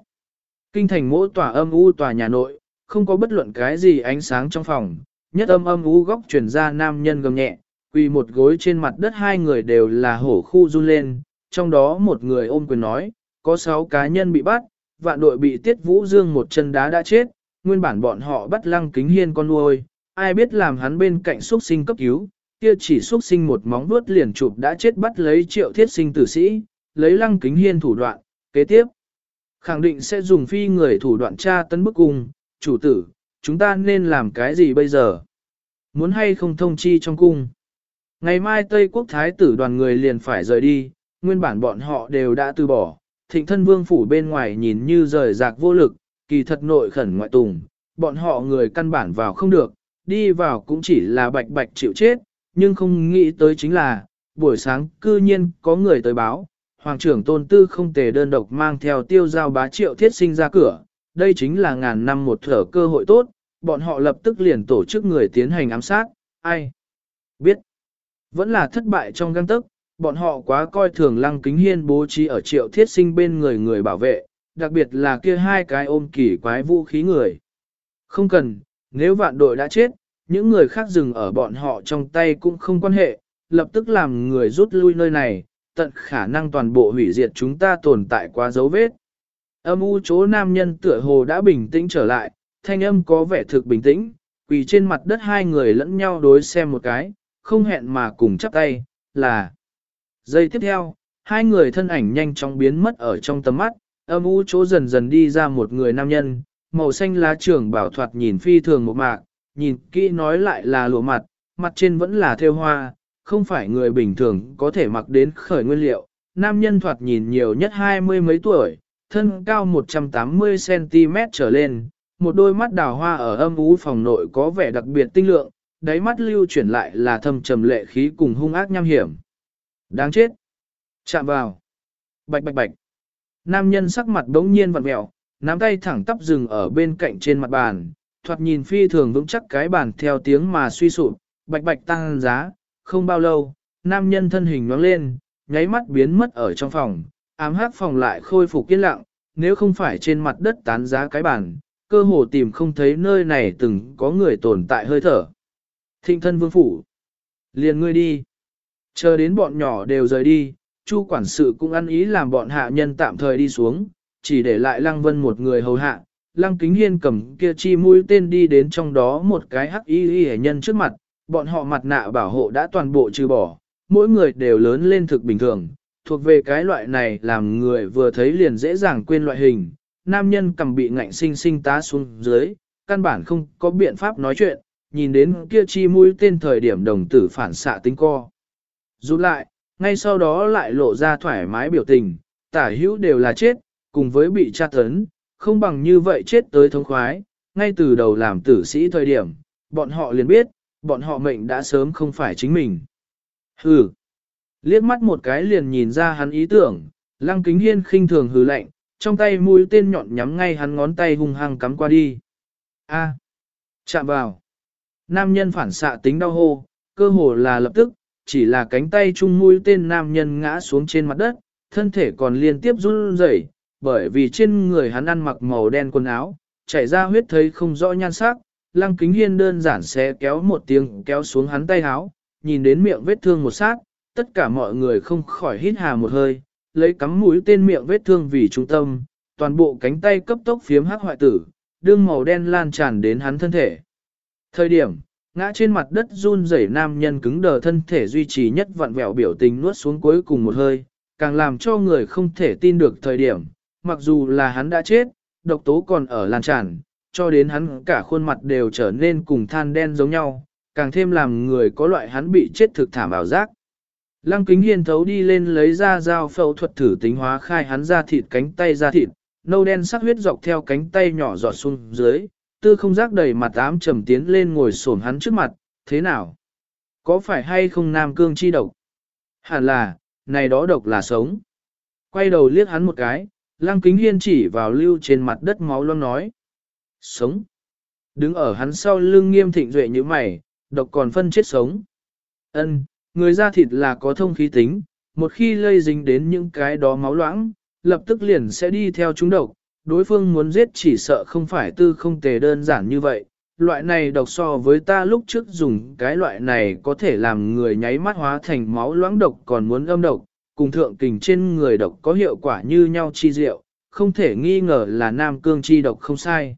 Kinh thành mỗi tòa âm u tòa nhà nội, không có bất luận cái gì ánh sáng trong phòng, nhất âm âm ú góc chuyển ra nam nhân gầm nhẹ, quỳ một gối trên mặt đất hai người đều là hổ khu run lên, trong đó một người ôm quyền nói, có sáu cá nhân bị bắt, vạn đội bị tiết vũ dương một chân đá đã chết, nguyên bản bọn họ bắt lăng kính hiên con nuôi, ai biết làm hắn bên cạnh xuất sinh cấp cứu, kia chỉ xuất sinh một móng vuốt liền chụp đã chết bắt lấy triệu thiết sinh tử sĩ, lấy lăng kính hiên thủ đoạn, kế tiếp. Khẳng định sẽ dùng phi người thủ đoạn tra tấn bức cung, chủ tử, chúng ta nên làm cái gì bây giờ? Muốn hay không thông chi trong cung? Ngày mai Tây Quốc Thái tử đoàn người liền phải rời đi, nguyên bản bọn họ đều đã từ bỏ, thịnh thân vương phủ bên ngoài nhìn như rời rạc vô lực, kỳ thật nội khẩn ngoại tùng, bọn họ người căn bản vào không được, đi vào cũng chỉ là bạch bạch chịu chết, nhưng không nghĩ tới chính là, buổi sáng cư nhiên có người tới báo, Hoàng trưởng tôn tư không tề đơn độc mang theo tiêu giao bá triệu thiết sinh ra cửa, đây chính là ngàn năm một thở cơ hội tốt, bọn họ lập tức liền tổ chức người tiến hành ám sát, ai biết, vẫn là thất bại trong găng tức, bọn họ quá coi thường lăng kính hiên bố trí ở triệu thiết sinh bên người người bảo vệ, đặc biệt là kia hai cái ôm kỳ quái vũ khí người. Không cần, nếu vạn đội đã chết, những người khác dừng ở bọn họ trong tay cũng không quan hệ, lập tức làm người rút lui nơi này, tận khả năng toàn bộ hủy diệt chúng ta tồn tại quá dấu vết. Âm u chỗ nam nhân tựa hồ đã bình tĩnh trở lại, thanh âm có vẻ thực bình tĩnh, quỳ trên mặt đất hai người lẫn nhau đối xem một cái, không hẹn mà cùng chắp tay, là. Giây tiếp theo, hai người thân ảnh nhanh chóng biến mất ở trong tầm mắt, âm u chỗ dần dần đi ra một người nam nhân, màu xanh lá trưởng bảo thoạt nhìn phi thường một mạc, nhìn kỹ nói lại là lụa mặt, mặt trên vẫn là theo hoa, không phải người bình thường có thể mặc đến khởi nguyên liệu. Nam nhân thoạt nhìn nhiều nhất hai mươi mấy tuổi, thân cao 180cm trở lên, một đôi mắt đào hoa ở âm ú phòng nội có vẻ đặc biệt tinh lượng, đáy mắt lưu chuyển lại là thâm trầm lệ khí cùng hung ác nham hiểm. Đáng chết! Chạm vào! Bạch bạch bạch! Nam nhân sắc mặt đống nhiên vặn mẹo, nắm tay thẳng tắp dừng ở bên cạnh trên mặt bàn, thoạt nhìn phi thường vững chắc cái bàn theo tiếng mà suy sụp, bạch bạch tăng giá, không bao lâu, nam nhân thân hình nhoáng lên, nháy mắt biến mất ở trong phòng, ám hát phòng lại khôi phục yên lặng, nếu không phải trên mặt đất tán giá cái bàn, cơ hồ tìm không thấy nơi này từng có người tồn tại hơi thở. Thịnh thân vương phủ. Liền ngươi đi. Chờ đến bọn nhỏ đều rời đi, Chu quản sự cũng ăn ý làm bọn hạ nhân tạm thời đi xuống, chỉ để lại Lăng Vân một người hầu hạ. Lăng Kính Hiên cầm kia chi mũi tên đi đến trong đó một cái hắc y y nhân trước mặt, bọn họ mặt nạ bảo hộ đã toàn bộ trừ bỏ, mỗi người đều lớn lên thực bình thường, thuộc về cái loại này làm người vừa thấy liền dễ dàng quên loại hình. Nam nhân cầm bị ngạnh sinh sinh tá xuống dưới, căn bản không có biện pháp nói chuyện, nhìn đến kia chi mũi tên thời điểm đồng tử phản xạ tính co. Rút lại, ngay sau đó lại lộ ra thoải mái biểu tình, tả hữu đều là chết, cùng với bị tra tấn, không bằng như vậy chết tới thống khoái, ngay từ đầu làm tử sĩ thời điểm, bọn họ liền biết, bọn họ mệnh đã sớm không phải chính mình. Hừ, liếc mắt một cái liền nhìn ra hắn ý tưởng, lăng kính hiên khinh thường hừ lạnh, trong tay mũi tên nhọn nhắm ngay hắn ngón tay hung hăng cắm qua đi. A, à, chạm vào. Nam nhân phản xạ tính đau hô, cơ hồ là lập tức, chỉ là cánh tay chung mũi tên nam nhân ngã xuống trên mặt đất, thân thể còn liên tiếp run rẩy, bởi vì trên người hắn ăn mặc màu đen quần áo, chảy ra huyết thấy không rõ nhan sắc, lăng kính hiên đơn giản sẽ kéo một tiếng kéo xuống hắn tay háo, nhìn đến miệng vết thương một sát, tất cả mọi người không khỏi hít hà một hơi, lấy cắm mũi tên miệng vết thương vì trung tâm, toàn bộ cánh tay cấp tốc phiếm hắc hoại tử, đương màu đen lan tràn đến hắn thân thể. Thời điểm, ngã trên mặt đất run rẩy nam nhân cứng đờ thân thể duy trì nhất vặn vẹo biểu tình nuốt xuống cuối cùng một hơi, càng làm cho người không thể tin được thời điểm, mặc dù là hắn đã chết, độc tố còn ở lan tràn, cho đến hắn cả khuôn mặt đều trở nên cùng than đen giống nhau, càng thêm làm người có loại hắn bị chết thực thảm ảo giác. Lăng kính hiền thấu đi lên lấy ra dao phẫu thuật thử tính hóa khai hắn ra thịt cánh tay ra thịt, nâu đen sắc huyết dọc theo cánh tay nhỏ giọt xuống dưới, tư không giác đầy mặt ám trầm tiến lên ngồi xổm hắn trước mặt, thế nào? Có phải hay không nam cương chi độc? Hẳn là, này đó độc là sống. Quay đầu liếc hắn một cái, lăng kính hiên chỉ vào lưu trên mặt đất máu loang nói. Sống. Đứng ở hắn sau lưng nghiêm thịnh duệ như mày, độc còn phân chết sống. Ân, người da thịt là có thông khí tính, một khi lây dính đến những cái đó máu loãng, lập tức liền sẽ đi theo chúng độc, đối phương muốn giết chỉ sợ không phải tư không tề đơn giản như vậy. Loại này độc so với ta lúc trước dùng cái loại này có thể làm người nháy mắt hóa thành máu loãng độc còn muốn âm độc, cùng thượng kình trên người độc có hiệu quả như nhau chi diệu, không thể nghi ngờ là nam cương chi độc không sai.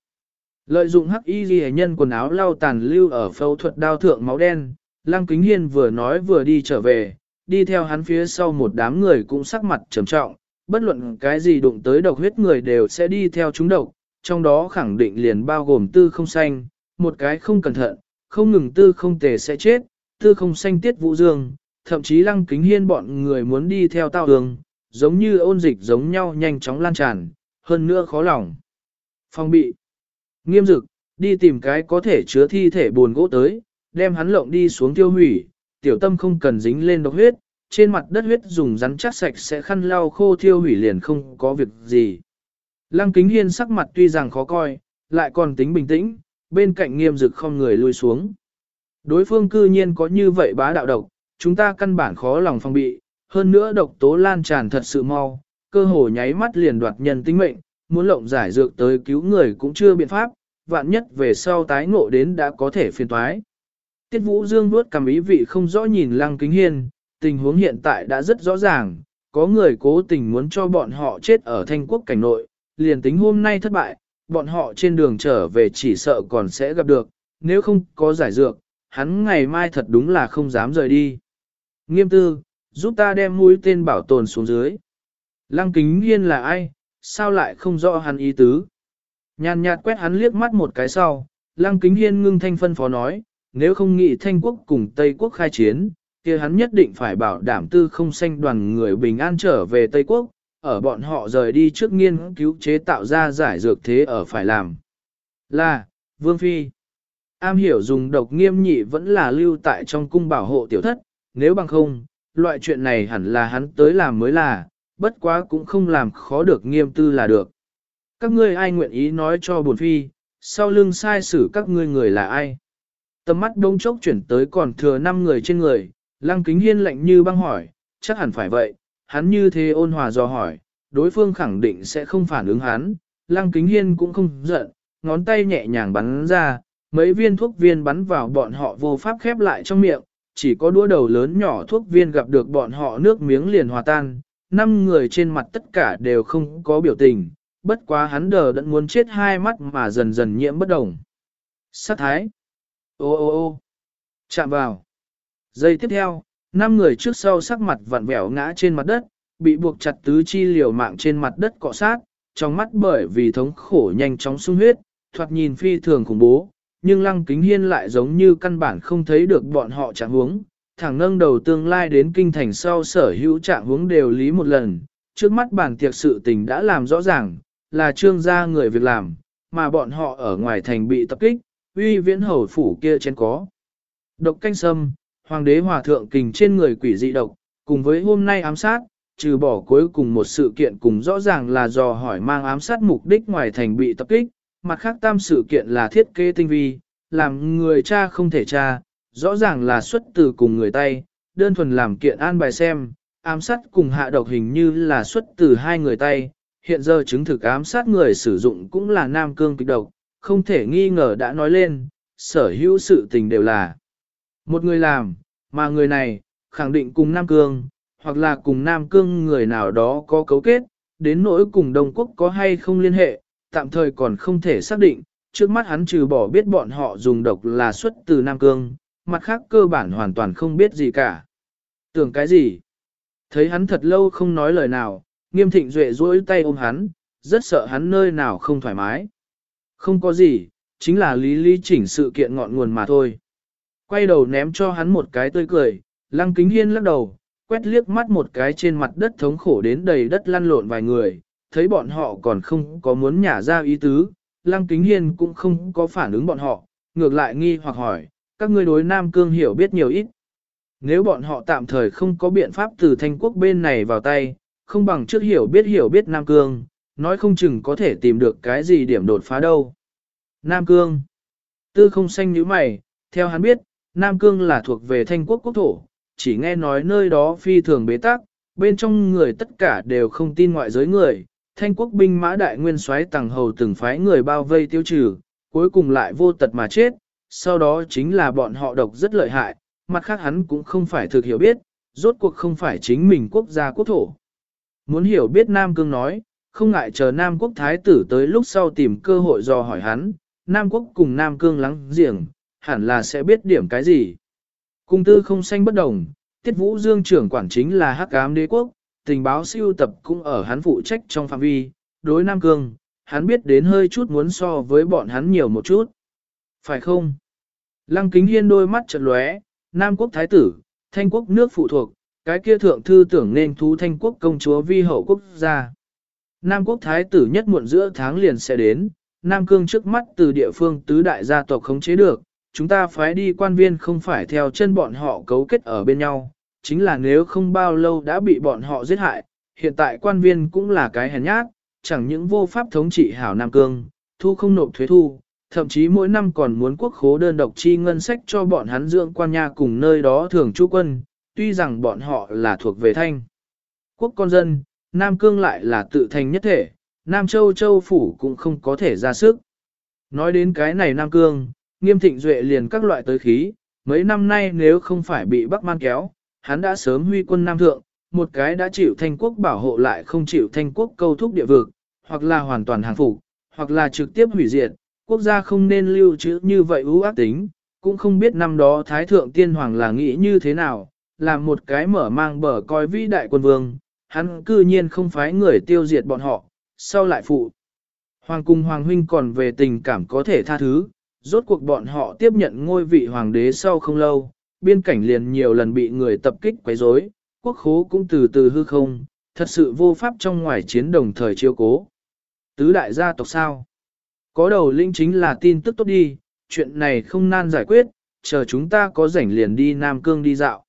Lợi dụng hắc y ghi nhân quần áo lau tàn lưu ở phẫu thuật đao thượng máu đen, Lăng Kính Hiên vừa nói vừa đi trở về, đi theo hắn phía sau một đám người cũng sắc mặt trầm trọng, bất luận cái gì đụng tới độc huyết người đều sẽ đi theo chúng độc, trong đó khẳng định liền bao gồm tư không xanh, một cái không cẩn thận, không ngừng tư không tề sẽ chết, tư không xanh tiết vũ dương, thậm chí lăng kính hiên bọn người muốn đi theo tao đường, giống như ôn dịch giống nhau nhanh chóng lan tràn, hơn nữa khó lòng. Phong bị nghiêm dực, đi tìm cái có thể chứa thi thể buồn gỗ tới, đem hắn lộng đi xuống tiêu hủy, tiểu tâm không cần dính lên độc huyết, trên mặt đất huyết dùng rắn chắc sạch sẽ khăn lau khô thiêu hủy liền không có việc gì. Lăng kính hiên sắc mặt tuy rằng khó coi, lại còn tính bình tĩnh, bên cạnh nghiêm dực không người lui xuống. Đối phương cư nhiên có như vậy bá đạo độc, chúng ta căn bản khó lòng phòng bị, hơn nữa độc tố lan tràn thật sự mau, cơ hồ nháy mắt liền đoạt nhân tính mệnh, muốn lộng giải dược tới cứu người cũng chưa biện pháp, vạn nhất về sau tái ngộ đến đã có thể phiền toái. Tiết Vũ Dương nuốt cầm ý vị không rõ nhìn Lăng Kính Hiên, tình huống hiện tại đã rất rõ ràng, có người cố tình muốn cho bọn họ chết ở thanh quốc cảnh nội, liền tính hôm nay thất bại, bọn họ trên đường trở về chỉ sợ còn sẽ gặp được, nếu không có giải dược, hắn ngày mai thật đúng là không dám rời đi. Nghiêm tư, giúp ta đem mũi tên bảo tồn xuống dưới. Lăng kính hiên là ai, sao lại không rõ hắn ý tứ. Nhàn nhạt quét hắn liếc mắt một cái sau, lăng kính hiên ngưng thanh phân phó nói, nếu không nghĩ thanh quốc cùng Tây quốc khai chiến, kia hắn nhất định phải bảo đảm tư không sanh đoàn người bình an trở về Tây Quốc, ở bọn họ rời đi trước nghiên cứu chế tạo ra giải dược thế ở phải làm. Là, Vương Phi. Am hiểu dùng độc nghiêm nhị vẫn là lưu tại trong cung bảo hộ tiểu thất, nếu bằng không, loại chuyện này hẳn là hắn tới làm mới là, bất quá cũng không làm khó được nghiêm tư là được. Các ngươi ai nguyện ý nói cho bổn phi, sau lưng sai xử các ngươi người là ai? Tầm mắt đông chốc chuyển tới còn thừa 5 người trên người, Lăng kính hiên lạnh như băng hỏi, chắc hẳn phải vậy, hắn như thế ôn hòa do hỏi, đối phương khẳng định sẽ không phản ứng hắn, lăng kính hiên cũng không giận, ngón tay nhẹ nhàng bắn ra, mấy viên thuốc viên bắn vào bọn họ vô pháp khép lại trong miệng, chỉ có đũa đầu lớn nhỏ thuốc viên gặp được bọn họ nước miếng liền hòa tan, năm người trên mặt tất cả đều không có biểu tình, bất quá hắn đờ đẫn muốn chết hai mắt mà dần dần nhiễm bất đồng. Sát thái. Ô ô ô. Chạm vào. Giây tiếp theo, năm người trước sau sắc mặt vặn vẹo ngã trên mặt đất, bị buộc chặt tứ chi liều mạng trên mặt đất cọ sát, trong mắt bởi vì thống khổ nhanh chóng sung huyết, thoạt nhìn phi thường khủng bố, nhưng lăng kính hiên lại giống như căn bản không thấy được bọn họ trạng huống, thẳng nâng đầu tương lai đến kinh thành sau sở hữu trạng huống đều lý một lần, trước mắt bản tiệc sự tình đã làm rõ ràng, là trương gia người việc làm, mà bọn họ ở ngoài thành bị tập kích, uy viễn hầu phủ kia trên có. Độc canh sâm, Hoàng đế hòa thượng kình trên người quỷ dị độc, cùng với hôm nay ám sát, trừ bỏ cuối cùng một sự kiện cùng rõ ràng là dò hỏi mang ám sát mục đích ngoài thành bị tập kích, mặt khác tam sự kiện là thiết kế tinh vi, làm người cha không thể cha, rõ ràng là xuất từ cùng người tay, đơn thuần làm kiện an bài xem, ám sát cùng hạ độc hình như là xuất từ hai người tay, hiện giờ chứng thực ám sát người sử dụng cũng là nam cương kịch độc, không thể nghi ngờ đã nói lên, sở hữu sự tình đều là một người làm, mà người này, khẳng định cùng Nam Cương, hoặc là cùng Nam Cương người nào đó có cấu kết, đến nỗi cùng Đông Quốc có hay không liên hệ, tạm thời còn không thể xác định, trước mắt hắn trừ bỏ biết bọn họ dùng độc là xuất từ Nam Cương, mặt khác cơ bản hoàn toàn không biết gì cả. Tưởng cái gì? Thấy hắn thật lâu không nói lời nào, nghiêm thịnh duệ duỗi tay ôm hắn, rất sợ hắn nơi nào không thoải mái. Không có gì, chính là lý lý chỉnh sự kiện ngọn nguồn mà thôi. Quay đầu ném cho hắn một cái tươi cười, lăng kính hiên lắc đầu, quét liếc mắt một cái trên mặt đất thống khổ đến đầy đất lăn lộn vài người, thấy bọn họ còn không có muốn nhả ra ý tứ, lăng kính hiên cũng không có phản ứng bọn họ, ngược lại nghi hoặc hỏi, các ngươi đối Nam Cương hiểu biết nhiều ít. Nếu bọn họ tạm thời không có biện pháp từ thanh quốc bên này vào tay, không bằng trước hiểu biết hiểu biết Nam Cương, nói không chừng có thể tìm được cái gì điểm đột phá đâu. Nam Cương Tư không xanh như mày, theo hắn biết, Nam Cương là thuộc về thanh quốc quốc thổ, chỉ nghe nói nơi đó phi thường bế tắc, bên trong người tất cả đều không tin ngoại giới người. Thanh quốc binh mã đại nguyên soái tàng hầu từng phái người bao vây tiêu trừ, cuối cùng lại vô tật mà chết, sau đó chính là bọn họ độc rất lợi hại, mặt khác hắn cũng không phải thực hiểu biết, rốt cuộc không phải chính mình quốc gia quốc thổ. Muốn hiểu biết Nam Cương nói, không ngại chờ Nam quốc thái tử tới lúc sau tìm cơ hội dò hỏi hắn, Nam quốc cùng Nam Cương lắng giềng, hẳn là sẽ biết điểm cái gì. Cung tư không xanh bất đồng, tiết vũ dương trưởng quản chính là hắc ám đế quốc, tình báo siêu tập cũng ở hắn phụ trách trong phạm vi, đối Nam Cương, hắn biết đến hơi chút muốn so với bọn hắn nhiều một chút. Phải không? Lăng kính hiên đôi mắt chợt lóe, Nam quốc thái tử, thanh quốc nước phụ thuộc, cái kia thượng thư tưởng nên thú thanh quốc công chúa vi hậu quốc gia. Nam quốc thái tử nhất muộn giữa tháng liền sẽ đến, Nam cương trước mắt từ địa phương tứ đại gia tộc khống chế được, chúng ta phái đi quan viên không phải theo chân bọn họ cấu kết ở bên nhau, chính là nếu không bao lâu đã bị bọn họ giết hại, hiện tại quan viên cũng là cái hèn nhát, chẳng những vô pháp thống trị hảo Nam Cương, thu không nộp thuế thu, thậm chí mỗi năm còn muốn quốc khố đơn độc chi ngân sách cho bọn hắn dưỡng quan nha cùng nơi đó thường trú quân, tuy rằng bọn họ là thuộc về thanh. Quốc con dân, Nam Cương lại là tự thành nhất thể, Nam Châu Châu Phủ cũng không có thể ra sức. Nói đến cái này Nam Cương, nghiêm thịnh duệ liền các loại tới khí, mấy năm nay nếu không phải bị Bắc Man kéo, hắn đã sớm huy quân Nam Thượng, một cái đã chịu thanh quốc bảo hộ lại không chịu thanh quốc câu thúc địa vực, hoặc là hoàn toàn hàng phục, hoặc là trực tiếp hủy diệt, quốc gia không nên lưu trữ như vậy ưu ác tính, cũng không biết năm đó Thái Thượng Tiên Hoàng là nghĩ như thế nào, làm một cái mở mang bờ coi vĩ đại quân vương, hắn cư nhiên không phái người tiêu diệt bọn họ, sau lại phụ. Hoàng cung Hoàng huynh còn về tình cảm có thể tha thứ, rốt cuộc bọn họ tiếp nhận ngôi vị hoàng đế sau không lâu, biên cảnh liền nhiều lần bị người tập kích quấy rối, quốc khố cũng từ từ hư không, thật sự vô pháp trong ngoài chiến đồng thời chiêu cố. Tứ đại gia tộc sao? Có đầu linh chính là tin tức tốt đi, chuyện này không nan giải quyết, chờ chúng ta có rảnh liền đi Nam Cương đi dạo.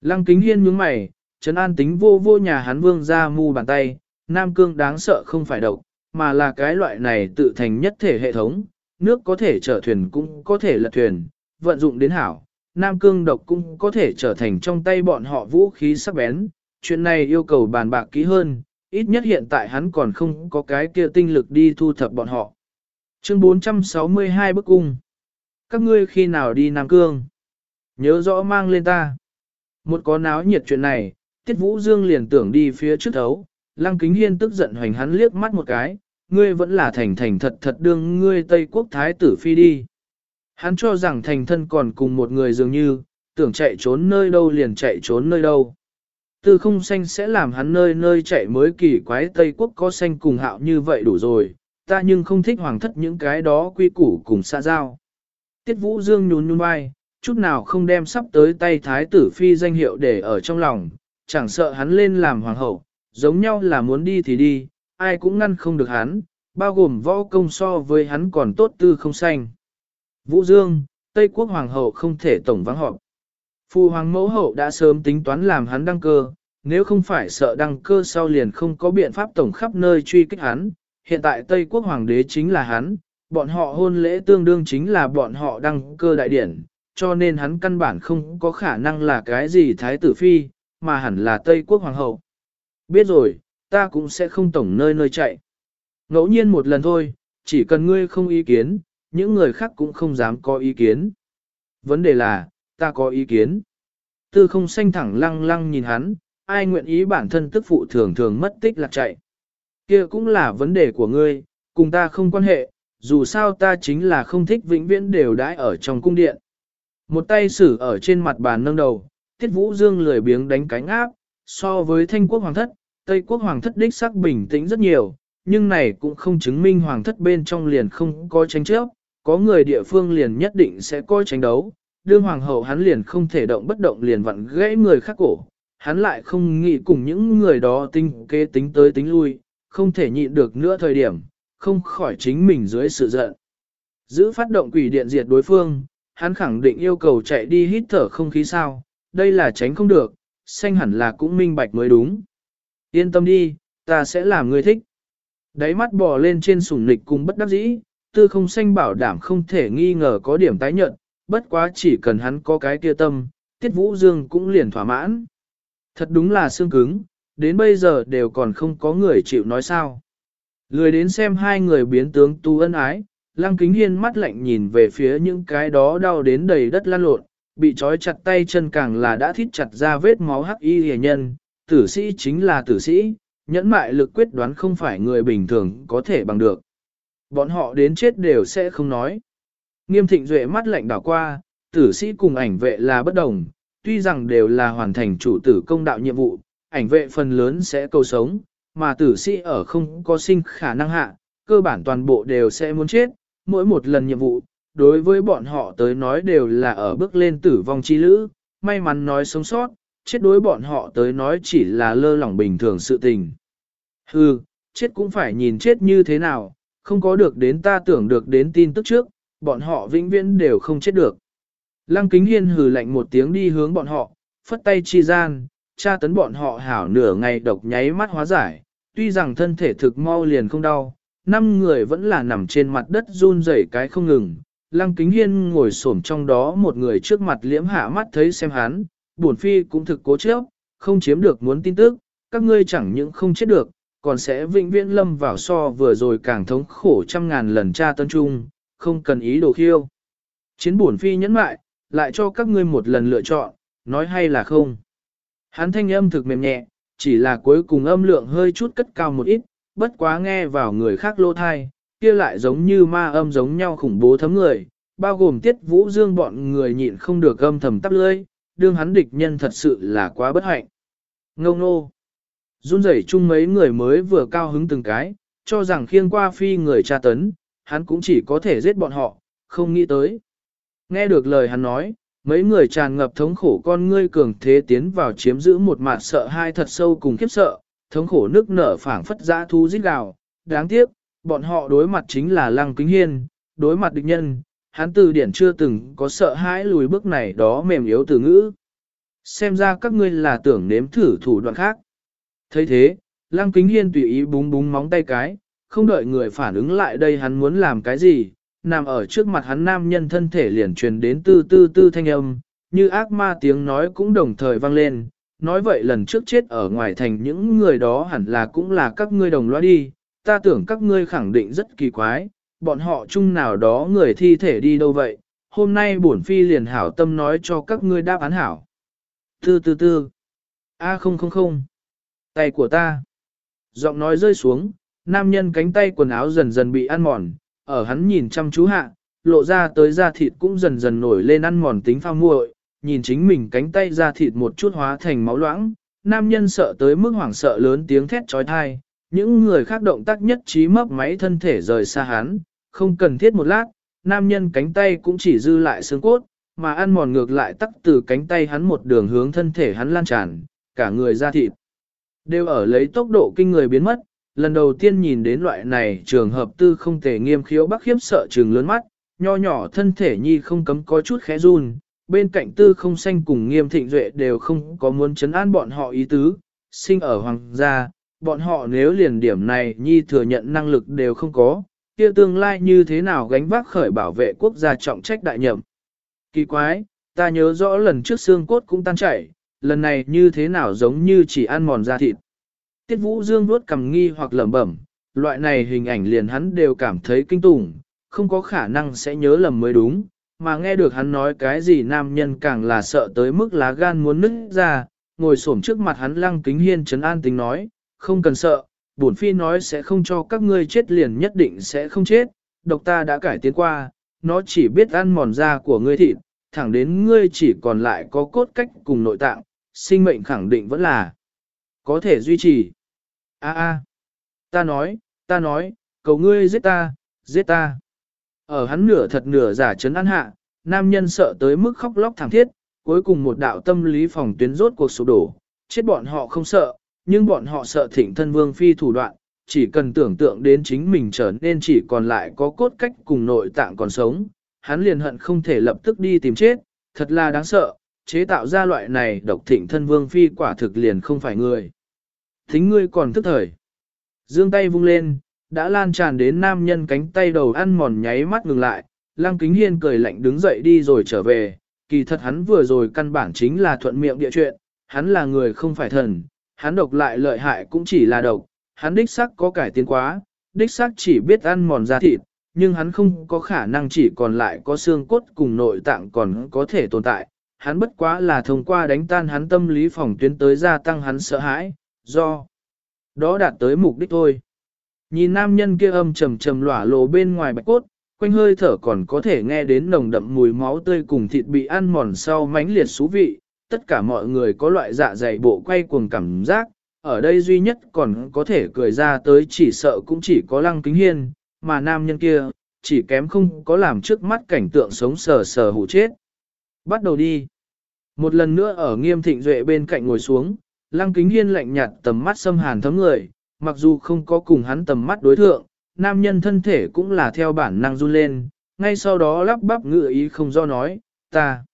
Lăng kính hiên nhướng mày, Trấn An tính vô vô nhà hắn vương ra mu bàn tay, Nam Cương đáng sợ không phải độc, mà là cái loại này tự thành nhất thể hệ thống, nước có thể chở thuyền cũng có thể lật thuyền, vận dụng đến hảo, Nam Cương độc cũng có thể trở thành trong tay bọn họ vũ khí sắc bén, chuyện này yêu cầu bàn bạc kỹ hơn, ít nhất hiện tại hắn còn không có cái kia tinh lực đi thu thập bọn họ. Chương 462 bức cung. Các ngươi khi nào đi Nam Cương? Nhớ rõ mang lên ta. Một có náo nhiệt chuyện này, Tiết Vũ Dương liền tưởng đi phía trước thấu, Lăng Kính Hiên tức giận hoành hắn liếc mắt một cái, ngươi vẫn là thành thành thật thật đương ngươi Tây Quốc Thái tử phi đi. Hắn cho rằng thành thân còn cùng một người dường như, tưởng chạy trốn nơi đâu liền chạy trốn nơi đâu. Từ không xanh sẽ làm hắn nơi nơi chạy mới kỳ quái Tây Quốc có xanh cùng hạo như vậy đủ rồi, ta nhưng không thích hoàng thất những cái đó quy củ cùng xa giao. Tiết Vũ Dương nhún nhún vai, chút nào không đem sắp tới tay thái tử phi danh hiệu để ở trong lòng, chẳng sợ hắn lên làm hoàng hậu, giống nhau là muốn đi thì đi, ai cũng ngăn không được hắn, bao gồm võ công so với hắn còn tốt tư không xanh. Vũ Dương, Tây Quốc Hoàng hậu không thể tổng vắng họp. Phu Hoàng mẫu hậu đã sớm tính toán làm hắn đăng cơ, nếu không phải sợ đăng cơ sau liền không có biện pháp tổng khắp nơi truy kích hắn, hiện tại Tây Quốc Hoàng đế chính là hắn, bọn họ hôn lễ tương đương chính là bọn họ đăng cơ đại điển, cho nên hắn căn bản không có khả năng là cái gì Thái tử Phi, mà hẳn là Tây Quốc Hoàng hậu. Biết rồi, ta cũng sẽ không tổng nơi nơi chạy. Ngẫu nhiên một lần thôi, chỉ cần ngươi không ý kiến, những người khác cũng không dám có ý kiến. Vấn đề là, ta có ý kiến. Tư không xanh thẳng lăng lăng nhìn hắn, ai nguyện ý bản thân tức phụ thường thường mất tích lạc chạy. kia cũng là vấn đề của ngươi, cùng ta không quan hệ, dù sao ta chính là không thích vĩnh viễn đều đãi ở trong cung điện. Một tay sử ở trên mặt bàn nâng đầu, tiết vũ dương lười biếng đánh cánh áp, so với thanh quốc hoàng thất, tây quốc hoàng thất đích sắc bình tĩnh rất nhiều, nhưng này cũng không chứng minh hoàng thất bên trong liền không có tranh chấp, có người địa phương liền nhất định sẽ coi tranh đấu, đương hoàng hậu hắn liền không thể động bất động liền vặn gãy người khác cổ, hắn lại không nghĩ cùng những người đó tinh kế tính tới tính lui, không thể nhịn được nữa thời điểm, không khỏi chính mình dưới sự giận. Giữ phát động quỷ điện diệt đối phương, hắn khẳng định yêu cầu chạy đi hít thở không khí sao, đây là tránh không được, xanh hẳn là cũng minh bạch mới đúng. Yên tâm đi, ta sẽ làm người thích. Đáy mắt bò lên trên sủng nịch cùng bất đắc dĩ, tư không xanh bảo đảm không thể nghi ngờ có điểm tái nhận, bất quá chỉ cần hắn có cái kia tâm, tiết vũ dương cũng liền thỏa mãn. Thật đúng là xương cứng, đến bây giờ đều còn không có người chịu nói sao. Lười đến xem hai người biến tướng tu ân ái, lăng kính hiên mắt lạnh nhìn về phía những cái đó đau đến đầy đất lan lộn, bị trói chặt tay chân càng là đã thít chặt ra vết máu hắc y hề nhân, tử sĩ chính là tử sĩ, nhẫn mại lực quyết đoán không phải người bình thường có thể bằng được. Bọn họ đến chết đều sẽ không nói. Nghiêm thịnh duệ mắt lạnh đảo qua, tử sĩ cùng ảnh vệ là bất đồng, tuy rằng đều là hoàn thành chủ tử công đạo nhiệm vụ, ảnh vệ phần lớn sẽ cầu sống, mà tử sĩ ở không có sinh khả năng hạ, cơ bản toàn bộ đều sẽ muốn chết, mỗi một lần nhiệm vụ, đối với bọn họ tới nói đều là ở bước lên tử vong chi lữ, may mắn nói sống sót, chết đối bọn họ tới nói chỉ là lơ lỏng bình thường sự tình. Hừ, chết cũng phải nhìn chết như thế nào, không có được đến ta tưởng được đến tin tức trước, bọn họ vĩnh viễn đều không chết được. Lăng kính hiên hừ lạnh một tiếng đi hướng bọn họ, phất tay chi gian, tra tấn bọn họ hảo nửa ngày độc nháy mắt hóa giải, tuy rằng thân thể thực mau liền không đau, năm người vẫn là nằm trên mặt đất run rẩy cái không ngừng. Lăng kính hiên ngồi xổm trong đó một người trước mặt liễm hạ mắt thấy xem hắn, bổn phi cũng thực cố chấp, không chiếm được muốn tin tức, các ngươi chẳng những không chết được, còn sẽ vĩnh viễn lâm vào so vừa rồi càng thống khổ trăm ngàn lần tra tân trung, không cần ý đồ khiêu. Chiến bổn phi nhẫn mại, lại cho các ngươi một lần lựa chọn, nói hay là không. Hắn thanh âm thực mềm nhẹ, chỉ là cuối cùng âm lượng hơi chút cất cao một ít, bất quá nghe vào người khác lô thai, kia lại giống như ma âm giống nhau khủng bố thấm người, bao gồm tiết vũ dương bọn người nhịn không được âm thầm tắp lưỡi, đương hắn địch nhân thật sự là quá bất hạnh. Ngông nô. Run rẩy chung mấy người mới vừa cao hứng từng cái, cho rằng khiêng qua phi người tra tấn, hắn cũng chỉ có thể giết bọn họ, không nghĩ tới. Nghe được lời hắn nói, mấy người tràn ngập thống khổ con ngươi cường thế tiến vào chiếm giữ một mặt sợ hai thật sâu cùng khiếp sợ, thống khổ nước nở phảng phất dã thu giết gào. Đáng tiếc, bọn họ đối mặt chính là lăng kính hiên, đối mặt địch nhân, hắn từ điển chưa từng có sợ hãi lùi bước này đó mềm yếu từ ngữ. Xem ra các ngươi là tưởng nếm thử thủ đoạn khác thấy thế, lăng kính hiên tùy ý búng búng móng tay cái, không đợi người phản ứng lại đây hắn muốn làm cái gì, nằm ở trước mặt hắn nam nhân thân thể liền truyền đến tư tư tư thanh âm, như ác ma tiếng nói cũng đồng thời vang lên, nói vậy lần trước chết ở ngoài thành những người đó hẳn là cũng là các ngươi đồng loa đi, ta tưởng các ngươi khẳng định rất kỳ quái, bọn họ chung nào đó người thi thể đi đâu vậy, hôm nay bổn phi liền hảo tâm nói cho các ngươi đáp án hảo. Tư tư tư, a không không không, Tay của ta. Giọng nói rơi xuống, nam nhân cánh tay quần áo dần dần bị ăn mòn, ở hắn nhìn chăm chú hạ, lộ ra tới da thịt cũng dần dần nổi lên ăn mòn tính pha muội, nhìn chính mình cánh tay da thịt một chút hóa thành máu loãng, nam nhân sợ tới mức hoảng sợ lớn tiếng thét trói thai, những người khác động tác nhất trí mấp máy thân thể rời xa hắn, không cần thiết một lát, nam nhân cánh tay cũng chỉ dư lại xương cốt, mà ăn mòn ngược lại tắc từ cánh tay hắn một đường hướng thân thể hắn lan tràn, cả người ra thịt. Đều ở lấy tốc độ kinh người biến mất, lần đầu tiên nhìn đến loại này trường hợp tư không thể nghiêm khiếu bác khiếp sợ trường lớn mắt, nho nhỏ thân thể nhi không cấm có chút khẽ run, bên cạnh tư không xanh cùng nghiêm thịnh duệ đều không có muốn chấn an bọn họ ý tứ, sinh ở hoàng gia, bọn họ nếu liền điểm này nhi thừa nhận năng lực đều không có, kia tương lai như thế nào gánh vác khởi bảo vệ quốc gia trọng trách đại nhậm. Kỳ quái, ta nhớ rõ lần trước xương cốt cũng tan chảy, lần này như thế nào giống như chỉ ăn mòn da thịt. Tiết Vũ Dương vuốt cầm nghi hoặc lẩm bẩm, loại này hình ảnh liền hắn đều cảm thấy kinh tủng, không có khả năng sẽ nhớ lầm mới đúng, mà nghe được hắn nói cái gì nam nhân càng là sợ tới mức lá gan muốn nứt ra, ngồi xổm trước mặt hắn lăng kính hiên trấn an tính nói, không cần sợ, bổn phi nói sẽ không cho các ngươi chết liền nhất định sẽ không chết, độc ta đã cải tiến qua, nó chỉ biết ăn mòn da của ngươi thịt, thẳng đến ngươi chỉ còn lại có cốt cách cùng nội tạng, sinh mệnh khẳng định vẫn là có thể duy trì. A a, ta nói, ta nói, cầu ngươi giết ta, giết ta. Ở hắn nửa thật nửa giả chấn an hạ, nam nhân sợ tới mức khóc lóc thảm thiết, cuối cùng một đạo tâm lý phòng tuyến rốt cuộc sụp đổ, chết bọn họ không sợ, nhưng bọn họ sợ thịnh thân vương phi thủ đoạn, chỉ cần tưởng tượng đến chính mình trở nên chỉ còn lại có cốt cách cùng nội tạng còn sống, hắn liền hận không thể lập tức đi tìm chết, thật là đáng sợ, chế tạo ra loại này độc thịnh thân vương phi quả thực liền không phải người. Thính ngươi còn thức thời. Dương tay vung lên, đã lan tràn đến nam nhân cánh tay đầu ăn mòn nháy mắt ngừng lại, lăng kính hiên cười lạnh đứng dậy đi rồi trở về, kỳ thật hắn vừa rồi căn bản chính là thuận miệng địa chuyện, hắn là người không phải thần, hắn độc lại lợi hại cũng chỉ là độc, hắn đích xác có cải tiến quá, đích xác chỉ biết ăn mòn da thịt, nhưng hắn không có khả năng chỉ còn lại có xương cốt cùng nội tạng còn có thể tồn tại, hắn bất quá là thông qua đánh tan hắn tâm lý phòng tuyến tới gia tăng hắn sợ hãi, do đó đạt tới mục đích thôi. Nhìn nam nhân kia âm trầm trầm lỏa lộ bên ngoài bạch cốt, quanh hơi thở còn có thể nghe đến nồng đậm mùi máu tươi cùng thịt bị ăn mòn sau mánh liệt xú vị, tất cả mọi người có loại dạ dày bộ quay cuồng cảm giác, ở đây duy nhất còn có thể cười ra tới chỉ sợ cũng chỉ có lăng kính hiên, mà nam nhân kia, chỉ kém không có làm trước mắt cảnh tượng sống sờ sờ hủ chết. Bắt đầu đi. Một lần nữa ở nghiêm thịnh duệ bên cạnh ngồi xuống, lăng kính hiên lạnh nhạt tầm mắt xâm hàn thấm người, mặc dù không có cùng hắn tầm mắt đối thượng, nam nhân thân thể cũng là theo bản năng run lên, ngay sau đó lắp bắp ngựa ý không do nói, ta.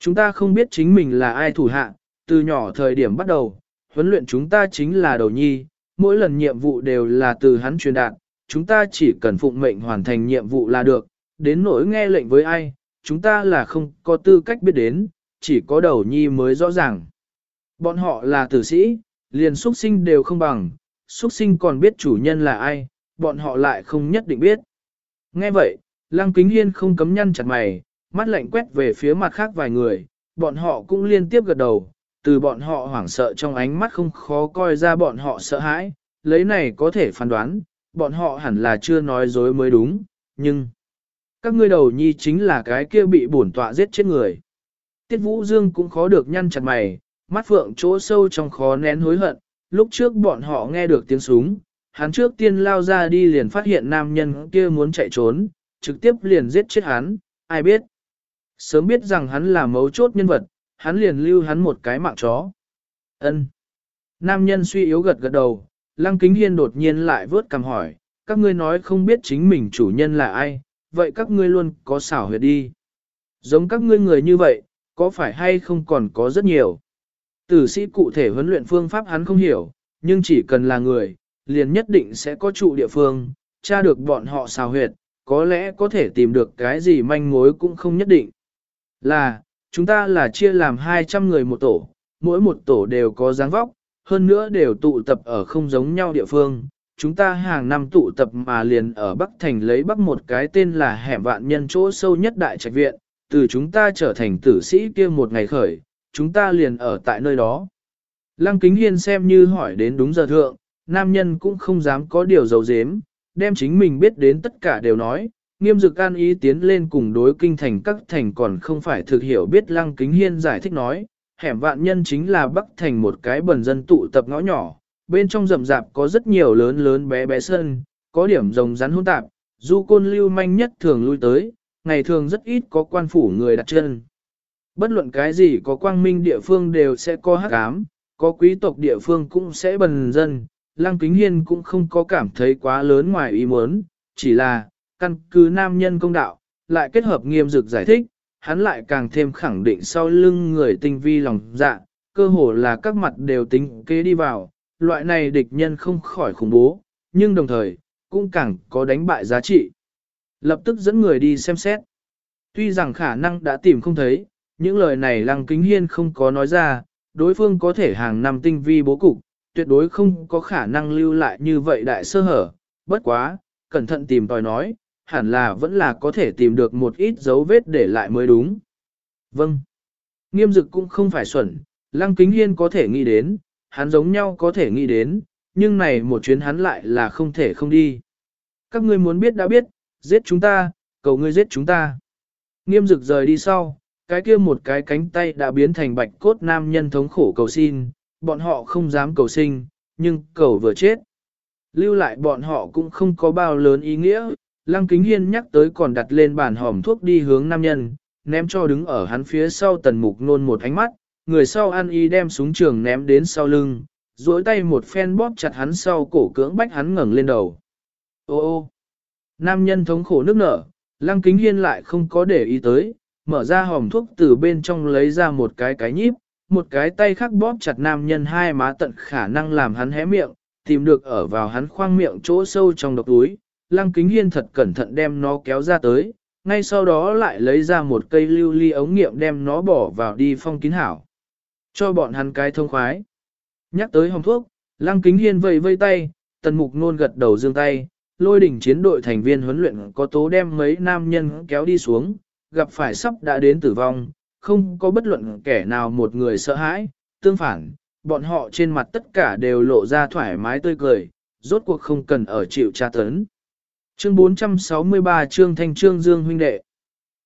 Chúng ta không biết chính mình là ai thủ hạ, từ nhỏ thời điểm bắt đầu, huấn luyện chúng ta chính là đầu nhi, mỗi lần nhiệm vụ đều là từ hắn truyền đạt, chúng ta chỉ cần phụng mệnh hoàn thành nhiệm vụ là được, đến nỗi nghe lệnh với ai, chúng ta là không có tư cách biết đến, chỉ có đầu nhi mới rõ ràng. Bọn họ là tử sĩ, liền xuất sinh đều không bằng, xuất sinh còn biết chủ nhân là ai, bọn họ lại không nhất định biết. Nghe vậy, Lăng Kính Hiên không cấm nhăn chặt mày, mắt lạnh quét về phía mặt khác vài người, bọn họ cũng liên tiếp gật đầu, từ bọn họ hoảng sợ trong ánh mắt không khó coi ra bọn họ sợ hãi, lấy này có thể phán đoán, bọn họ hẳn là chưa nói dối mới đúng, nhưng... Các ngươi đầu nhi chính là cái kia bị bổn tọa giết chết người. Tiết Vũ Dương cũng khó được nhăn chặt mày, mắt phượng chỗ sâu trong khó nén hối hận, lúc trước bọn họ nghe được tiếng súng, hắn trước tiên lao ra đi liền phát hiện nam nhân kia muốn chạy trốn, trực tiếp liền giết chết hắn, ai biết. Sớm biết rằng hắn là mấu chốt nhân vật, hắn liền lưu hắn một cái mạng chó. Ân. Nam nhân suy yếu gật gật đầu, Lăng Kính Hiên đột nhiên lại vớt cằm hỏi, các ngươi nói không biết chính mình chủ nhân là ai, vậy các ngươi luôn có xảo huyệt đi. Giống các ngươi người như vậy, có phải hay không còn có rất nhiều. Tử sĩ cụ thể huấn luyện phương pháp hắn không hiểu, nhưng chỉ cần là người, liền nhất định sẽ có trụ địa phương, tra được bọn họ xào huyệt, có lẽ có thể tìm được cái gì manh mối cũng không nhất định. Là, chúng ta là chia làm 200 người một tổ, mỗi một tổ đều có dáng vóc, hơn nữa đều tụ tập ở không giống nhau địa phương. Chúng ta hàng năm tụ tập mà liền ở Bắc Thành lấy Bắc một cái tên là hẻm vạn nhân chỗ sâu nhất đại trạch viện, từ chúng ta trở thành tử sĩ kia một ngày khởi, chúng ta liền ở tại nơi đó. Lăng Kính Hiên xem như hỏi đến đúng giờ thượng, nam nhân cũng không dám có điều dấu dếm, đem chính mình biết đến tất cả đều nói, nghiêm dực an ý tiến lên cùng đối kinh thành các thành còn không phải thực hiểu biết Lăng Kính Hiên giải thích nói, hẻm vạn nhân chính là Bắc Thành một cái bần dân tụ tập ngõ nhỏ, bên trong rậm rạp có rất nhiều lớn lớn bé bé sân, có điểm rồng rắn hỗn tạp, du côn lưu manh nhất thường lui tới, ngày thường rất ít có quan phủ người đặt chân. Bất luận cái gì có quang minh địa phương đều sẽ có hắc ám, có quý tộc địa phương cũng sẽ bần dân, Lăng Kính Hiên cũng không có cảm thấy quá lớn ngoài ý muốn, chỉ là, căn cứ nam nhân công đạo, lại kết hợp nghiêm dực giải thích, hắn lại càng thêm khẳng định sau lưng người tinh vi lòng dạ, cơ hồ là các mặt đều tính kế đi vào, loại này địch nhân không khỏi khủng bố, nhưng đồng thời, cũng càng có đánh bại giá trị. Lập tức dẫn người đi xem xét. Tuy rằng khả năng đã tìm không thấy, những lời này Lăng Kính Hiên không có nói ra, đối phương có thể hàng năm tinh vi bố cục, tuyệt đối không có khả năng lưu lại như vậy đại sơ hở, bất quá, cẩn thận tìm tòi nói, hẳn là vẫn là có thể tìm được một ít dấu vết để lại mới đúng. Vâng. Nghiêm dực cũng không phải xuẩn, lăng kính hiên có thể nghĩ đến, hắn giống nhau có thể nghĩ đến, nhưng này một chuyến hắn lại là không thể không đi. Các ngươi muốn biết đã biết, giết chúng ta, cầu ngươi giết chúng ta. Nghiêm dực rời đi sau, cái kia một cái cánh tay đã biến thành bạch cốt nam nhân thống khổ cầu xin, bọn họ không dám cầu sinh, nhưng cầu vừa chết. Lưu lại bọn họ cũng không có bao lớn ý nghĩa, Lăng Kính Hiên nhắc tới còn đặt lên bàn hòm thuốc đi hướng nam nhân, ném cho đứng ở hắn phía sau tần mục nôn một ánh mắt, người sau ăn y đem súng trường ném đến sau lưng, duỗi tay một phen bóp chặt hắn sau cổ cưỡng bách hắn ngẩng lên đầu. Ô ô! Nam nhân thống khổ nước nở, Lăng Kính Hiên lại không có để ý tới, mở ra hòm thuốc từ bên trong lấy ra một cái cái nhíp, một cái tay khác bóp chặt nam nhân hai má tận khả năng làm hắn hé miệng, tìm được ở vào hắn khoang miệng chỗ sâu trong độc túi. Lăng kính hiên thật cẩn thận đem nó kéo ra tới, ngay sau đó lại lấy ra một cây lưu ly ống nghiệm đem nó bỏ vào đi phong kín hảo. Cho bọn hắn cái thông khoái. Nhắc tới hồng thuốc, lăng kính hiên vây vây tay, tần mục nôn gật đầu dương tay, lôi đỉnh chiến đội thành viên huấn luyện có tố đem mấy nam nhân kéo đi xuống, gặp phải sắp đã đến tử vong, không có bất luận kẻ nào một người sợ hãi, tương phản, bọn họ trên mặt tất cả đều lộ ra thoải mái tươi cười, rốt cuộc không cần ở chịu tra tấn. Chương 463 Trương Thanh Trương Dương huynh đệ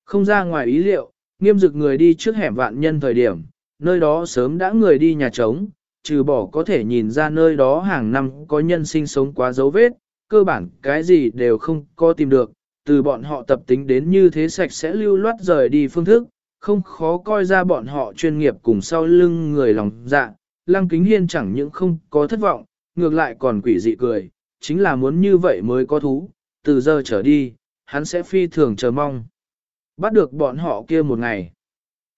Không ra ngoài ý liệu, nghiêm dực người đi trước hẻm vạn nhân thời điểm, nơi đó sớm đã người đi nhà trống, trừ bỏ có thể nhìn ra nơi đó hàng năm có nhân sinh sống quá dấu vết, cơ bản cái gì đều không có tìm được, từ bọn họ tập tính đến như thế sạch sẽ lưu loát rời đi phương thức, không khó coi ra bọn họ chuyên nghiệp cùng sau lưng người lòng dạ. Lăng Kính Hiên chẳng những không có thất vọng, ngược lại còn quỷ dị cười, chính là muốn như vậy mới có thú, từ giờ trở đi, hắn sẽ phi thường chờ mong. Bắt được bọn họ kia một ngày.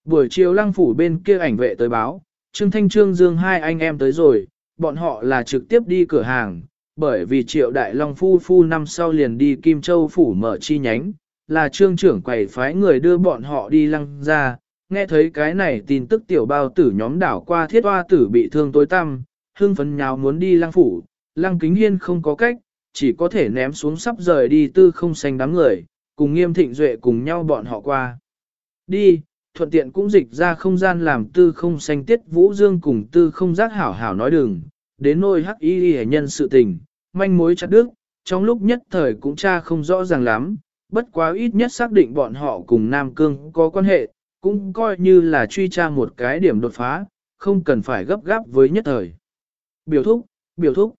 Buổi chiều lăng phủ bên kia ảnh vệ tới báo, Trương Thanh Trương Dương hai anh em tới rồi, bọn họ là trực tiếp đi cửa hàng, bởi vì triệu đại long phu phu năm sau liền đi Kim Châu phủ mở chi nhánh, là trương trưởng quầy phái người đưa bọn họ đi lăng ra, nghe thấy cái này tin tức tiểu bao tử nhóm đảo qua thiết hoa tử bị thương tối tăm, hưng phấn nhào muốn đi lăng phủ, lăng kính hiên không có cách, chỉ có thể ném xuống sắp rời đi tư không xanh đám người, cùng nghiêm thịnh duệ cùng nhau bọn họ qua. Đi, thuận tiện cũng dịch ra không gian làm tư không xanh tiết vũ dương cùng tư không giác hảo hảo nói đừng, đến nôi hắc y hệ nhân sự tình, manh mối chặt đứt, trong lúc nhất thời cũng cha không rõ ràng lắm, bất quá ít nhất xác định bọn họ cùng Nam Cương có quan hệ, cũng coi như là truy tra một cái điểm đột phá, không cần phải gấp gáp với nhất thời. Biểu thúc, biểu thúc.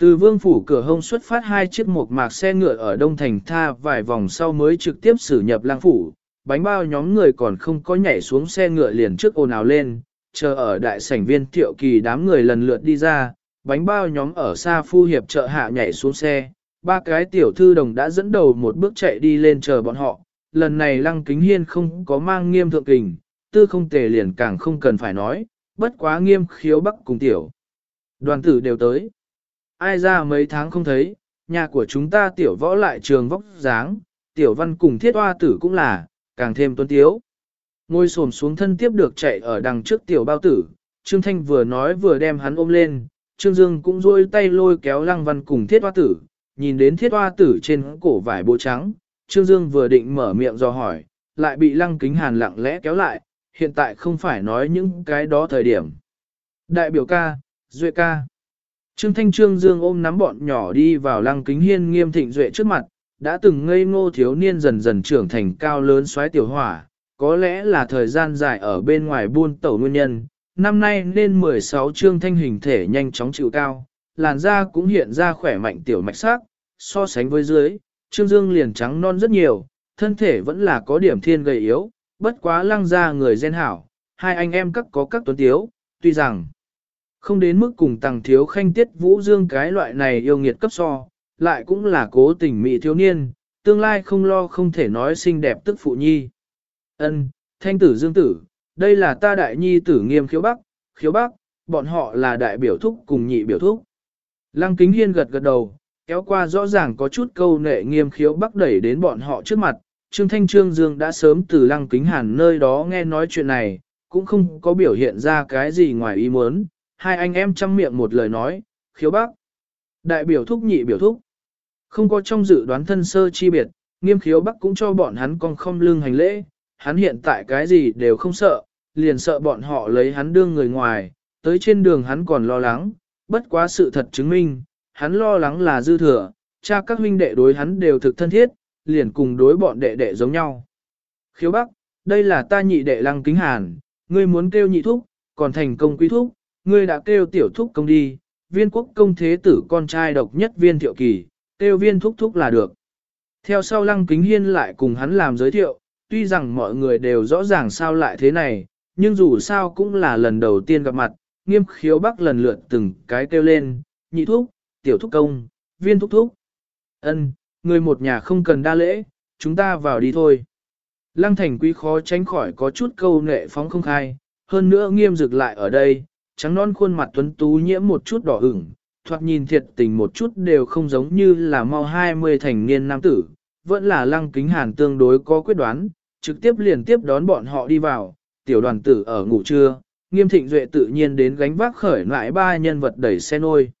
Từ vương phủ cửa hông xuất phát hai chiếc một mạc xe ngựa ở Đông Thành tha vài vòng sau mới trực tiếp xử nhập lang phủ, bánh bao nhóm người còn không có nhảy xuống xe ngựa liền trước ồn ào lên, chờ ở đại sảnh viên tiệu kỳ đám người lần lượt đi ra, bánh bao nhóm ở xa phu hiệp chợ hạ nhảy xuống xe, ba cái tiểu thư đồng đã dẫn đầu một bước chạy đi lên chờ bọn họ, lần này lăng kính hiên không có mang nghiêm thượng kình, tư không tề liền càng không cần phải nói, bất quá nghiêm khiếu bắc cùng tiểu. Đoàn tử đều tới. Ai ra mấy tháng không thấy, nhà của chúng ta tiểu võ lại trường vóc dáng, tiểu văn cùng thiết hoa tử cũng là, càng thêm tuân tiếu. Ngôi xổm xuống thân tiếp được chạy ở đằng trước tiểu bao tử, Trương Thanh vừa nói vừa đem hắn ôm lên, Trương Dương cũng rôi tay lôi kéo lăng văn cùng thiết hoa tử, nhìn đến thiết hoa tử trên cổ vải bộ trắng, Trương Dương vừa định mở miệng do hỏi, lại bị lăng kính hàn lặng lẽ kéo lại, hiện tại không phải nói những cái đó thời điểm. Đại biểu ca, Duệ ca. Trương Thanh Trương Dương ôm nắm bọn nhỏ đi vào lăng kính hiên nghiêm thịnh Duệ trước mặt, đã từng ngây ngô thiếu niên dần dần trưởng thành cao lớn xoáy tiểu hỏa, có lẽ là thời gian dài ở bên ngoài buôn tẩu nguyên nhân, năm nay nên 16 trương thanh hình thể nhanh chóng chịu cao, làn da cũng hiện ra khỏe mạnh tiểu mạch sắc, so sánh với dưới, trương dương liền trắng non rất nhiều, thân thể vẫn là có điểm thiên gầy yếu, bất quá lăng ra người gen hảo, hai anh em các có các tuấn tiếu, tuy rằng không đến mức cùng tàng thiếu khanh tiết vũ dương cái loại này yêu nghiệt cấp so, lại cũng là cố tình mỹ thiếu niên, tương lai không lo không thể nói xinh đẹp tức phụ nhi. Ân, thanh tử dương tử, đây là ta đại nhi tử nghiêm khiếu bắc, khiếu bắc, bọn họ là đại biểu thúc cùng nhị biểu thúc. Lăng kính hiên gật gật đầu, kéo qua rõ ràng có chút câu nệ nghiêm khiếu bắc đẩy đến bọn họ trước mặt. Trương Thanh Trương Dương đã sớm từ lăng kính hàn nơi đó nghe nói chuyện này, cũng không có biểu hiện ra cái gì ngoài ý muốn. Hai anh em chăm miệng một lời nói, khiếu bác. Đại biểu thúc nhị biểu thúc. Không có trong dự đoán thân sơ chi biệt, nghiêm khiếu bắc cũng cho bọn hắn con không lưng hành lễ, hắn hiện tại cái gì đều không sợ, liền sợ bọn họ lấy hắn đương người ngoài, tới trên đường hắn còn lo lắng, bất quá sự thật chứng minh, hắn lo lắng là dư thừa, cha các huynh đệ đối hắn đều thực thân thiết, liền cùng đối bọn đệ đệ giống nhau. Khiếu Bắc, đây là ta nhị đệ lăng kính hàn, ngươi muốn kêu nhị thúc, còn thành công quý thúc, ngươi đã kêu tiểu thúc công đi, viên quốc công thế tử con trai độc nhất viên thiệu kỳ, kêu viên thúc thúc là được. Theo sau lăng kính hiên lại cùng hắn làm giới thiệu, tuy rằng mọi người đều rõ ràng sao lại thế này, nhưng dù sao cũng là lần đầu tiên gặp mặt, nghiêm khiếu bắc lần lượt từng cái kêu lên, nhị thúc, tiểu thúc công, viên thúc thúc. ân người một nhà không cần đa lễ, chúng ta vào đi thôi. Lăng thành quý khó tránh khỏi có chút câu nệ phóng không khai, hơn nữa nghiêm dực lại ở đây, trắng non khuôn mặt tuấn tú nhiễm một chút đỏ ửng, thoạt nhìn thiệt tình một chút đều không giống như là mau 20 thành niên nam tử, vẫn là lăng kính hàn tương đối có quyết đoán, trực tiếp liền tiếp đón bọn họ đi vào, tiểu đoàn tử ở ngủ trưa, nghiêm thịnh duệ tự nhiên đến gánh vác khởi lại ba nhân vật đẩy xe nôi.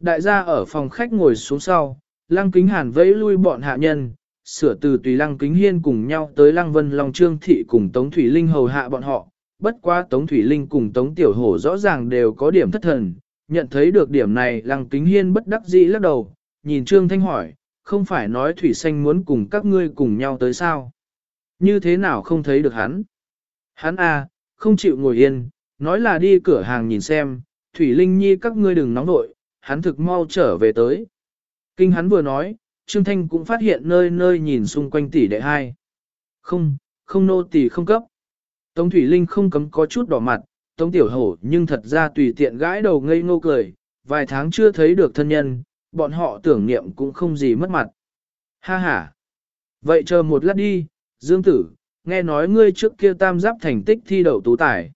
Đại gia ở phòng khách ngồi xuống sau, lăng kính hàn vẫy lui bọn hạ nhân, sửa từ tùy lăng kính hiên cùng nhau tới lăng vân long trương thị cùng tống thủy linh hầu hạ bọn họ. Bất quá Tống Thủy Linh cùng Tống Tiểu Hổ rõ ràng đều có điểm thất thần, nhận thấy được điểm này lăng kính hiên bất đắc dĩ lắc đầu, nhìn Trương Thanh hỏi, không phải nói Thủy Xanh muốn cùng các ngươi cùng nhau tới sao? Như thế nào không thấy được hắn? Hắn à, không chịu ngồi yên, nói là đi cửa hàng nhìn xem, Thủy Linh Nhi các ngươi đừng nóng nội, hắn thực mau trở về tới. Kinh hắn vừa nói, Trương Thanh cũng phát hiện nơi nơi nhìn xung quanh tỷ đệ hai. Không, không nô tỷ không cấp. Tống Thủy Linh không cấm có chút đỏ mặt, Tống Tiểu Hổ nhưng thật ra tùy tiện gãi đầu ngây ngô cười, vài tháng chưa thấy được thân nhân, bọn họ tưởng niệm cũng không gì mất mặt. Ha ha! Vậy chờ một lát đi, Dương Tử, nghe nói ngươi trước kia tam giáp thành tích thi đậu tú tài.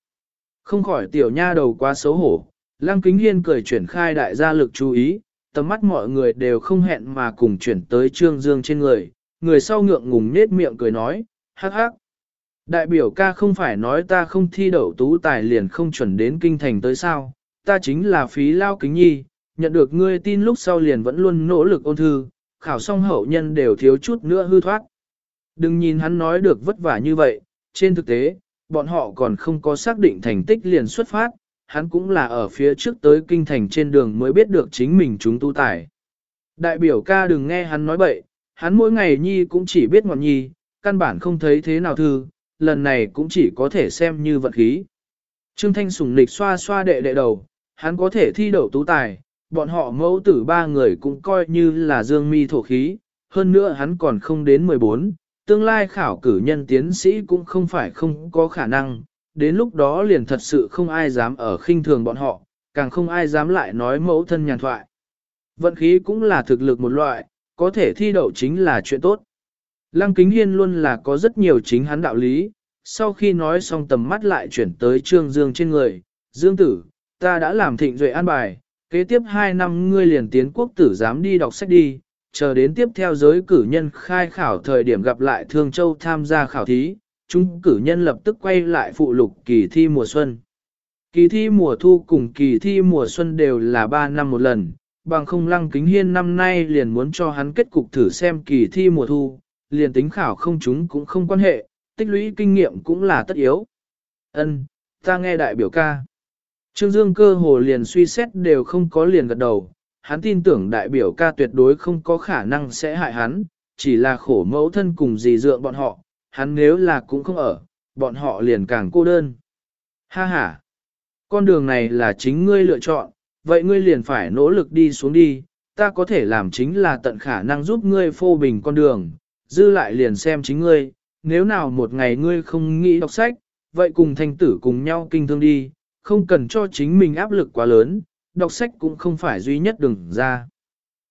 Không khỏi tiểu nha đầu quá xấu hổ, Lăng Kính Hiên cười chuyển khai đại gia lực chú ý, tầm mắt mọi người đều không hẹn mà cùng chuyển tới Trương Dương trên người, người sau ngượng ngùng nết miệng cười nói, hắc hắc. Đại biểu ca không phải nói ta không thi đậu tú tài liền không chuẩn đến kinh thành tới sao, ta chính là phí lao kính nhi, nhận được ngươi tin lúc sau liền vẫn luôn nỗ lực ôn thư, khảo xong hậu nhân đều thiếu chút nữa hư thoát. Đừng nhìn hắn nói được vất vả như vậy, trên thực tế, bọn họ còn không có xác định thành tích liền xuất phát, hắn cũng là ở phía trước tới kinh thành trên đường mới biết được chính mình chúng tu tài. Đại biểu ca đừng nghe hắn nói bậy, hắn mỗi ngày nhi cũng chỉ biết ngọn nhi, căn bản không thấy thế nào thư, lần này cũng chỉ có thể xem như vận khí. Trương Thanh sùng lịch xoa xoa đệ đệ đầu, hắn có thể thi đậu tú tài, bọn họ mẫu tử ba người cũng coi như là dương mi thổ khí, hơn nữa hắn còn không đến 14, tương lai khảo cử nhân tiến sĩ cũng không phải không có khả năng, đến lúc đó liền thật sự không ai dám ở khinh thường bọn họ, càng không ai dám lại nói mẫu thân nhàn thoại. Vận khí cũng là thực lực một loại, có thể thi đậu chính là chuyện tốt. Lăng Kính Hiên luôn là có rất nhiều chính hắn đạo lý, sau khi nói xong tầm mắt lại chuyển tới Trương Dương trên người, Dương tử, ta đã làm thịnh duệ an bài, kế tiếp 2 năm ngươi liền tiến quốc tử dám đi đọc sách đi, chờ đến tiếp theo giới cử nhân khai khảo thời điểm gặp lại Thương Châu tham gia khảo thí, chúng cử nhân lập tức quay lại phụ lục kỳ thi mùa xuân. Kỳ thi mùa thu cùng kỳ thi mùa xuân đều là 3 năm một lần, bằng không lăng kính hiên năm nay liền muốn cho hắn kết cục thử xem kỳ thi mùa thu, liền tính khảo không chúng cũng không quan hệ, tích lũy kinh nghiệm cũng là tất yếu. Ân, ta nghe đại biểu ca. Trương Dương cơ hồ liền suy xét đều không có liền gật đầu, hắn tin tưởng đại biểu ca tuyệt đối không có khả năng sẽ hại hắn, chỉ là khổ mẫu thân cùng dì dượng bọn họ, hắn nếu là cũng không ở, bọn họ liền càng cô đơn. Ha ha, con đường này là chính ngươi lựa chọn, vậy ngươi liền phải nỗ lực đi xuống đi, ta có thể làm chính là tận khả năng giúp ngươi phô bình con đường, dư lại liền xem chính ngươi, nếu nào một ngày ngươi không nghĩ đọc sách, vậy cùng thanh tử cùng nhau kinh thương đi, không cần cho chính mình áp lực quá lớn, đọc sách cũng không phải duy nhất đừng ra.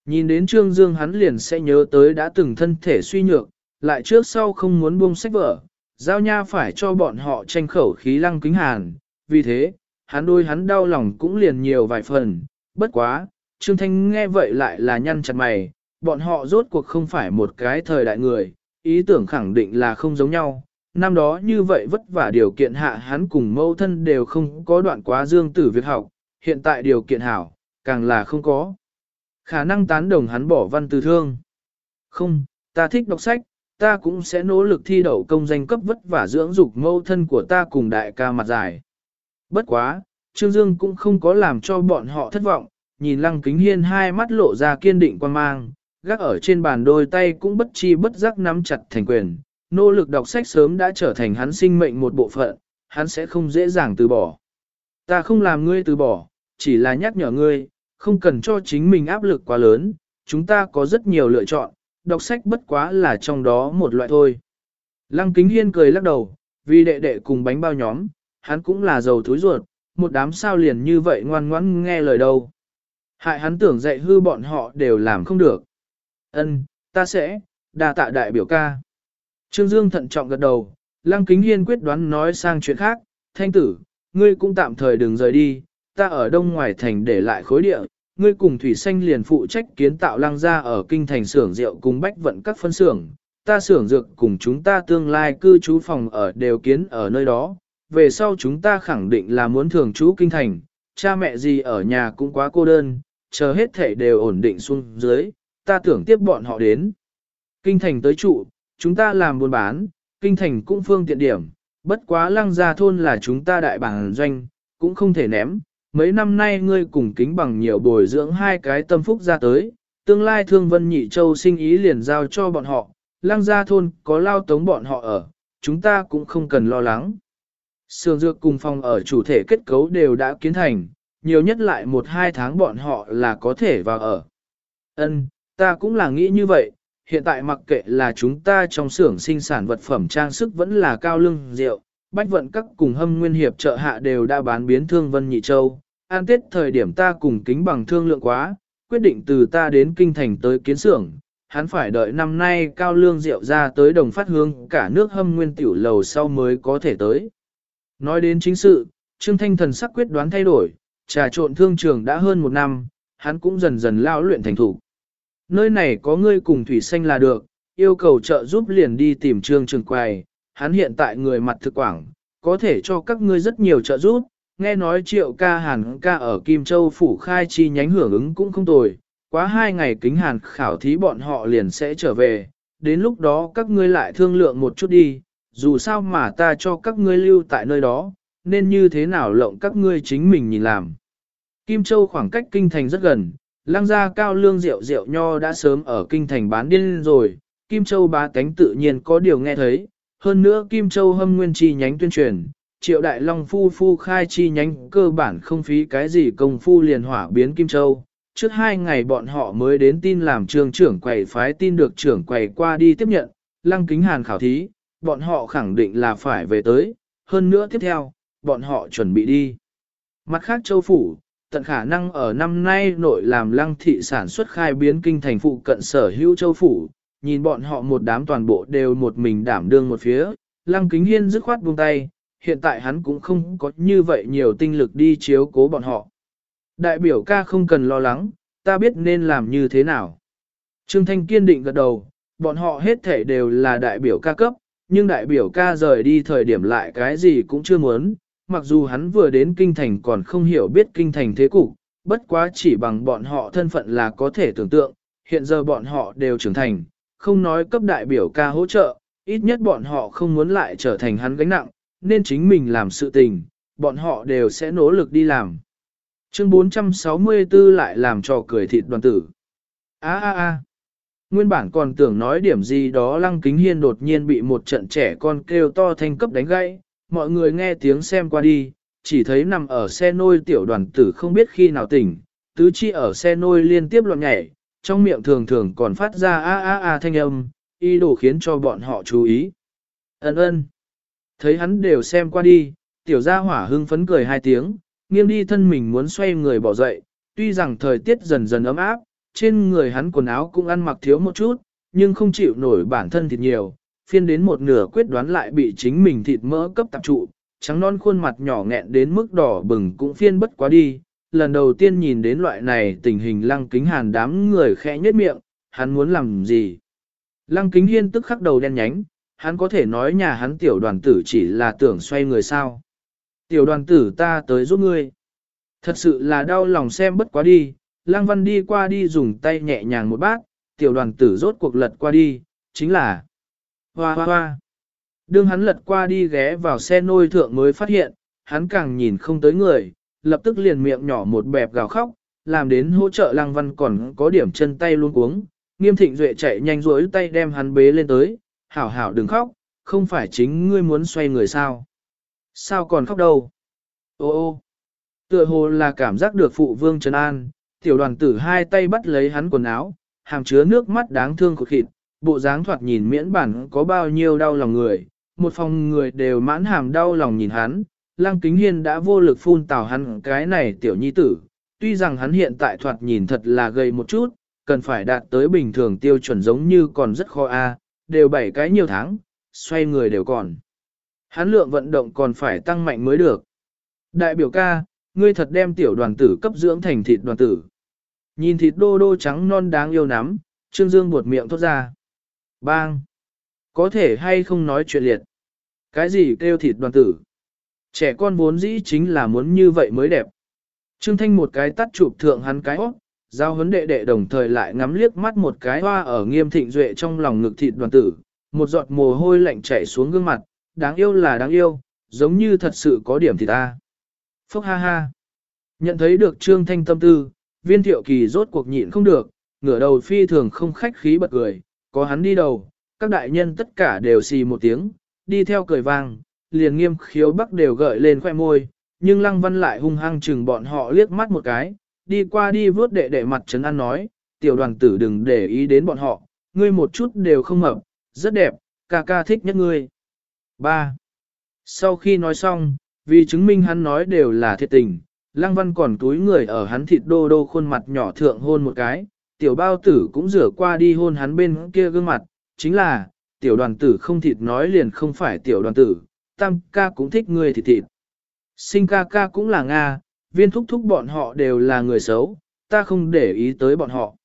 Nhìn đến Trương Dương hắn liền sẽ nhớ tới đã từng thân thể suy nhược, lại trước sau không muốn buông sách vở, giao nha phải cho bọn họ tranh khẩu khí lăng kính hàn, vì thế, hắn đôi hắn đau lòng cũng liền nhiều vài phần, bất quá, Trương Thanh nghe vậy lại là nhăn chặt mày, bọn họ rốt cuộc không phải một cái thời đại người, ý tưởng khẳng định là không giống nhau. Năm đó như vậy vất vả điều kiện hạ hắn cùng mâu thân đều không có đoạn quá dương tử việc học, hiện tại điều kiện hảo, càng là không có. Khả năng tán đồng hắn bỏ văn từ thương. Không, ta thích đọc sách, ta cũng sẽ nỗ lực thi đậu công danh cấp vất vả dưỡng dục mâu thân của ta cùng đại ca mặt dài. Bất quá, Trương Dương cũng không có làm cho bọn họ thất vọng, nhìn lăng kính hiên hai mắt lộ ra kiên định quan mang, gác ở trên bàn đôi tay cũng bất chi bất giác nắm chặt thành quyền, nỗ lực đọc sách sớm đã trở thành hắn sinh mệnh một bộ phận, hắn sẽ không dễ dàng từ bỏ. Ta không làm ngươi từ bỏ, chỉ là nhắc nhở ngươi, không cần cho chính mình áp lực quá lớn, chúng ta có rất nhiều lựa chọn, đọc sách bất quá là trong đó một loại thôi. Lăng kính hiên cười lắc đầu, vì đệ đệ cùng bánh bao nhóm, hắn cũng là giàu thúi ruột, một đám sao liền như vậy ngoan ngoãn nghe lời đâu. Hại hắn tưởng dạy hư bọn họ đều làm không được. Ân, ta sẽ, đa tạ đại biểu ca. Trương Dương thận trọng gật đầu, Lăng Kính Hiên quyết đoán nói sang chuyện khác, thanh tử, ngươi cũng tạm thời đừng rời đi, ta ở đông ngoài thành để lại khối địa, ngươi cùng Thủy Xanh liền phụ trách kiến tạo lăng gia ở kinh thành xưởng rượu cùng bách vận các phân xưởng, ta xưởng dược cùng chúng ta tương lai cư trú phòng ở đều kiến ở nơi đó, về sau chúng ta khẳng định là muốn thường trú kinh thành, cha mẹ gì ở nhà cũng quá cô đơn, chờ hết thể đều ổn định xuống dưới, ta tưởng tiếp bọn họ đến. Kinh thành tới trụ, chúng ta làm buôn bán, kinh thành cũng phương tiện điểm, bất quá lăng gia thôn là chúng ta đại bản doanh, cũng không thể ném. Mấy năm nay ngươi cùng kính bằng nhiều bồi dưỡng hai cái tâm phúc ra tới, tương lai thương vân nhị châu sinh ý liền giao cho bọn họ, lăng gia thôn có lao tống bọn họ ở, chúng ta cũng không cần lo lắng. Sương dược cùng phòng ở chủ thể kết cấu đều đã kiến thành, nhiều nhất lại một hai tháng bọn họ là có thể vào ở. Ân, ta cũng là nghĩ như vậy, hiện tại mặc kệ là chúng ta trong xưởng sinh sản vật phẩm trang sức vẫn là cao lương rượu, bách vận các cùng hâm nguyên hiệp trợ hạ đều đã bán biến thương vân nhị châu. An tết thời điểm ta cùng kính bằng thương lượng quá, quyết định từ ta đến kinh thành tới kiến xưởng, hắn phải đợi năm nay cao lương rượu ra tới đồng phát hương cả nước hâm nguyên tiểu lầu sau mới có thể tới. Nói đến chính sự, Trương Thanh thần sắc quyết đoán thay đổi, trà trộn thương trường đã hơn một năm, hắn cũng dần dần lao luyện thành thủ. Nơi này có ngươi cùng Thủy Xanh là được, yêu cầu trợ giúp liền đi tìm Trương Trường Quầy, hắn hiện tại người mặt thực quảng, có thể cho các ngươi rất nhiều trợ giúp, nghe nói triệu ca hàn ca ở Kim Châu Phủ khai chi nhánh hưởng ứng cũng không tồi, quá hai ngày kính hàn khảo thí bọn họ liền sẽ trở về, đến lúc đó các ngươi lại thương lượng một chút đi, dù sao mà ta cho các ngươi lưu tại nơi đó, nên như thế nào lộng các ngươi chính mình nhìn làm. Kim Châu khoảng cách kinh thành rất gần, lăng gia cao lương rượu rượu nho đã sớm ở kinh thành bán điên rồi, Kim Châu bá tánh tự nhiên có điều nghe thấy, hơn nữa Kim Châu hâm nguyên chi nhánh tuyên truyền, triệu đại long phu phu khai chi nhánh cơ bản không phí cái gì công phu liền hỏa biến Kim Châu. Trước hai ngày bọn họ mới đến tin làm trường trưởng quầy phái tin được trưởng quầy qua đi tiếp nhận, lăng kính hàn khảo thí, bọn họ khẳng định là phải về tới, hơn nữa tiếp theo, bọn họ chuẩn bị đi. Mặt khác châu phủ, tận khả năng ở năm nay nội làm lăng thị sản xuất khai biến kinh thành phụ cận sở hữu châu phủ, nhìn bọn họ một đám toàn bộ đều một mình đảm đương một phía, lăng kính hiên dứt khoát buông tay, hiện tại hắn cũng không có như vậy nhiều tinh lực đi chiếu cố bọn họ. Đại biểu ca không cần lo lắng, ta biết nên làm như thế nào. Trương Thanh kiên định gật đầu, bọn họ hết thể đều là đại biểu ca cấp, nhưng đại biểu ca rời đi thời điểm lại cái gì cũng chưa muốn, mặc dù hắn vừa đến kinh thành còn không hiểu biết kinh thành thế cục, bất quá chỉ bằng bọn họ thân phận là có thể tưởng tượng, hiện giờ bọn họ đều trưởng thành, không nói cấp đại biểu ca hỗ trợ, ít nhất bọn họ không muốn lại trở thành hắn gánh nặng, nên chính mình làm sự tình, bọn họ đều sẽ nỗ lực đi làm. Chương 464 lại làm cho cười thịt đoàn tử. A a a. Nguyên bản còn tưởng nói điểm gì đó lăng kính hiên đột nhiên bị một trận trẻ con kêu to thanh cấp đánh gãy, mọi người nghe tiếng xem qua đi, chỉ thấy nằm ở xe nôi tiểu đoàn tử không biết khi nào tỉnh, tứ chi ở xe nôi liên tiếp loạn nhảy, trong miệng thường thường còn phát ra a a a thanh âm, y đồ khiến cho bọn họ chú ý. Ấn ơn. Thấy hắn đều xem qua đi, tiểu gia hỏa hưng phấn cười hai tiếng, nghiêng đi thân mình muốn xoay người bỏ dậy, tuy rằng thời tiết dần dần ấm áp, trên người hắn quần áo cũng ăn mặc thiếu một chút, nhưng không chịu nổi bản thân thịt nhiều, phiên đến một nửa quyết đoán lại bị chính mình thịt mỡ cấp tạp trụ, trắng non khuôn mặt nhỏ nghẹn đến mức đỏ bừng cũng phiên bất quá đi. Lần đầu tiên nhìn đến loại này tình hình lăng kính hàn đám người khẽ nhếch miệng, hắn muốn làm gì? Lăng kính hiên tức khắc đầu đen nhánh, hắn có thể nói nhà hắn tiểu đoàn tử chỉ là tưởng xoay người sao. Tiểu đoàn tử ta tới giúp ngươi. Thật sự là đau lòng xem bất quá đi, Lăng Văn đi qua đi dùng tay nhẹ nhàng một bát, tiểu đoàn tử rốt cuộc lật qua đi, chính là hoa hoa hoa. Đương hắn lật qua đi ghé vào xe nôi thượng mới phát hiện, hắn càng nhìn không tới người, lập tức liền miệng nhỏ một bẹp gào khóc, làm đến hỗ trợ lăng văn còn có điểm chân tay luôn cuống. Nghiêm thịnh duệ chạy nhanh rối tay đem hắn bế lên tới, hảo hảo đừng khóc, không phải chính ngươi muốn xoay người sao. Sao còn khóc đâu? Ô ô, tựa hồ là cảm giác được phụ vương trấn an, tiểu đoàn tử hai tay bắt lấy hắn quần áo, hàm chứa nước mắt đáng thương của khịt, bộ dáng thoạt nhìn miễn bản có bao nhiêu đau lòng người, một phòng người đều mãn hàm đau lòng nhìn hắn, Lăng Kính Hiên đã vô lực phun tào hắn cái này tiểu nhi tử, tuy rằng hắn hiện tại thoạt nhìn thật là gầy một chút, cần phải đạt tới bình thường tiêu chuẩn giống như còn rất khó a, đều bảy cái nhiều tháng, xoay người đều còn. Hắn lượng vận động còn phải tăng mạnh mới được. Đại biểu ca, ngươi thật đem tiểu đoàn tử cấp dưỡng thành thịt đoàn tử. Nhìn thịt đô đô trắng non đáng yêu lắm, Trương Dương buột miệng thốt ra. Bang! Có thể hay không nói chuyện liệt? Cái gì kêu thịt đoàn tử? Trẻ con vốn dĩ chính là muốn như vậy mới đẹp. Trương Thanh một cái tắt chụp thượng hắn cái óc, giao huấn đệ đệ đồng thời lại ngắm liếc mắt một cái hoa ở nghiêm thịnh duệ trong lòng ngực thịt đoàn tử, một giọt mồ hôi lạnh chảy xuống gương mặt, đáng yêu là đáng yêu, giống như thật sự có điểm thì ta. Phúc ha ha. Nhận thấy được Trương Thanh tâm tư, viên thiệu kỳ rốt cuộc nhịn không được, ngửa đầu phi thường không khách khí bật cười, có hắn đi đầu, các đại nhân tất cả đều xì một tiếng, đi theo cười vang, liền nghiêm khiếu bắc đều gợi lên khoẻ môi, nhưng lăng văn lại hung hăng chừng bọn họ liếc mắt một cái, đi qua đi vớt đệ đệ mặt trấn an nói, tiểu đoàn tử đừng để ý đến bọn họ, ngươi một chút đều không mập, rất đẹp, ca ca thích nhất ngươi. 3. Sau khi nói xong, vì chứng minh hắn nói đều là thiệt tình, lăng văn còn túi người ở hắn thịt đô đô khuôn mặt nhỏ thượng hôn một cái, tiểu bao tử cũng rửa qua đi hôn hắn bên kia gương mặt, chính là, tiểu đoàn tử không thịt nói liền không phải tiểu đoàn tử, tam ca cũng thích ngươi thịt thịt. Sinh ca ca cũng là Nga, viên thúc thúc bọn họ đều là người xấu, ta không để ý tới bọn họ.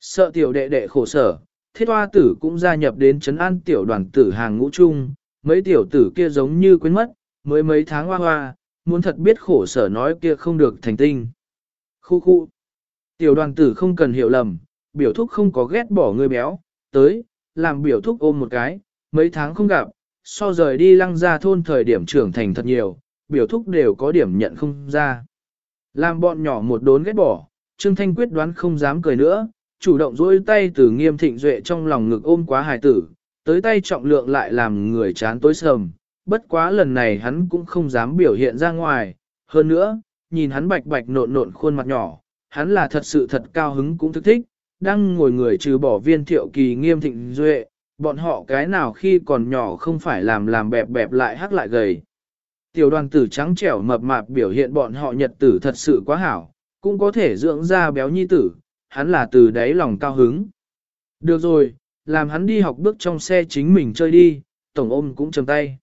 Sợ tiểu đệ đệ khổ sở, thiết hoa tử cũng gia nhập đến chấn an tiểu đoàn tử hàng ngũ chung, mấy tiểu tử kia giống như quên mất, mới mấy tháng hoa hoa, muốn thật biết khổ sở nói kia không được thành tinh. Khu khu. Tiểu đoàn tử không cần hiểu lầm, biểu thúc không có ghét bỏ người béo, tới, làm biểu thúc ôm một cái, mấy tháng không gặp, so rời đi lăng ra thôn thời điểm trưởng thành thật nhiều, biểu thúc đều có điểm nhận không ra. Làm bọn nhỏ một đốn ghét bỏ, Trương Thanh quyết đoán không dám cười nữa, chủ động dối tay từ nghiêm thịnh duệ trong lòng ngực ôm quá hài tử, tới tay trọng lượng lại làm người chán tối sầm, bất quá lần này hắn cũng không dám biểu hiện ra ngoài, hơn nữa, nhìn hắn bạch bạch nộn nộn khuôn mặt nhỏ, hắn là thật sự thật cao hứng cũng thức thích, đang ngồi người trừ bỏ viên thiệu kỳ nghiêm thịnh duệ, bọn họ cái nào khi còn nhỏ không phải làm làm bẹp bẹp lại hắc lại gầy. Tiểu đoàn tử trắng trẻo mập mạp biểu hiện bọn họ nhật tử thật sự quá hảo, cũng có thể dưỡng ra béo nhi tử, hắn là từ đáy lòng cao hứng. Được rồi, làm hắn đi học bước trong xe chính mình chơi đi, tổng ôm cũng chầm tay.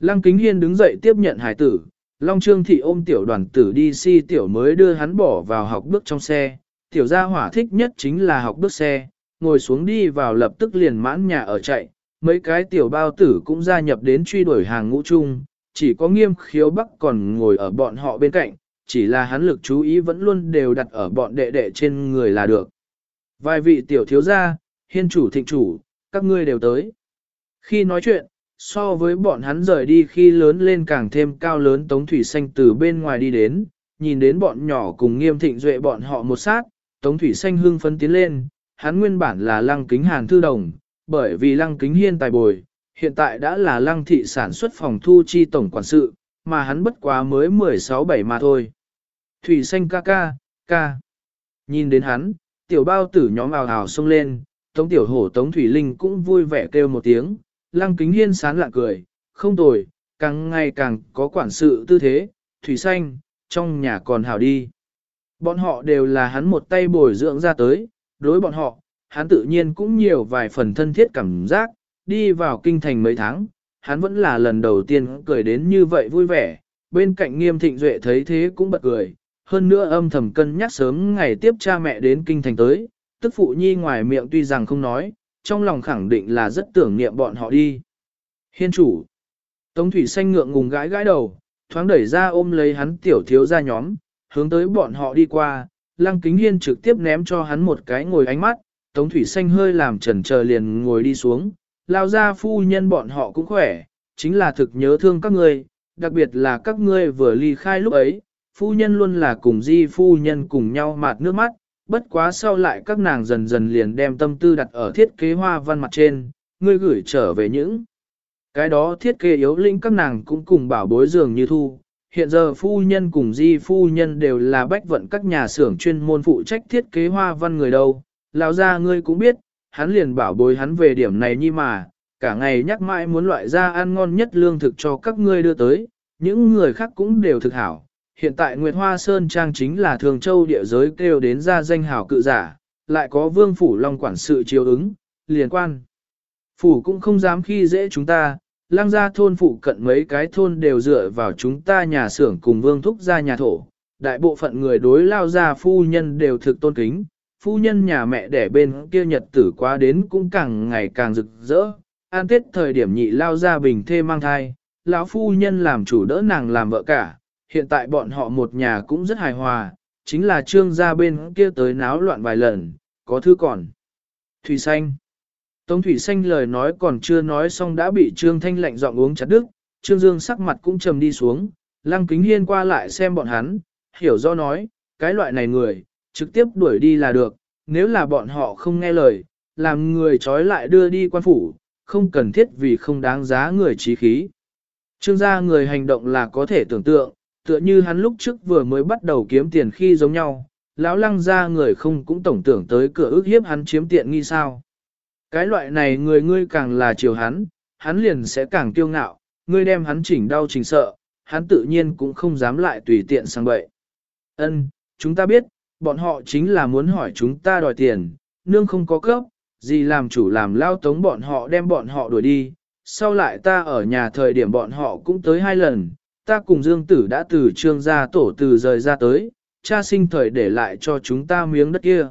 Lăng Kính Hiên đứng dậy tiếp nhận hải tử, Long Trương Thị ôm tiểu đoàn tử đi si tiểu mới đưa hắn bỏ vào học bước trong xe, tiểu gia hỏa thích nhất chính là học bước xe, ngồi xuống đi vào lập tức liền mãn nhà ở chạy, mấy cái tiểu bao tử cũng gia nhập đến truy đuổi hàng ngũ chung, chỉ có nghiêm khiếu bắc còn ngồi ở bọn họ bên cạnh, chỉ là hắn lực chú ý vẫn luôn đều đặt ở bọn đệ đệ trên người là được. Vài vị tiểu thiếu gia, hiên chủ thịnh chủ, các ngươi đều tới. Khi nói chuyện, so với bọn hắn rời đi khi lớn lên càng thêm cao lớn Tống Thủy Xanh từ bên ngoài đi đến, nhìn đến bọn nhỏ cùng nghiêm thịnh duệ bọn họ một sát, Tống Thủy Xanh hưng phấn tiến lên, hắn nguyên bản là lăng kính hàn thư đồng, bởi vì lăng kính hiên tài bồi, hiện tại đã là lăng thị sản xuất phòng thu chi tổng quản sự, mà hắn bất quá mới 16-7 mà thôi. Thủy Xanh ca ca, ca. Nhìn đến hắn, tiểu bao tử nhóm ào ào xông lên, Tống tiểu hổ Tống Thủy Linh cũng vui vẻ kêu một tiếng, lăng kính hiên sán lạ cười, không tồi, càng ngày càng có quản sự tư thế, Thủy Xanh, trong nhà còn hảo đi. Bọn họ đều là hắn một tay bồi dưỡng ra tới, đối bọn họ, hắn tự nhiên cũng nhiều vài phần thân thiết cảm giác, đi vào kinh thành mấy tháng, hắn vẫn là lần đầu tiên cười đến như vậy vui vẻ, bên cạnh nghiêm thịnh duệ thấy thế cũng bật cười, hơn nữa âm thầm cân nhắc sớm ngày tiếp cha mẹ đến kinh thành tới, tức phụ nhi ngoài miệng tuy rằng không nói, trong lòng khẳng định là rất tưởng niệm bọn họ đi. Hiên chủ, Tống Thủy Xanh ngượng ngùng gãi gãi đầu, thoáng đẩy ra ôm lấy hắn tiểu thiếu ra nhóm, hướng tới bọn họ đi qua, Lăng Kính Hiên trực tiếp ném cho hắn một cái ngồi ánh mắt, Tống Thủy Xanh hơi làm trần chờ liền ngồi đi xuống, lao ra phu nhân bọn họ cũng khỏe, chính là thực nhớ thương các ngươi, đặc biệt là các ngươi vừa ly khai lúc ấy, phu nhân luôn là cùng di phu nhân cùng nhau mạt nước mắt, bất quá sau lại các nàng dần dần liền đem tâm tư đặt ở thiết kế hoa văn mặt trên, ngươi gửi trở về những. Cái đó thiết kế yếu linh các nàng cũng cùng bảo bối dường như thu. Hiện giờ phu nhân cùng di phu nhân đều là bách vận các nhà xưởng chuyên môn phụ trách thiết kế hoa văn người đâu. Lão ra ngươi cũng biết, hắn liền bảo bối hắn về điểm này như mà, cả ngày nhắc mãi muốn loại ra ăn ngon nhất lương thực cho các ngươi đưa tới, những người khác cũng đều thực hảo. Hiện tại Nguyệt Hoa Sơn Trang chính là thường châu địa giới kêu đến ra danh hảo cự giả, lại có vương phủ long quản sự chiếu ứng, liền quan. Phủ cũng không dám khi dễ chúng ta, lang gia thôn phụ cận mấy cái thôn đều dựa vào chúng ta nhà xưởng cùng vương thúc gia nhà thổ. Đại bộ phận người đối lao gia phu nhân đều thực tôn kính, phu nhân nhà mẹ đẻ bên kia nhật tử quá đến cũng càng ngày càng rực rỡ. An tết thời điểm nhị lao gia bình thê mang thai, lão phu nhân làm chủ đỡ nàng làm vợ cả, hiện tại bọn họ một nhà cũng rất hài hòa, chính là trương gia bên kia tới náo loạn vài lần, có thứ còn. Thủy xanh Tống Thủy Xanh lời nói còn chưa nói xong đã bị Trương Thanh lạnh giọng uống chặt đứt, Trương Dương sắc mặt cũng trầm đi xuống, Lăng Kính Hiên qua lại xem bọn hắn, hiểu do nói, cái loại này người, trực tiếp đuổi đi là được, nếu là bọn họ không nghe lời, làm người trói lại đưa đi quan phủ, không cần thiết vì không đáng giá người trí khí. Trương gia người hành động là có thể tưởng tượng, tựa như hắn lúc trước vừa mới bắt đầu kiếm tiền khi giống nhau, lão lăng gia người không cũng tổng tưởng tới cửa ước hiếp hắn chiếm tiện nghi sao. Cái loại này người ngươi càng là chiều hắn, hắn liền sẽ càng kiêu ngạo, ngươi đem hắn chỉnh đau chỉnh sợ, hắn tự nhiên cũng không dám lại tùy tiện sang bậy. Ân, chúng ta biết, bọn họ chính là muốn hỏi chúng ta đòi tiền, nương không có cấp, gì làm chủ làm lao tống bọn họ đem bọn họ đuổi đi, sau lại ta ở nhà thời điểm bọn họ cũng tới hai lần, ta cùng Dương Tử đã từ trương gia tổ từ rời ra tới, cha sinh thời để lại cho chúng ta miếng đất kia.